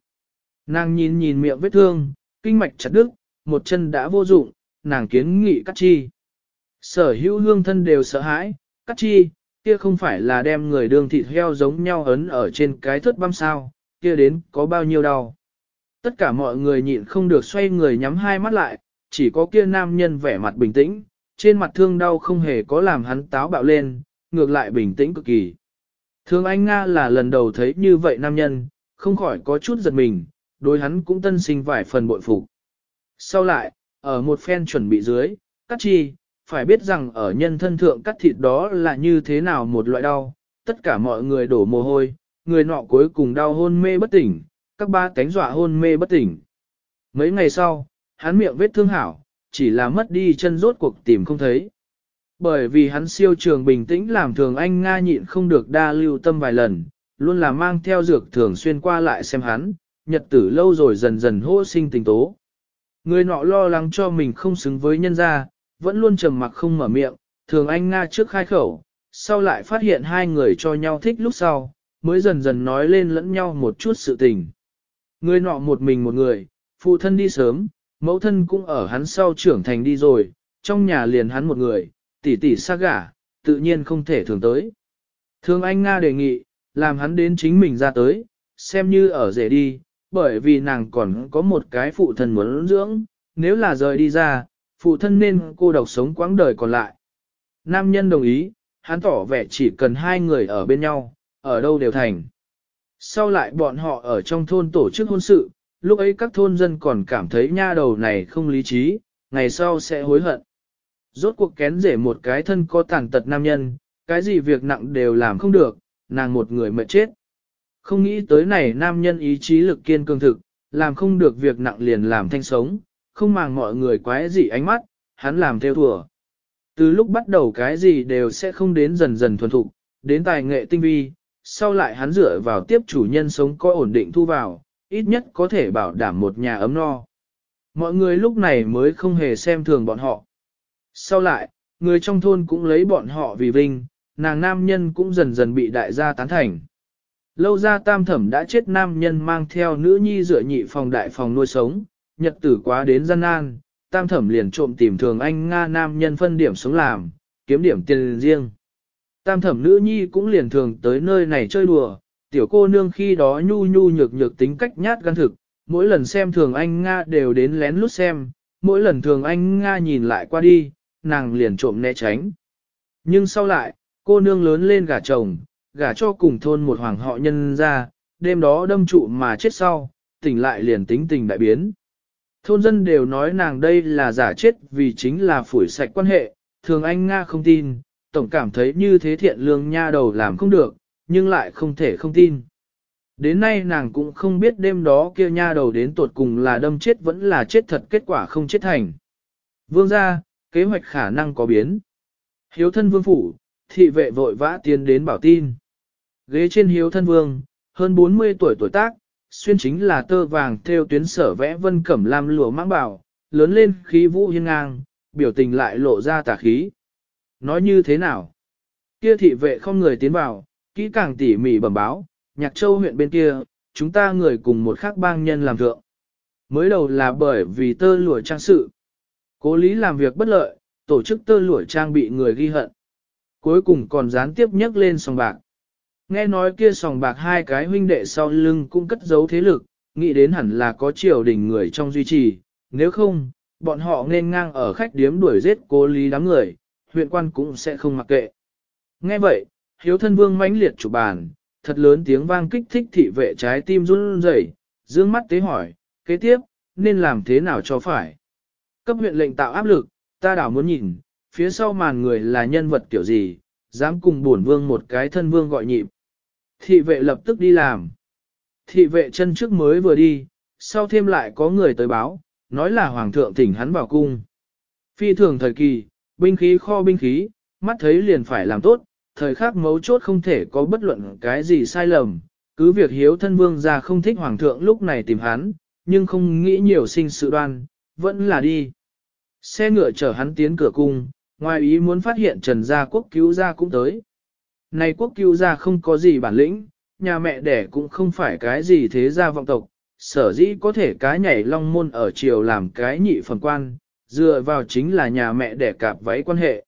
Nàng nhìn nhìn miệng vết thương, kinh mạch chặt đứt, một chân đã vô dụng, nàng kiến nghị cắt chi. Sở hữu hương thân đều sợ hãi, cắt chi, kia không phải là đem người đường thịt heo giống nhau ấn ở trên cái thớt băm sao, kia đến có bao nhiêu đau. Tất cả mọi người nhịn không được xoay người nhắm hai mắt lại, chỉ có kia nam nhân vẻ mặt bình tĩnh, trên mặt thương đau không hề có làm hắn táo bạo lên, ngược lại bình tĩnh cực kỳ. Thương Anh Nga là lần đầu thấy như vậy nam nhân, không khỏi có chút giật mình, đối hắn cũng tân sinh vài phần bội phục. Sau lại, ở một phen chuẩn bị dưới, cắt chi, phải biết rằng ở nhân thân thượng cắt thịt đó là như thế nào một loại đau, tất cả mọi người đổ mồ hôi, người nọ cuối cùng đau hôn mê bất tỉnh, các ba cánh dọa hôn mê bất tỉnh. Mấy ngày sau, hắn miệng vết thương hảo, chỉ là mất đi chân rốt cuộc tìm không thấy. Bởi vì hắn siêu trường bình tĩnh làm thường anh Nga nhịn không được đa lưu tâm vài lần, luôn là mang theo dược thường xuyên qua lại xem hắn, nhật tử lâu rồi dần dần hô sinh tình tố. Người nọ lo lắng cho mình không xứng với nhân gia, vẫn luôn trầm mặc không mở miệng, thường anh Nga trước khai khẩu, sau lại phát hiện hai người cho nhau thích lúc sau, mới dần dần nói lên lẫn nhau một chút sự tình. Người nọ một mình một người, phụ thân đi sớm, mẫu thân cũng ở hắn sau trưởng thành đi rồi, trong nhà liền hắn một người, tỷ tỷ xa gả, tự nhiên không thể thường tới. Thường anh Nga đề nghị, làm hắn đến chính mình ra tới, xem như ở rể đi, bởi vì nàng còn có một cái phụ thân muốn dưỡng, nếu là rời đi ra, phụ thân nên cô độc sống quãng đời còn lại. Nam nhân đồng ý, hắn tỏ vẻ chỉ cần hai người ở bên nhau, ở đâu đều thành. Sau lại bọn họ ở trong thôn tổ chức hôn sự, lúc ấy các thôn dân còn cảm thấy nha đầu này không lý trí, ngày sau sẽ hối hận. Rốt cuộc kén rể một cái thân có tàn tật nam nhân, cái gì việc nặng đều làm không được, nàng một người mệt chết. Không nghĩ tới này nam nhân ý chí lực kiên cường thực, làm không được việc nặng liền làm thanh sống, không màng mọi người quái gì ánh mắt, hắn làm theo thùa. Từ lúc bắt đầu cái gì đều sẽ không đến dần dần thuần thục, đến tài nghệ tinh vi, sau lại hắn dựa vào tiếp chủ nhân sống có ổn định thu vào, ít nhất có thể bảo đảm một nhà ấm no. Mọi người lúc này mới không hề xem thường bọn họ. Sau lại, người trong thôn cũng lấy bọn họ vì vinh, nàng nam nhân cũng dần dần bị đại gia tán thành. Lâu ra tam thẩm đã chết nam nhân mang theo nữ nhi dựa nhị phòng đại phòng nuôi sống, nhật tử quá đến gian nan, tam thẩm liền trộm tìm thường anh Nga nam nhân phân điểm sống làm, kiếm điểm tiền riêng. Tam thẩm nữ nhi cũng liền thường tới nơi này chơi đùa, tiểu cô nương khi đó nhu nhu nhược nhược tính cách nhát gan thực, mỗi lần xem thường anh Nga đều đến lén lút xem, mỗi lần thường anh Nga nhìn lại qua đi, nàng liền trộm né tránh. Nhưng sau lại, cô nương lớn lên gả chồng, gả cho cùng thôn một hoàng họ nhân ra, đêm đó đâm trụ mà chết sau, tỉnh lại liền tính tình đại biến. Thôn dân đều nói nàng đây là giả chết vì chính là phủi sạch quan hệ, thường anh Nga không tin, tổng cảm thấy như thế thiện lương nha đầu làm không được, nhưng lại không thể không tin. Đến nay nàng cũng không biết đêm đó kia nha đầu đến tuột cùng là đâm chết vẫn là chết thật kết quả không chết thành. Vương ra, kế hoạch khả năng có biến. Hiếu thân vương phủ, thị vệ vội vã tiến đến bảo tin. Ghế trên hiếu thân vương, hơn 40 tuổi tuổi tác, xuyên chính là tơ vàng theo tuyến sở vẽ vân cẩm lam lụa mang bảo, lớn lên khí vũ hiên ngang, biểu tình lại lộ ra tà khí. Nói như thế nào? Kia thị vệ không người tiến vào, kỹ càng tỉ mỉ bẩm báo, nhạc châu huyện bên kia, chúng ta người cùng một khác bang nhân làm thượng. Mới đầu là bởi vì tơ lụa trang sự. Cố lý làm việc bất lợi, tổ chức tơ lụa trang bị người ghi hận. Cuối cùng còn gián tiếp nhắc lên sòng bạc. Nghe nói kia sòng bạc hai cái huynh đệ sau lưng cũng cất giấu thế lực, nghĩ đến hẳn là có triều đình người trong duy trì, nếu không, bọn họ nên ngang ở khách điếm đuổi giết cố lý đám người, huyện quan cũng sẽ không mặc kệ. Nghe vậy, hiếu thân vương mãnh liệt chủ bàn, thật lớn tiếng vang kích thích thị vệ trái tim run rẩy, dương mắt tế hỏi, kế tiếp, nên làm thế nào cho phải. Cấp huyện lệnh tạo áp lực, ta đảo muốn nhìn, phía sau màn người là nhân vật kiểu gì, dám cùng bổn vương một cái thân vương gọi nhịp. Thị vệ lập tức đi làm. Thị vệ chân trước mới vừa đi, sau thêm lại có người tới báo, nói là hoàng thượng thỉnh hắn vào cung. Phi thường thời kỳ, binh khí kho binh khí, mắt thấy liền phải làm tốt, thời khắc mấu chốt không thể có bất luận cái gì sai lầm, cứ việc hiếu thân vương ra không thích hoàng thượng lúc này tìm hắn, nhưng không nghĩ nhiều sinh sự đoan, vẫn là đi. Xe ngựa chở hắn tiến cửa cung, ngoài ý muốn phát hiện Trần Gia Quốc cứu gia cũng tới. Này quốc cứu gia không có gì bản lĩnh, nhà mẹ đẻ cũng không phải cái gì thế gia vọng tộc, sở dĩ có thể cái nhảy long môn ở triều làm cái nhị phần quan, dựa vào chính là nhà mẹ đẻ cạp váy quan hệ.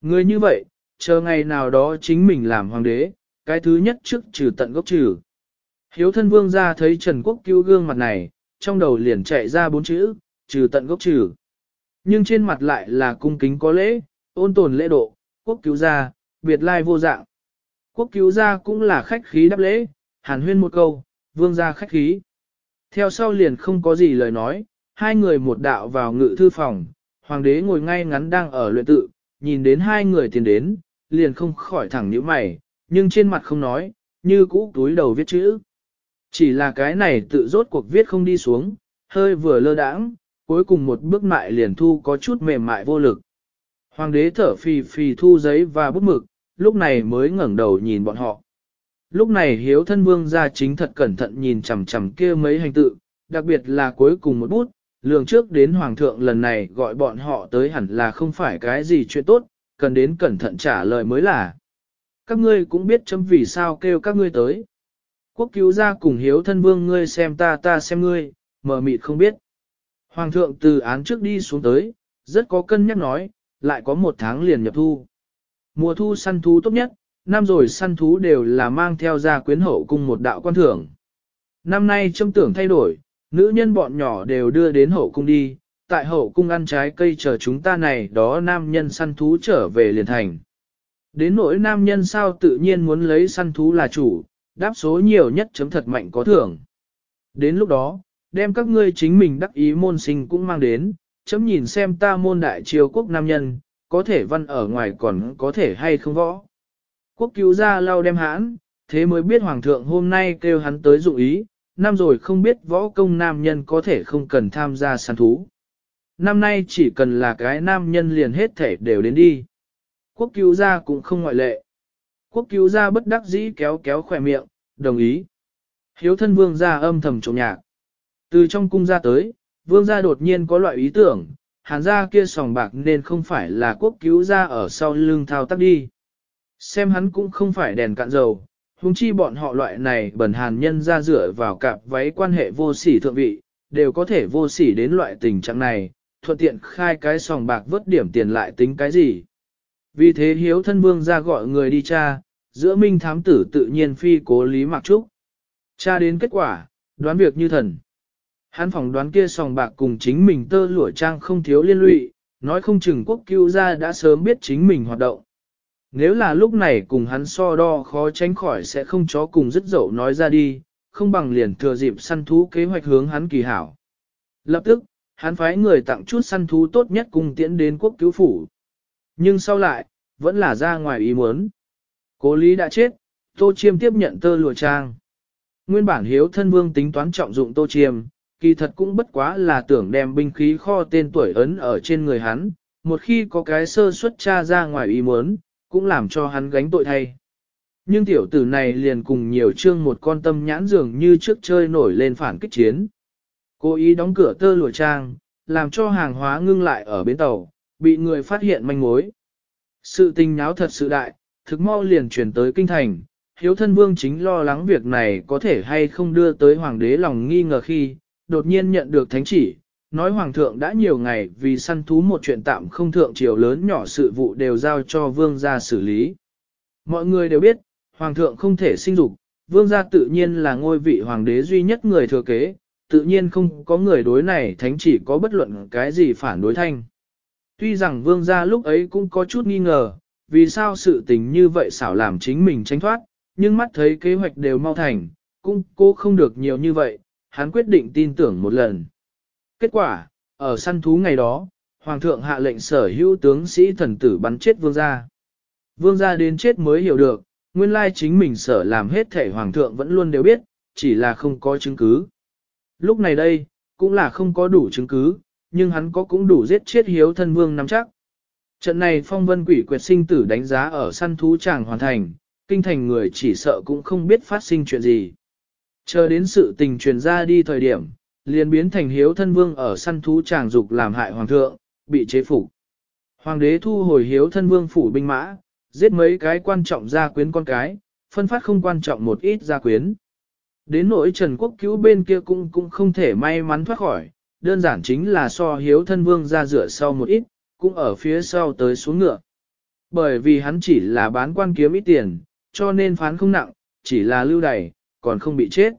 Người như vậy, chờ ngày nào đó chính mình làm hoàng đế, cái thứ nhất trước trừ tận gốc trừ. Hiếu thân vương ra thấy Trần Quốc cứu gương mặt này, trong đầu liền chạy ra bốn chữ, trừ tận gốc trừ. Nhưng trên mặt lại là cung kính có lễ, ôn tồn lễ độ, quốc cứu gia, biệt lai vô dạng. Quốc cứu gia cũng là khách khí đáp lễ, hàn huyên một câu, vương gia khách khí. Theo sau liền không có gì lời nói, hai người một đạo vào ngự thư phòng, hoàng đế ngồi ngay ngắn đang ở luyện tự, nhìn đến hai người tiền đến, liền không khỏi thẳng nhíu mày, nhưng trên mặt không nói, như cũ túi đầu viết chữ. Chỉ là cái này tự rốt cuộc viết không đi xuống, hơi vừa lơ đãng, cuối cùng một bước mại liền thu có chút mềm mại vô lực. Hoàng đế thở phì phì thu giấy và bút mực, lúc này mới ngẩng đầu nhìn bọn họ. Lúc này hiếu thân vương ra chính thật cẩn thận nhìn chằm chằm kia mấy hành tự, đặc biệt là cuối cùng một bút, lường trước đến hoàng thượng lần này gọi bọn họ tới hẳn là không phải cái gì chuyện tốt, cần đến cẩn thận trả lời mới là. các ngươi cũng biết chấm vì sao kêu các ngươi tới. Quốc cứu gia cùng hiếu thân vương ngươi xem ta ta xem ngươi, mờ mịt không biết. Hoàng thượng từ án trước đi xuống tới, rất có cân nhắc nói, lại có một tháng liền nhập thu. Mùa thu săn thú tốt nhất, năm rồi săn thú đều là mang theo gia quyến hậu cùng một đạo quan thưởng. Năm nay trông tưởng thay đổi, nữ nhân bọn nhỏ đều đưa đến hậu cung đi, tại hậu cung ăn trái cây chờ chúng ta này đó nam nhân săn thú trở về liền thành. Đến nỗi nam nhân sao tự nhiên muốn lấy săn thú là chủ, đáp số nhiều nhất chấm thật mạnh có thưởng. Đến lúc đó, đem các ngươi chính mình đắc ý môn sinh cũng mang đến, chấm nhìn xem ta môn đại triều quốc nam nhân, có thể văn ở ngoài còn có thể hay không võ. Quốc cứu ra lau đem hãn, thế mới biết hoàng thượng hôm nay kêu hắn tới dụ ý, năm rồi không biết võ công nam nhân có thể không cần tham gia săn thú. Năm nay chỉ cần là cái nam nhân liền hết thể đều đến đi. Quốc cứu gia cũng không ngoại lệ. Quốc cứu gia bất đắc dĩ kéo kéo khỏe miệng, đồng ý. Hiếu thân vương gia âm thầm trộm nhạc. Từ trong cung ra tới, vương gia đột nhiên có loại ý tưởng, hàn gia kia sòng bạc nên không phải là quốc cứu gia ở sau lưng thao tác đi. Xem hắn cũng không phải đèn cạn dầu, huống chi bọn họ loại này bẩn hàn nhân ra dựa vào cặp váy quan hệ vô sỉ thượng vị, đều có thể vô sỉ đến loại tình trạng này, thuận tiện khai cái sòng bạc vớt điểm tiền lại tính cái gì. Vì thế hiếu thân vương ra gọi người đi tra, giữa minh thám tử tự nhiên phi cố lý mặc trúc. Cha đến kết quả, đoán việc như thần. Hắn phỏng đoán kia sòng bạc cùng chính mình tơ lụa trang không thiếu liên lụy, nói không chừng quốc cứu ra đã sớm biết chính mình hoạt động. Nếu là lúc này cùng hắn so đo khó tránh khỏi sẽ không chó cùng dứt dậu nói ra đi, không bằng liền thừa dịp săn thú kế hoạch hướng hắn kỳ hảo. Lập tức, hắn phái người tặng chút săn thú tốt nhất cùng tiễn đến quốc cứu phủ. Nhưng sau lại, vẫn là ra ngoài ý muốn. Cố lý đã chết, Tô Chiêm tiếp nhận tơ lụa trang. Nguyên bản hiếu thân vương tính toán trọng dụng Tô Chiêm, kỳ thật cũng bất quá là tưởng đem binh khí kho tên tuổi ấn ở trên người hắn, một khi có cái sơ suất tra ra ngoài ý muốn, cũng làm cho hắn gánh tội thay. Nhưng tiểu tử này liền cùng nhiều chương một con tâm nhãn dường như trước chơi nổi lên phản kích chiến. Cố ý đóng cửa tơ lụa trang, làm cho hàng hóa ngưng lại ở bến tàu, bị người phát hiện manh mối. Sự tình náo thật sự đại, thực mau liền chuyển tới kinh thành, hiếu thân vương chính lo lắng việc này có thể hay không đưa tới hoàng đế lòng nghi ngờ khi, đột nhiên nhận được thánh chỉ, nói hoàng thượng đã nhiều ngày vì săn thú một chuyện tạm không thượng triều lớn nhỏ sự vụ đều giao cho vương gia xử lý. Mọi người đều biết, hoàng thượng không thể sinh dục, vương gia tự nhiên là ngôi vị hoàng đế duy nhất người thừa kế, tự nhiên không có người đối này thánh chỉ có bất luận cái gì phản đối thanh. Tuy rằng vương gia lúc ấy cũng có chút nghi ngờ, vì sao sự tình như vậy xảo làm chính mình tránh thoát, nhưng mắt thấy kế hoạch đều mau thành, cũng cố không được nhiều như vậy, hắn quyết định tin tưởng một lần. Kết quả, ở săn thú ngày đó, Hoàng thượng hạ lệnh sở hữu tướng sĩ thần tử bắn chết vương gia. Vương gia đến chết mới hiểu được, nguyên lai chính mình sở làm hết thể Hoàng thượng vẫn luôn đều biết, chỉ là không có chứng cứ. Lúc này đây, cũng là không có đủ chứng cứ, nhưng hắn có cũng đủ giết chết hiếu thân vương nắm chắc. Trận này phong vân quỷ quyệt sinh tử đánh giá ở săn thú chàng hoàn thành, kinh thành người chỉ sợ cũng không biết phát sinh chuyện gì. Chờ đến sự tình truyền ra đi thời điểm, liền biến thành hiếu thân vương ở săn thú chàng dục làm hại hoàng thượng, bị chế phục. Hoàng đế thu hồi hiếu thân vương phủ binh mã, giết mấy cái quan trọng gia quyến con cái, phân phát không quan trọng một ít gia quyến. Đến nỗi Trần Quốc cứu bên kia cũng cũng không thể may mắn thoát khỏi, đơn giản chính là so hiếu thân vương ra rửa sau một ít, cũng ở phía sau tới xuống ngựa. Bởi vì hắn chỉ là bán quan kiếm ít tiền, cho nên phán không nặng, chỉ là lưu đày, còn không bị chết.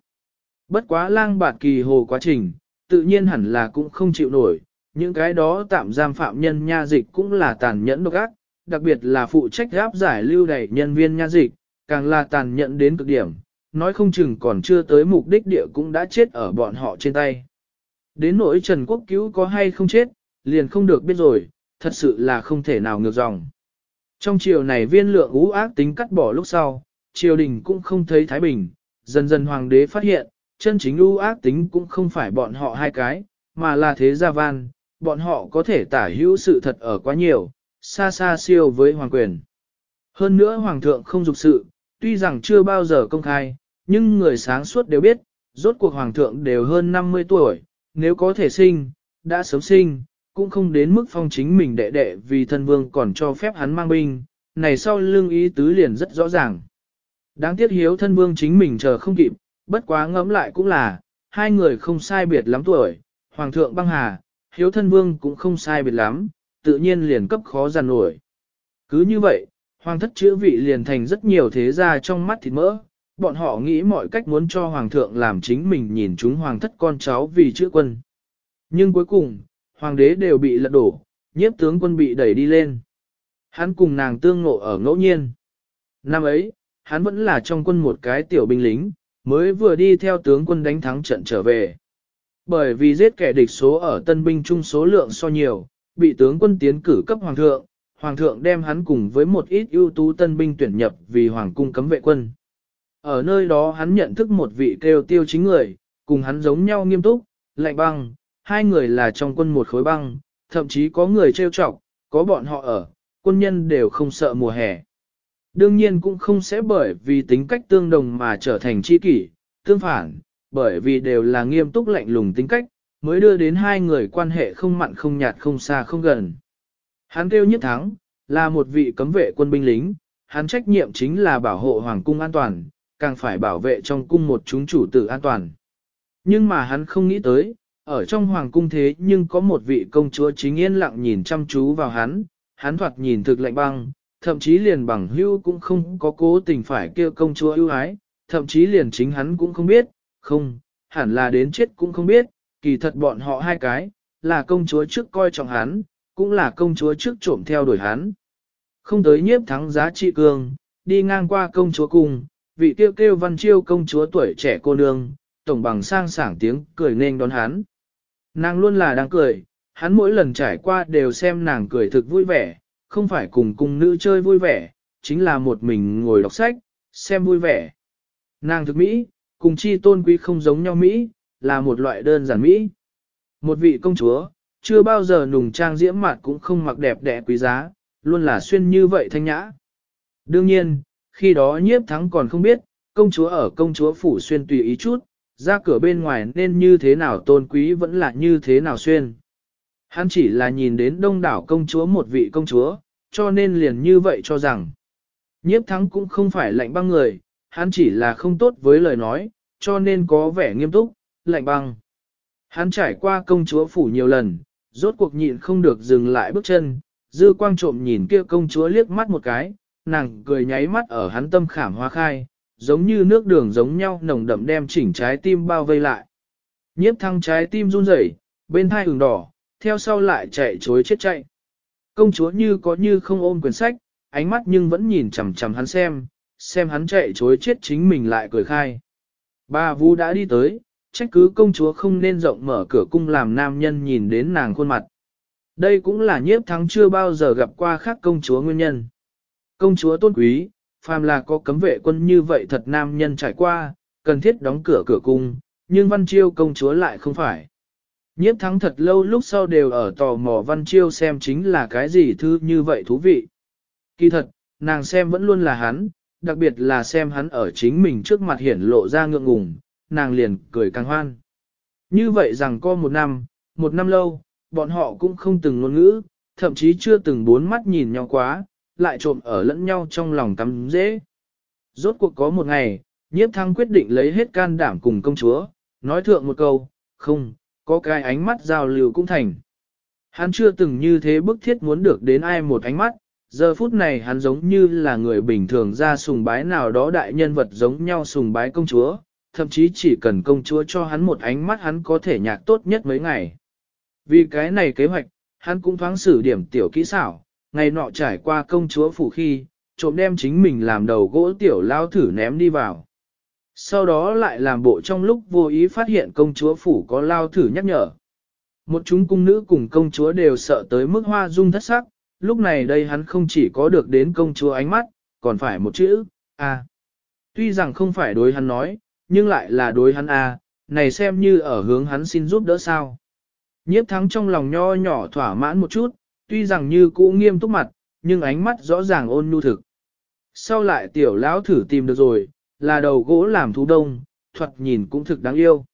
Bất quá lang bạt kỳ hồ quá trình, tự nhiên hẳn là cũng không chịu nổi, những cái đó tạm giam phạm nhân nha dịch cũng là tàn nhẫn độc ác, đặc biệt là phụ trách gáp giải lưu đày nhân viên nha dịch, càng là tàn nhẫn đến cực điểm, nói không chừng còn chưa tới mục đích địa cũng đã chết ở bọn họ trên tay. Đến nỗi Trần Quốc Cứu có hay không chết, liền không được biết rồi, thật sự là không thể nào ngược dòng. Trong chiều này viên lượng ú ác tính cắt bỏ lúc sau, triều đình cũng không thấy Thái Bình, dần dần hoàng đế phát hiện, chân chính ưu ác tính cũng không phải bọn họ hai cái, mà là thế gia van, bọn họ có thể tả hữu sự thật ở quá nhiều, xa xa siêu với hoàng quyền. Hơn nữa hoàng thượng không dục sự, tuy rằng chưa bao giờ công khai, nhưng người sáng suốt đều biết, rốt cuộc hoàng thượng đều hơn 50 tuổi, nếu có thể sinh, đã sớm sinh, cũng không đến mức phong chính mình đệ đệ vì thân vương còn cho phép hắn mang binh, này sau lương ý tứ liền rất rõ ràng. Đáng tiếc hiếu thân vương chính mình chờ không kịp, bất quá ngẫm lại cũng là, hai người không sai biệt lắm tuổi, hoàng thượng băng hà, hiếu thân vương cũng không sai biệt lắm, tự nhiên liền cấp khó giàn nổi. Cứ như vậy, hoàng thất chữa vị liền thành rất nhiều thế gia trong mắt thịt mỡ, bọn họ nghĩ mọi cách muốn cho hoàng thượng làm chính mình nhìn chúng hoàng thất con cháu vì chữa quân. Nhưng cuối cùng, hoàng đế đều bị lật đổ, nhiếp tướng quân bị đẩy đi lên. Hắn cùng nàng tương ngộ ở ngẫu nhiên. Năm ấy, hắn vẫn là trong quân một cái tiểu binh lính, mới vừa đi theo tướng quân đánh thắng trận trở về. Bởi vì giết kẻ địch số ở tân binh chung số lượng so nhiều, bị tướng quân tiến cử cấp hoàng thượng, hoàng thượng đem hắn cùng với một ít ưu tú tân binh tuyển nhập vì hoàng cung cấm vệ quân. Ở nơi đó hắn nhận thức một vị kêu tiêu chính người, cùng hắn giống nhau nghiêm túc, lạnh băng, hai người là trong quân một khối băng, thậm chí có người trêu chọc, có bọn họ ở, quân nhân đều không sợ mùa hè. Đương nhiên cũng không sẽ bởi vì tính cách tương đồng mà trở thành chi kỷ, tương phản, bởi vì đều là nghiêm túc lạnh lùng tính cách, mới đưa đến hai người quan hệ không mặn không nhạt không xa không gần. Hắn kêu nhất thắng, là một vị cấm vệ quân binh lính, hắn trách nhiệm chính là bảo hộ hoàng cung an toàn, càng phải bảo vệ trong cung một chúng chủ tử an toàn. Nhưng mà hắn không nghĩ tới, ở trong hoàng cung thế nhưng có một vị công chúa chính yên lặng nhìn chăm chú vào hắn, hắn thoạt nhìn thực lạnh băng, thậm chí liền bằng hưu cũng không có cố tình phải kêu công chúa ưu ái, thậm chí liền chính hắn cũng không biết, không, hẳn là đến chết cũng không biết, kỳ thật bọn họ hai cái, là công chúa trước coi trọng hắn, cũng là công chúa trước trộm theo đuổi hắn. Không tới nhiếp thắng giá trị cường, đi ngang qua công chúa cung, vị kêu kêu văn chiêu công chúa tuổi trẻ cô nương, tổng bằng sang sảng tiếng cười nên đón hắn. Nàng luôn là đang cười, hắn mỗi lần trải qua đều xem nàng cười thực vui vẻ, không phải cùng cung nữ chơi vui vẻ, chính là một mình ngồi đọc sách, xem vui vẻ. Nàng thực Mỹ, cùng chi tôn quý không giống nhau Mỹ, là một loại đơn giản Mỹ. Một vị công chúa, chưa bao giờ nùng trang diễm mặt cũng không mặc đẹp đẽ quý giá, luôn là xuyên như vậy thanh nhã. Đương nhiên, khi đó nhiếp thắng còn không biết, công chúa ở công chúa phủ xuyên tùy ý chút, ra cửa bên ngoài nên như thế nào tôn quý vẫn là như thế nào xuyên. Hắn chỉ là nhìn đến đông đảo công chúa một vị công chúa, cho nên liền như vậy cho rằng. Nhiếp thắng cũng không phải lạnh băng người, hắn chỉ là không tốt với lời nói, cho nên có vẻ nghiêm túc, lạnh băng. Hắn trải qua công chúa phủ nhiều lần, rốt cuộc nhịn không được dừng lại bước chân, dư quang trộm nhìn kia công chúa liếc mắt một cái, nàng cười nháy mắt ở hắn tâm khảm hoa khai, giống như nước đường giống nhau nồng đậm đem chỉnh trái tim bao vây lại. Nhiếp thăng trái tim run rẩy, bên thai ửng đỏ, theo sau lại chạy chối chết chạy. Công chúa như có như không ôm quyển sách, ánh mắt nhưng vẫn nhìn chằm chằm hắn xem, xem hắn chạy chối chết chính mình lại cười khai. Ba Vu đã đi tới, trách cứ công chúa không nên rộng mở cửa cung làm nam nhân nhìn đến nàng khuôn mặt. Đây cũng là nhiếp thắng chưa bao giờ gặp qua khác công chúa nguyên nhân. Công chúa tôn quý, phàm là có cấm vệ quân như vậy thật nam nhân trải qua, cần thiết đóng cửa cửa cung, nhưng văn chiêu công chúa lại không phải. Nhiếp thắng thật lâu lúc sau đều ở tò mò văn chiêu xem chính là cái gì thư như vậy thú vị. Kỳ thật, nàng xem vẫn luôn là hắn, đặc biệt là xem hắn ở chính mình trước mặt hiển lộ ra ngượng ngùng, nàng liền cười càng hoan. Như vậy rằng có một năm, một năm lâu, bọn họ cũng không từng ngôn ngữ, thậm chí chưa từng bốn mắt nhìn nhau quá, lại trộm ở lẫn nhau trong lòng tắm dễ. Rốt cuộc có một ngày, nhiếp thăng quyết định lấy hết can đảm cùng công chúa, nói thượng một câu, không, có cái ánh mắt giao lưu cũng thành. Hắn chưa từng như thế bức thiết muốn được đến ai một ánh mắt, giờ phút này hắn giống như là người bình thường ra sùng bái nào đó đại nhân vật giống nhau sùng bái công chúa, thậm chí chỉ cần công chúa cho hắn một ánh mắt hắn có thể nhạc tốt nhất mấy ngày. Vì cái này kế hoạch, hắn cũng thoáng xử điểm tiểu kỹ xảo, ngày nọ trải qua công chúa phủ khi, trộm đem chính mình làm đầu gỗ tiểu lao thử ném đi vào. Sau đó lại làm bộ trong lúc vô ý phát hiện công chúa phủ có lao thử nhắc nhở. Một chúng cung nữ cùng công chúa đều sợ tới mức hoa dung thất sắc, lúc này đây hắn không chỉ có được đến công chúa ánh mắt, còn phải một chữ, a. Tuy rằng không phải đối hắn nói, nhưng lại là đối hắn a, này xem như ở hướng hắn xin giúp đỡ sao. Nhiếp thắng trong lòng nho nhỏ thỏa mãn một chút, tuy rằng như cũ nghiêm túc mặt, nhưng ánh mắt rõ ràng ôn nhu thực. Sau lại tiểu lão thử tìm được rồi, là đầu gỗ làm thú đông, thuật nhìn cũng thực đáng yêu.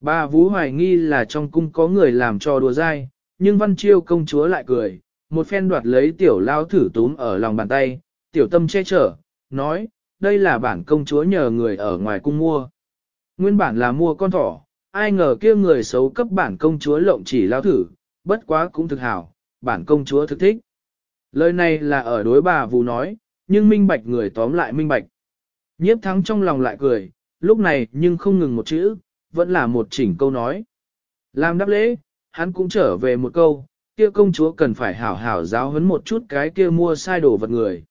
Ba Vũ hoài nghi là trong cung có người làm trò đùa dai, nhưng văn chiêu công chúa lại cười, một phen đoạt lấy tiểu lão thử túm ở lòng bàn tay, tiểu tâm che chở, nói, đây là bản công chúa nhờ người ở ngoài cung mua. Nguyên bản là mua con thỏ, ai ngờ kia người xấu cấp bản công chúa lộng chỉ lao thử, bất quá cũng thực hảo, bản công chúa thực thích. Lời này là ở đối bà vù nói, nhưng minh bạch người tóm lại minh bạch. Nhiếp thắng trong lòng lại cười, lúc này nhưng không ngừng một chữ, vẫn là một chỉnh câu nói. Làm đáp lễ, hắn cũng trở về một câu, kia công chúa cần phải hảo hảo giáo huấn một chút cái kia mua sai đồ vật người.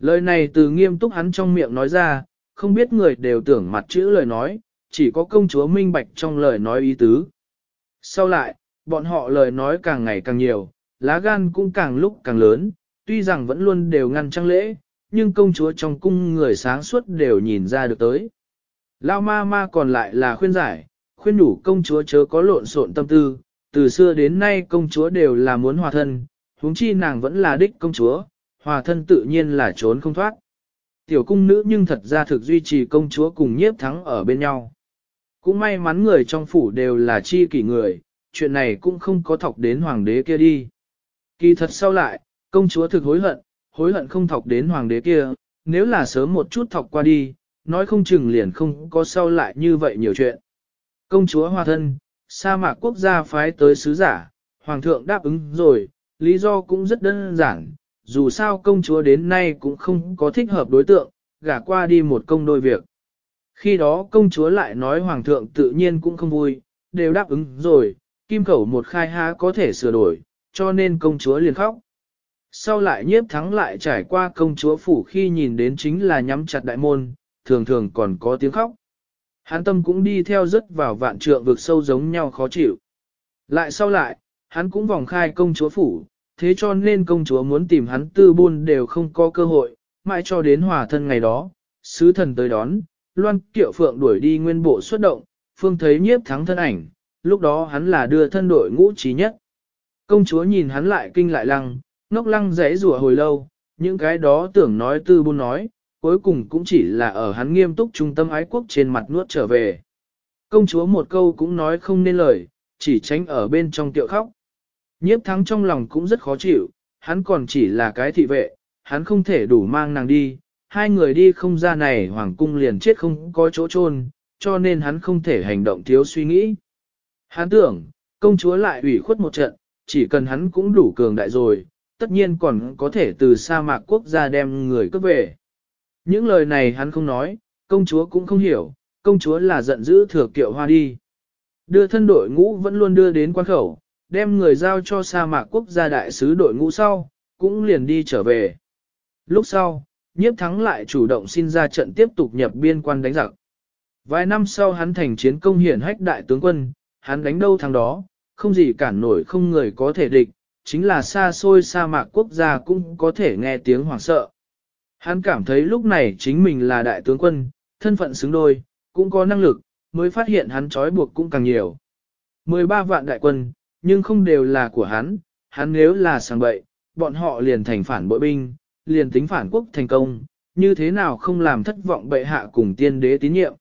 Lời này từ nghiêm túc hắn trong miệng nói ra, không biết người đều tưởng mặt chữ lời nói, chỉ có công chúa minh bạch trong lời nói ý tứ. Sau lại, bọn họ lời nói càng ngày càng nhiều, lá gan cũng càng lúc càng lớn, tuy rằng vẫn luôn đều ngăn trăng lễ, nhưng công chúa trong cung người sáng suốt đều nhìn ra được tới. Lao ma ma còn lại là khuyên giải, khuyên đủ công chúa chớ có lộn xộn tâm tư, từ xưa đến nay công chúa đều là muốn hòa thân, huống chi nàng vẫn là đích công chúa, hòa thân tự nhiên là trốn không thoát. Tiểu cung nữ nhưng thật ra thực duy trì công chúa cùng nhiếp thắng ở bên nhau. Cũng may mắn người trong phủ đều là chi kỷ người, chuyện này cũng không có thọc đến hoàng đế kia đi. Kỳ thật sau lại, công chúa thực hối hận, hối hận không thọc đến hoàng đế kia, nếu là sớm một chút thọc qua đi, nói không chừng liền không có sau lại như vậy nhiều chuyện. Công chúa hòa thân, sa mạc quốc gia phái tới sứ giả, hoàng thượng đáp ứng rồi, lý do cũng rất đơn giản, dù sao công chúa đến nay cũng không có thích hợp đối tượng, gả qua đi một công đôi việc. Khi đó công chúa lại nói hoàng thượng tự nhiên cũng không vui, đều đáp ứng rồi, kim khẩu một khai há có thể sửa đổi, cho nên công chúa liền khóc. Sau lại nhiếp thắng lại trải qua công chúa phủ khi nhìn đến chính là nhắm chặt đại môn, thường thường còn có tiếng khóc. hán tâm cũng đi theo rất vào vạn trượng vực sâu giống nhau khó chịu. Lại sau lại, hắn cũng vòng khai công chúa phủ, thế cho nên công chúa muốn tìm hắn tư buôn đều không có cơ hội, mãi cho đến hòa thân ngày đó, sứ thần tới đón, loan kiệu phượng đuổi đi nguyên bộ xuất động, phương thấy nhiếp thắng thân ảnh, lúc đó hắn là đưa thân đội ngũ trí nhất. Công chúa nhìn hắn lại kinh lại lăng, ngốc lăng rẽ rủa hồi lâu, những cái đó tưởng nói tư buôn nói, cuối cùng cũng chỉ là ở hắn nghiêm túc trung tâm ái quốc trên mặt nuốt trở về. Công chúa một câu cũng nói không nên lời, chỉ tránh ở bên trong tiệu khóc. Nhiếp thắng trong lòng cũng rất khó chịu, hắn còn chỉ là cái thị vệ, hắn không thể đủ mang nàng đi, hai người đi không ra này hoàng cung liền chết không có chỗ chôn, cho nên hắn không thể hành động thiếu suy nghĩ. Hắn tưởng, công chúa lại ủy khuất một trận, chỉ cần hắn cũng đủ cường đại rồi, tất nhiên còn có thể từ sa mạc quốc gia đem người cướp về. Những lời này hắn không nói, công chúa cũng không hiểu, công chúa là giận dữ thừa kiệu hoa đi. Đưa thân đội ngũ vẫn luôn đưa đến quan khẩu, đem người giao cho sa mạc quốc gia đại sứ đội ngũ sau, cũng liền đi trở về. Lúc sau, nhiếp thắng lại chủ động xin ra trận tiếp tục nhập biên quan đánh giặc. Vài năm sau hắn thành chiến công hiển hách đại tướng quân, hắn đánh đâu thằng đó, không gì cản nổi không người có thể địch, chính là xa xôi sa mạc quốc gia cũng có thể nghe tiếng hoảng sợ. Hắn cảm thấy lúc này chính mình là đại tướng quân, thân phận xứng đôi, cũng có năng lực, mới phát hiện hắn trói buộc cũng càng nhiều. 13 vạn đại quân, nhưng không đều là của hắn, hắn nếu là sang bậy, bọn họ liền thành phản bội binh, liền tính phản quốc thành công, như thế nào không làm thất vọng bệ hạ cùng tiên đế tín nhiệm.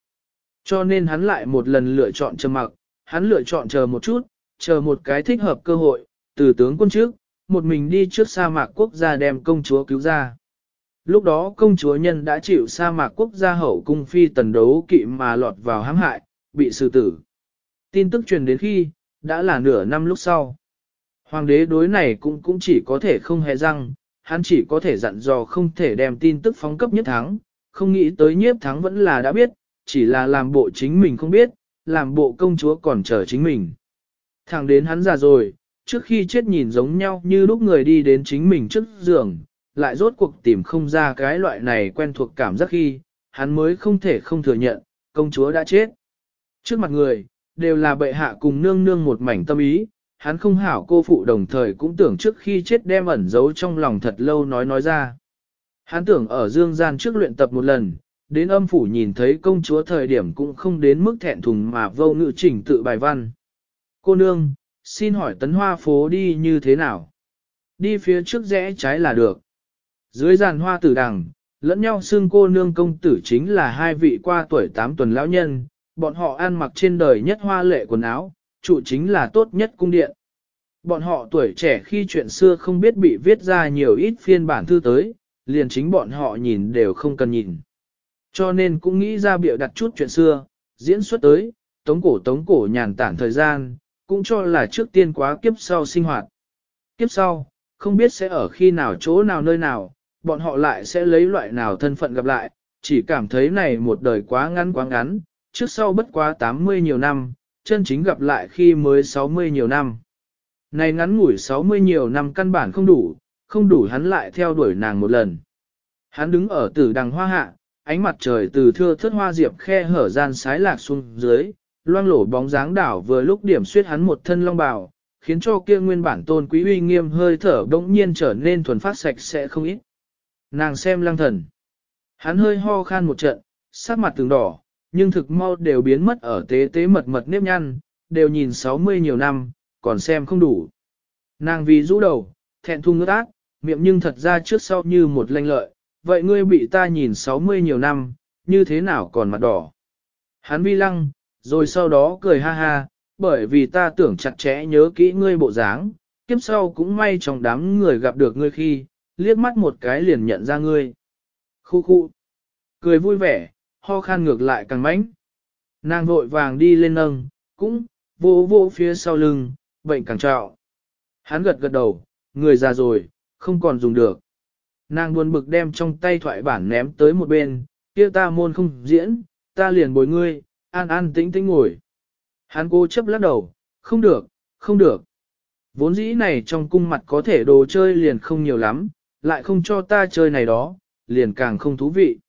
Cho nên hắn lại một lần lựa chọn trầm mặc, hắn lựa chọn chờ một chút, chờ một cái thích hợp cơ hội, từ tướng quân trước, một mình đi trước sa mạc quốc gia đem công chúa cứu ra. Lúc đó công chúa nhân đã chịu sa mạc quốc gia hậu cung phi tần đấu kỵ mà lọt vào hãm hại, bị xử tử. Tin tức truyền đến khi, đã là nửa năm lúc sau. Hoàng đế đối này cũng cũng chỉ có thể không hề răng, hắn chỉ có thể dặn dò không thể đem tin tức phóng cấp nhất thắng, không nghĩ tới nhiếp thắng vẫn là đã biết, chỉ là làm bộ chính mình không biết, làm bộ công chúa còn chờ chính mình. Thẳng đến hắn già rồi, trước khi chết nhìn giống nhau như lúc người đi đến chính mình trước giường, lại rốt cuộc tìm không ra cái loại này quen thuộc cảm giác khi, hắn mới không thể không thừa nhận, công chúa đã chết. Trước mặt người, đều là bệ hạ cùng nương nương một mảnh tâm ý, hắn không hảo cô phụ đồng thời cũng tưởng trước khi chết đem ẩn giấu trong lòng thật lâu nói nói ra. Hắn tưởng ở dương gian trước luyện tập một lần, đến âm phủ nhìn thấy công chúa thời điểm cũng không đến mức thẹn thùng mà vô ngự chỉnh tự bài văn. Cô nương, xin hỏi tấn hoa phố đi như thế nào? Đi phía trước rẽ trái là được. Dưới giàn hoa tử đằng, lẫn nhau xưng cô nương công tử chính là hai vị qua tuổi 8 tuần lão nhân, bọn họ ăn mặc trên đời nhất hoa lệ quần áo, trụ chính là tốt nhất cung điện. Bọn họ tuổi trẻ khi chuyện xưa không biết bị viết ra nhiều ít phiên bản thư tới, liền chính bọn họ nhìn đều không cần nhìn. Cho nên cũng nghĩ ra biểu đặt chút chuyện xưa, diễn xuất tới, tống cổ tống cổ nhàn tản thời gian, cũng cho là trước tiên quá kiếp sau sinh hoạt. Kiếp sau, không biết sẽ ở khi nào chỗ nào nơi nào, bọn họ lại sẽ lấy loại nào thân phận gặp lại, chỉ cảm thấy này một đời quá ngắn quá ngắn, trước sau bất quá 80 nhiều năm, chân chính gặp lại khi mới 60 nhiều năm. Này ngắn ngủi 60 nhiều năm căn bản không đủ, không đủ hắn lại theo đuổi nàng một lần. Hắn đứng ở tử đằng hoa hạ, ánh mặt trời từ thưa thất hoa diệp khe hở gian sái lạc xuống dưới, loang lổ bóng dáng đảo vừa lúc điểm suyết hắn một thân long bào, khiến cho kia nguyên bản tôn quý uy nghiêm hơi thở bỗng nhiên trở nên thuần phát sạch sẽ không ít. Nàng xem lăng thần. Hắn hơi ho khan một trận, sát mặt từng đỏ, nhưng thực mau đều biến mất ở tế tế mật mật nếp nhăn, đều nhìn 60 nhiều năm, còn xem không đủ. Nàng vì rũ đầu, thẹn thùng ngước ác, miệng nhưng thật ra trước sau như một lanh lợi, vậy ngươi bị ta nhìn 60 nhiều năm, như thế nào còn mặt đỏ. Hắn vi lăng, rồi sau đó cười ha ha, bởi vì ta tưởng chặt chẽ nhớ kỹ ngươi bộ dáng, kiếp sau cũng may trong đám người gặp được ngươi khi, liếc mắt một cái liền nhận ra ngươi. Khu khu, cười vui vẻ, ho khan ngược lại càng mãnh. Nàng vội vàng đi lên nâng, cũng, vô vô phía sau lưng, bệnh càng trạo. Hắn gật gật đầu, người già rồi, không còn dùng được. Nàng buồn bực đem trong tay thoại bản ném tới một bên, kia ta môn không diễn, ta liền bồi ngươi, an an tĩnh tĩnh ngồi. Hắn cố chấp lắc đầu, không được, không được. Vốn dĩ này trong cung mặt có thể đồ chơi liền không nhiều lắm, lại không cho ta chơi này đó, liền càng không thú vị.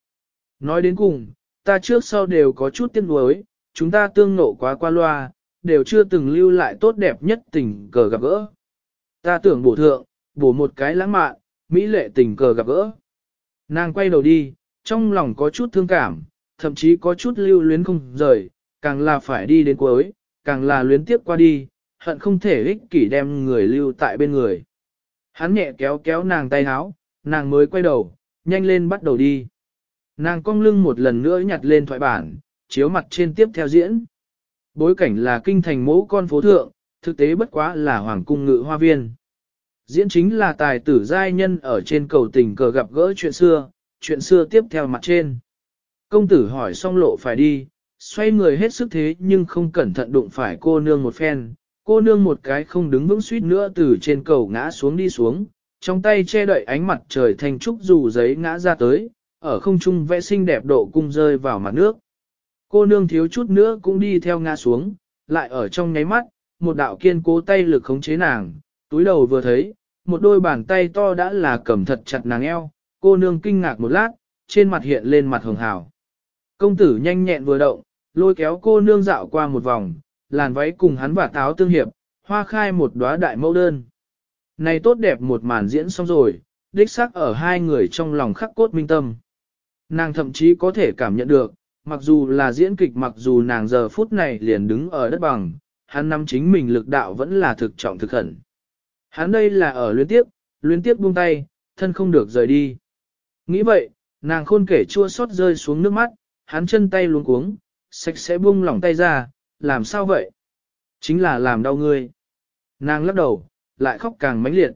Nói đến cùng, ta trước sau đều có chút tiếc nuối, chúng ta tương nộ quá qua loa, đều chưa từng lưu lại tốt đẹp nhất tình cờ gặp gỡ. Ta tưởng bổ thượng, bổ một cái lãng mạn, mỹ lệ tình cờ gặp gỡ. Nàng quay đầu đi, trong lòng có chút thương cảm, thậm chí có chút lưu luyến không rời, càng là phải đi đến cuối, càng là luyến tiếp qua đi, hận không thể ích kỷ đem người lưu tại bên người. Hắn nhẹ kéo kéo nàng tay áo, nàng mới quay đầu, nhanh lên bắt đầu đi. Nàng cong lưng một lần nữa nhặt lên thoại bản, chiếu mặt trên tiếp theo diễn. Bối cảnh là kinh thành mẫu con phố thượng, thực tế bất quá là hoàng cung ngự hoa viên. Diễn chính là tài tử giai nhân ở trên cầu tình cờ gặp gỡ chuyện xưa, chuyện xưa tiếp theo mặt trên. Công tử hỏi xong lộ phải đi, xoay người hết sức thế nhưng không cẩn thận đụng phải cô nương một phen. Cô nương một cái không đứng vững suýt nữa từ trên cầu ngã xuống đi xuống, trong tay che đậy ánh mặt trời thành trúc dù giấy ngã ra tới, ở không trung vẽ xinh đẹp độ cung rơi vào mặt nước. Cô nương thiếu chút nữa cũng đi theo ngã xuống, lại ở trong nháy mắt, một đạo kiên cố tay lực khống chế nàng, túi đầu vừa thấy, một đôi bàn tay to đã là cầm thật chặt nàng eo, cô nương kinh ngạc một lát, trên mặt hiện lên mặt hường hào. Công tử nhanh nhẹn vừa động, lôi kéo cô nương dạo qua một vòng, làn váy cùng hắn và táo tương hiệp, hoa khai một đóa đại mẫu đơn. Này tốt đẹp một màn diễn xong rồi, đích xác ở hai người trong lòng khắc cốt minh tâm. Nàng thậm chí có thể cảm nhận được, mặc dù là diễn kịch mặc dù nàng giờ phút này liền đứng ở đất bằng, hắn nắm chính mình lực đạo vẫn là thực trọng thực hẳn. Hắn đây là ở luyến tiếp, luyến tiếp buông tay, thân không được rời đi. Nghĩ vậy, nàng khôn kể chua xót rơi xuống nước mắt, hắn chân tay luống cuống, sạch sẽ buông lỏng tay ra, làm sao vậy? Chính là làm đau ngươi. Nàng lắc đầu, lại khóc càng mãnh liệt.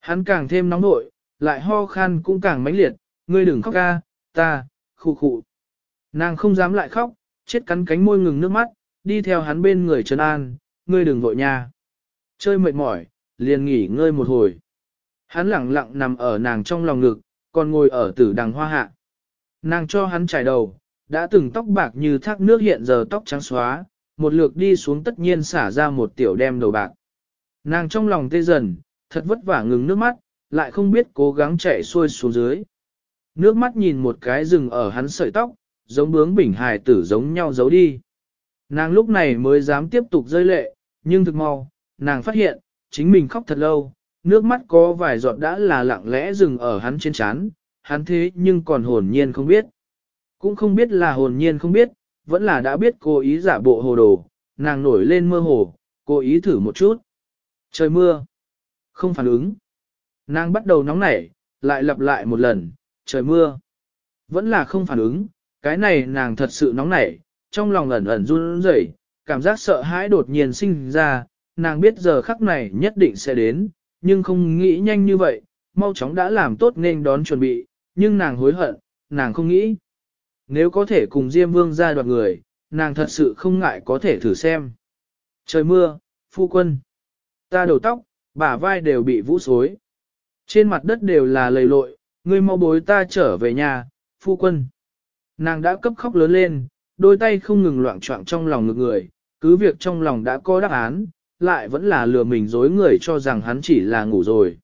Hắn càng thêm nóng nội, lại ho khan cũng càng mãnh liệt, ngươi đừng khóc ca, ta, khu khu Nàng không dám lại khóc, chết cắn cánh môi ngừng nước mắt, đi theo hắn bên người trấn an, ngươi đừng vội nha. Chơi mệt mỏi, liền nghỉ ngơi một hồi. Hắn lặng lặng nằm ở nàng trong lòng ngực, còn ngồi ở tử đằng hoa hạ. Nàng cho hắn trải đầu, đã từng tóc bạc như thác nước hiện giờ tóc trắng xóa, một lượt đi xuống tất nhiên xả ra một tiểu đem đầu bạc. Nàng trong lòng tê dần, thật vất vả ngừng nước mắt, lại không biết cố gắng chạy xuôi xuống dưới. Nước mắt nhìn một cái rừng ở hắn sợi tóc, giống bướng bình hài tử giống nhau giấu đi. Nàng lúc này mới dám tiếp tục rơi lệ, nhưng thực mau, nàng phát hiện, chính mình khóc thật lâu, nước mắt có vài giọt đã là lặng lẽ dừng ở hắn trên trán, hắn thế nhưng còn hồn nhiên không biết. Cũng không biết là hồn nhiên không biết, vẫn là đã biết cô ý giả bộ hồ đồ, nàng nổi lên mơ hồ, cô ý thử một chút. Trời mưa, không phản ứng. Nàng bắt đầu nóng nảy, lại lặp lại một lần, trời mưa. Vẫn là không phản ứng, cái này nàng thật sự nóng nảy, trong lòng ẩn ẩn run rẩy, cảm giác sợ hãi đột nhiên sinh ra, nàng biết giờ khắc này nhất định sẽ đến, nhưng không nghĩ nhanh như vậy, mau chóng đã làm tốt nên đón chuẩn bị, nhưng nàng hối hận, nàng không nghĩ. Nếu có thể cùng Diêm Vương ra đoạt người, nàng thật sự không ngại có thể thử xem. Trời mưa, phu quân. Ta đầu tóc, bả vai đều bị vũ xối. Trên mặt đất đều là lầy lội, ngươi mau bối ta trở về nhà, phu quân. Nàng đã cấp khóc lớn lên, đôi tay không ngừng loạn trọng trong lòng ngực người, cứ việc trong lòng đã có đáp án, lại vẫn là lừa mình dối người cho rằng hắn chỉ là ngủ rồi.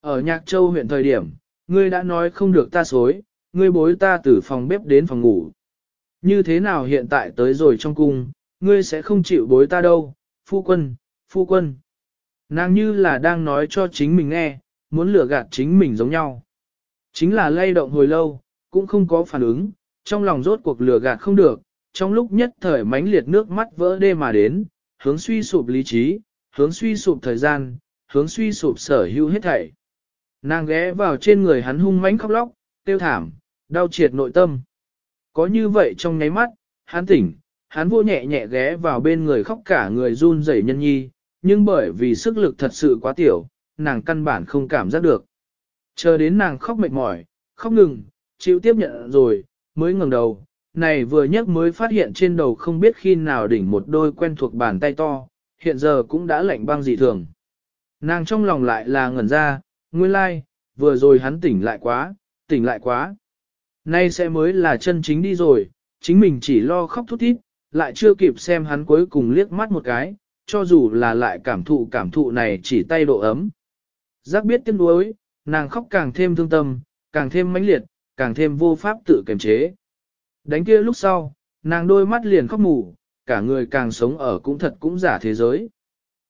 Ở Nhạc Châu huyện thời điểm, ngươi đã nói không được ta xối, ngươi bối ta từ phòng bếp đến phòng ngủ. Như thế nào hiện tại tới rồi trong cung, ngươi sẽ không chịu bối ta đâu, phu quân, phu quân. Nàng như là đang nói cho chính mình nghe, muốn lừa gạt chính mình giống nhau. Chính là lay động hồi lâu, cũng không có phản ứng, trong lòng rốt cuộc lừa gạt không được, trong lúc nhất thời mãnh liệt nước mắt vỡ đê mà đến, hướng suy sụp lý trí, hướng suy sụp thời gian, hướng suy sụp sở hữu hết thảy. Nàng ghé vào trên người hắn hung mãnh khóc lóc, tiêu thảm, đau triệt nội tâm. Có như vậy trong nháy mắt, hắn tỉnh, hắn vô nhẹ nhẹ ghé vào bên người khóc cả người run rẩy nhân nhi, nhưng bởi vì sức lực thật sự quá tiểu, nàng căn bản không cảm giác được. Chờ đến nàng khóc mệt mỏi, khóc ngừng, chịu tiếp nhận rồi, mới ngẩng đầu, này vừa nhấc mới phát hiện trên đầu không biết khi nào đỉnh một đôi quen thuộc bàn tay to, hiện giờ cũng đã lạnh băng dị thường. Nàng trong lòng lại là ngẩn ra, nguyên lai, like, vừa rồi hắn tỉnh lại quá, tỉnh lại quá. Nay sẽ mới là chân chính đi rồi, chính mình chỉ lo khóc thút thít, lại chưa kịp xem hắn cuối cùng liếc mắt một cái, cho dù là lại cảm thụ cảm thụ này chỉ tay độ ấm. Giác biết tiếc nuối, nàng khóc càng thêm thương tâm, càng thêm mãnh liệt, càng thêm vô pháp tự kiềm chế. Đánh kia lúc sau, nàng đôi mắt liền khóc mù, cả người càng sống ở cũng thật cũng giả thế giới.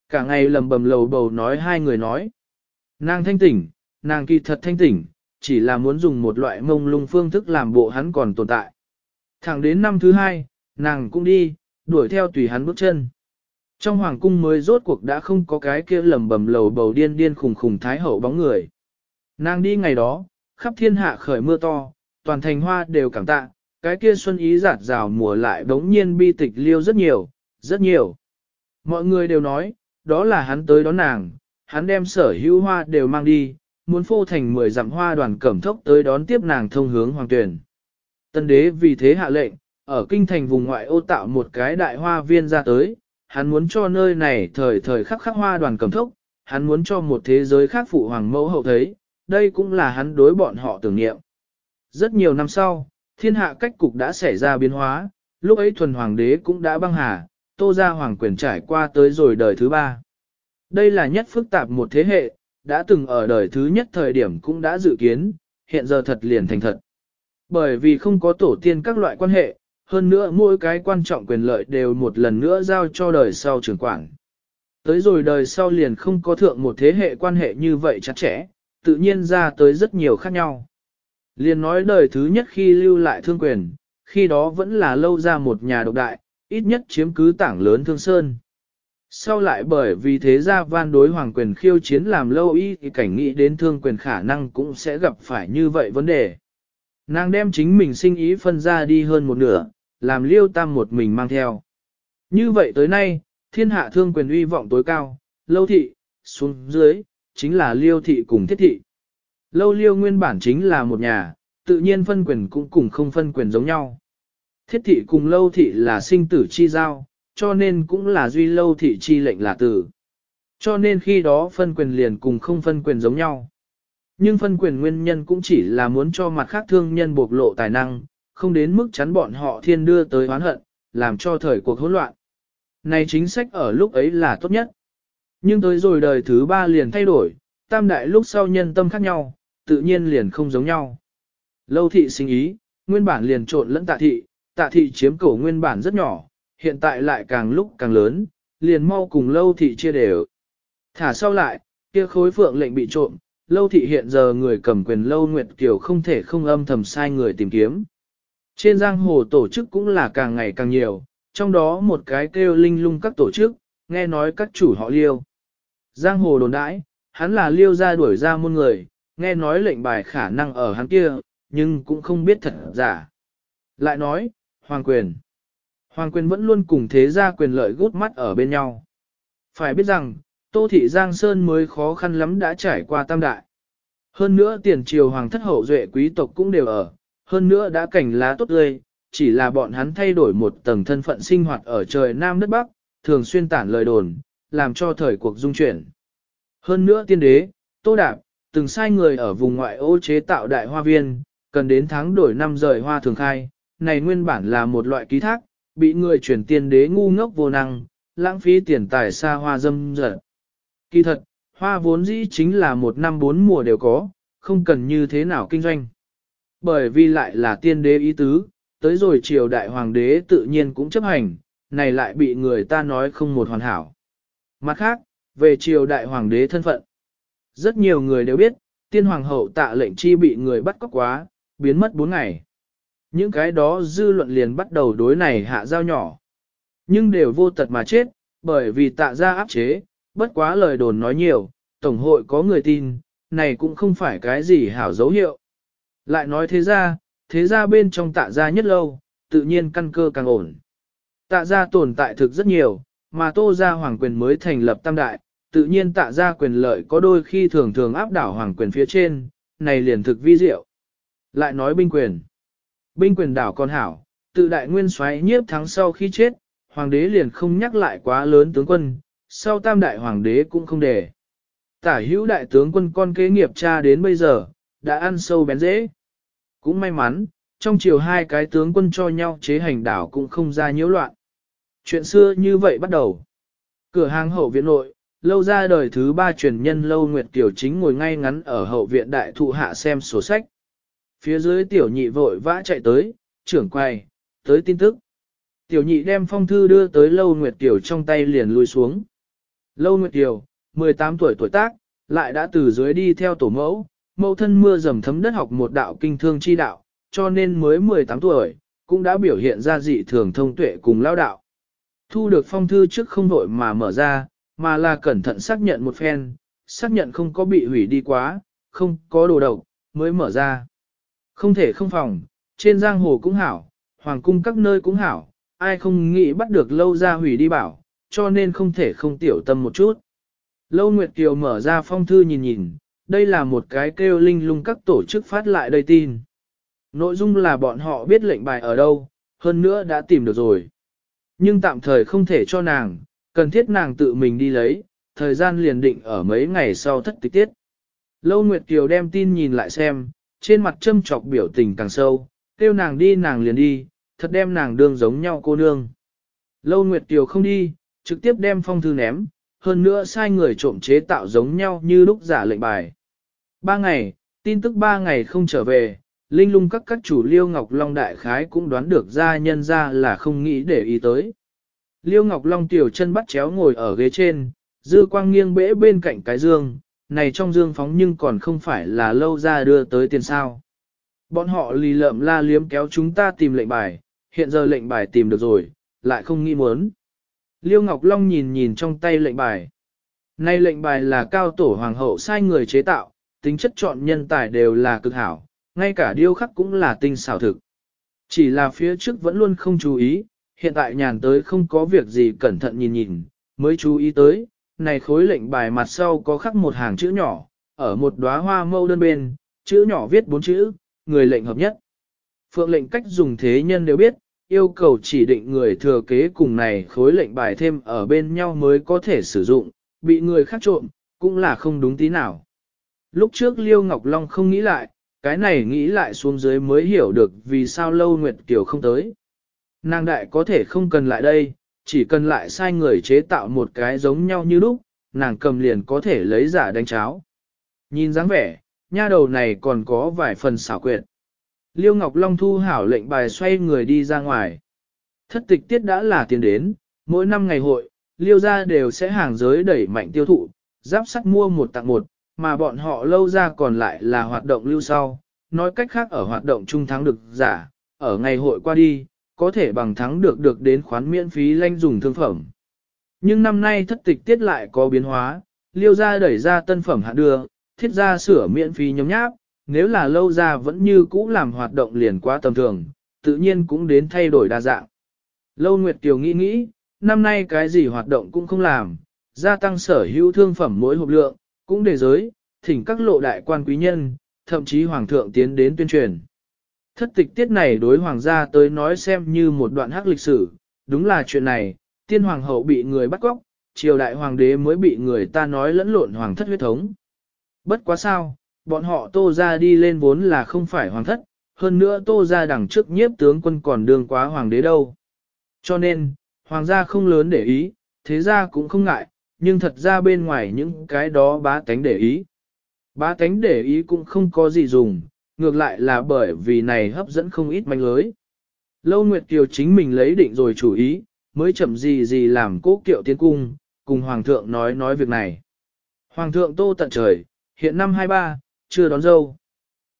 Cả ngày lầm bầm lầu bầu nói hai người nói. Nàng thanh tỉnh, nàng kỳ thật thanh tỉnh, chỉ là muốn dùng một loại mông lung phương thức làm bộ hắn còn tồn tại. Thẳng đến năm thứ hai, nàng cũng đi, đuổi theo tùy hắn bước chân. Trong hoàng cung mới rốt cuộc đã không có cái kia lầm bầm lầu bầu điên điên khùng khùng thái hậu bóng người. Nàng đi ngày đó, khắp thiên hạ khởi mưa to, toàn thành hoa đều cảm tạ, cái kia xuân ý giạt rào mùa lại đống nhiên bi tịch liêu rất nhiều, rất nhiều. Mọi người đều nói, đó là hắn tới đón nàng, hắn đem sở hữu hoa đều mang đi, muốn phô thành 10 dặm hoa đoàn cẩm thốc tới đón tiếp nàng thông hướng hoàng tuyển. Tân đế vì thế hạ lệnh, ở kinh thành vùng ngoại ô tạo một cái đại hoa viên ra tới, hắn muốn cho nơi này thời thời khắc khắc hoa đoàn cẩm thốc, hắn muốn cho một thế giới khác phụ hoàng mẫu hậu thấy, đây cũng là hắn đối bọn họ tưởng niệm. Rất nhiều năm sau, thiên hạ cách cục đã xảy ra biến hóa, lúc ấy thuần hoàng đế cũng đã băng hà, tô ra hoàng quyền trải qua tới rồi đời thứ ba. Đây là nhất phức tạp một thế hệ, đã từng ở đời thứ nhất thời điểm cũng đã dự kiến, hiện giờ thật liền thành thật. Bởi vì không có tổ tiên các loại quan hệ, hơn nữa mỗi cái quan trọng quyền lợi đều một lần nữa giao cho đời sau trưởng quản. Tới rồi đời sau liền không có thượng một thế hệ quan hệ như vậy chặt chẽ, tự nhiên ra tới rất nhiều khác nhau. Liên nói đời thứ nhất khi lưu lại thương quyền, khi đó vẫn là lâu ra một nhà độc đại, ít nhất chiếm cứ tảng lớn thương sơn. Sau lại bởi vì thế gia van đối hoàng quyền khiêu chiến làm lâu y thì cảnh nghĩ đến thương quyền khả năng cũng sẽ gặp phải như vậy vấn đề. Nàng đem chính mình sinh ý phân ra đi hơn một nửa, làm liêu tam một mình mang theo. Như vậy tới nay, thiên hạ thương quyền uy vọng tối cao, lâu thị, xuống dưới, chính là liêu thị cùng thiết thị. Lâu liêu nguyên bản chính là một nhà, tự nhiên phân quyền cũng cùng không phân quyền giống nhau. Thiết thị cùng lâu thị là sinh tử chi giao, cho nên cũng là duy lâu thị chi lệnh là tử. Cho nên khi đó phân quyền liền cùng không phân quyền giống nhau. Nhưng phân quyền nguyên nhân cũng chỉ là muốn cho mặt khác thương nhân bộc lộ tài năng, không đến mức chắn bọn họ thiên đưa tới oán hận, làm cho thời cuộc hỗn loạn. Này chính sách ở lúc ấy là tốt nhất. Nhưng tới rồi đời thứ ba liền thay đổi, tam đại lúc sau nhân tâm khác nhau, tự nhiên liền không giống nhau. Lâu thị sinh ý, nguyên bản liền trộn lẫn tạ thị, tạ thị chiếm cổ nguyên bản rất nhỏ, hiện tại lại càng lúc càng lớn, liền mau cùng lâu thị chia đều. Thả sau lại, kia khối phượng lệnh bị trộm, lâu thị hiện giờ người cầm quyền lâu nguyệt kiều không thể không âm thầm sai người tìm kiếm. Trên giang hồ tổ chức cũng là càng ngày càng nhiều, trong đó một cái kêu linh lung các tổ chức, nghe nói các chủ họ liêu. Giang hồ đồn đãi, hắn là liêu ra đuổi ra môn người, nghe nói lệnh bài khả năng ở hắn kia, nhưng cũng không biết thật giả. Lại nói, hoàng quyền. Hoàng quyền vẫn luôn cùng thế gia quyền lợi gút mắt ở bên nhau. Phải biết rằng, Tô Thị Giang Sơn mới khó khăn lắm đã trải qua tam đại. Hơn nữa tiền triều hoàng thất hậu duệ quý tộc cũng đều ở, hơn nữa đã cảnh lá tốt tươi, chỉ là bọn hắn thay đổi một tầng thân phận sinh hoạt ở trời Nam đất Bắc, thường xuyên tản lời đồn, làm cho thời cuộc dung chuyển. Hơn nữa tiên đế, Tô Đạp, từng sai người ở vùng ngoại ô chế tạo đại hoa viên, cần đến tháng đổi năm rời hoa thường khai, này nguyên bản là một loại ký thác, bị người chuyển tiên đế ngu ngốc vô năng, lãng phí tiền tài xa hoa dâm dở. Kỳ thật, hoa vốn dĩ chính là một năm bốn mùa đều có, không cần như thế nào kinh doanh. Bởi vì lại là tiên đế ý tứ, tới rồi triều đại hoàng đế tự nhiên cũng chấp hành, này lại bị người ta nói không một hoàn hảo. Mặt khác, về triều đại hoàng đế thân phận. Rất nhiều người đều biết, tiên hoàng hậu tạ lệnh chi bị người bắt cóc quá, biến mất 4 ngày. Những cái đó dư luận liền bắt đầu đối này hạ giao nhỏ. Nhưng đều vô tật mà chết, bởi vì tạ ra áp chế, bất quá lời đồn nói nhiều, tổng hội có người tin, này cũng không phải cái gì hảo dấu hiệu. Lại nói thế ra, thế ra bên trong tạ ra nhất lâu, tự nhiên căn cơ càng ổn. Tạ ra tồn tại thực rất nhiều, mà tô ra hoàng quyền mới thành lập tam đại, tự nhiên tạ ra quyền lợi có đôi khi thường thường áp đảo hoàng quyền phía trên, này liền thực vi diệu. Lại nói binh quyền. Binh quyền đảo con hảo, tự đại nguyên xoáy nhiếp thắng sau khi chết, hoàng đế liền không nhắc lại quá lớn tướng quân, sau tam đại hoàng đế cũng không để. Tả hữu đại tướng quân con kế nghiệp cha đến bây giờ, đã ăn sâu bén dễ. Cũng may mắn, trong chiều hai cái tướng quân cho nhau chế hành đảo cũng không ra nhiễu loạn. Chuyện xưa như vậy bắt đầu. Cửa hàng hậu viện nội, lâu ra đời thứ ba truyền nhân lâu Nguyệt Tiểu chính ngồi ngay ngắn ở hậu viện đại thụ hạ xem sổ sách. Phía dưới tiểu nhị vội vã chạy tới, trưởng quay, tới tin tức. Tiểu nhị đem phong thư đưa tới lâu Nguyệt Tiểu trong tay liền lui xuống. Lâu Nguyệt Tiểu, 18 tuổi tuổi tác, lại đã từ dưới đi theo tổ mẫu, mẫu thân mưa dầm thấm đất học một đạo kinh thương chi đạo, cho nên mới 18 tuổi, cũng đã biểu hiện ra dị thường thông tuệ cùng lao đạo. Thu được phong thư trước không đội mà mở ra, mà là cẩn thận xác nhận một phen, xác nhận không có bị hủy đi quá, không có đồ độc, mới mở ra. Không thể không phòng, trên giang hồ cũng hảo, hoàng cung các nơi cũng hảo, ai không nghĩ bắt được lâu ra hủy đi bảo, cho nên không thể không tiểu tâm một chút. Lâu Nguyệt Kiều mở ra phong thư nhìn nhìn, đây là một cái kêu linh lung các tổ chức phát lại đây tin. Nội dung là bọn họ biết lệnh bài ở đâu, hơn nữa đã tìm được rồi. Nhưng tạm thời không thể cho nàng, cần thiết nàng tự mình đi lấy, thời gian liền định ở mấy ngày sau thất tịch tiết. Lâu Nguyệt Kiều đem tin nhìn lại xem, trên mặt châm trọc biểu tình càng sâu, kêu nàng đi nàng liền đi, thật đem nàng đương giống nhau cô nương. Lâu Nguyệt Kiều không đi, trực tiếp đem phong thư ném, hơn nữa sai người trộm chế tạo giống nhau như lúc giả lệnh bài. Ba ngày, tin tức ba ngày không trở về, linh lung các các chủ Liêu Ngọc Long đại khái cũng đoán được ra nhân ra là không nghĩ để ý tới. Liêu Ngọc Long tiểu chân bắt chéo ngồi ở ghế trên, dư quang nghiêng bẽ bên cạnh cái dương, này trong dương phóng nhưng còn không phải là lâu ra đưa tới tiền sao. Bọn họ lì lợm la liếm kéo chúng ta tìm lệnh bài, hiện giờ lệnh bài tìm được rồi, lại không nghĩ muốn. Liêu Ngọc Long nhìn nhìn trong tay lệnh bài. Nay lệnh bài là cao tổ hoàng hậu sai người chế tạo, tính chất chọn nhân tài đều là cực hảo, ngay cả điêu khắc cũng là tinh xảo thực. Chỉ là phía trước vẫn luôn không chú ý, hiện tại nhàn tới không có việc gì cẩn thận nhìn nhìn, mới chú ý tới, này khối lệnh bài mặt sau có khắc một hàng chữ nhỏ, ở một đóa hoa mâu đơn bên, chữ nhỏ viết bốn chữ, người lệnh hợp nhất. Phượng lệnh cách dùng thế nhân đều biết, yêu cầu chỉ định người thừa kế cùng này khối lệnh bài thêm ở bên nhau mới có thể sử dụng, bị người khác trộm, cũng là không đúng tí nào. Lúc trước Liêu Ngọc Long không nghĩ lại, cái này nghĩ lại xuống dưới mới hiểu được vì sao lâu Nguyệt Kiều không tới. Nàng đại có thể không cần lại đây, chỉ cần lại sai người chế tạo một cái giống nhau như lúc, nàng cầm liền có thể lấy giả đánh cháo. Nhìn dáng vẻ, nha đầu này còn có vài phần xảo quyệt. Liêu Ngọc Long thu hảo lệnh bài xoay người đi ra ngoài. Thất tịch tiết đã là tiền đến, mỗi năm ngày hội, Liêu gia đều sẽ hàng giới đẩy mạnh tiêu thụ, giáp sắt mua một tặng một, mà bọn họ lâu ra còn lại là hoạt động lưu sau. Nói cách khác ở hoạt động trung thắng được giả, ở ngày hội qua đi, có thể bằng thắng được được đến khoán miễn phí lanh dùng thương phẩm. Nhưng năm nay thất tịch tiết lại có biến hóa, liêu ra đẩy ra tân phẩm hạ đưa, thiết ra sửa miễn phí nhóm nháp, nếu là lâu ra vẫn như cũ làm hoạt động liền quá tầm thường, tự nhiên cũng đến thay đổi đa dạng. Lâu Nguyệt Kiều nghĩ nghĩ, năm nay cái gì hoạt động cũng không làm, gia tăng sở hữu thương phẩm mỗi hộp lượng, cũng để giới, thỉnh các lộ đại quan quý nhân, thậm chí hoàng thượng tiến đến tuyên truyền. Thất tịch tiết này đối hoàng gia tới nói xem như một đoạn hắc lịch sử, đúng là chuyện này, tiên hoàng hậu bị người bắt cóc, triều đại hoàng đế mới bị người ta nói lẫn lộn hoàng thất huyết thống. Bất quá sao, bọn họ tô ra đi lên vốn là không phải hoàng thất, hơn nữa tô ra đằng trước nhiếp tướng quân còn đương quá hoàng đế đâu. Cho nên, hoàng gia không lớn để ý, thế ra cũng không ngại, nhưng thật ra bên ngoài những cái đó bá tánh để ý. Bá tánh để ý cũng không có gì dùng, ngược lại là bởi vì này hấp dẫn không ít manh lưới. Lâu Nguyệt Kiều chính mình lấy định rồi chủ ý, mới chậm gì gì làm cố kiệu tiến cung, cùng Hoàng thượng nói nói việc này. Hoàng thượng tô tận trời, hiện năm 23, chưa đón dâu.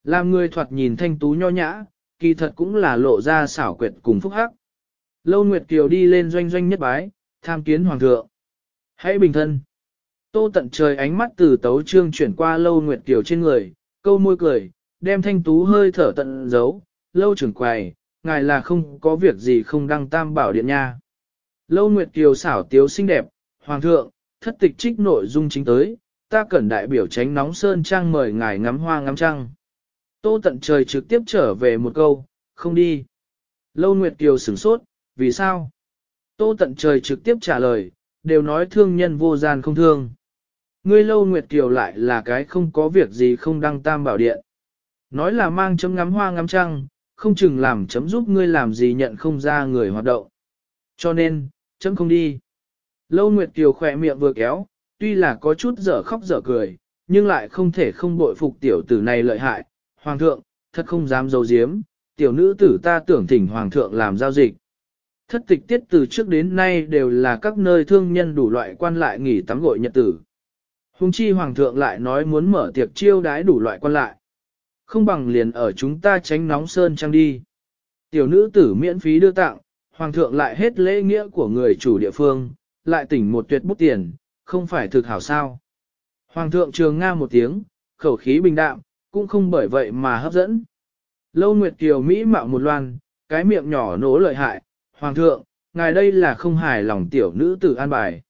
Làm người thoạt nhìn thanh tú nho nhã, kỳ thật cũng là lộ ra xảo quyệt cùng phúc hắc. Lâu Nguyệt Kiều đi lên doanh doanh nhất bái, tham kiến Hoàng thượng. Hãy bình thân. Tô tận trời ánh mắt từ tấu trương chuyển qua Lâu Nguyệt tiểu trên người, câu môi cười, đem thanh tú hơi thở tận giấu, Lâu trưởng quầy, ngài là không có việc gì không đăng tam bảo điện nha. Lâu Nguyệt tiểu xảo tiếu xinh đẹp, Hoàng thượng, thất tịch trích nội dung chính tới, ta cần đại biểu tránh nóng sơn trang mời ngài ngắm hoa ngắm trăng. Tô tận trời trực tiếp trở về một câu, không đi. Lâu Nguyệt tiểu sửng sốt, vì sao? Tô tận trời trực tiếp trả lời, đều nói thương nhân vô gian không thương. Ngươi Lâu Nguyệt Kiều lại là cái không có việc gì không đăng tam bảo điện. Nói là mang chấm ngắm hoa ngắm trăng, không chừng làm chấm giúp ngươi làm gì nhận không ra người hoạt động. Cho nên, chấm không đi. Lâu Nguyệt Kiều khỏe miệng vừa kéo, tuy là có chút dở khóc dở cười, nhưng lại không thể không bội phục tiểu tử này lợi hại. Hoàng thượng, thật không dám dấu diếm, tiểu nữ tử ta tưởng thỉnh Hoàng thượng làm giao dịch. Thất tịch tiết từ trước đến nay đều là các nơi thương nhân đủ loại quan lại nghỉ tắm gội nhật tử. Hùng chi Hoàng thượng lại nói muốn mở tiệc chiêu đái đủ loại quan lại. Không bằng liền ở chúng ta tránh nóng sơn trang đi. Tiểu nữ tử miễn phí đưa tặng, Hoàng thượng lại hết lễ nghĩa của người chủ địa phương, lại tỉnh một tuyệt bút tiền, không phải thực hảo sao. Hoàng thượng trường nga một tiếng, khẩu khí bình đạm, cũng không bởi vậy mà hấp dẫn. Lâu Nguyệt Kiều Mỹ mạo một loan, cái miệng nhỏ nỗ lợi hại, Hoàng thượng, ngài đây là không hài lòng tiểu nữ tử an bài.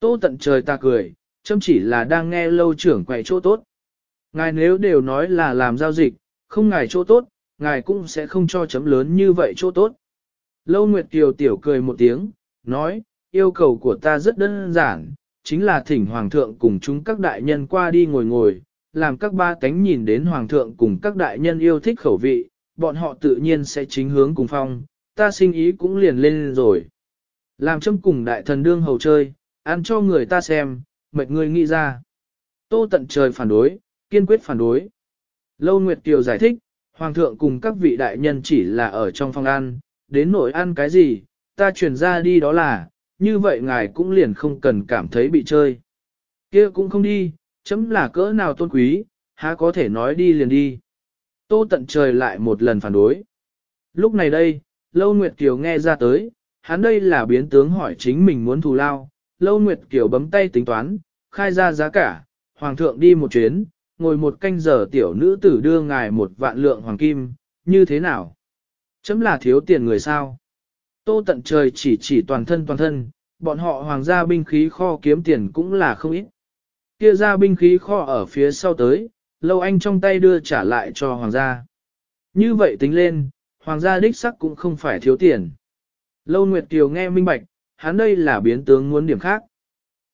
Tô tận trời ta cười, châm chỉ là đang nghe lâu trưởng quậy chỗ tốt. Ngài nếu đều nói là làm giao dịch, không ngài chỗ tốt, ngài cũng sẽ không cho chấm lớn như vậy chỗ tốt. Lâu Nguyệt Kiều tiểu cười một tiếng, nói, yêu cầu của ta rất đơn giản, chính là thỉnh Hoàng thượng cùng chúng các đại nhân qua đi ngồi ngồi, làm các ba cánh nhìn đến Hoàng thượng cùng các đại nhân yêu thích khẩu vị, bọn họ tự nhiên sẽ chính hướng cùng phong, ta sinh ý cũng liền lên rồi. Làm châm cùng đại thần đương hầu chơi, ăn cho người ta xem, mệt người nghĩ ra. Tô tận trời phản đối, kiên quyết phản đối. Lâu Nguyệt Kiều giải thích, Hoàng thượng cùng các vị đại nhân chỉ là ở trong phòng ăn, đến nỗi ăn cái gì, ta truyền ra đi đó là, như vậy ngài cũng liền không cần cảm thấy bị chơi. kia cũng không đi, chấm là cỡ nào tôn quý, há có thể nói đi liền đi. Tô tận trời lại một lần phản đối. Lúc này đây, Lâu Nguyệt Kiều nghe ra tới, hắn đây là biến tướng hỏi chính mình muốn thù lao. Lâu Nguyệt Kiều bấm tay tính toán, khai ra giá cả, Hoàng thượng đi một chuyến, ngồi một canh giờ tiểu nữ tử đưa ngài một vạn lượng hoàng kim, như thế nào? Chấm là thiếu tiền người sao? Tô tận trời chỉ chỉ toàn thân toàn thân, bọn họ hoàng gia binh khí kho kiếm tiền cũng là không ít. Kia ra binh khí kho ở phía sau tới, lâu anh trong tay đưa trả lại cho hoàng gia. Như vậy tính lên, hoàng gia đích sắc cũng không phải thiếu tiền. Lâu Nguyệt Kiều nghe minh bạch, hắn đây là biến tướng muốn điểm khác.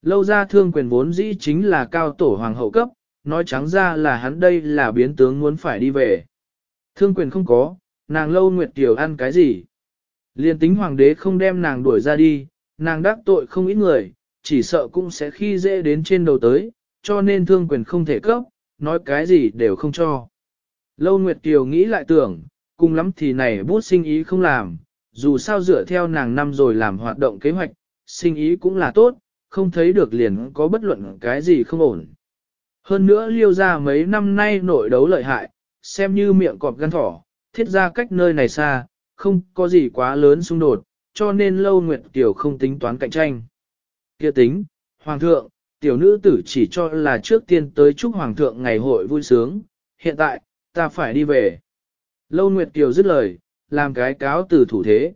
Lâu gia thương quyền vốn dĩ chính là cao tổ hoàng hậu cấp, nói trắng ra là hắn đây là biến tướng muốn phải đi về. Thương quyền không có, nàng lâu Nguyệt Kiều ăn cái gì? Liên tính hoàng đế không đem nàng đuổi ra đi, nàng đắc tội không ít người, chỉ sợ cũng sẽ khi dễ đến trên đầu tới, cho nên thương quyền không thể cấp, nói cái gì đều không cho. Lâu Nguyệt Kiều nghĩ lại tưởng, cùng lắm thì này bút sinh ý không làm, dù sao dựa theo nàng năm rồi làm hoạt động kế hoạch, sinh ý cũng là tốt, không thấy được liền có bất luận cái gì không ổn. Hơn nữa liêu ra mấy năm nay nội đấu lợi hại, xem như miệng cọp gan thỏ, thiết ra cách nơi này xa, không có gì quá lớn xung đột, cho nên lâu nguyệt tiểu không tính toán cạnh tranh. Kia tính, Hoàng thượng, tiểu nữ tử chỉ cho là trước tiên tới chúc Hoàng thượng ngày hội vui sướng, hiện tại, ta phải đi về. Lâu nguyệt Kiều dứt lời, làm cái cáo từ thủ thế.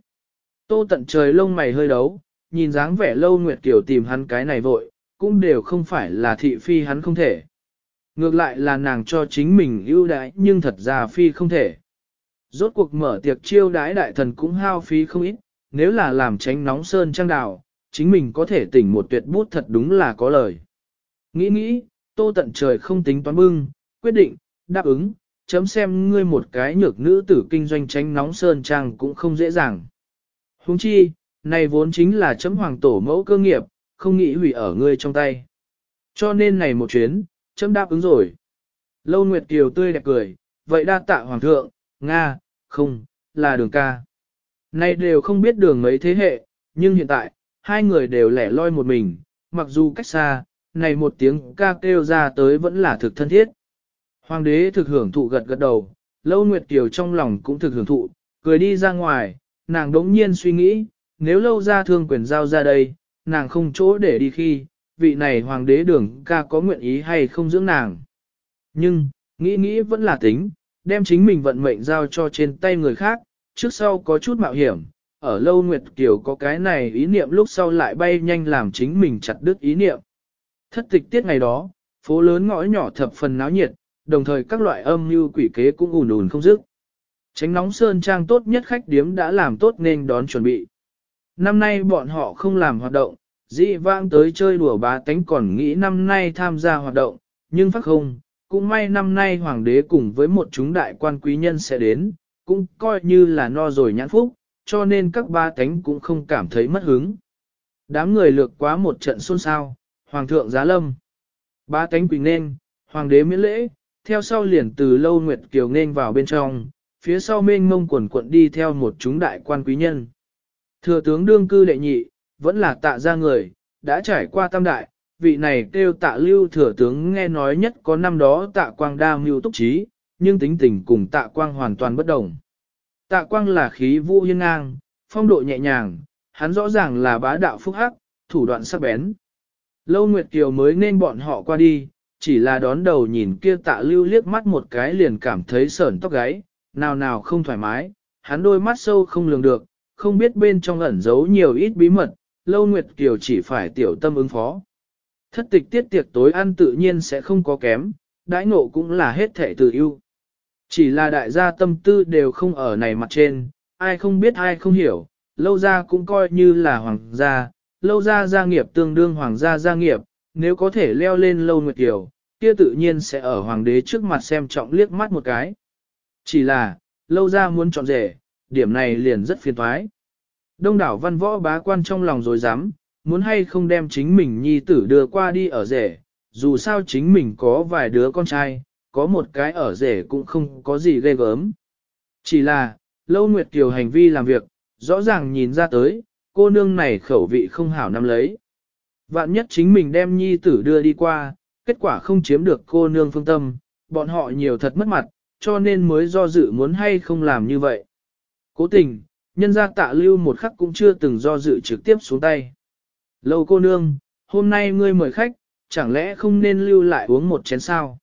Tô tận trời lông mày hơi đấu, nhìn dáng vẻ lâu nguyệt Kiều tìm hắn cái này vội, cũng đều không phải là thị phi hắn không thể. Ngược lại là nàng cho chính mình ưu đãi nhưng thật ra phi không thể. Rốt cuộc mở tiệc chiêu đãi đại thần cũng hao phí không ít, nếu là làm tránh nóng sơn trang đào, chính mình có thể tỉnh một tuyệt bút thật đúng là có lời. Nghĩ nghĩ, tô tận trời không tính toán bưng, quyết định, đáp ứng, chấm xem ngươi một cái nhược nữ tử kinh doanh tránh nóng sơn trang cũng không dễ dàng. Huống chi, này vốn chính là chấm hoàng tổ mẫu cơ nghiệp, không nghĩ hủy ở ngươi trong tay. Cho nên này một chuyến, chấm đáp ứng rồi. Lâu Nguyệt Kiều tươi đẹp cười, vậy đa tạ hoàng thượng, Nga, không, là đường ca. Nay đều không biết đường mấy thế hệ, nhưng hiện tại, hai người đều lẻ loi một mình, mặc dù cách xa, này một tiếng ca kêu ra tới vẫn là thực thân thiết. Hoàng đế thực hưởng thụ gật gật đầu, Lâu Nguyệt Kiều trong lòng cũng thực hưởng thụ, cười đi ra ngoài, nàng đống nhiên suy nghĩ, nếu lâu ra thương quyền giao ra đây, nàng không chỗ để đi khi, vị này hoàng đế đường ca có nguyện ý hay không dưỡng nàng. Nhưng, nghĩ nghĩ vẫn là tính, đem chính mình vận mệnh giao cho trên tay người khác, trước sau có chút mạo hiểm, ở lâu Nguyệt Kiều có cái này ý niệm lúc sau lại bay nhanh làm chính mình chặt đứt ý niệm. Thất tịch tiết ngày đó, phố lớn ngõ nhỏ thập phần náo nhiệt, đồng thời các loại âm mưu quỷ kế cũng ùn ùn không dứt. Tránh nóng sơn trang tốt nhất khách điếm đã làm tốt nên đón chuẩn bị. Năm nay bọn họ không làm hoạt động, dĩ vãng tới chơi đùa bá tánh còn nghĩ năm nay tham gia hoạt động, nhưng phát không, cũng may năm nay hoàng đế cùng với một chúng đại quan quý nhân sẽ đến, cũng coi như là no rồi nhãn phúc, cho nên các ba tánh cũng không cảm thấy mất hứng. Đám người lược quá một trận xôn xao, hoàng thượng giá lâm. Ba tánh quỳnh nên, hoàng đế miễn lễ, theo sau liền từ lâu nguyệt kiều nên vào bên trong, phía sau mênh mông quần quận đi theo một chúng đại quan quý nhân. Thừa tướng đương cư đệ nhị, vẫn là tạ ra người, đã trải qua tam đại, vị này kêu tạ lưu thừa tướng nghe nói nhất có năm đó tạ quang đa mưu túc trí, nhưng tính tình cùng tạ quang hoàn toàn bất đồng. Tạ quang là khí vũ hiên ngang, phong độ nhẹ nhàng, hắn rõ ràng là bá đạo phúc hắc, thủ đoạn sắc bén. Lâu Nguyệt Kiều mới nên bọn họ qua đi, chỉ là đón đầu nhìn kia tạ lưu liếc mắt một cái liền cảm thấy sởn tóc gáy, nào nào không thoải mái, hắn đôi mắt sâu không lường được, không biết bên trong ẩn giấu nhiều ít bí mật, Lâu Nguyệt Kiều chỉ phải tiểu tâm ứng phó. Thất tịch tiết tiệc tối ăn tự nhiên sẽ không có kém, đãi ngộ cũng là hết thể tự ưu. Chỉ là đại gia tâm tư đều không ở này mặt trên, ai không biết ai không hiểu, lâu ra cũng coi như là hoàng gia, lâu ra gia nghiệp tương đương hoàng gia gia nghiệp, nếu có thể leo lên lâu nguyệt kiều, kia tự nhiên sẽ ở hoàng đế trước mặt xem trọng liếc mắt một cái. Chỉ là, lâu ra muốn chọn rể, điểm này liền rất phiền toái. Đông đảo văn võ bá quan trong lòng rồi dám, muốn hay không đem chính mình nhi tử đưa qua đi ở rể, dù sao chính mình có vài đứa con trai, có một cái ở rể cũng không có gì ghê gớm. Chỉ là, Lâu Nguyệt Kiều hành vi làm việc, rõ ràng nhìn ra tới, cô nương này khẩu vị không hảo nắm lấy. Vạn nhất chính mình đem nhi tử đưa đi qua, kết quả không chiếm được cô nương phương tâm, bọn họ nhiều thật mất mặt, cho nên mới do dự muốn hay không làm như vậy. Cố tình, nhân gia tạ lưu một khắc cũng chưa từng do dự trực tiếp xuống tay. Lâu cô nương, hôm nay ngươi mời khách, chẳng lẽ không nên lưu lại uống một chén sao?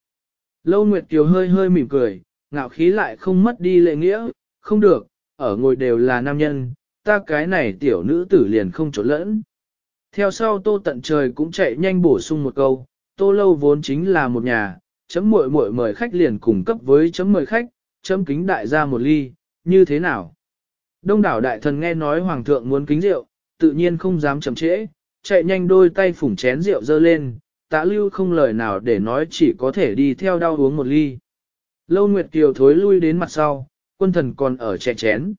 Lâu Nguyệt Kiều hơi hơi mỉm cười, ngạo khí lại không mất đi lệ nghĩa, không được, ở ngồi đều là nam nhân, ta cái này tiểu nữ tử liền không trộn lẫn. Theo sau tô tận trời cũng chạy nhanh bổ sung một câu, tô lâu vốn chính là một nhà, chấm muội muội mời khách liền cùng cấp với chấm mời khách, chấm kính đại gia một ly, như thế nào? Đông đảo đại thần nghe nói hoàng thượng muốn kính rượu, tự nhiên không dám chậm trễ, chạy nhanh đôi tay phủng chén rượu dơ lên, tạ lưu không lời nào để nói chỉ có thể đi theo đau uống một ly. Lâu Nguyệt Kiều thối lui đến mặt sau, quân thần còn ở chè chén.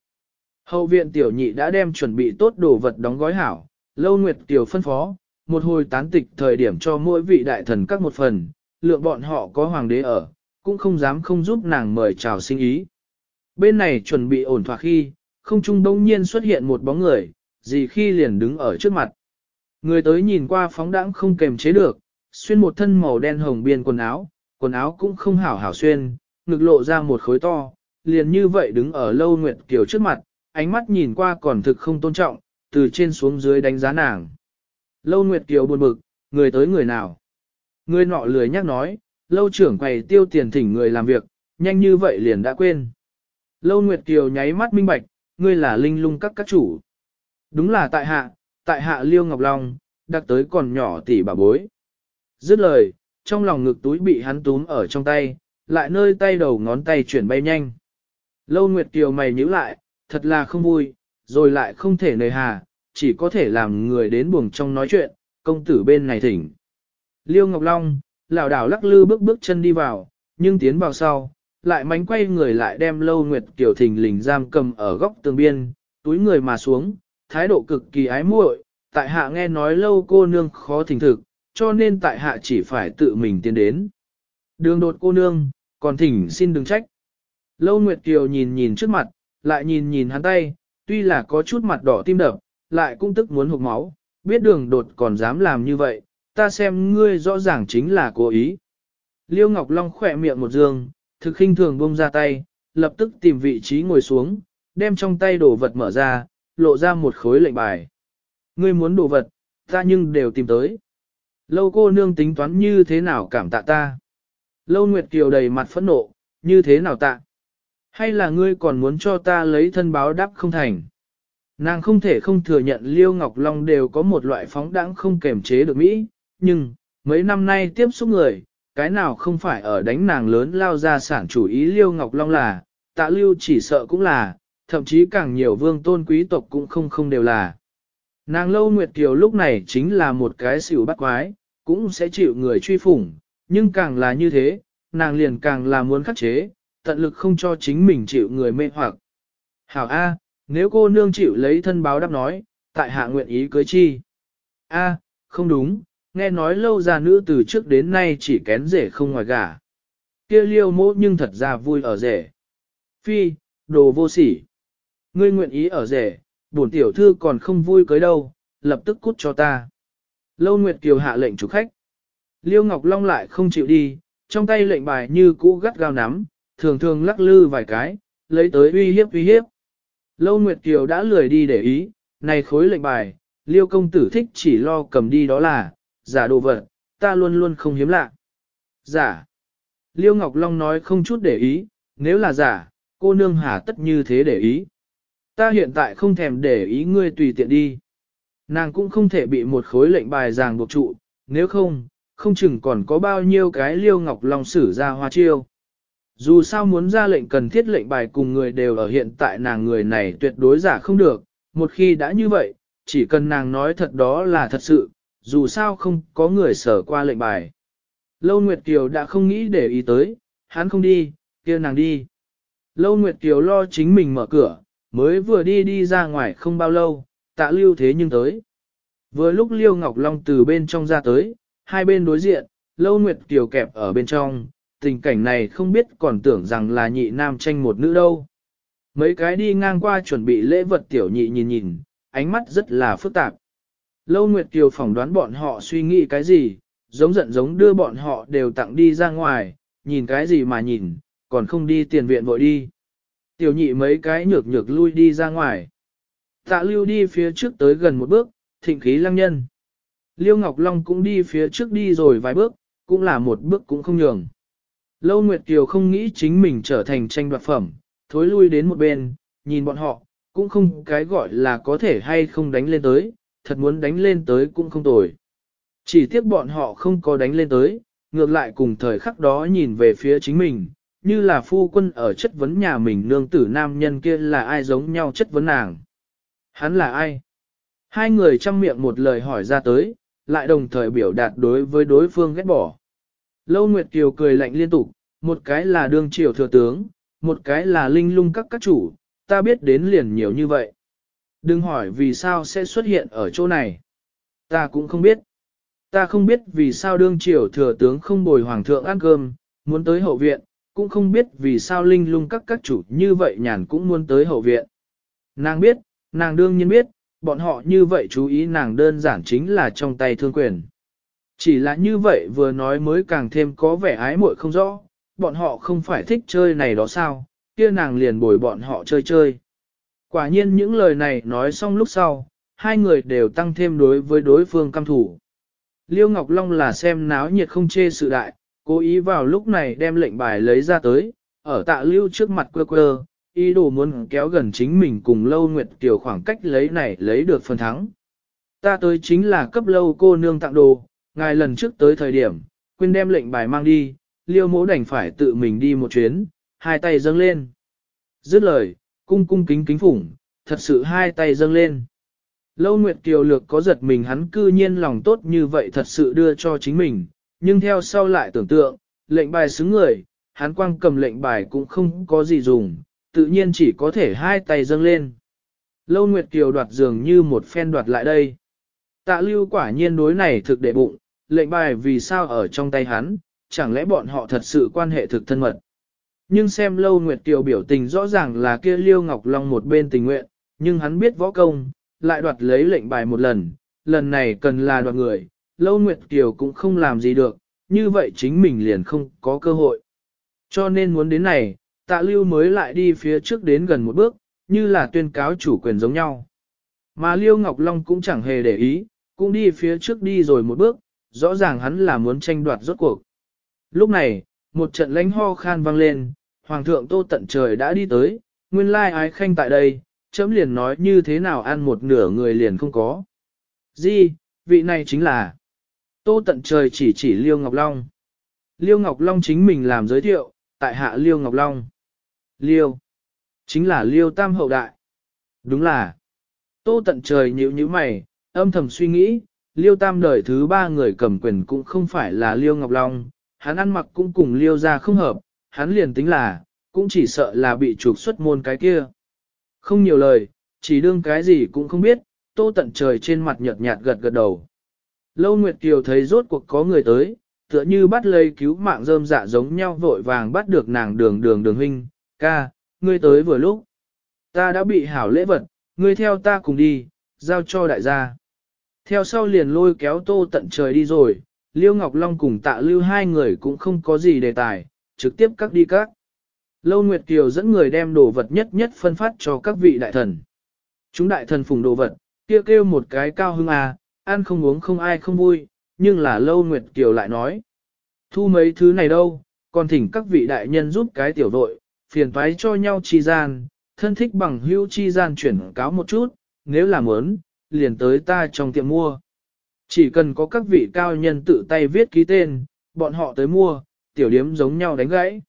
Hậu viện tiểu nhị đã đem chuẩn bị tốt đồ vật đóng gói hảo, Lâu Nguyệt tiểu phân phó, một hồi tán tịch thời điểm cho mỗi vị đại thần các một phần, lượng bọn họ có hoàng đế ở, cũng không dám không giúp nàng mời chào sinh ý. Bên này chuẩn bị ổn thỏa khi, không trung đông nhiên xuất hiện một bóng người, gì khi liền đứng ở trước mặt. Người tới nhìn qua phóng đãng không kềm chế được, xuyên một thân màu đen hồng biên quần áo, quần áo cũng không hảo hảo xuyên, ngực lộ ra một khối to, liền như vậy đứng ở lâu nguyệt kiều trước mặt, ánh mắt nhìn qua còn thực không tôn trọng, từ trên xuống dưới đánh giá nàng. Lâu nguyệt kiều buồn bực, người tới người nào? Người nọ lười nhắc nói, lâu trưởng quầy tiêu tiền thỉnh người làm việc, nhanh như vậy liền đã quên. Lâu nguyệt kiều nháy mắt minh bạch, ngươi là linh lung các các chủ. Đúng là tại hạ, tại hạ liêu ngọc long, đặc tới còn nhỏ tỷ bà bối. Dứt lời, trong lòng ngực túi bị hắn túm ở trong tay, lại nơi tay đầu ngón tay chuyển bay nhanh. Lâu Nguyệt Kiều mày nhíu lại, thật là không vui, rồi lại không thể nề hà, chỉ có thể làm người đến buồng trong nói chuyện, công tử bên này thỉnh. Liêu Ngọc Long, lảo đảo lắc lư bước bước chân đi vào, nhưng tiến vào sau, lại mánh quay người lại đem Lâu Nguyệt Kiều thình lình giam cầm ở góc tường biên, túi người mà xuống, thái độ cực kỳ ái muội, tại hạ nghe nói lâu cô nương khó thỉnh thực, cho nên tại hạ chỉ phải tự mình tiến đến. Đường đột cô nương, còn thỉnh xin đừng trách. Lâu Nguyệt Kiều nhìn nhìn trước mặt, lại nhìn nhìn hắn tay, tuy là có chút mặt đỏ tim đập, lại cũng tức muốn hụt máu, biết đường đột còn dám làm như vậy, ta xem ngươi rõ ràng chính là cố ý. Liêu Ngọc Long khỏe miệng một dương, thực khinh thường buông ra tay, lập tức tìm vị trí ngồi xuống, đem trong tay đồ vật mở ra, lộ ra một khối lệnh bài. Ngươi muốn đồ vật, ta nhưng đều tìm tới. Lâu cô nương tính toán như thế nào cảm tạ ta. Lâu Nguyệt Kiều đầy mặt phẫn nộ, như thế nào tạ. Hay là ngươi còn muốn cho ta lấy thân báo đáp không thành. Nàng không thể không thừa nhận Liêu Ngọc Long đều có một loại phóng đãng không kềm chế được Mỹ, nhưng, mấy năm nay tiếp xúc người, cái nào không phải ở đánh nàng lớn lao ra sản chủ ý Liêu Ngọc Long là, tạ Lưu chỉ sợ cũng là, thậm chí càng nhiều vương tôn quý tộc cũng không không đều là. Nàng Lâu Nguyệt Kiều lúc này chính là một cái xỉu bắt quái, cũng sẽ chịu người truy phủng, nhưng càng là như thế, nàng liền càng là muốn khắc chế, tận lực không cho chính mình chịu người mê hoặc. Hảo A, nếu cô nương chịu lấy thân báo đáp nói, tại hạ nguyện ý cưới chi. A, không đúng, nghe nói lâu ra nữ từ trước đến nay chỉ kén rể không ngoài gả. Kia liêu mỗ nhưng thật ra vui ở rể. Phi, đồ vô sỉ. Ngươi nguyện ý ở rể, bổn tiểu thư còn không vui cưới đâu, lập tức cút cho ta. Lâu Nguyệt Kiều hạ lệnh chủ khách. Liêu Ngọc Long lại không chịu đi, trong tay lệnh bài như cũ gắt gao nắm, thường thường lắc lư vài cái, lấy tới uy hiếp uy hiếp. Lâu Nguyệt Kiều đã lười đi để ý, này khối lệnh bài, Liêu công tử thích chỉ lo cầm đi đó là, giả đồ vật, ta luôn luôn không hiếm lạ. Giả. Liêu Ngọc Long nói không chút để ý, nếu là giả, cô nương hà tất như thế để ý. Ta hiện tại không thèm để ý ngươi tùy tiện đi. Nàng cũng không thể bị một khối lệnh bài ràng buộc trụ, nếu không, không chừng còn có bao nhiêu cái liêu ngọc long xử ra hoa chiêu. Dù sao muốn ra lệnh cần thiết lệnh bài cùng người đều ở hiện tại nàng người này tuyệt đối giả không được, một khi đã như vậy, chỉ cần nàng nói thật đó là thật sự, dù sao không có người sở qua lệnh bài. Lâu Nguyệt Kiều đã không nghĩ để ý tới, hắn không đi, kia nàng đi. Lâu Nguyệt Kiều lo chính mình mở cửa, mới vừa đi đi ra ngoài không bao lâu, tạ lưu thế nhưng tới. Vừa lúc Liêu Ngọc Long từ bên trong ra tới, hai bên đối diện, Lâu Nguyệt Kiều kẹp ở bên trong, tình cảnh này không biết còn tưởng rằng là nhị nam tranh một nữ đâu. Mấy cái đi ngang qua chuẩn bị lễ vật tiểu nhị nhìn nhìn, ánh mắt rất là phức tạp. Lâu Nguyệt Kiều phỏng đoán bọn họ suy nghĩ cái gì, giống giận giống đưa bọn họ đều tặng đi ra ngoài, nhìn cái gì mà nhìn, còn không đi tiền viện vội đi. Tiểu nhị mấy cái nhược nhược lui đi ra ngoài. Tạ lưu đi phía trước tới gần một bước, thịnh khí lăng nhân. Liêu Ngọc Long cũng đi phía trước đi rồi vài bước, cũng là một bước cũng không nhường. Lâu Nguyệt Kiều không nghĩ chính mình trở thành tranh đoạt phẩm, thối lui đến một bên, nhìn bọn họ, cũng không cái gọi là có thể hay không đánh lên tới, thật muốn đánh lên tới cũng không tồi. Chỉ tiếc bọn họ không có đánh lên tới, ngược lại cùng thời khắc đó nhìn về phía chính mình, như là phu quân ở chất vấn nhà mình nương tử nam nhân kia là ai giống nhau chất vấn nàng. Hắn là ai? Hai người chăm miệng một lời hỏi ra tới, lại đồng thời biểu đạt đối với đối phương ghét bỏ. Lâu Nguyệt Kiều cười lạnh liên tục, một cái là đương triều thừa tướng, một cái là linh lung các các chủ, ta biết đến liền nhiều như vậy. Đừng hỏi vì sao sẽ xuất hiện ở chỗ này. Ta cũng không biết. Ta không biết vì sao đương triều thừa tướng không bồi hoàng thượng ăn cơm, muốn tới hậu viện, cũng không biết vì sao linh lung các các chủ như vậy nhàn cũng muốn tới hậu viện. Nàng biết, nàng đương nhiên biết, bọn họ như vậy chú ý nàng đơn giản chính là trong tay thương quyền. Chỉ là như vậy vừa nói mới càng thêm có vẻ ái muội không rõ, bọn họ không phải thích chơi này đó sao, kia nàng liền bồi bọn họ chơi chơi. Quả nhiên những lời này nói xong lúc sau, hai người đều tăng thêm đối với đối phương căm thủ. Liêu Ngọc Long là xem náo nhiệt không chê sự đại, cố ý vào lúc này đem lệnh bài lấy ra tới, ở tạ lưu trước mặt quơ quơ, ý đồ muốn kéo gần chính mình cùng lâu nguyệt tiểu khoảng cách lấy này lấy được phần thắng. Ta tới chính là cấp lâu cô nương tặng đồ, ngài lần trước tới thời điểm, quên đem lệnh bài mang đi, liêu mỗ đành phải tự mình đi một chuyến, hai tay dâng lên. Dứt lời, cung cung kính kính phủng, thật sự hai tay dâng lên. Lâu Nguyệt Kiều Lược có giật mình hắn cư nhiên lòng tốt như vậy thật sự đưa cho chính mình, nhưng theo sau lại tưởng tượng, lệnh bài xứng người, hắn quang cầm lệnh bài cũng không có gì dùng, tự nhiên chỉ có thể hai tay dâng lên. Lâu Nguyệt Kiều đoạt dường như một phen đoạt lại đây. Tạ lưu quả nhiên đối này thực đệ bụng, lệnh bài vì sao ở trong tay hắn, chẳng lẽ bọn họ thật sự quan hệ thực thân mật. Nhưng xem Lâu Nguyệt Kiều biểu tình rõ ràng là kia Liêu Ngọc Long một bên tình nguyện, nhưng hắn biết võ công, lại đoạt lấy lệnh bài một lần, lần này cần là đoạt người, Lâu Nguyệt Kiều cũng không làm gì được, như vậy chính mình liền không có cơ hội. Cho nên muốn đến này, tạ lưu mới lại đi phía trước đến gần một bước, như là tuyên cáo chủ quyền giống nhau. Mà Liêu Ngọc Long cũng chẳng hề để ý, cũng đi phía trước đi rồi một bước, rõ ràng hắn là muốn tranh đoạt rốt cuộc. Lúc này, một trận lánh ho khan vang lên, Hoàng thượng tô tận trời đã đi tới, nguyên lai ái khanh tại đây, chấm liền nói như thế nào ăn một nửa người liền không có. Di, vị này chính là Tô tận trời chỉ chỉ Liêu Ngọc Long. Liêu Ngọc Long chính mình làm giới thiệu, tại hạ Liêu Ngọc Long. Liêu, chính là Liêu Tam Hậu Đại. Đúng là, Tô tận trời nhíu nhíu mày, âm thầm suy nghĩ, Liêu Tam đời thứ ba người cầm quyền cũng không phải là Liêu Ngọc Long, hắn ăn mặc cũng cùng Liêu ra không hợp, hắn liền tính là, cũng chỉ sợ là bị trục xuất môn cái kia. Không nhiều lời, chỉ đương cái gì cũng không biết, Tô tận trời trên mặt nhợt nhạt gật gật đầu. Lâu Nguyệt Kiều thấy rốt cuộc có người tới, tựa như bắt lấy cứu mạng rơm dạ giống nhau vội vàng bắt được nàng đường đường đường huynh, ca, ngươi tới vừa lúc. Ta đã bị hảo lễ vật, ngươi theo ta cùng đi, giao cho đại gia. Theo sau liền lôi kéo tô tận trời đi rồi, Liêu Ngọc Long cùng tạ lưu hai người cũng không có gì đề tài, trực tiếp cắt đi các. Lâu Nguyệt Kiều dẫn người đem đồ vật nhất nhất phân phát cho các vị đại thần. Chúng đại thần phùng đồ vật, kia kêu, kêu một cái cao hưng à, ăn không uống không ai không vui, nhưng là Lâu Nguyệt Kiều lại nói. Thu mấy thứ này đâu, còn thỉnh các vị đại nhân giúp cái tiểu đội, phiền toái cho nhau chi gian, thân thích bằng hữu chi gian chuyển cáo một chút, nếu là muốn, liền tới ta trong tiệm mua. Chỉ cần có các vị cao nhân tự tay viết ký tên, bọn họ tới mua, tiểu điếm giống nhau đánh gãy.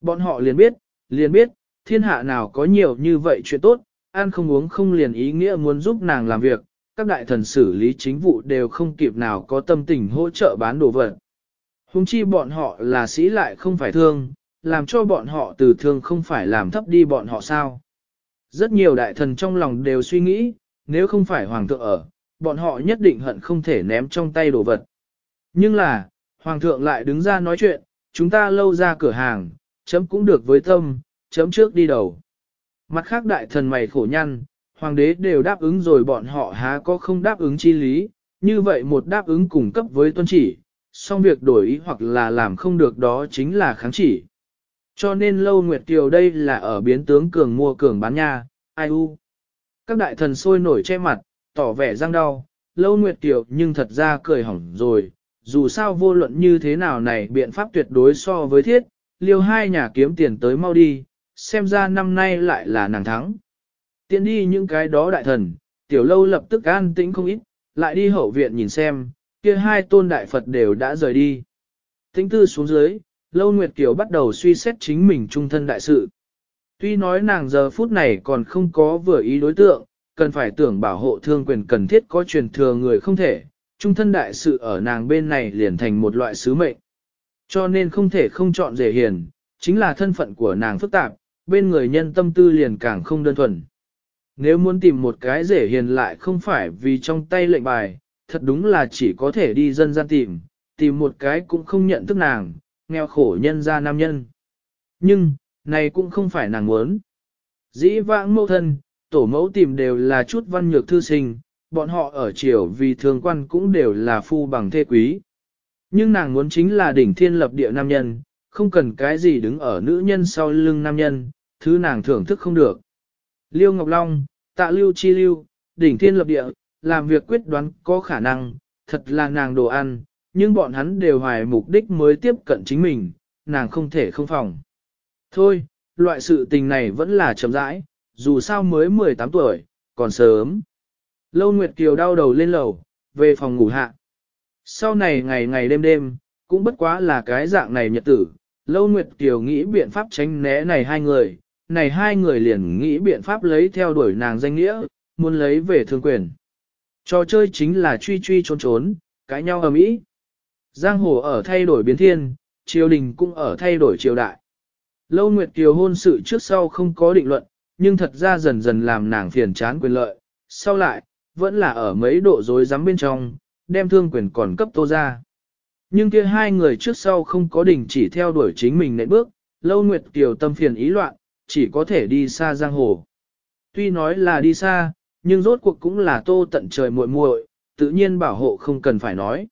Bọn họ liền biết, liền biết, thiên hạ nào có nhiều như vậy chuyện tốt, ăn không uống không liền ý nghĩa muốn giúp nàng làm việc, các đại thần xử lý chính vụ đều không kịp nào có tâm tình hỗ trợ bán đồ vật. Hùng chi bọn họ là sĩ lại không phải thương, làm cho bọn họ từ thương không phải làm thấp đi bọn họ sao. Rất nhiều đại thần trong lòng đều suy nghĩ, nếu không phải hoàng thượng ở, bọn họ nhất định hận không thể ném trong tay đồ vật. Nhưng là, hoàng thượng lại đứng ra nói chuyện, chúng ta lâu ra cửa hàng, chấm cũng được với tâm, chấm trước đi đầu. Mặt khác đại thần mày khổ nhăn, hoàng đế đều đáp ứng rồi bọn họ há có không đáp ứng chi lý, như vậy một đáp ứng cùng cấp với tuân chỉ, xong việc đổi ý hoặc là làm không được đó chính là kháng chỉ. Cho nên lâu nguyệt tiều đây là ở biến tướng cường mua cường bán nha, ai u. Các đại thần sôi nổi che mặt, tỏ vẻ răng đau, lâu nguyệt tiểu nhưng thật ra cười hỏng rồi, dù sao vô luận như thế nào này biện pháp tuyệt đối so với thiết, liêu hai nhà kiếm tiền tới mau đi, xem ra năm nay lại là nàng thắng. Tiến đi những cái đó đại thần, tiểu lâu lập tức an tĩnh không ít, lại đi hậu viện nhìn xem, kia hai tôn đại Phật đều đã rời đi. Tĩnh tư xuống dưới, lâu Nguyệt tiểu bắt đầu suy xét chính mình trung thân đại sự. Tuy nói nàng giờ phút này còn không có vừa ý đối tượng, cần phải tưởng bảo hộ thương quyền cần thiết có truyền thừa người không thể, trung thân đại sự ở nàng bên này liền thành một loại sứ mệnh. Cho nên không thể không chọn rể hiền, chính là thân phận của nàng phức tạp, bên người nhân tâm tư liền càng không đơn thuần. Nếu muốn tìm một cái rể hiền lại không phải vì trong tay lệnh bài, thật đúng là chỉ có thể đi dân gian tìm, tìm một cái cũng không nhận thức nàng, nghèo khổ nhân ra nam nhân. Nhưng, này cũng không phải nàng muốn. Dĩ vãng mẫu thân, tổ mẫu tìm đều là chút văn nhược thư sinh, bọn họ ở triều vì thường quan cũng đều là phu bằng thê quý. Nhưng nàng muốn chính là đỉnh thiên lập địa nam nhân, không cần cái gì đứng ở nữ nhân sau lưng nam nhân, thứ nàng thưởng thức không được. Liêu Ngọc Long, tạ lưu chi lưu, đỉnh thiên lập địa, làm việc quyết đoán có khả năng, thật là nàng đồ ăn, nhưng bọn hắn đều hoài mục đích mới tiếp cận chính mình, nàng không thể không phòng. Thôi, loại sự tình này vẫn là chậm rãi, dù sao mới 18 tuổi, còn sớm. Lâu Nguyệt Kiều đau đầu lên lầu, về phòng ngủ hạ. Sau này ngày ngày đêm đêm, cũng bất quá là cái dạng này nhật tử. Lâu Nguyệt Kiều nghĩ biện pháp tránh né này hai người, này hai người liền nghĩ biện pháp lấy theo đuổi nàng danh nghĩa, muốn lấy về thương quyền. Trò chơi chính là truy truy trốn trốn, cãi nhau ở mỹ. Giang hồ ở thay đổi biến thiên, triều đình cũng ở thay đổi triều đại. Lâu Nguyệt Kiều hôn sự trước sau không có định luận, nhưng thật ra dần dần làm nàng phiền chán quyền lợi, sau lại, vẫn là ở mấy độ dối rắm bên trong, đem thương quyền còn cấp tô ra. Nhưng kia hai người trước sau không có đình chỉ theo đuổi chính mình nệm bước, Lâu Nguyệt Kiều tâm phiền ý loạn, chỉ có thể đi xa giang hồ. Tuy nói là đi xa, nhưng rốt cuộc cũng là tô tận trời muội muội, tự nhiên bảo hộ không cần phải nói.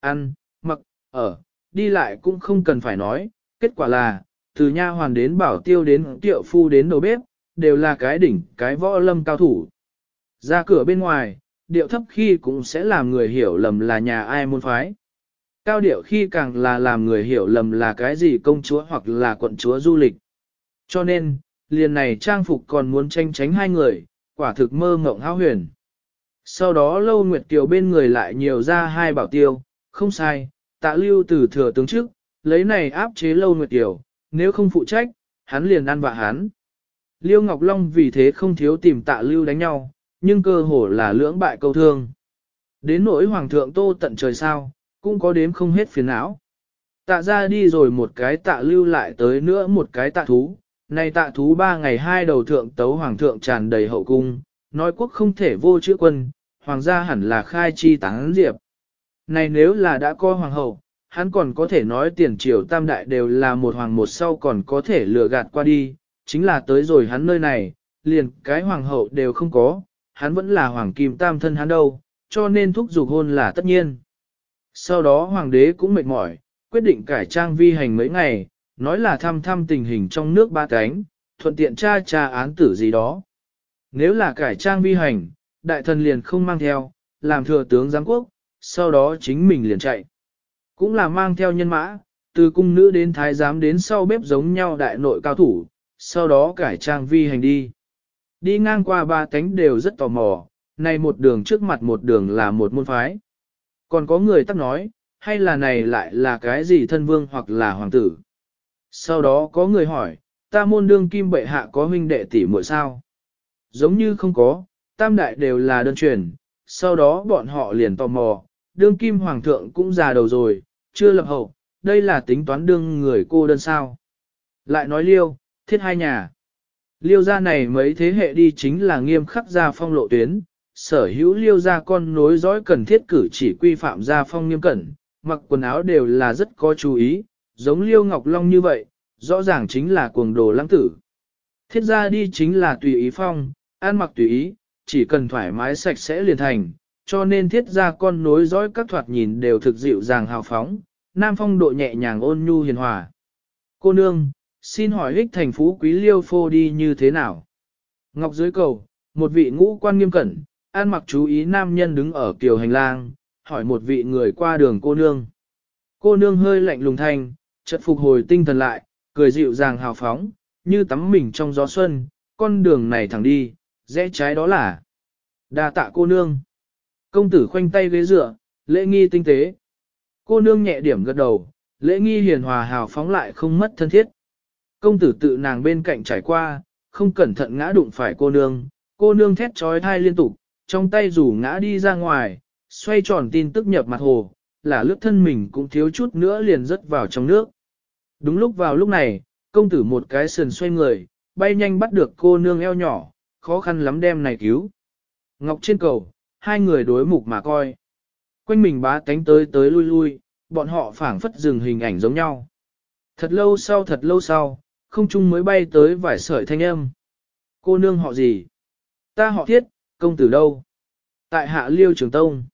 Ăn, mặc, ở, đi lại cũng không cần phải nói, kết quả là, từ nha hoàn đến bảo tiêu đến tiệu phu đến đầu bếp, đều là cái đỉnh, cái võ lâm cao thủ. Ra cửa bên ngoài, điệu thấp khi cũng sẽ làm người hiểu lầm là nhà ai môn phái. Cao điệu khi càng là làm người hiểu lầm là cái gì công chúa hoặc là quận chúa du lịch. Cho nên, liền này trang phục còn muốn tranh tránh hai người, quả thực mơ ngộng hao huyền. Sau đó Lâu Nguyệt Kiều bên người lại nhiều ra hai bảo tiêu, không sai, tạ lưu từ thừa tướng trước, lấy này áp chế Lâu Nguyệt Kiều, nếu không phụ trách, hắn liền ăn vạ hắn. Liêu Ngọc Long vì thế không thiếu tìm tạ lưu đánh nhau, nhưng cơ hồ là lưỡng bại câu thương. Đến nỗi Hoàng thượng tô tận trời sao, cũng có đếm không hết phiền não. Tạ ra đi rồi một cái tạ lưu lại tới nữa một cái tạ thú, nay tạ thú ba ngày hai đầu thượng tấu hoàng thượng tràn đầy hậu cung, nói quốc không thể vô chữ quân, hoàng gia hẳn là khai chi tán diệp. Này nếu là đã coi hoàng hậu, hắn còn có thể nói tiền triều tam đại đều là một hoàng một sau còn có thể lừa gạt qua đi, chính là tới rồi hắn nơi này, liền cái hoàng hậu đều không có, hắn vẫn là hoàng kim tam thân hắn đâu, cho nên thúc giục hôn là tất nhiên. Sau đó hoàng đế cũng mệt mỏi, quyết định cải trang vi hành mấy ngày, nói là thăm thăm tình hình trong nước ba cánh, thuận tiện tra tra án tử gì đó. Nếu là cải trang vi hành, đại thần liền không mang theo, làm thừa tướng giám quốc, sau đó chính mình liền chạy. Cũng là mang theo nhân mã, từ cung nữ đến thái giám đến sau bếp giống nhau đại nội cao thủ, sau đó cải trang vi hành đi. Đi ngang qua ba cánh đều rất tò mò, này một đường trước mặt một đường là một môn phái. Còn có người tắc nói, hay là này lại là cái gì thân vương hoặc là hoàng tử. Sau đó có người hỏi, ta môn đương kim bệ hạ có huynh đệ tỷ muội sao? Giống như không có, tam đại đều là đơn truyền, sau đó bọn họ liền tò mò, đương kim hoàng thượng cũng già đầu rồi, chưa lập hậu, đây là tính toán đương người cô đơn sao. Lại nói liêu, thiết hai nhà. Liêu gia này mấy thế hệ đi chính là nghiêm khắc gia phong lộ tuyến, sở hữu liêu gia con nối dõi cần thiết cử chỉ quy phạm gia phong nghiêm cẩn, mặc quần áo đều là rất có chú ý, giống liêu ngọc long như vậy, rõ ràng chính là cuồng đồ lãng tử. Thiết gia đi chính là tùy ý phong, ăn mặc tùy ý, chỉ cần thoải mái sạch sẽ liền thành, cho nên thiết gia con nối dõi các thoạt nhìn đều thực dịu dàng hào phóng, nam phong độ nhẹ nhàng ôn nhu hiền hòa. Cô nương, xin hỏi hích thành phú quý liêu phô đi như thế nào? Ngọc dưới cầu, một vị ngũ quan nghiêm cẩn, an mặc chú ý nam nhân đứng ở kiều hành lang, hỏi một vị người qua đường cô nương. Cô nương hơi lạnh lùng thanh, chợt phục hồi tinh thần lại, cười dịu dàng hào phóng, như tắm mình trong gió xuân, con đường này thẳng đi, rẽ trái đó là đa tạ cô nương. Công tử khoanh tay ghế dựa, lễ nghi tinh tế. Cô nương nhẹ điểm gật đầu, lễ nghi hiền hòa hào phóng lại không mất thân thiết. Công tử tự nàng bên cạnh trải qua, không cẩn thận ngã đụng phải cô nương, cô nương thét trói thai liên tục, trong tay rủ ngã đi ra ngoài, xoay tròn tin tức nhập mặt hồ, là lướt thân mình cũng thiếu chút nữa liền rớt vào trong nước. Đúng lúc vào lúc này, công tử một cái sườn xoay người, bay nhanh bắt được cô nương eo nhỏ, khó khăn lắm đem này cứu. Ngọc trên cầu, hai người đối mục mà coi. Quanh mình bá tánh tới tới lui lui, bọn họ phảng phất dừng hình ảnh giống nhau. Thật lâu sau thật lâu sau, không trung mới bay tới vài sợi thanh âm. Cô nương họ gì? Ta họ thiết, công tử đâu? Tại hạ liêu trường tông.